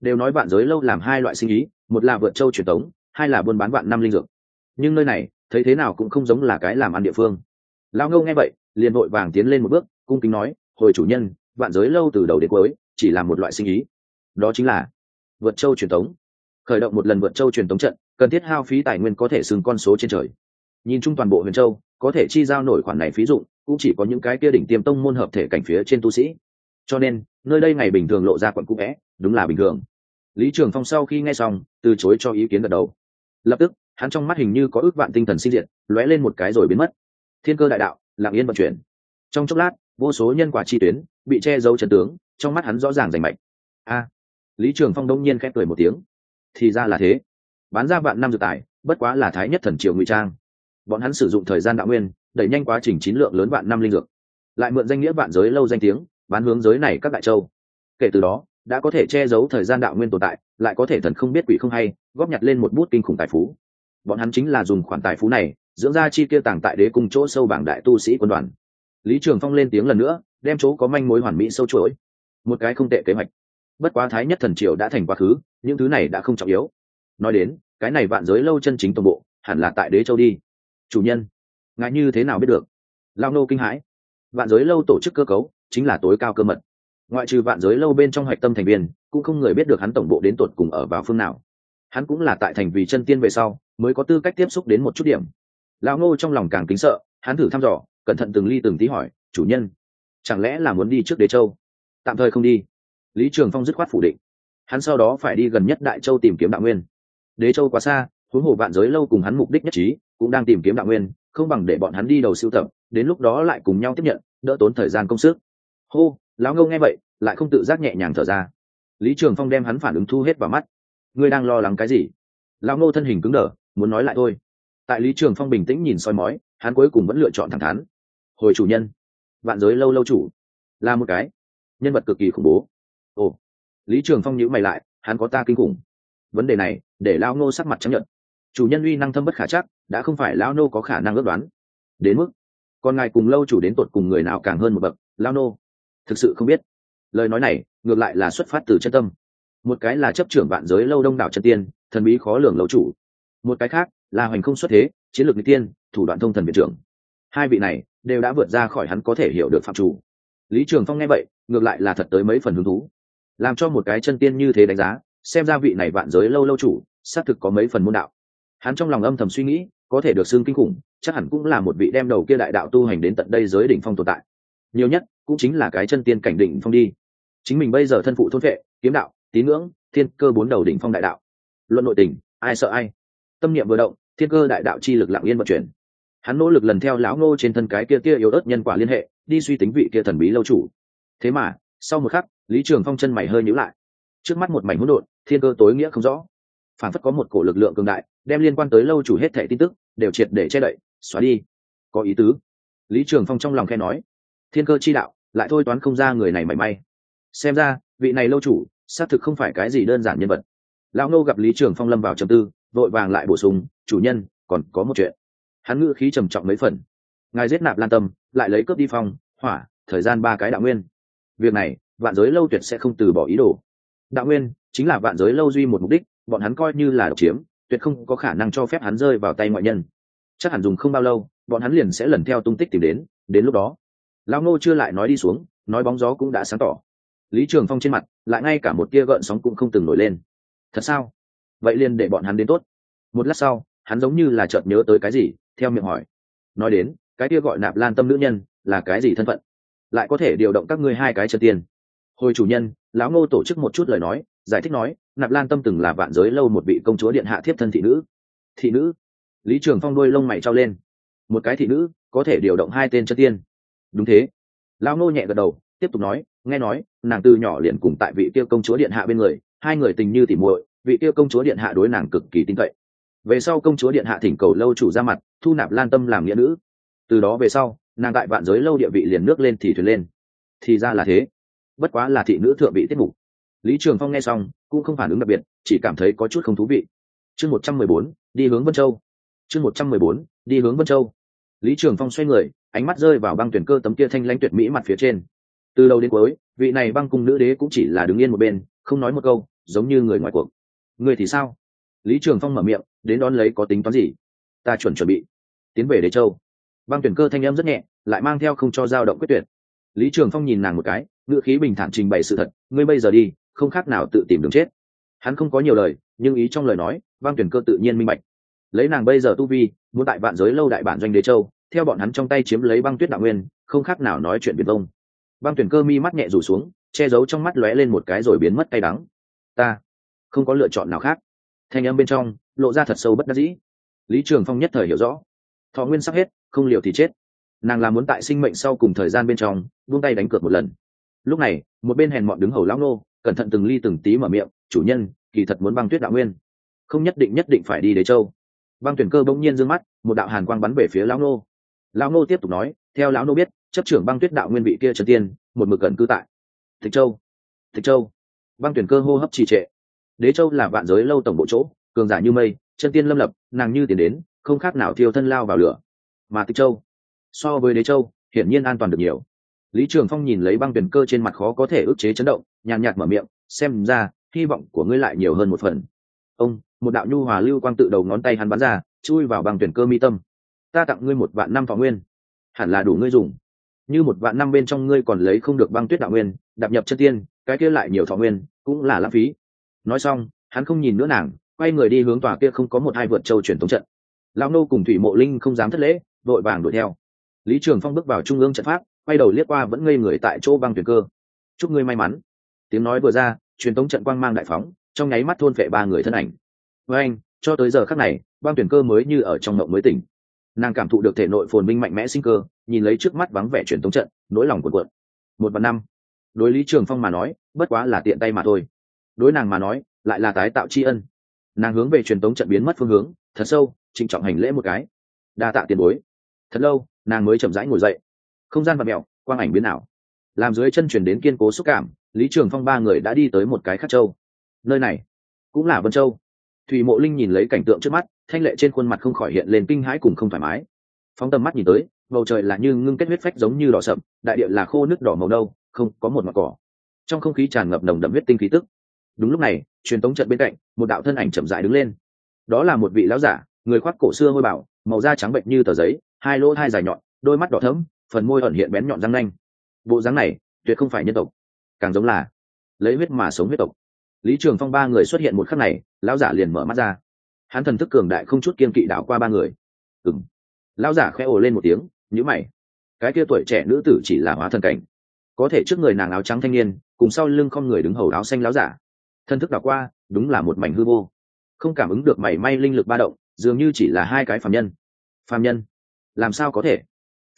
Đều nói vạn giới lâu làm hai loại sinh ý, một là vượt châu truyền tống hai là buôn bán vạn năm linh dược. Nhưng nơi này, thấy thế nào cũng không giống là cái làm ăn địa phương. Lão ngâu nghe vậy, liền vội vàng tiến lên một bước, cung kính nói, hồi chủ nhân vạn giới lâu từ đầu đến cuối, chỉ là một loại sinh ý. Đó chính là vượt châu truyền thống. khởi động một lần vượt châu truyền thống trận, cần thiết hao phí tài nguyên có thể xưng con số trên trời. Nhìn chung toàn bộ huyền châu, có thể chi giao nổi khoản này phí dụng, cũng chỉ có những cái kia đỉnh tiêm tông môn hợp thể cảnh phía trên tu sĩ. Cho nên, nơi đây ngày bình thường lộ ra quận cũ vẽ, đúng là bình thường. Lý trường phong sau khi nghe xong, từ chối cho ý kiến gật đầu. Lập tức, hắn trong mắt hình như có ước vạn tinh thần sinh diện lóe lên một cái rồi biến mất. Thiên cơ đại đạo, lặng yên vận chuyển. Trong chốc lát vô số nhân quả chi tuyến bị che giấu trận tướng, trong mắt hắn rõ ràng rành mạch. A, lý trường phong đông nhiên khép cười một tiếng. Thì ra là thế. Bán ra vạn năm dự tài, bất quá là thái nhất thần triều ngụy trang. Bọn hắn sử dụng thời gian đạo nguyên, đẩy nhanh quá trình chín lượng lớn vạn năm linh dược. Lại mượn danh nghĩa vạn giới lâu danh tiếng, bán hướng giới này các đại châu. Kể từ đó, đã có thể che giấu thời gian đạo nguyên tồn tại, lại có thể thần không biết quỷ không hay, góp nhặt lên một bút kinh khủng tài phú. Bọn hắn chính là dùng khoản tài phú này, dưỡng ra chi kia tàng tại đế cùng chỗ sâu bảng đại tu sĩ quân đoàn lý trường phong lên tiếng lần nữa, đem chỗ có manh mối hoàn mỹ sâu chuỗi. Một cái không tệ kế hoạch. Bất quá thái nhất thần triều đã thành quá khứ, những thứ này đã không trọng yếu. Nói đến, cái này vạn giới lâu chân chính toàn bộ, hẳn là tại đế châu đi. Chủ nhân ngại như thế nào biết được? Lao nô kinh hãi. Vạn giới lâu tổ chức cơ cấu, chính là tối cao cơ mật. Ngoại trừ vạn giới lâu bên trong hạch tâm thành viên, cũng không người biết được hắn tổng bộ đến tột cùng ở vào phương nào. Hắn cũng là tại thành vì chân tiên về sau, mới có tư cách tiếp xúc đến một chút điểm. Lão ngô trong lòng càng kính sợ, hắn thử thăm dò cẩn thận từng ly từng tí hỏi, chủ nhân, chẳng lẽ là muốn đi trước đế châu? Tạm thời không đi. Lý trường phong dứt khoát phủ định. Hắn sau đó phải đi gần nhất đại châu tìm kiếm đạo nguyên. Đế châu quá xa, huống hồ vạn giới lâu cùng hắn mục đích nhất trí, cũng đang tìm kiếm đạo nguyên, không bằng để bọn hắn đi đầu siêu tập, đến lúc đó lại cùng nhau tiếp nhận, đỡ tốn thời gian công sức. Hô, lão ngâu nghe vậy, lại không tự giác nhẹ nhàng thở ra. Lý trường phong đem hắn phản ứng thu hết vào mắt. Ngươi đang lo lắng cái gì? Lão ngô thân hình cứng đờ, muốn nói lại thôi. Tại lý trường phong bình tĩnh nhìn soi mói, hắn cuối cùng vẫn lựa chọn thẳng thắn hồi chủ nhân. Vạn giới lâu lâu chủ. Là một cái. Nhân vật cực kỳ khủng bố. Ồ. Lý trường phong nhữ mày lại, hắn có ta kinh khủng. Vấn đề này, để lao Nô sắc mặt chấp nhận. Chủ nhân uy năng thâm bất khả chắc, đã không phải lao nô có khả năng ước đoán. Đến mức còn ngài cùng lâu chủ đến tột cùng người nào càng hơn một bậc lao nô? Thực sự không biết. Lời nói này, ngược lại là xuất phát từ chân tâm. Một cái là chấp trưởng vạn giới lâu đông đảo chân tiên, thần bí khó lường lâu chủ. Một cái khác, là hoành không xuất thế, chiến lược n tiên, thủ đoạn thông thần viện trưởng. Hai vị này đều đã vượt ra khỏi hắn có thể hiểu được phạm chủ. Lý trường phong nghe vậy, ngược lại là thật tới mấy phần hứng thú. Làm cho một cái chân tiên như thế đánh giá, xem ra vị này vạn giới lâu lâu chủ, xác thực có mấy phần môn đạo. Hắn trong lòng âm thầm suy nghĩ, có thể được xưng kinh khủng, chắc hẳn cũng là một vị đem đầu kia đại đạo tu hành đến tận đây giới đỉnh phong tồn tại. Nhiều nhất, cũng chính là cái chân tiên cảnh đỉnh phong đi. Chính mình bây giờ thân phụ thôn vệ, kiếm đạo, tín ngưỡng, thiên cơ bốn đầu đỉnh phong đại đạo. Luận nội tình, ai sợ ai? Tâm niệm vừa động, thiên cơ đại đạo chi lực lặng yên vận chuyển hắn nỗ lực lần theo lão ngô trên thân cái kia kia yếu ớt nhân quả liên hệ, đi suy tính vị kia thần bí lâu chủ. Thế mà, sau một khắc, lý trường phong chân mày hơi nhíu lại. Trước mắt một mảnh hỗn độn, thiên cơ tối nghĩa không rõ. Phản phất có một cổ lực lượng cường đại, đem liên quan tới lâu chủ hết thẻ tin tức, đều triệt để che đậy, xóa đi. Có ý tứ? Lý trường phong trong lòng khe nói. Thiên cơ chi đạo, lại thôi toán không ra người này mảy may. Xem ra, vị này lâu chủ, xác thực không phải cái gì đơn giản nhân vật. Lão nô gặp lý trường phong lâm vào trầm tư, vội vàng lại bổ sung, chủ nhân, còn có một chuyện hắn ngữ khí trầm trọng mấy phần. Ngài giết nạp lan tâm, lại lấy cướp đi phong, hỏa, thời gian ba cái đạo nguyên. Việc này, vạn giới lâu tuyệt sẽ không từ bỏ ý đồ. Đạo nguyên, chính là vạn giới lâu duy một mục đích, bọn hắn coi như là độc chiếm, tuyệt không có khả năng cho phép hắn rơi vào tay ngoại nhân. Chắc hẳn dùng không bao lâu, bọn hắn liền sẽ lần theo tung tích tìm đến đến lúc đó. Lao ngô chưa lại nói đi xuống, nói bóng gió cũng đã sáng tỏ. Lý trường phong trên mặt, lại ngay cả một tia gợn sóng cũng không từng nổi lên. Thật sao? Vậy liền để bọn hắn đến tốt. Một lát sau, hắn giống như là chợt nhớ tới cái gì theo miệng hỏi. Nói đến, cái kia gọi nạp lan tâm nữ nhân là cái gì thân phận? Lại có thể điều động các ngươi hai cái chân tiền hồi chủ nhân, lão ngô tổ chức một chút lời nói, giải thích nói, nạp lan tâm từng là vạn giới lâu một vị công chúa điện hạ thiếp thân thị nữ. Thị nữ? Lý trường phong đôi lông mày trao lên. Một cái thị nữ có thể điều động hai tên chân tiên. Đúng thế. Lão ngô nhẹ gật đầu, tiếp tục nói, nghe nói, nàng từ nhỏ liền cùng tại vị kia công chúa điện hạ bên người, hai người tình như tỉ muội, vị kia công chúa điện hạ đối nàng cực kỳ tin cậy về sau công chúa điện hạ thỉnh cầu lâu chủ ra mặt, thu nạp lan tâm làm nghĩa nữ. Từ đó về sau, nàng tại vạn giới lâu địa vị liền nước lên thì thuyền lên. Thì ra là thế. Bất quá là thị nữ thượng vị tiết mục. Lý trường phong nghe xong, cũng không phản ứng đặc biệt, chỉ cảm thấy có chút không thú vị. Chương một trăm mười bốn, đi hướng vân châu. Chương một trăm mười bốn, đi hướng vân châu. Lý trường phong xoay người, ánh mắt rơi vào băng tuyển cơ tấm kia thanh lãnh tuyệt mỹ mặt phía trên. Từ đầu đến cuối, vị này băng cung nữ đế cũng chỉ là đứng yên một bên, không nói một câu, giống như người ngoài cuộc. Người thì sao? Lý trường phong mở miệng, đến đón lấy có tính toán gì? Ta chuẩn chuẩn bị. Tiến về đế châu. Băng tuyển cơ thanh em rất nhẹ, lại mang theo không cho dao động quyết tuyệt. Lý trường phong nhìn nàng một cái, ngữ khí bình thản trình bày sự thật, ngươi bây giờ đi, không khác nào tự tìm đường chết. Hắn không có nhiều lời, nhưng ý trong lời nói, băng tuyển cơ tự nhiên minh bạch. Lấy nàng bây giờ tu vi, muốn tại vạn giới lâu đại bản doanh đế châu, theo bọn hắn trong tay chiếm lấy băng tuyết đạo nguyên, không khác nào nói chuyện biển vông băng tuyển cơ mi mắt nhẹ rủ xuống, che giấu trong mắt lóe lên một cái rồi biến mất tay đắng. Ta không có lựa chọn nào khác thanh âm bên trong lộ ra thật sâu bất đắc dĩ. Lý trường phong nhất thời hiểu rõ. Thọ nguyên sắp hết, không liều thì chết. Nàng là muốn tại sinh mệnh sau cùng thời gian bên trong, buông tay đánh cược một lần. Lúc này, một bên hèn mọn đứng hầu lão nô, cẩn thận từng ly từng tí mở miệng, chủ nhân, kỳ thật muốn băng tuyết đạo nguyên. Không nhất định nhất định phải đi đế châu. Băng tuyển cơ bỗng nhiên d ư ơ n g mắt, một đạo hàn quang bắn về phía lão nô. Lão nô tiếp tục nói, theo lão nô biết, chấp trưởng băng tuyết đạo nguyên vị kia trần tiên, một mực cần cư tại thịch châu. Thịch châu. Băng tuyển cơ hô hấp trì trệ đế châu là vạn giới lâu tổng bộ chỗ, cường giả như mây, chân tiên lâm lập, nàng như tiền đến, không khác nào thiêu thân lao vào lửa. Mà tịch châu, so với đế châu, hiển nhiên an toàn được nhiều. Lý trường phong nhìn lấy băng tuyển cơ trên mặt khó có thể ức chế chấn động, nhàn nhạt mở miệng, xem ra, hy vọng của ngươi lại nhiều hơn một phần. Ông, một đạo nhu hòa lưu quang tự đầu ngón tay hắn bắn ra, chui vào bằng tuyển cơ mi tâm. Ta tặng ngươi một vạn năm thọ nguyên. Hẳn là đủ ngươi dùng. Như một vạn năm bên trong ngươi còn lấy không được băng tuyết đạo nguyên, đạp nhập chân tiên, cái kia lại nhiều thọ nguyên, cũng là lãng phí nói xong, hắn không nhìn nữa nàng, quay người đi hướng tòa kia không có một hai vượt châu chuyển tống trận. Lão nô cùng thủy mộ linh không dám thất lễ vội vàng đuổi theo. Lý trường phong bước vào trung ương trận pháp, quay đầu liếc qua vẫn ngây người tại chỗ băng tuyển cơ. Chúc ngươi may mắn. Tiếng nói vừa ra, truyền tống trận quang mang đại phóng, trong nháy mắt thôn phệ ba người thân ảnh. Với anh, cho tới giờ khắc này, băng tuyển cơ mới như ở trong mộng mới tỉnh. Nàng cảm thụ được thể nội phồn minh mạnh mẽ sinh cơ, nhìn lấy trước mắt vắng vẻ truyền tống trận, nỗi lòng cuộn cuộn. Một và năm. Đối lý trường phong mà nói, bất quá là tiện tay mà thôi đối nàng mà nói, lại là tái tạo tri ân. Nàng hướng về truyền tống trận biến mất phương hướng, thật sâu, trịnh trọng hành lễ một cái. Đa tạ tiền bối. Thật lâu, nàng mới chậm rãi ngồi dậy. Không gian và mẹo quang ảnh biến ảo. Làm dưới chân chuyển đến kiên cố xúc cảm, lý trường phong ba người đã đi tới một cái khắc châu. Nơi này cũng là vân châu. Thủy mộ linh nhìn lấy cảnh tượng trước mắt, thanh lệ trên khuôn mặt không khỏi hiện lên kinh hãi cùng không thoải mái. Phóng tầm mắt nhìn tới, bầu trời là như ngưng kết huyết phách giống như đỏ sậm, đại địa là khô nước đỏ màu nâu, không có một mặt cỏ. Trong không khí tràn ngập nồng đậm huyết tinh khí tức đúng lúc này, truyền tống trận bên cạnh, một đạo thân ảnh chậm dại đứng lên. Đó là một vị lão giả, người khoác cổ xưa hôi bảo, màu da trắng bệnh như tờ giấy, hai lỗ hai dài nhọn, đôi mắt đỏ thẫm, phần môi ẩn hiện bén nhọn răng nanh. Bộ dáng này, tuyệt không phải nhân tộc. Càng giống là lấy huyết mà sống huyết tộc. Lý trường phong ba người xuất hiện một khắc này, lão giả liền mở mắt ra. Hắn thần thức cường đại không chút kiên kỵ đảo qua ba người. Ừng lão giả khẽ ồ lên một tiếng nhữ mày. Cái kia tuổi trẻ nữ tử chỉ là hóa thần cảnh. Có thể trước người nàng áo trắng thanh niên, cùng sau lưng con người đứng hầu áo xanh lão giả thân thức đảo qua, đúng là một mảnh hư vô. Không cảm ứng được mảy may linh lực ba động, dường như chỉ là hai cái phạm nhân. Phạm nhân? Làm sao có thể?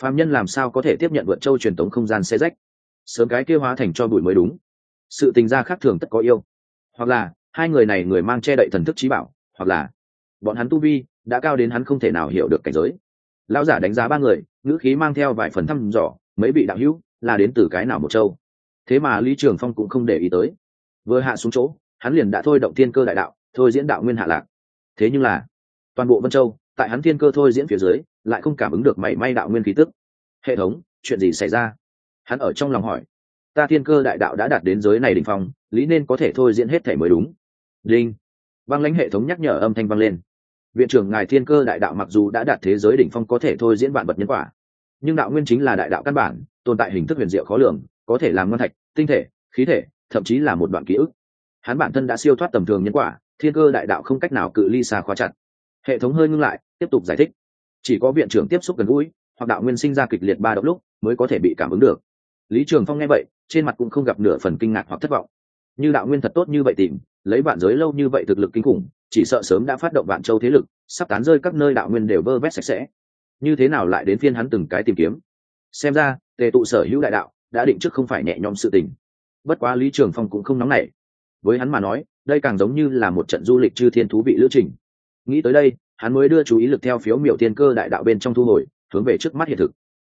Phạm nhân làm sao có thể tiếp nhận vượt châu truyền tống không gian xe rách? Sớm cái kia hóa thành cho bụi mới đúng. Sự tình gia khác thường tất có yêu. Hoặc là, hai người này người mang che đậy thần thức trí bảo, hoặc là, bọn hắn tu vi đã cao đến hắn không thể nào hiểu được cảnh giới. Lão giả đánh giá ba người, ngữ khí mang theo vài phần thăm dò, mấy vị đạo hữu, là đến từ cái nào một châu? Thế mà lý trường phong cũng không để ý tới. Vừa hạ xuống chỗ hắn liền đã thôi động thiên cơ đại đạo, thôi diễn đạo nguyên hạ lạc. Thế nhưng là, toàn bộ vân châu, tại hắn thiên cơ thôi diễn phía dưới, lại không cảm ứng được mảy may đạo nguyên khí tức. Hệ thống, chuyện gì xảy ra? Hắn ở trong lòng hỏi. Ta thiên cơ đại đạo đã đạt đến giới này đ ỉ n h phong, lý nên có thể thôi diễn hết thể mới đúng. Linh băng lãnh hệ thống nhắc nhở âm thanh vang lên. Viện trưởng ngài thiên cơ đại đạo mặc dù đã đạt thế giới đỉnh phong có thể thôi diễn vạn vật nhân quả, nhưng đạo nguyên chính là đại đạo căn bản, tồn tại hình thức huyền diệu khó lường, có thể làm ngân thạch, tinh thể, khí thể, thậm chí là một đoạn ký ức hắn bản thân đã siêu thoát tầm thường nhân quả, thiên cơ đại đạo không cách nào cự ly xa khóa chặt. Hệ thống hơi ngưng lại, tiếp tục giải thích. Chỉ có viện trưởng tiếp xúc gần gũi, hoặc đạo nguyên sinh ra kịch liệt ba động lúc, mới có thể bị cảm ứng được. Lý trường phong nghe vậy, trên mặt cũng không gặp nửa phần kinh ngạc hoặc thất vọng. Như đạo nguyên thật tốt như vậy tìm, lấy bạn giới lâu như vậy thực lực kinh khủng, chỉ sợ sớm đã phát động vạn châu thế lực, sắp tán rơi các nơi đạo nguyên đều vơ vét sạch sẽ. Như thế nào lại đến phiên hắn từng cái tìm kiếm? Xem ra, tề tụ sở hữu đại đạo, đã định trước không phải nhẹ nhõm sự tình. Bất quá lý trường phong cũng không nóng nảy với hắn mà nói, đây càng giống như là một trận du lịch chư thiên thú vị lữ trình. Nghĩ tới đây, hắn mới đưa chú ý lực theo phiếu miểu tiên cơ đại đạo bên trong thu hồi, hướng về trước mắt hiện thực.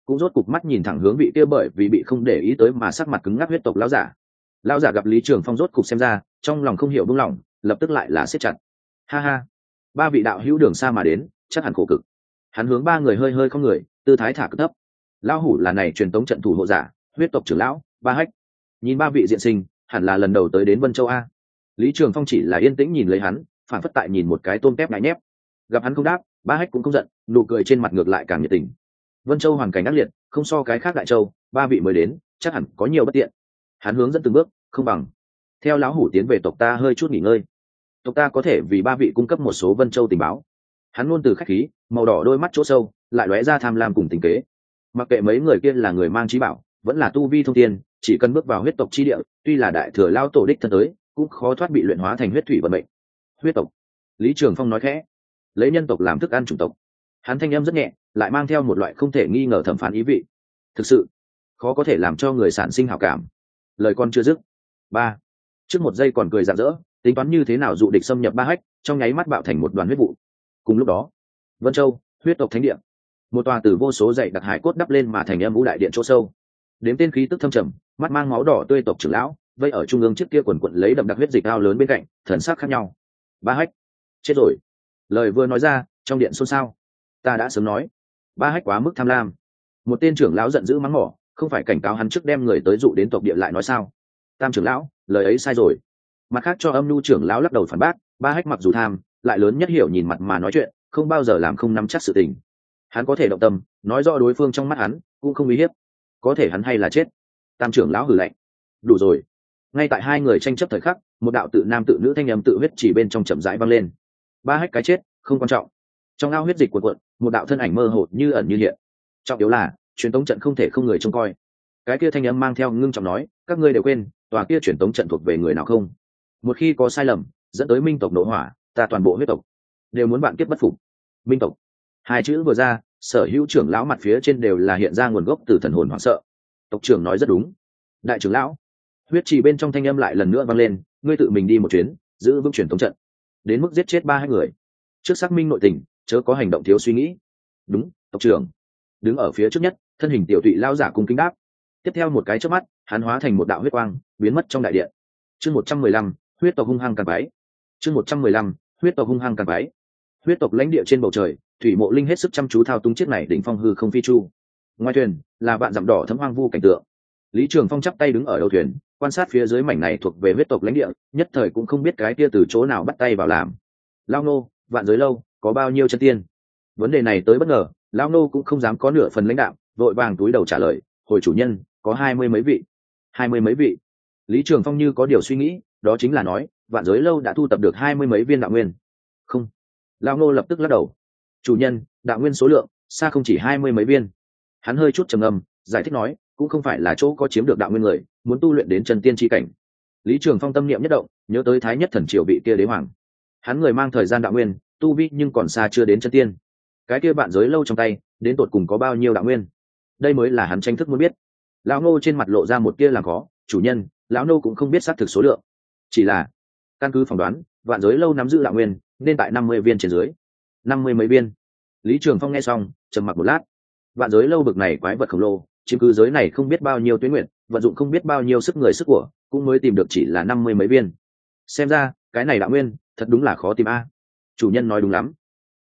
Cũng rốt cục mắt nhìn thẳng hướng vị kia bởi vì bị không để ý tới mà sắc mặt cứng ngắc huyết tộc lão giả. Lão giả gặp lý trường phong rốt cục xem ra, trong lòng không hiểu buông lòng lập tức lại là siết chặt. Ha ha, ba vị đạo hữu đường xa mà đến, chắc hẳn khổ cực. Hắn hướng ba người hơi hơi không người, tư thái thả cực thấp. Lão hủ là này truyền tống trận thủ hộ giả, huyết tộc trưởng lão, ba hách. Nhìn ba vị diện sinh hẳn là lần đầu tới đến vân châu a. Lý trường phong chỉ là yên tĩnh nhìn lấy hắn, phản phất tại nhìn một cái tôm tép ngại nhép. Gặp hắn không đáp, ba hách cũng không giận, nụ cười trên mặt ngược lại càng nhiệt tình. Vân châu hoàn cảnh ác liệt, không so cái khác đại châu, ba vị mới đến, chắc hẳn có nhiều bất tiện. Hắn hướng dẫn từng bước, không bằng. Theo lão hủ tiến về tộc ta hơi chút nghỉ ngơi. Tộc ta có thể vì ba vị cung cấp một số vân châu tình báo. Hắn luôn từ khách khí, màu đỏ đôi mắt chỗ sâu, lại lóe ra tham lam cùng tình kế. Mặc kệ mấy người kia là người mang trí bảo, vẫn là tu vi thông tiên chỉ cần bước vào huyết tộc chi địa tuy là đại thừa lao tổ đích thân tới cũng khó thoát bị luyện hóa thành huyết thủy vận mệnh. Huyết tộc. Lý trường phong nói khẽ. Lấy nhân tộc làm thức ăn chủng tộc. Hắn thanh âm rất nhẹ lại mang theo một loại không thể nghi ngờ thẩm phán ý vị. Thực sự khó có thể làm cho người sản sinh hảo cảm. Lời con chưa dứt. Ba. Trước một giây còn cười rạng rỡ tính toán như thế nào dụ địch xâm nhập ba hách trong nháy mắt bạo thành một đoàn huyết vụ. Cùng lúc đó vân châu huyết tộc thánh địa, một tòa từ vô số dạy đặc hải cốt đắp lên mà thành âm vũ đại điện chỗ sâu đếm tên khí tức thâm trầm, mắt mang máu đỏ tươi tộc trưởng lão, vây ở trung ương trước kia quần quận lấy đậm đặc huyết dịch ao lớn bên cạnh, thần sắc khác nhau. Ba hách, chết rồi. Lời vừa nói ra, trong điện xôn xao. Ta đã sớm nói. Ba hách quá mức tham lam. Một tên trưởng lão giận dữ mắng mỏ, không phải cảnh cáo hắn trước đem người tới dụ đến tộc địa lại nói sao? Tam trưởng lão, lời ấy sai rồi. Mặt khác cho âm nhu trưởng lão lắc đầu phản bác, ba hách mặc dù tham, lại lớn nhất hiểu nhìn mặt mà nói chuyện, không bao giờ làm không nắm chắc sự tình. Hắn có thể động tâm, nói rõ đối phương trong mắt hắn, cũng không uy hiếp có thể hắn hay là chết. Tam trưởng lão hử lạnh. Đủ rồi. Ngay tại hai người tranh chấp thời khắc, một đạo tự nam tự nữ thanh âm tự huyết chỉ bên trong chậm rãi vang lên. Ba hách cái chết, không quan trọng. Trong ao huyết dịch cuộn cuộn, một đạo thân ảnh mơ hồ như ẩn như hiện. Trọng yếu là, truyền tống trận không thể không người trông coi. Cái kia thanh âm mang theo ngưng trọng nói, các ngươi đều quên, tòa kia truyền tống trận thuộc về người nào không? Một khi có sai lầm, dẫn tới minh tộc nội hỏa, ta toàn bộ huyết tộc đều muốn bạn kiếp bất phục. Minh tộc. Hai chữ vừa ra sở hữu trưởng lão mặt phía trên đều là hiện ra nguồn gốc từ thần hồn hoảng sợ. Tộc trưởng nói rất đúng. Đại trưởng lão, huyết trì bên trong thanh âm lại lần nữa vang lên, ngươi tự mình đi một chuyến, giữ vững truyền thống trận. Đến mức giết chết ba hai người. Trước xác minh nội tình, chớ có hành động thiếu suy nghĩ. Đúng, tộc trưởng. Đứng ở phía trước nhất, thân hình tiểu tụy lao giả cung kính đáp. Tiếp theo một cái trước mắt, hắn hóa thành một đạo huyết quang, biến mất trong đại điện. Chương một trăm mười lăm, huyết tộc hung hăng càng váy chương một trăm mười lăm, huyết tộc hung hăng càng váy huyết tộc lãnh địa trên bầu trời thủy mộ linh hết sức chăm chú thao túng chiếc này đỉnh phong hư không phi chu. Ngoài thuyền, là vạn dặm đỏ thấm hoang vu cảnh tượng. Lý trường phong chắp tay đứng ở đầu thuyền, quan sát phía dưới mảnh này thuộc về huyết tộc lãnh địa, nhất thời cũng không biết cái kia từ chỗ nào bắt tay vào làm. Lao nô, vạn giới lâu, có bao nhiêu chân tiên? Vấn đề này tới bất ngờ lao nô cũng không dám có nửa phần lãnh đạo, vội vàng túi đầu trả lời, hồi chủ nhân, có hai mươi mấy vị. Hai mươi mấy vị? Lý trường phong như có điều suy nghĩ, đó chính là nói, vạn giới lâu đã thu tập được hai mươi mấy viên đạo nguyên. Không. Lao nô lập tức lắc đầu chủ nhân, đạo nguyên số lượng, xa không chỉ hai mươi mấy viên. Hắn hơi chút trầm âm giải thích nói, cũng không phải là chỗ có chiếm được đạo nguyên người, muốn tu luyện đến chân tiên tri cảnh. Lý trường phong tâm niệm nhất động, nhớ tới thái nhất thần triều vị kia đế hoàng. Hắn người mang thời gian đạo nguyên, tu vi nhưng còn xa chưa đến chân tiên. Cái kia bạn giới lâu trong tay, đến tột cùng có bao nhiêu đạo nguyên? Đây mới là hắn tranh thức muốn biết. Lão nô trên mặt lộ ra một kia làm khó, chủ nhân, lão nô cũng không biết xác thực số lượng. Chỉ là căn cứ phỏng đoán, vạn giới lâu nắm giữ đạo nguyên, nên tại năm mươi viên trên dưới năm mươi mấy viên. Lý trường phong nghe xong, trầm mặc một lát. Vạn giới lâu bực này quái vật khổng lồ, chiếm cứ giới này không biết bao nhiêu tuyến nguyện vận dụng không biết bao nhiêu sức người sức của, cũng mới tìm được chỉ là năm mươi mấy viên. Xem ra, cái này đạo nguyên, thật đúng là khó tìm a. Chủ nhân nói đúng lắm.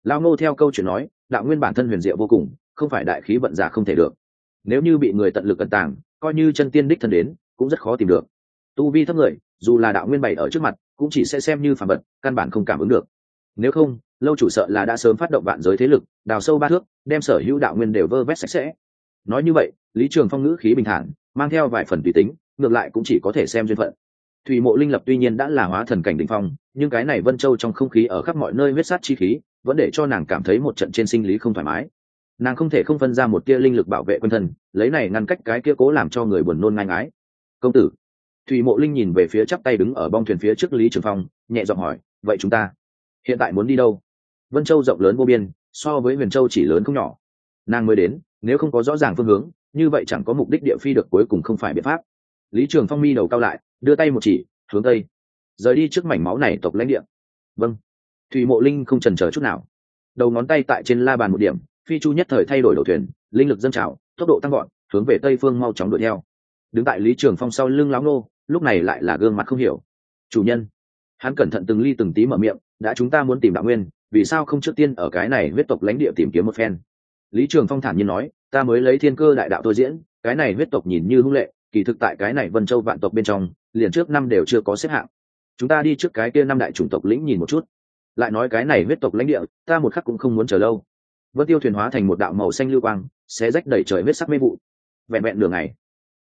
Lao ngô theo câu chuyện nói, đạo nguyên bản thân huyền diệu vô cùng, không phải đại khí vận giả không thể được. Nếu như bị người tận lực cẩn tàng, coi như chân tiên đích thân đến, cũng rất khó tìm được. Tu vi thấp người, dù là đạo nguyên bày ở trước mặt, cũng chỉ sẽ xem như phản vật, căn bản không cảm ứng được. Nếu không lâu chủ sợ là đã sớm phát động vạn giới thế lực, đào sâu ba thước, đem sở hữu đạo nguyên đều vơ vét sạch sẽ. Nói như vậy, lý trường phong ngữ khí bình thản, mang theo vài phần tùy tính, ngược lại cũng chỉ có thể xem duyên phận. Thủy mộ linh lập tuy nhiên đã là hóa thần cảnh đình phong, nhưng cái này vân châu trong không khí ở khắp mọi nơi huyết sát chi khí, vẫn để cho nàng cảm thấy một trận trên sinh lý không thoải mái. Nàng không thể không phân ra một tia linh lực bảo vệ quân thân, lấy này ngăn cách cái kia cố làm cho người buồn nôn ngang ái công tử. Thủy mộ linh nhìn về phía chắp tay đứng ở bong thuyền phía trước lý trường phong, nhẹ giọng hỏi, vậy chúng ta hiện tại muốn đi đâu? Vân châu rộng lớn vô biên, so với huyền châu chỉ lớn không nhỏ. Nàng mới đến, nếu không có rõ ràng phương hướng, như vậy chẳng có mục đích địa phi được cuối cùng không phải biện pháp. Lý trường phong mi đầu cao lại, đưa tay một chỉ, hướng tây. Rời đi trước mảnh máu này tộc lãnh địa. Vâng. Thủy mộ linh không trần c chút nào. Đầu ngón tay tại trên la bàn một điểm, phi chu nhất thời thay đổi đầu thuyền, linh lực dâng trào, tốc độ tăng gọn hướng về tây phương mau chóng đuổi theo. Đứng tại lý trường phong sau lưng láo nô, lúc này lại là gương mặt không hiểu. Chủ nhân. Hắn cẩn thận từng ly từng tí mở miệng, đã chúng ta muốn tìm đạo nguyên vì sao không trước tiên ở cái này huyết tộc lãnh địa tìm kiếm một phen? Lý trường phong thản nhiên nói, ta mới lấy thiên cơ đại đạo tôi diễn, cái này huyết tộc nhìn như hung lệ, kỳ thực tại cái này vân châu vạn tộc bên trong, liền trước năm đều chưa có xếp hạng. Chúng ta đi trước cái kia năm đại chủng tộc lĩnh nhìn một chút. Lại nói cái này huyết tộc lãnh địa, ta một khắc cũng không muốn chờ lâu. Vân tiêu thuyền hóa thành một đạo màu xanh lưu quang sẽ rách đẩy trời huyết sắc mê vụ. Vẹn vẹn đường này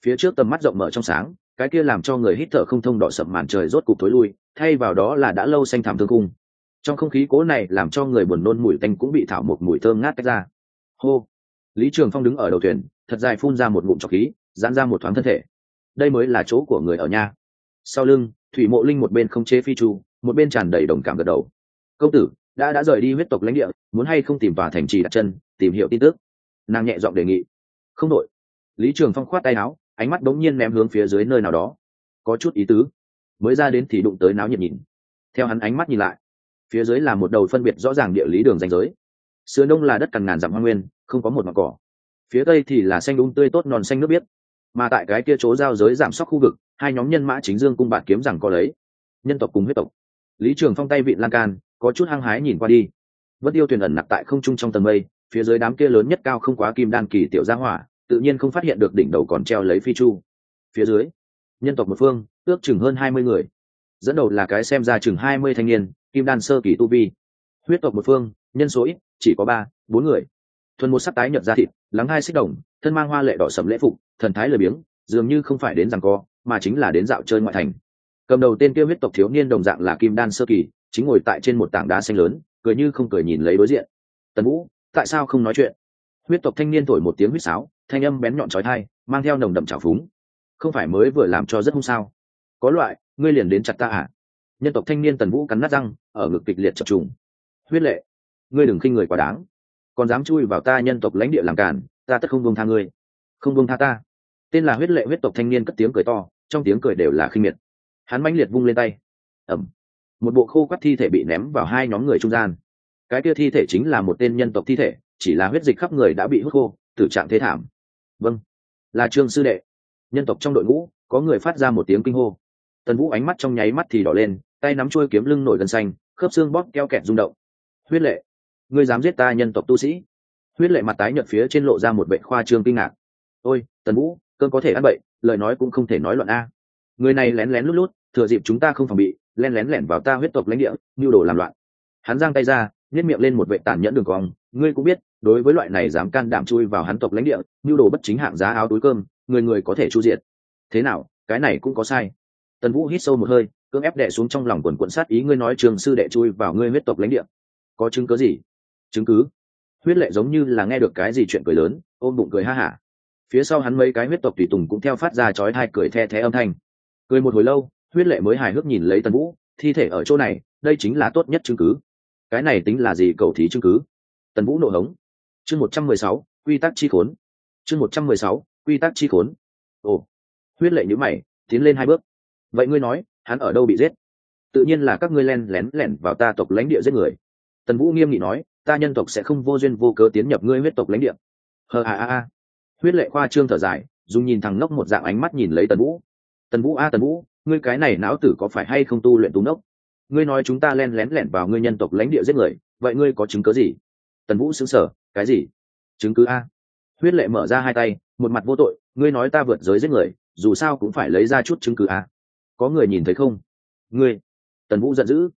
phía trước tầm mắt rộng mở trong sáng, cái kia làm cho người hít thở không thông đỏ sậm màn trời rốt cục tối lui, thay vào đó là đã lâu xanh thảm thương cung trong không khí cố này làm cho người buồn nôn mùi tanh cũng bị thảo một mùi thơm ngát tách ra. Hô! Lý trường phong đứng ở đầu thuyền, thật dài phun ra một ngụm trọc khí, giãn ra một thoáng thân thể. Đây mới là chỗ của người ở nhà. Sau lưng, thủy mộ linh một bên không chế phi chu, một bên tràn đầy đồng cảm gật đầu. Công tử, đã đã rời đi huyết tộc lãnh địa, muốn hay không tìm tòa thành trì đặt chân, tìm hiểu tin tức? Nàng nhẹ giọng đề nghị. Không đội lý trường phong khoát tay áo, ánh mắt đống nhiên ném hướng phía dưới nơi nào đó. Có chút ý tứ. Mới ra đến thì đụng tới náo nhiệt nhìn. Theo hắn ánh mắt nhìn lại phía dưới là một đầu phân biệt rõ ràng địa lý đường danh giới. Sườn đông là đất cằn ngàn dặm hoa nguyên, không có một mặt cỏ. Phía tây thì là xanh đúng tươi tốt non xanh nước biếc. Mà tại cái kia chỗ giao giới giảm sóc khu vực, hai nhóm nhân mã chính dương cung bạn kiếm rằng có lấy. Nhân tộc cùng huyết tộc. Lý trường phong tay vị lan can, có chút hăng hái nhìn qua đi. Vân tiêu thuyền ẩn nặc tại không trung trong tầng mây, phía dưới đám kia lớn nhất cao không quá kim đan kỳ tiểu gia hỏa, tự nhiên không phát hiện được đỉnh đầu còn treo lấy phi chu. Phía dưới, nhân tộc một phương, ước chừng hơn hai mươi người. Dẫn đầu là cái xem ra chừng hai mươi thanh niên kim đan sơ kỳ tu vi. Huyết tộc một phương, nhân số ít, chỉ có ba, bốn người. Thuần một sắc tái nhợt ra thịt, lắng hai xích đồng, thân mang hoa lệ đỏ sầm lễ phục, thần thái lười biếng, dường như không phải đến rằng co, mà chính là đến dạo chơi ngoại thành. Cầm đầu tên kia huyết tộc thiếu niên đồng dạng là kim đan sơ kỳ, chính ngồi tại trên một tảng đá xanh lớn, cười như không cười nhìn lấy đối diện. Tần vũ, tại sao không nói chuyện? Huyết tộc thanh niên thổi một tiếng huýt sáo, thanh âm bén nhọn trói thai mang theo nồng đậm trào phúng. Không phải mới vừa làm cho rất hung sao? Có loại, ngươi liền đến chặt ta à? Nhân tộc thanh niên tần vũ cắn nát răng, ở ngực kịch liệt chập trùng. Huyết lệ, ngươi đừng khinh người quá đáng. Còn dám chui vào ta nhân tộc lãnh địa làm cản, ta tất không buông tha ngươi. Không buông tha ta. Tên là huyết lệ huyết tộc thanh niên cất tiếng cười to, trong tiếng cười đều là khinh miệt. Hắn mãnh liệt vung lên tay. Ẩm một bộ khô quắt thi thể bị ném vào hai nhóm người trung gian. Cái kia thi thể chính là một tên nhân tộc thi thể, chỉ là huyết dịch khắp người đã bị hút khô, tử trạng thế thảm. Vâng. Là trương sư đệ. Nhân tộc trong đội ngũ, có người phát ra một tiếng kinh hô tần vũ ánh mắt trong nháy mắt thì đỏ lên, tay nắm chuôi kiếm lưng nổi gân xanh, khớp xương bóp keo kẹt rung động. Huyết lệ, ngươi dám giết ta nhân tộc tu sĩ? Huyết lệ mặt tái nhợt phía trên lộ ra một bệ khoa trương kinh ngạc. Ôi, tần vũ, cơn có thể ăn bậy, lời nói cũng không thể nói loạn a. Người này lén lén lút lút, thừa dịp chúng ta không phòng bị len lén lẻn vào ta huyết tộc lãnh địa, mưu đồ làm loạn. Hắn giang tay ra nhét miệng lên một vệ tàn nhẫn đường cong. Ngươi cũng biết, đối với loại này dám can đảm chui vào hắn tộc lãnh địa, mưu đồ bất chính hạng giá áo túi cơm, người người có thể chu diệt. Thế nào, cái này cũng có sai tần vũ hít sâu một hơi, cưỡng ép đệ xuống trong lòng quần quận sát ý, ngươi nói trường sư đệ chui vào ngươi huyết tộc lãnh địa, có chứng cứ gì? Chứng cứ? Huyết lệ giống như là nghe được cái gì chuyện cười lớn, ôm bụng cười ha hả. Phía sau hắn mấy cái huyết tộc tùy tùng cũng theo phát ra chói hai cười the thé âm thanh. Cười một hồi lâu, huyết lệ mới hài hước nhìn lấy tần vũ, thi thể ở chỗ này, đây chính là tốt nhất chứng cứ. Cái này tính là gì cầu thí chứng cứ? Tần vũ nộ hống. Chương một trăm mười sáu, quy tắc chi khốn. Chương một trăm mười sáu, quy tắc chi khốn. Ồ. Huyết lệ nhữ mày, tiến lên hai bước vậy ngươi nói, hắn ở đâu bị giết? Tự nhiên là các ngươi len lén lẻn vào ta tộc lãnh địa giết người. Tần vũ nghiêm nghị nói, ta nhân tộc sẽ không vô duyên vô cớ tiến nhập ngươi huyết tộc lãnh địa. Hờ a a a huyết lệ khoa trương thở dài, dùng nhìn thằng ngốc một dạng ánh mắt nhìn lấy tần vũ. Tần vũ a, tần vũ, ngươi cái này não tử có phải hay không tu luyện tú nốc ngươi nói chúng ta len lén lẻn vào ngươi nhân tộc lãnh địa giết người, vậy ngươi có chứng cớ gì? Tần vũ xứng sở cái gì? Chứng cứ a. Huyết lệ mở ra hai tay, một mặt vô tội, ngươi nói ta vượt giới giết người, dù sao cũng phải lấy ra chút chứng cứ a có người nhìn thấy không? Ngươi, tần vũ giận dữ.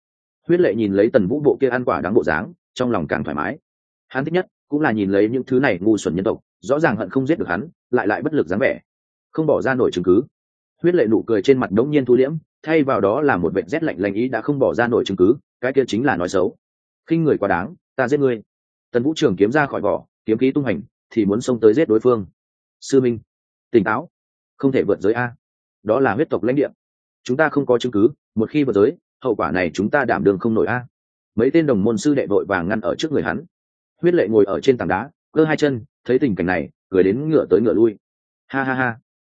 Huyết lệ nhìn lấy tần vũ bộ kia ăn quả đáng bộ dáng, trong lòng càng thoải mái. Hắn thích nhất cũng là nhìn lấy những thứ này ngu xuẩn nhân tộc, rõ ràng hận không giết được hắn, lại lại bất lực dáng vẻ. Không bỏ ra nổi chứng cứ. Huyết lệ nụ cười trên mặt đống nhiên thu liễm, thay vào đó là một vệ rét lạnh lành ý đã không bỏ ra nổi chứng cứ, cái kia chính là nói xấu. Khinh người quá đáng, ta giết ngươi. Tần vũ trường kiếm ra khỏi vỏ, kiếm khí tung hành, thì muốn xông tới giết đối phương. Sư minh, tỉnh táo. Không thể vượt giới a. Đó là huyết tộc lãnh địa chúng ta không có chứng cứ, một khi vào giới, hậu quả này chúng ta đảm đường không nổi a. Mấy tên đồng môn sư đệ vội vàng ngăn ở trước người hắn. Huyết lệ ngồi ở trên tảng đá, cơ hai chân, thấy tình cảnh này, cười đến ngựa tới ngựa lui. Ha ha ha.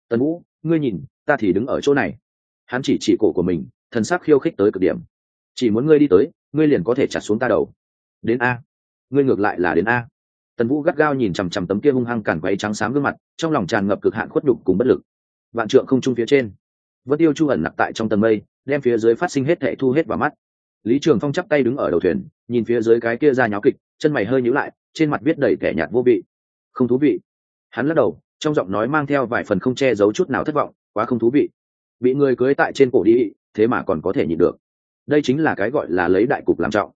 Tần vũ, ngươi nhìn, ta thì đứng ở chỗ này. Hắn chỉ chỉ cổ của mình, thần sắc khiêu khích tới cực điểm. Chỉ muốn ngươi đi tới, ngươi liền có thể chặt xuống ta đầu. Đến a. Ngươi ngược lại là đến a. Tần vũ gắt gao nhìn chằm chằm tấm kia hung hăng cản quấy trắng xám gương mặt, trong lòng tràn ngập cực hạn khuất nhục cùng bất lực. Vạn trượng không trung phía trên vân tiêu chu ẩn nặc tại trong tầng mây, đem phía dưới phát sinh hết thệ thu hết vào mắt. Lý trường phong chắp tay đứng ở đầu thuyền, nhìn phía dưới cái kia ra nháo kịch, chân mày hơi nhíu lại, trên mặt viết đầy kẻ nhạt vô vị. Không thú vị. Hắn lắc đầu, trong giọng nói mang theo vài phần không che giấu chút nào thất vọng, quá không thú vị. Bị người cưới tại trên cổ đi, thế mà còn có thể nhịn được. Đây chính là cái gọi là lấy đại cục làm trọng.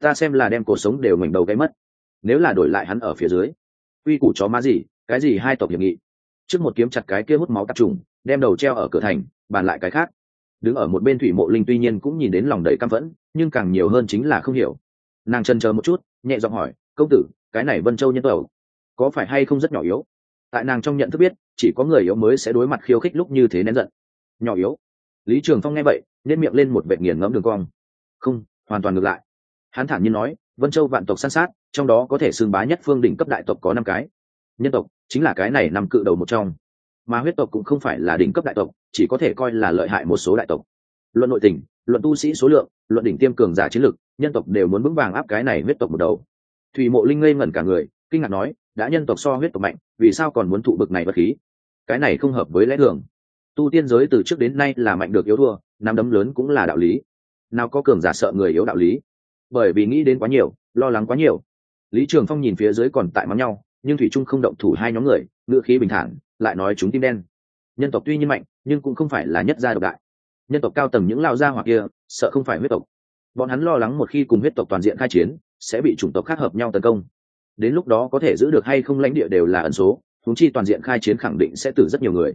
Ta xem là đem cuộc sống đều mình đầu cái mất. Nếu là đổi lại hắn ở phía dưới uy củ chó má gì, cái gì hai tộc hiệp nghị. Trước một kiếm chặt cái kia hút máu tập trùng, đem đầu treo ở cửa thành bàn lại cái khác. Đứng ở một bên thủy mộ linh tuy nhiên cũng nhìn đến lòng đầy căm phẫn, nhưng càng nhiều hơn chính là không hiểu. Nàng chân chờ một chút, nhẹ giọng hỏi, công tử, cái này vân châu nhân tộc, có phải hay không rất nhỏ yếu? Tại nàng trong nhận thức biết, chỉ có người yếu mới sẽ đối mặt khiêu khích lúc như thế nén giận. Nhỏ yếu? Lý trường phong nghe vậy nên miệng lên một vệ nghiền ngẫm đường cong. Không, hoàn toàn ngược lại. Hắn thản nhiên nói, vân châu vạn tộc san sát, trong đó có thể xương bá nhất phương đỉnh cấp đại tộc có năm cái. Nhân tộc chính là cái này nằm cự đầu một trong. Mà huyết tộc cũng không phải là đỉnh cấp đại tộc chỉ có thể coi là lợi hại một số đại tộc. Luận nội tình, luận tu sĩ số lượng, luận đỉnh tiêm cường giả chiến lực, nhân tộc đều muốn vững vàng áp cái này huyết tộc một đầu. Thủy mộ linh ngây ngẩn cả người, kinh ngạc nói, đã nhân tộc so huyết tộc mạnh, vì sao còn muốn thụ bực này vật khí? Cái này không hợp với lẽ thường. Tu tiên giới từ trước đến nay là mạnh được yếu thua, nắm đấm lớn cũng là đạo lý. Nào có cường giả sợ người yếu đạo lý? Bởi vì nghĩ đến quá nhiều, lo lắng quá nhiều. Lý trường phong nhìn phía dưới còn tại mắng nhau, nhưng thủy trung không động thủ hai nhóm người ngựa khí bình thản, lại nói chúng tim đen. Nhân tộc tuy nhiên mạnh nhưng cũng không phải là nhất gia độc đại. Nhân tộc cao tầng những lao gia hoặc kia, sợ không phải huyết tộc. Bọn hắn lo lắng một khi cùng huyết tộc toàn diện khai chiến, sẽ bị chủng tộc khác hợp nhau tấn công. Đến lúc đó có thể giữ được hay không lãnh địa đều là ẩn số thúng chi toàn diện khai chiến khẳng định sẽ tử rất nhiều người.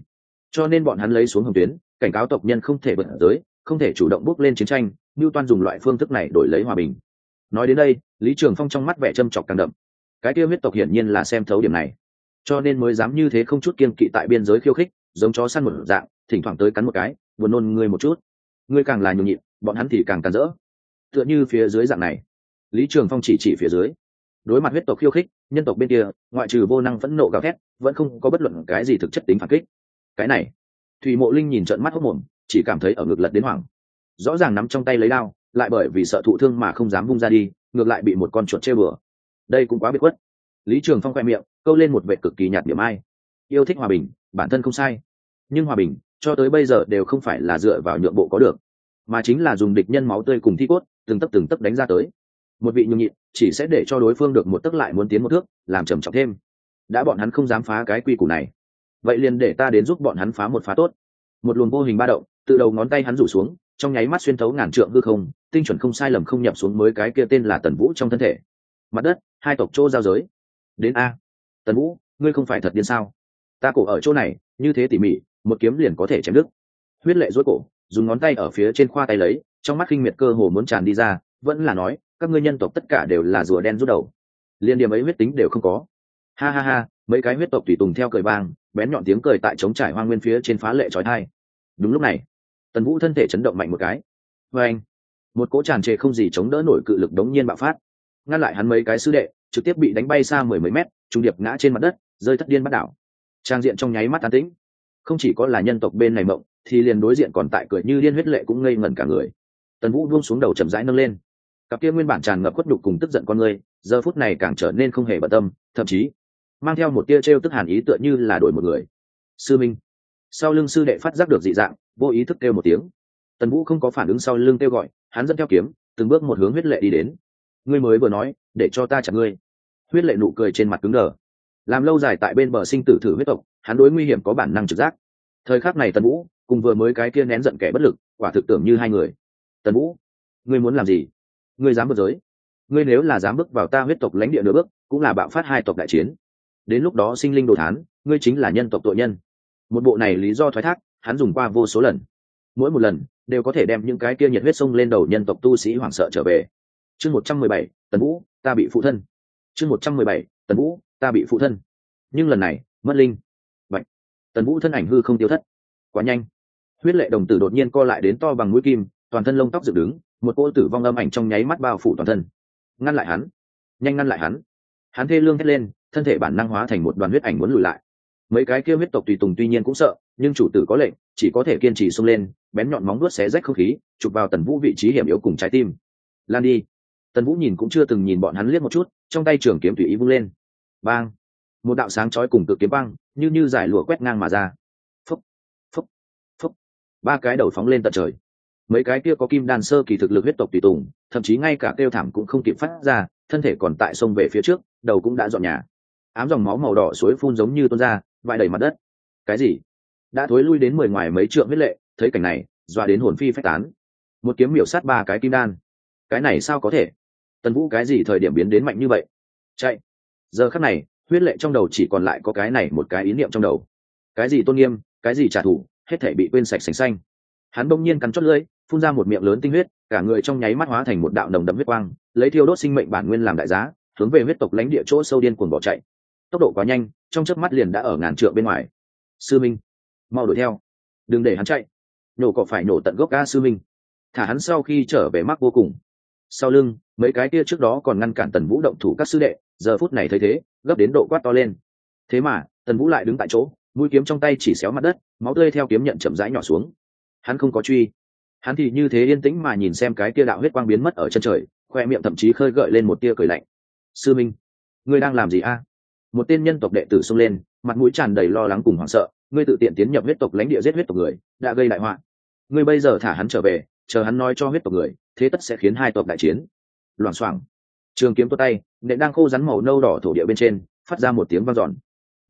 Cho nên bọn hắn lấy xuống hồng tuyến, cảnh cáo tộc nhân không thể bận tới không thể chủ động bước lên chiến tranh như toan dùng loại phương thức này đổi lấy hòa bình. Nói đến đây, lý trường phong trong mắt vẻ châm chọc càng đậm. Cái tiêu huyết tộc hiển nhiên là xem thấu điểm này. Cho nên mới dám như thế không chút kiên kỵ tại biên giới khiêu khích, giống chó săn một dạng thỉnh thoảng tới cắn một cái, buồn nôn ngươi một chút. Ngươi càng là nhường nhịn, bọn hắn thì càng tàn rỡ. Tựa như phía dưới dạng này. Lý trường phong chỉ chỉ phía dưới. Đối mặt huyết tộc khiêu khích, nhân tộc bên kia, ngoại trừ vô năng phẫn nộ gào thét, vẫn không có bất luận cái gì thực chất tính phản kích. Cái này, thủy mộ linh nhìn trận mắt hốc mồm, chỉ cảm thấy ở ngực lật đến hoảng. Rõ ràng nắm trong tay lấy đao, lại bởi vì sợ thụ thương mà không dám vung ra đi, ngược lại bị một con chuột chê bừa. Đây cũng quá biệt khuất. Lý trường phong khoe miệng, câu lên một vệ cực kỳ nhạt điểm ai. Yêu thích hòa bình, bản thân không sai. Nhưng hòa bình cho tới bây giờ đều không phải là dựa vào nhượng bộ có được, mà chính là dùng địch nhân máu tươi cùng thi cốt, từng tấc từng tấc đánh ra tới. Một vị nhường nhịn chỉ sẽ để cho đối phương được một tấc lại muốn tiến một thước, làm trầm trọng thêm. Đã bọn hắn không dám phá cái quy củ này, vậy liền để ta đến giúp bọn hắn phá một phá tốt. Một luồng vô hình ba động, từ đầu ngón tay hắn rủ xuống, trong nháy mắt xuyên thấu ngàn trượng hư không, tinh chuẩn không sai lầm không nhập xuống mới cái kia tên là tần vũ trong thân thể. Mặt đất, hai tộc chỗ giao giới. Đến a. Tần vũ, ngươi không phải thật điên sao? Ta cổ ở chỗ này, như thế tỉ mỉ một kiếm liền có thể chém đứt. Huyết lệ rối cổ, dùng ngón tay ở phía trên khoa tay lấy, trong mắt khinh miệt cơ hồ muốn tràn đi ra, vẫn là nói, các ngươi nhân tộc tất cả đều là rùa đen rút đầu. Liên điểm ấy huyết tính đều không có. Ha ha ha, mấy cái huyết tộc tùy tùng theo cười vang, bén nhọn tiếng cười tại trống trải hoa nguyên phía trên phá lệ trói thai. Đúng lúc này, tần vũ thân thể chấn động mạnh một cái. Vê anh, một cỗ tràn trề không gì chống đỡ nổi cự lực đống nhiên bạo phát. Ngăn lại hắn mấy cái sư đệ, trực tiếp bị đánh bay xa mười mấy mét, trung điệp ngã trên mặt đất, rơi thất điên bắt đảo. Trang diện trong nháy mắt an tĩnh không chỉ có là nhân tộc bên này mộng, thì liền đối diện còn tại cười như liên huyết lệ cũng ngây ngẩn cả người. Tần vũ buông xuống đầu chậm rãi nâng lên. Cặp kia nguyên bản tràn ngập khuất đục cùng tức giận con người, giờ phút này càng trở nên không hề bận tâm, thậm chí mang theo một tia t r e o tức hàn ý tựa như là đổi một người. Sư minh. Sau lưng sư đệ phát giác được dị dạng, vô ý thức kêu một tiếng. Tần vũ không có phản ứng sau lưng kêu gọi, hắn dẫn theo kiếm, từng bước một hướng huyết lệ đi đến. Ngươi mới vừa nói, để cho ta chặt ngươi. Huyết lệ nụ cười trên mặt cứng đờ. Làm lâu dài tại bên bờ sinh tử thử huyết tộc hắn đối nguy hiểm có bản năng trực giác. Thời khắc này tần vũ cùng vừa mới cái kia nén giận kẻ bất lực, quả thực tưởng như hai người. Tần vũ, ngươi muốn làm gì? Ngươi dám vượt giới. Ngươi nếu là dám bước vào ta huyết tộc lãnh địa nửa bước, cũng là bạo phát hai tộc đại chiến. Đến lúc đó sinh linh đồ thán, ngươi chính là nhân tộc tội nhân. Một bộ này lý do thoái thác, hắn dùng qua vô số lần. Mỗi một lần, đều có thể đem những cái kia nhiệt huyết sông lên đầu nhân tộc tu sĩ hoảng sợ trở về. Chương một trăm mười bảy, tần vũ, ta bị phụ thân. Chương một trăm mười bảy, tần vũ, ta bị phụ thân. Nhưng lần này, mất linh tần vũ thân ảnh hư không tiêu thất. Quá nhanh. Huyết lệ đồng tử đột nhiên co lại đến to bằng mũi kim, toàn thân lông tóc dựng đứng, một cô tử vong âm ảnh trong nháy mắt bao phủ toàn thân. Ngăn lại hắn. Nhanh ngăn lại hắn. Hắn thê lương hét lên, thân thể bản năng hóa thành một đoàn huyết ảnh muốn lùi lại. Mấy cái kia huyết tộc tùy tùng tuy nhiên cũng sợ, nhưng chủ tử có lệnh, chỉ có thể kiên trì xông lên, bén nhọn móng đuốt xé rách không khí, chụp vào tần vũ vị trí hiểm yếu cùng trái tim. Lan đi. Tần vũ nhìn cũng chưa từng nhìn bọn hắn liếc một chút, trong tay trường kiếm tùy ý vung lên. Bang. Một đạo sáng chói cùng tự kiếm băng như như giải lụa quét ngang mà ra. Phúc phúc phúc. Ba cái đầu phóng lên tận trời. Mấy cái kia có kim đan sơ kỳ thực lực huyết tộc tùy tùng, thậm chí ngay cả kêu thảm cũng không kịp phát ra, thân thể còn tại sông về phía trước, đầu cũng đã dọn nhà. Ám dòng máu màu đỏ suối phun giống như tuôn ra vại đầy mặt đất. Cái gì? Đã thối lui đến mười ngoài mấy trượng huyết lệ, thấy cảnh này, dọa đến hồn phi phách tán. Một kiếm miểu sát ba cái kim đan. Cái này sao có thể? Tần vũ cái gì thời điểm biến đến mạnh như vậy? Chạy. Giờ khắc này huyết lệ trong đầu chỉ còn lại có cái này một cái ý niệm trong đầu. Cái gì tôn nghiêm, cái gì trả thù, hết thể bị quên sạch sành xanh. Hắn bỗng nhiên cắn chót lưỡi, phun ra một miệng lớn tinh huyết, cả người trong nháy mắt hóa thành một đạo nồng đậm huyết quang, lấy thiêu đốt sinh mệnh bản nguyên làm đại giá, hướng về huyết tộc lãnh địa chỗ sâu điên cuồng bỏ chạy. Tốc độ quá nhanh, trong chớp mắt liền đã ở ngàn trượng bên ngoài. Sư minh, mau đuổi theo. Đừng để hắn chạy. Nổ cỏ phải nổ tận gốc ca sư minh. Thả hắn sau khi trở về mắc vô cùng. Sau lưng mấy cái kia trước đó còn ngăn cản tần vũ động thủ các sư đệ, giờ phút này thấy thế, gấp đến độ quát to lên. Thế mà, tần vũ lại đứng tại chỗ, mũi kiếm trong tay chỉ xéo mặt đất, máu tươi theo kiếm nhận chậm rãi nhỏ xuống. Hắn không có truy. Hắn thì như thế yên tĩnh mà nhìn xem cái kia đạo huyết quang biến mất ở chân trời, khoe miệng thậm chí khơi gợi lên một tia cười lạnh. Sư minh, ngươi đang làm gì a? Một tên nhân tộc đệ tử xông lên, mặt mũi tràn đầy lo lắng cùng hoảng sợ, ngươi tự tiện tiến nhập huyết tộc lãnh địa giết huyết tộc người, đã gây đại họa. Ngươi bây giờ thả hắn trở về, chờ hắn nói cho huyết tộc người, thế tất sẽ khiến hai tộc đại chiến loảng xoảng. Trường kiếm tuột tay nệ đang khô rắn màu nâu đỏ thổ địa bên trên, phát ra một tiếng vang dọn.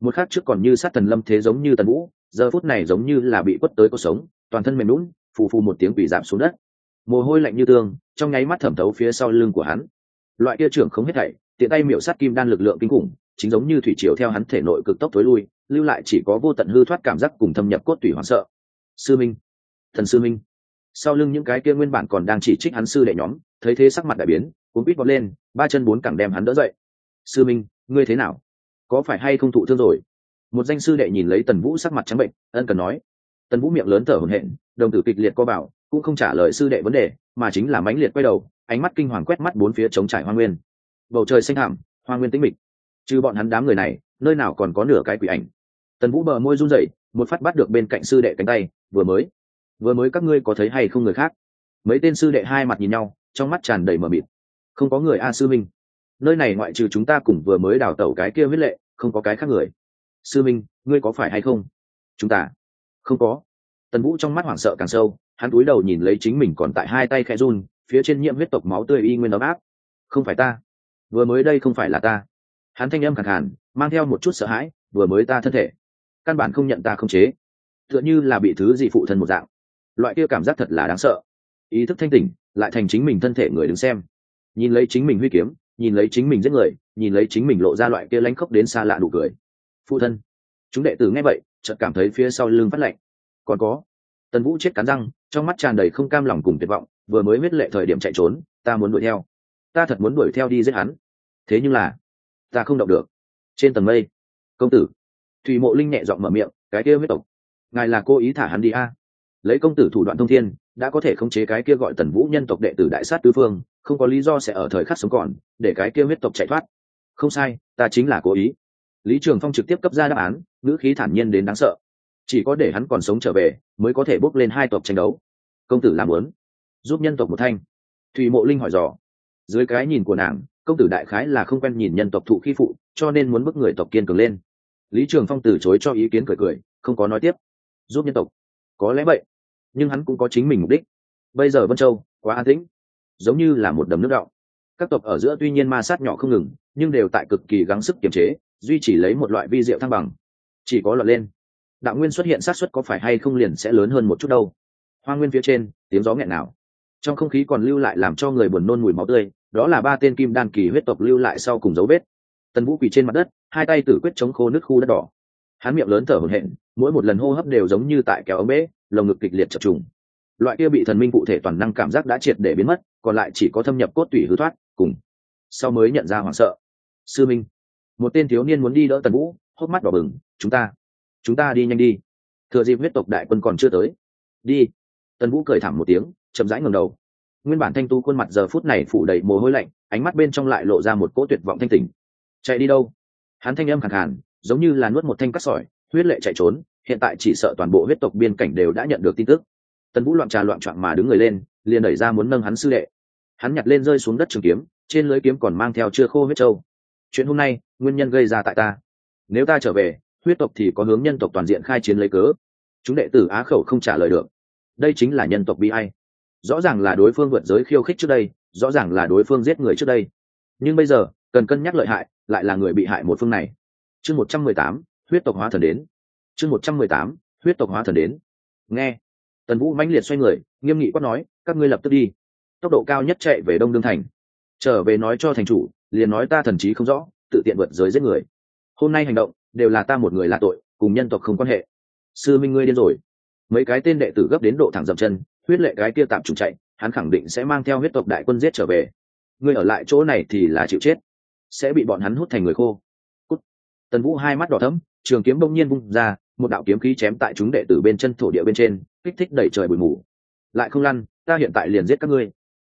Một khắc trước còn như sát thần lâm thế giống như tần vũ, giờ phút này giống như là bị quất tới cuộc sống, toàn thân mềm lún phù phù một tiếng quỷ giảm xuống đất. Mồ hôi lạnh như tương, trong nháy mắt thẩm thấu phía sau lưng của hắn. Loại kia trưởng không hết thảy, tiện tay miệu sát kim đan lực lượng kinh khủng, chính giống như thủy triều theo hắn thể nội cực tốc tối lui, lưu lại chỉ có vô tận hư thoát cảm giác cùng thâm nhập cốt tủy hoảng sợ. Sư minh, thần sư minh. Sau lưng những cái kia nguyên bản còn đang chỉ trích hắn sư đệ nhóm, thấy thế sắc mặt đại biến cuốn quýt bọt lên, ba chân bốn cẳng đem hắn đỡ dậy. Sư minh, ngươi thế nào? Có phải hay không thụ thương rồi? Một danh sư đệ nhìn lấy tần vũ sắc mặt trắng bệnh, ân cần nói. Tần vũ miệng lớn thở hổn hển, đồng tử kịch liệt co bảo cũng không trả lời sư đệ vấn đề, mà chính là mãnh liệt quay đầu, ánh mắt kinh hoàng quét mắt bốn phía chống trải hoa nguyên. Bầu trời xanh thảm hoa nguyên tĩnh mịch. Trừ bọn hắn đám người này, nơi nào còn có nửa cái quỷ ảnh. Tần vũ bờ môi run rẩy, một phát bắt được bên cạnh sư đệ cánh tay, vừa mới vừa mới các ngươi có thấy hay không người khác? Mấy tên sư đệ hai mặt nhìn nhau, trong mắt tràn đầy mờ mịt không có người a sư minh. Nơi này ngoại trừ chúng ta cùng vừa mới đào tẩu cái kia huyết lệ, không có cái khác người. Sư minh, ngươi có phải hay không? Chúng ta? Không có. Tần vũ trong mắt hoảng sợ càng sâu, hắn cúi đầu nhìn lấy chính mình còn tại hai tay khẽ run, phía trên nhiễm huyết tộc máu tươi y nguyên ấm áp. Không phải ta. Vừa mới đây không phải là ta. Hắn thanh âm khẳng hẳn mang theo một chút sợ hãi, vừa mới ta thân thể. Căn bản không nhận ta không chế. Tựa như là bị thứ gì phụ thân một dạng. Loại kia cảm giác thật là đáng sợ. Ý thức thanh tỉnh, lại thành chính mình thân thể người đứng xem nhìn lấy chính mình huy kiếm, nhìn lấy chính mình giết người, nhìn lấy chính mình lộ ra loại kia lánh khóc đến xa lạ đủ cười. Phụ thân, chúng đệ tử nghe vậy, chợt cảm thấy phía sau lưng phát lạnh. Còn có, tần vũ chết cắn răng, trong mắt tràn đầy không cam lòng cùng tuyệt vọng, vừa mới huyết lệ thời điểm chạy trốn, ta muốn đuổi theo. Ta thật muốn đuổi theo đi giết hắn. Thế nhưng là, ta không động được. Trên tầng mây, công tử, thủy mộ linh nhẹ giọng mở miệng, cái kia huyết tộc, ngài là cô ý thả hắn đi a? Lấy công tử thủ đoạn thông thiên đã có thể khống chế cái kia gọi tần vũ nhân tộc đệ tử đại sát tứ phương, không có lý do sẽ ở thời khắc sống còn, để cái kia huyết tộc chạy thoát. Không sai, ta chính là cố ý. Lý trường phong trực tiếp cấp ra đáp án, ngữ khí thản nhiên đến đáng sợ. Chỉ có để hắn còn sống trở về, mới có thể bốc lên hai tộc tranh đấu. Công tử làm lớn giúp nhân tộc một thanh. Thùy mộ linh hỏi dò. Dưới cái nhìn của nàng, công tử đại khái là không quen nhìn nhân tộc thụ khi phụ, cho nên muốn bức người tộc kiên cường lên. Lý trường phong từ chối cho ý kiến cười cười, không có nói tiếp. Giúp nhân tộc. Có lẽ vậy nhưng hắn cũng có chính mình mục đích. Bây giờ vân châu quá an tĩnh, giống như là một đầm nước đọng. Các tộc ở giữa tuy nhiên ma sát nhỏ không ngừng, nhưng đều tại cực kỳ gắng sức kiềm chế, duy chỉ lấy một loại vi diệu thăng bằng. Chỉ có lọt lên, đạo nguyên xuất hiện sát xuất có phải hay không liền sẽ lớn hơn một chút đâu. Hoa nguyên phía trên, tiếng gió nghẹn nào trong không khí còn lưu lại làm cho người buồn nôn mùi máu tươi, đó là ba tên kim đan kỳ huyết tộc lưu lại sau cùng dấu vết. Tần vũ quỳ trên mặt đất, hai tay tử quyết chống khô nước khu đất đỏ. Hắn miệng lớn thở hổn hển, mỗi một lần hô hấp đều giống như tại kéo ống bế lồng ngực kịch liệt chập trùng. Loại kia bị thần minh cụ thể toàn năng cảm giác đã triệt để biến mất, còn lại chỉ có thâm nhập cốt tủy hư thoát, cùng sau mới nhận ra hoảng sợ. Sư minh, một tên thiếu niên muốn đi đỡ tần vũ, hốc mắt đỏ bừng, chúng ta chúng ta đi nhanh đi. Thừa dịp huyết tộc đại quân còn chưa tới. Đi. Tần vũ cười thẳng một tiếng, chậm rãi ngầm đầu. Nguyên bản thanh tu khuôn mặt giờ phút này phủ đầy mồ hôi lạnh, ánh mắt bên trong lại lộ ra một cỗ tuyệt vọng thanh tình chạy đi đâu? Hắn thanh âm khẳng hẳn giống như là nuốt một thanh cắt sỏi, huyết lệ chạy trốn hiện tại chỉ sợ toàn bộ huyết tộc biên cảnh đều đã nhận được tin tức. Tần vũ loạn trà loạn trọn mà đứng người lên, liền đẩy ra muốn nâng hắn sư đệ. Hắn nhặt lên rơi xuống đất trường kiếm, trên lưới kiếm còn mang theo chưa khô huyết trâu chuyện hôm nay, nguyên nhân gây ra tại ta. Nếu ta trở về, huyết tộc thì có hướng nhân tộc toàn diện khai chiến lấy cớ. Chúng đệ tử á khẩu không trả lời được. Đây chính là nhân tộc bi ai? rõ ràng là đối phương vượt giới khiêu khích trước đây, rõ ràng là đối phương giết người trước đây. Nhưng bây giờ, cần cân nhắc lợi hại, lại là người bị hại một phương này. Chương một trăm mười tám, huyết tộc hóa thần đến chương một trăm mười tám, huyết tộc hóa thần đến. Nghe. Tần vũ mãnh liệt xoay người, nghiêm nghị quát nói, các ngươi lập tức đi. Tốc độ cao nhất chạy về đông đương thành. Trở về nói cho thành chủ, liền nói ta thần trí không rõ, tự tiện vượt giới giết người. Hôm nay hành động, đều là ta một người là tội, cùng nhân tộc không quan hệ. Sư minh ngươi điên rồi. Mấy cái tên đệ tử gấp đến độ thẳng dậm chân, huyết lệ cái kia tạm trùng chạy, hắn khẳng định sẽ mang theo huyết tộc đại quân giết trở về. Ngươi ở lại chỗ này thì là chịu chết. Sẽ bị bọn hắn hút thành người khô. Cút. tần vũ hai mắt đỏ thấm trường kiếm đông nhiên vung ra, một đạo kiếm khí chém tại chúng đệ tử bên chân thổ địa bên trên, kích thích đẩy trời bụi mù. Lại không lăn, ta hiện tại liền giết các ngươi.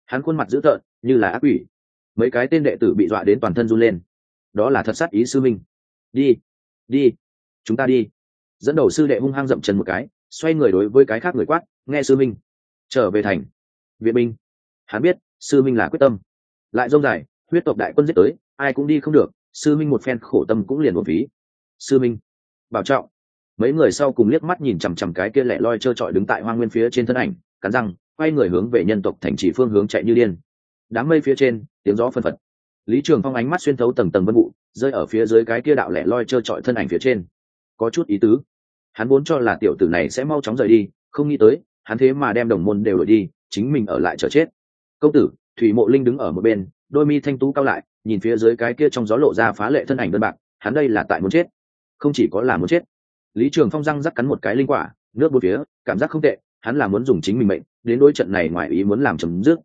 Hắn khuôn mặt dữ tợn, như là ác quỷ. Mấy cái tên đệ tử bị dọa đến toàn thân run lên. Đó là thật sát ý sư minh. Đi đi, chúng ta đi. Dẫn đầu sư đệ hung hăng dậm chân một cái, xoay người đối với cái khác người quát, nghe sư minh. Trở về thành. Viện binh. Hắn biết, sư minh là quyết tâm. Lại dông dài, huyết tộc đại quân giết tới, ai cũng đi không được, sư minh một phen khổ tâm cũng liền một phí sư minh, bảo trọng. Mấy người sau cùng liếc mắt nhìn chằm chằm cái kia lẻ loi trơ trọi đứng tại hoa nguyên phía trên thân ảnh, cắn răng, quay người hướng về nhân tộc thành trì phương hướng chạy như điên. Đám mây phía trên, tiếng gió phân phật. Lý trường phong ánh mắt xuyên thấu tầng tầng vân vụ, rơi ở phía dưới cái kia đạo lẻ loi trơ trọi thân ảnh phía trên. Có chút ý tứ. Hắn vốn cho là tiểu tử này sẽ mau chóng rời đi, không nghĩ tới, hắn thế mà đem đồng môn đều đổi đi, chính mình ở lại chờ chết. Công tử, thủy mộ linh đứng ở một bên, đôi mi thanh tú cao lại, nhìn phía dưới cái kia trong gió lộ ra phá lệ thân ảnh đơn bạc, hắn đây là tại muốn chết không chỉ có là muốn chết. Lý trường phong răng rắc cắn một cái linh quả, nước bốn phía, cảm giác không tệ, hắn là muốn dùng chính mình mệnh, đến đối trận này ngoài ý muốn làm chấm dứt.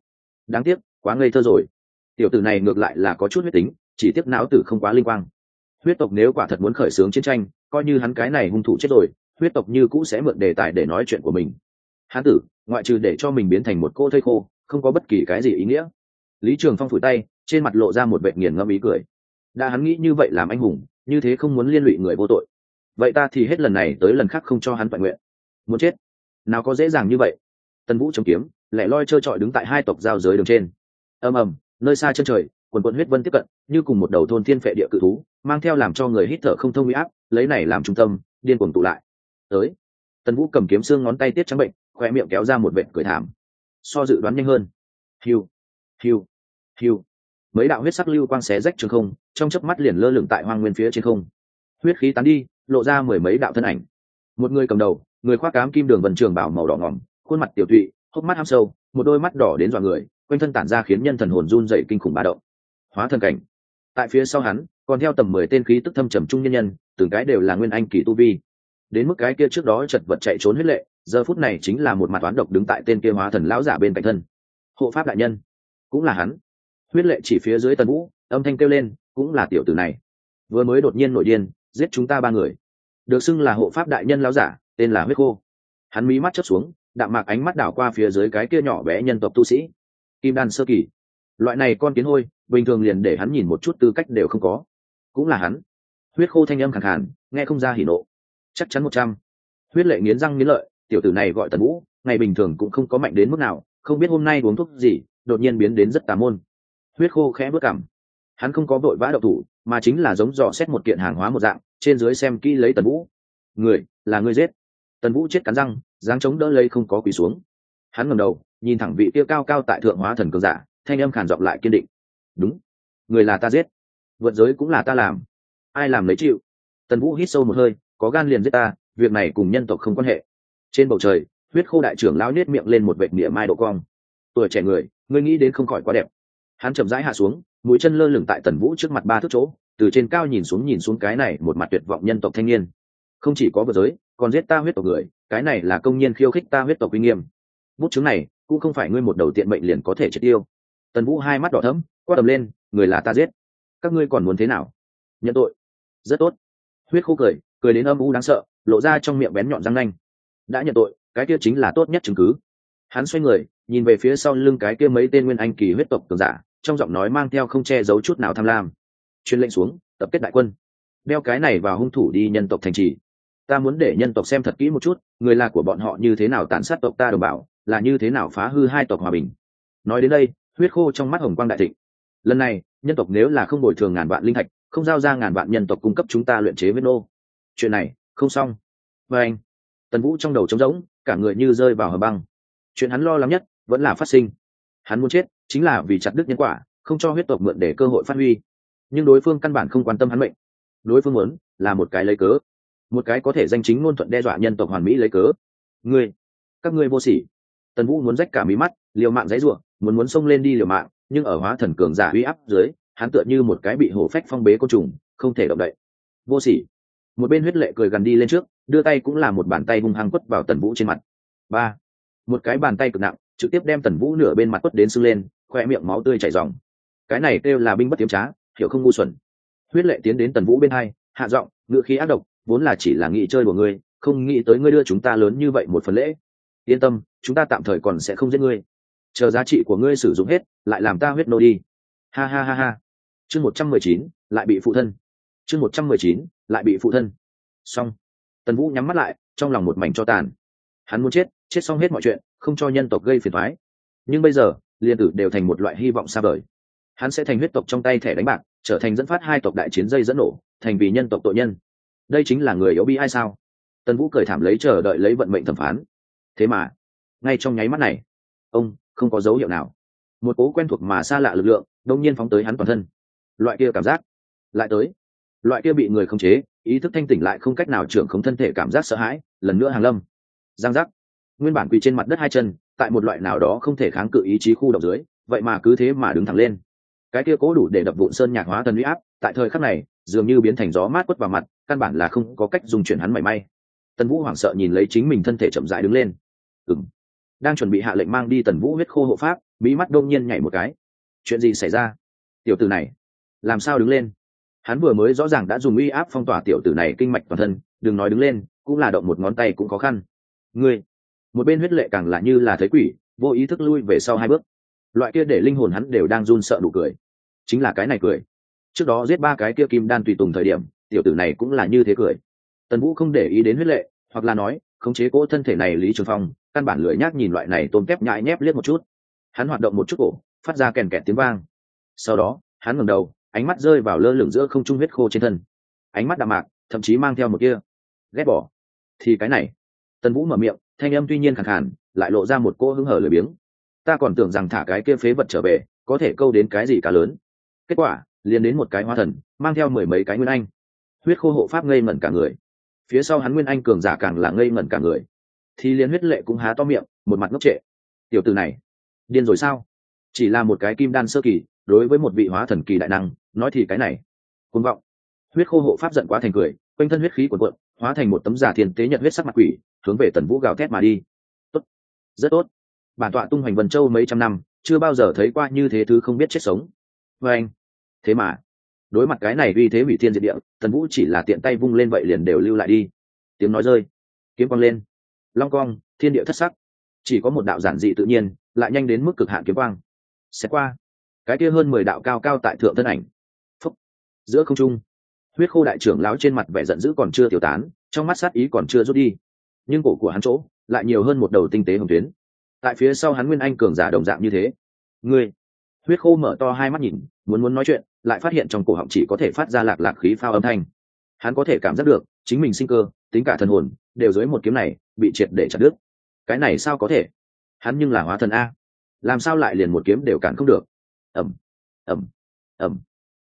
Đáng tiếc, quá ngây thơ rồi. Tiểu tử này ngược lại là có chút huyết tính, chỉ tiếc não tử không quá linh quang. Huyết tộc nếu quả thật muốn khởi xướng chiến tranh, coi như hắn cái này hung thủ chết rồi, huyết tộc như cũ sẽ mượn đề tài để nói chuyện của mình. Hắn tử, ngoại trừ để cho mình biến thành một cô thây khô, không có bất kỳ cái gì ý nghĩa. Lý trường phong phủi tay, trên mặt lộ ra một vệ nghiền ngâm ý cười. Đã hắn nghĩ như vậy làm anh hùng như thế không muốn liên lụy người vô tội. Vậy ta thì hết lần này tới lần khác không cho hắn toàn nguyện. Muốn chết? Nào có dễ dàng như vậy. Tần vũ chống kiếm, lẻ loi trơ trọi đứng tại hai tộc giao giới đường trên. Ầm ầm, nơi xa chân trời, quần quận huyết vân tiếp cận, như cùng một đầu thôn thiên phệ địa cự thú, mang theo làm cho người hít thở không thông huy áp, lấy này làm trung tâm, điên cuồng tụ lại. Tới, tần vũ cầm kiếm xương ngón tay tiết trắng bệnh, khoe miệng kéo ra một vệ cười thảm. So dự đoán nhanh hơn. Hiu hiu hiu. Mấy đạo huyết sắc lưu quang xé rách trường không trong chớp mắt liền lơ lửng tại hoang nguyên phía trên không. Huyết khí tán đi, lộ ra mười mấy đạo thân ảnh. Một người cầm đầu, người khoác cám kim đường vần trường bảo màu đỏ ngỏm, khuôn mặt tiểu thụy hốc mắt ham sâu, một đôi mắt đỏ đến dọa người, quanh thân tản ra khiến nhân thần hồn run dậy kinh khủng ba động. Hóa thần cảnh. Tại phía sau hắn, còn theo tầm mười tên khí tức thâm trầm trung nhân nhân, từng cái đều là nguyên anh kỳ tu vi. Đến mức cái kia trước đó chật vật chạy trốn huyết lệ, giờ phút này chính là một mặt toán độc đứng tại tên kia hóa thần lão giả bên cạnh thân. Hộ pháp đại nhân. Cũng là hắn. Huyết lệ chỉ phía dưới tần vũ, âm thanh kêu lên cũng là tiểu tử này. Vừa mới đột nhiên nổi điên, giết chúng ta ba người. Được xưng là hộ pháp đại nhân lão giả, tên là huyết khô. Hắn mí mắt chớp xuống, đạm mạc ánh mắt đảo qua phía dưới cái kia nhỏ bé nhân tộc tu sĩ. Kim đan sơ kỳ. Loại này con kiến hôi, bình thường liền để hắn nhìn một chút tư cách đều không có. Cũng là hắn. Huyết khô thanh âm khẳng hẳn nghe không ra hỉ nộ. Chắc chắn một trăm. Huyết lệ nghiến răng nghiến lợi, tiểu tử này gọi tần vũ, ngày bình thường cũng không có mạnh đến mức nào, không biết hôm nay uống thuốc gì, đột nhiên biến đến rất tà môn. Huyết khô khẽ bước cảm hắn không có vội vã đậu thủ, mà chính là giống dò xét một kiện hàng hóa một dạng, trên dưới xem kỹ lấy tần vũ. Người, là người giết. Tần vũ chết cắn răng, dáng chống đỡ lấy không có quỳ xuống. Hắn ngầm đầu, nhìn thẳng vị tiêu cao cao tại thượng hóa thần cường giả, thanh âm khản giọng lại kiên định. Đúng, người là ta giết. Vượt giới cũng là ta làm. Ai làm lấy chịu? Tần vũ hít sâu một hơi, có gan liền giết ta, việc này cùng nhân tộc không quan hệ. Trên bầu trời, huyết khô đại trưởng lao nết miệng lên một vệt mỉa mai độ cong. Tuổi trẻ người, ngươi nghĩ đến không khỏi quá đẹp hắn chậm rãi hạ xuống, mũi chân lơ lửng tại tần vũ trước mặt ba thước chỗ, từ trên cao nhìn xuống nhìn xuống cái này một mặt tuyệt vọng nhân tộc thanh niên. Không chỉ có vừa giới, còn giết ta huyết tộc người, cái này là công nhân khiêu khích ta huyết tộc uy nghiêm. Bút chứng này, cũng không phải ngươi một đầu tiện mệnh liền có thể triệt tiêu. Tần vũ hai mắt đỏ thấm quát tầm lên, người là ta giết. Các ngươi còn muốn thế nào? Nhận tội. Rất tốt. Huyết khô cười cười đến âm u đáng sợ, lộ ra trong miệng bén nhọn răng nanh. Đã nhận tội, cái kia chính là tốt nhất chứng cứ. Hắn xoay người, nhìn về phía sau lưng cái kia mấy tên nguyên anh kỳ huyết tộc cường giả trong giọng nói mang theo không che giấu chút nào tham lam. Chuyên lệnh xuống, tập kết đại quân. Đeo cái này vào hung thủ đi nhân tộc thành trì. Ta muốn để nhân tộc xem thật kỹ một chút, người là của bọn họ như thế nào tàn sát tộc ta đồng bào, là như thế nào phá hư hai tộc hòa bình. Nói đến đây, huyết khô trong mắt hồng quang đại thịnh. Lần này, nhân tộc nếu là không bồi thường ngàn vạn linh thạch, không giao ra ngàn vạn nhân tộc cung cấp chúng ta luyện chế với nô. Chuyện này, không xong. Và anh, tần vũ trong đầu trống rỗng, cả người như rơi vào hờ băng. Chuyện hắn lo lắng nhất, vẫn là phát sinh hắn muốn chết chính là vì chặt đứt nhân quả, không cho huyết tộc mượn để cơ hội phát huy. Nhưng đối phương căn bản không quan tâm hắn mệnh. Đối phương muốn là một cái lấy cớ. Một cái có thể danh chính ngôn thuận đe dọa nhân tộc hoàn mỹ lấy cớ. Ngươi, các ngươi vô sỉ. Tần vũ muốn rách cả mí mắt, liều mạng dãy ruộng muốn muốn xông lên đi liều mạng, nhưng ở hóa thần cường giả uy áp dưới, hắn tựa như một cái bị hổ phách phong bế côn trùng, không thể động đậy. Vô sỉ. Một bên huyết lệ cười gần đi lên trước, đưa tay cũng là một bàn tay hung hăng quất vào tần vũ trên mặt. Ba. Một cái bàn tay cực nặng trực tiếp đem tần vũ nửa bên mặt quất đến sưng lên, khoe miệng máu tươi chảy dòng cái này kêu là binh bất tiếm trá, hiểu không ngu xuẩn. Huyết lệ tiến đến tần vũ bên hai, hạ giọng ngự khí ác độc, vốn là chỉ là nghị chơi của ngươi, không nghĩ tới ngươi đưa chúng ta lớn như vậy một phần lễ. Yên tâm, chúng ta tạm thời còn sẽ không giết ngươi. Chờ giá trị của ngươi sử dụng hết, lại làm ta huyết nô đi. Ha ha ha ha. Chương một trăm mười chín, lại bị phụ thân. Chương một trăm mười chín, lại bị phụ thân. Xong. Tần vũ nhắm mắt lại, trong lòng một mảnh cho tàn. Hắn muốn chết chết xong hết mọi chuyện, không cho nhân tộc gây phiền thoái nhưng bây giờ, liên tử đều thành một loại hy vọng xa vời. Hắn sẽ thành huyết tộc trong tay thẻ đánh bạc, trở thành dẫn phát hai tộc đại chiến dây dẫn nổ, thành vì nhân tộc tội nhân. Đây chính là người yếu bi ai sao? Tần vũ cười thảm lấy chờ đợi lấy vận mệnh thẩm phán. Thế mà, ngay trong nháy mắt này, ông không có dấu hiệu nào. Một cố quen thuộc mà xa lạ lực lượng, đông nhiên phóng tới hắn toàn thân. Loại kia cảm giác, lại tới. Loại kia bị người khống chế, ý thức thanh tỉnh lại không cách nào trưởng không thân thể cảm giác sợ hãi, lần nữa hàng lâm. Giang giác nguyên bản quỳ trên mặt đất hai chân, tại một loại nào đó không thể kháng cự ý chí khu động dưới, vậy mà cứ thế mà đứng thẳng lên. Cái kia cố đủ để đập vụn sơn nhạc hóa thần huy áp, tại thời khắc này, dường như biến thành gió mát quất vào mặt, căn bản là không có cách dùng chuyển hắn mảy may. Tần vũ hoảng sợ nhìn lấy chính mình thân thể chậm rãi đứng lên. Ừng đang chuẩn bị hạ lệnh mang đi tần vũ huyết khô hộ pháp, bí mắt đông nhiên nhảy một cái. Chuyện gì xảy ra? Tiểu tử này, làm sao đứng lên? Hắn vừa mới rõ ràng đã dùng uy áp phong tỏa tiểu tử này kinh mạch toàn thân, đừng nói đứng lên, cũng là động một ngón tay cũng khó khăn. Ngươi một bên huyết lệ càng là như là thấy quỷ, vô ý thức lui về sau hai bước. Loại kia để linh hồn hắn đều đang run sợ nụ cười. Chính là cái này cười. Trước đó giết ba cái kia kim đan tùy tùng thời điểm, tiểu tử này cũng là như thế cười. Tần vũ không để ý đến huyết lệ, hoặc là nói, khống chế cỗ thân thể này lý trường phong, căn bản lười nhác nhìn loại này tôm kép nhãi nhép liếc một chút. Hắn hoạt động một chút cổ, phát ra kèn kẹt tiếng vang. Sau đó, hắn ngẩng đầu, ánh mắt rơi vào lơ lửng giữa không trung huyết khô trên thân. Ánh mắt đạm mạc, thậm chí mang theo một kia ghét bỏ. Thì cái này, tần vũ mở miệng thanh âm tuy nhiên khẳng khàn, lại lộ ra một cô hứng hở lười biếng. Ta còn tưởng rằng thả cái kia phế vật trở về, có thể câu đến cái gì cả lớn. Kết quả, liền đến một cái hoa thần, mang theo mười mấy cái nguyên anh. Huyết khô hộ pháp ngây ngẩn cả người. Phía sau hắn nguyên anh cường giả càng là ngây ngẩn cả người. Thì liền huyết lệ cũng há to miệng, một mặt ngốc trệ. Tiểu từ này, điên rồi sao? Chỉ là một cái kim đan sơ kỳ, đối với một vị hóa thần kỳ đại năng, nói thì cái này. Côn vọng. Huyết khô hộ pháp giận quá thành cười, quanh thân huyết khí của quận hóa thành một tấm giả thiền tế nhận huyết sắc mặt quỷ hướng về tần vũ gào thét mà đi. Tốt. Rất tốt. Bản tọa tung hoành vân châu mấy trăm năm, chưa bao giờ thấy qua như thế thứ không biết chết sống. Vê anh. Thế mà, đối mặt cái này uy thế hủy thiên diệt địa, tần vũ chỉ là tiện tay vung lên vậy liền đều lưu lại đi. Tiếng nói rơi. Kiếm quang lên. Long cong thiên địa thất sắc. Chỉ có một đạo giản dị tự nhiên, lại nhanh đến mức cực hạn kiếm quang. Sẽ qua, cái kia hơn mười đạo cao cao tại thượng thân ảnh. Phúc. Giữa không trung, huyết khô đại trưởng lão trên mặt vẻ giận dữ còn chưa tiêu tán, trong mắt sát ý còn chưa rút đi nhưng cổ của hắn chỗ lại nhiều hơn một đầu tinh tế hồng tuyến. Tại phía sau hắn nguyên anh cường giả đồng dạng như thế. Ngươi, huyết khô mở to hai mắt nhìn, muốn muốn nói chuyện, lại phát hiện trong cổ họng chỉ có thể phát ra lạc lạc khí phao âm thanh. Hắn có thể cảm giác được, chính mình sinh cơ, tính cả thần hồn, đều dưới một kiếm này, bị triệt để chặt đứt. Cái này sao có thể? Hắn nhưng là hóa thần a. Làm sao lại liền một kiếm đều cản không được? Ẩm ẩm ẩm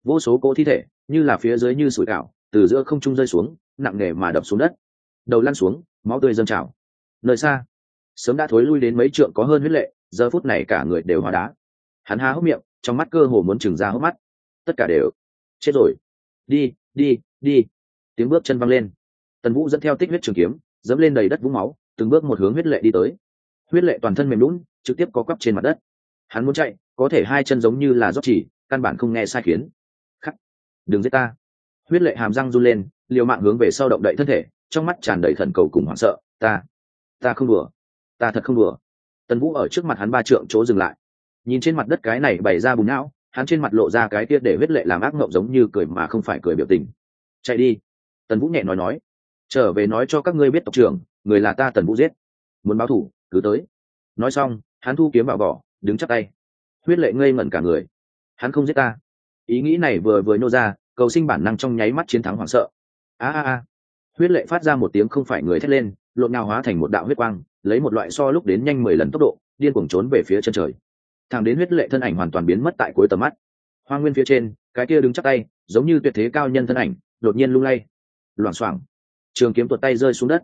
vô số cỗ thi thể, như là phía dưới như sủi cảo, từ giữa không trung rơi xuống, nặng nề mà đập xuống đất. Đầu lăn xuống máu tươi dâng trào. Nơi xa, sớm đã thối lui đến mấy trượng có hơn huyết lệ, giờ phút này cả người đều hóa đá. Hắn há hốc miệng, trong mắt cơ hồ muốn trừng ra hốc mắt. Tất cả đều, chết rồi. Đi đi đi. Tiếng bước chân văng lên. Tần vũ dẫn theo tích huyết trường kiếm, dẫm lên đầy đất vũng máu, từng bước một hướng huyết lệ đi tới. Huyết lệ toàn thân mềm lún trực tiếp có quắp trên mặt đất. Hắn muốn chạy, có thể hai chân giống như là rót chỉ, căn bản không nghe sai khiến. Khắc, đừng giết ta. Huyết lệ hàm răng run lên, liều mạng hướng về sau động đậy thân thể trong mắt tràn đầy khẩn cầu cùng hoảng sợ, ta ta không đùa, ta thật không đùa. Tần vũ ở trước mặt hắn ba trượng chỗ dừng lại. Nhìn trên mặt đất cái này bày ra bùn não, hắn trên mặt lộ ra cái tiết để huyết lệ làm ác mộng giống như cười mà không phải cười biểu tình. Chạy đi. Tần vũ nhẹ nói nói. Trở về nói cho các ngươi biết tộc trưởng, người là ta tần vũ giết. Muốn báo thủ, cứ tới. Nói xong, hắn thu kiếm vào vỏ, đứng chắc tay. Huyết lệ ngây ngẩn cả người. Hắn không giết ta. Ý nghĩ này vừa vừa nô ra, cầu sinh bản năng trong nháy mắt chiến thắng hoảng sợ. A a a huyết lệ phát ra một tiếng không phải người thét lên, lộn nào hóa thành một đạo huyết quang, lấy một loại so lúc đến nhanh mười lần tốc độ, điên cuồng trốn về phía chân trời. Thẳng đến huyết lệ thân ảnh hoàn toàn biến mất tại cuối tầm mắt. Hoa nguyên phía trên, cái kia đứng chắc tay, giống như tuyệt thế cao nhân thân ảnh, đột nhiên lung lay. Loảng xoảng. Trường kiếm tuột tay rơi xuống đất.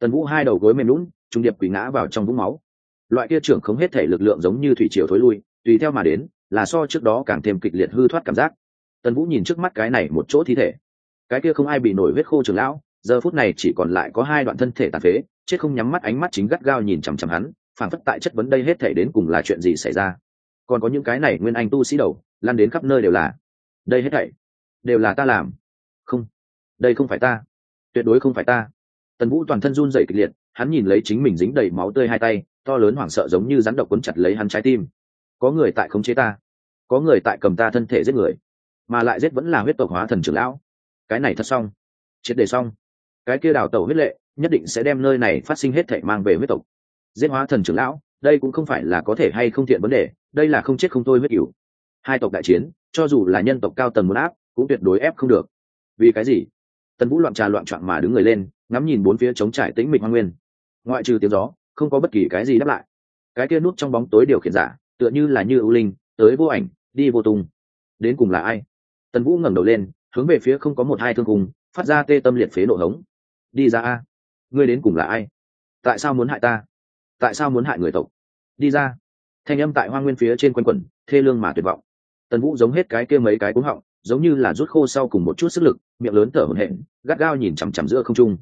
Tần vũ hai đầu gối mềm lún, trung điệp quỷ ngã vào trong vũng máu. Loại kia trưởng không hết thể lực lượng giống như thủy triều thối lui, tùy theo mà đến, là so trước đó càng thêm kịch liệt hư thoát cảm giác. Tần vũ nhìn trước mắt cái này một chỗ thi thể. Cái kia không ai bị nổi huyết khô trường lão giờ phút này chỉ còn lại có hai đoạn thân thể tàn phế, chết không nhắm mắt, ánh mắt chính gắt gao nhìn chằm chằm hắn phản phất tại chất vấn đây hết thể đến cùng là chuyện gì xảy ra. Còn có những cái này nguyên anh tu sĩ đầu, lan đến khắp nơi đều là, đây hết thảy đều là ta làm. Không, đây không phải ta. Tuyệt đối không phải ta. Tần vũ toàn thân run rẩy kịch liệt, hắn nhìn lấy chính mình dính đầy máu tươi hai tay, to lớn hoảng sợ giống như rắn độc quấn chặt lấy hắn trái tim. Có người tại khống chế ta, có người tại cầm ta thân thể giết người, mà lại giết vẫn là huyết tộc hóa thần trưởng lão. Cái này thật xong, triệt đề xong cái kia đào tẩu huyết lệ, nhất định sẽ đem nơi này phát sinh hết thể mang về huyết tộc. Giết hóa thần trưởng lão, đây cũng không phải là có thể hay không thiện vấn đề, đây là không chết không thôi huyết cửu. Hai tộc đại chiến, cho dù là nhân tộc cao tầng muốn áp, cũng tuyệt đối ép không được. Vì cái gì? Tần vũ loạn trà loạn trọn mà đứng người lên, ngắm nhìn bốn phía trống trải tĩnh mịch hoang nguyên. Ngoại trừ tiếng gió, không có bất kỳ cái gì đáp lại. Cái kia nút trong bóng tối điều khiển giả, tựa như là như ưu linh, tới vô ảnh, đi vô tung. Đến cùng là ai? Tần vũ ngẩng đầu lên, hướng về phía không có một hai thương cùng phát ra tê tâm liệt phế nổ hống đi ra a. Ngươi đến cùng là ai? Tại sao muốn hại ta? Tại sao muốn hại người tộc? Đi ra. Thanh âm tại hoa nguyên phía trên quanh quẩn, thê lương mà tuyệt vọng. Tần vũ giống hết cái kia mấy cái cúng họng, giống như là rút khô sau cùng một chút sức lực, miệng lớn thở hổn hển, gắt gao nhìn chằm chằm giữa không trung.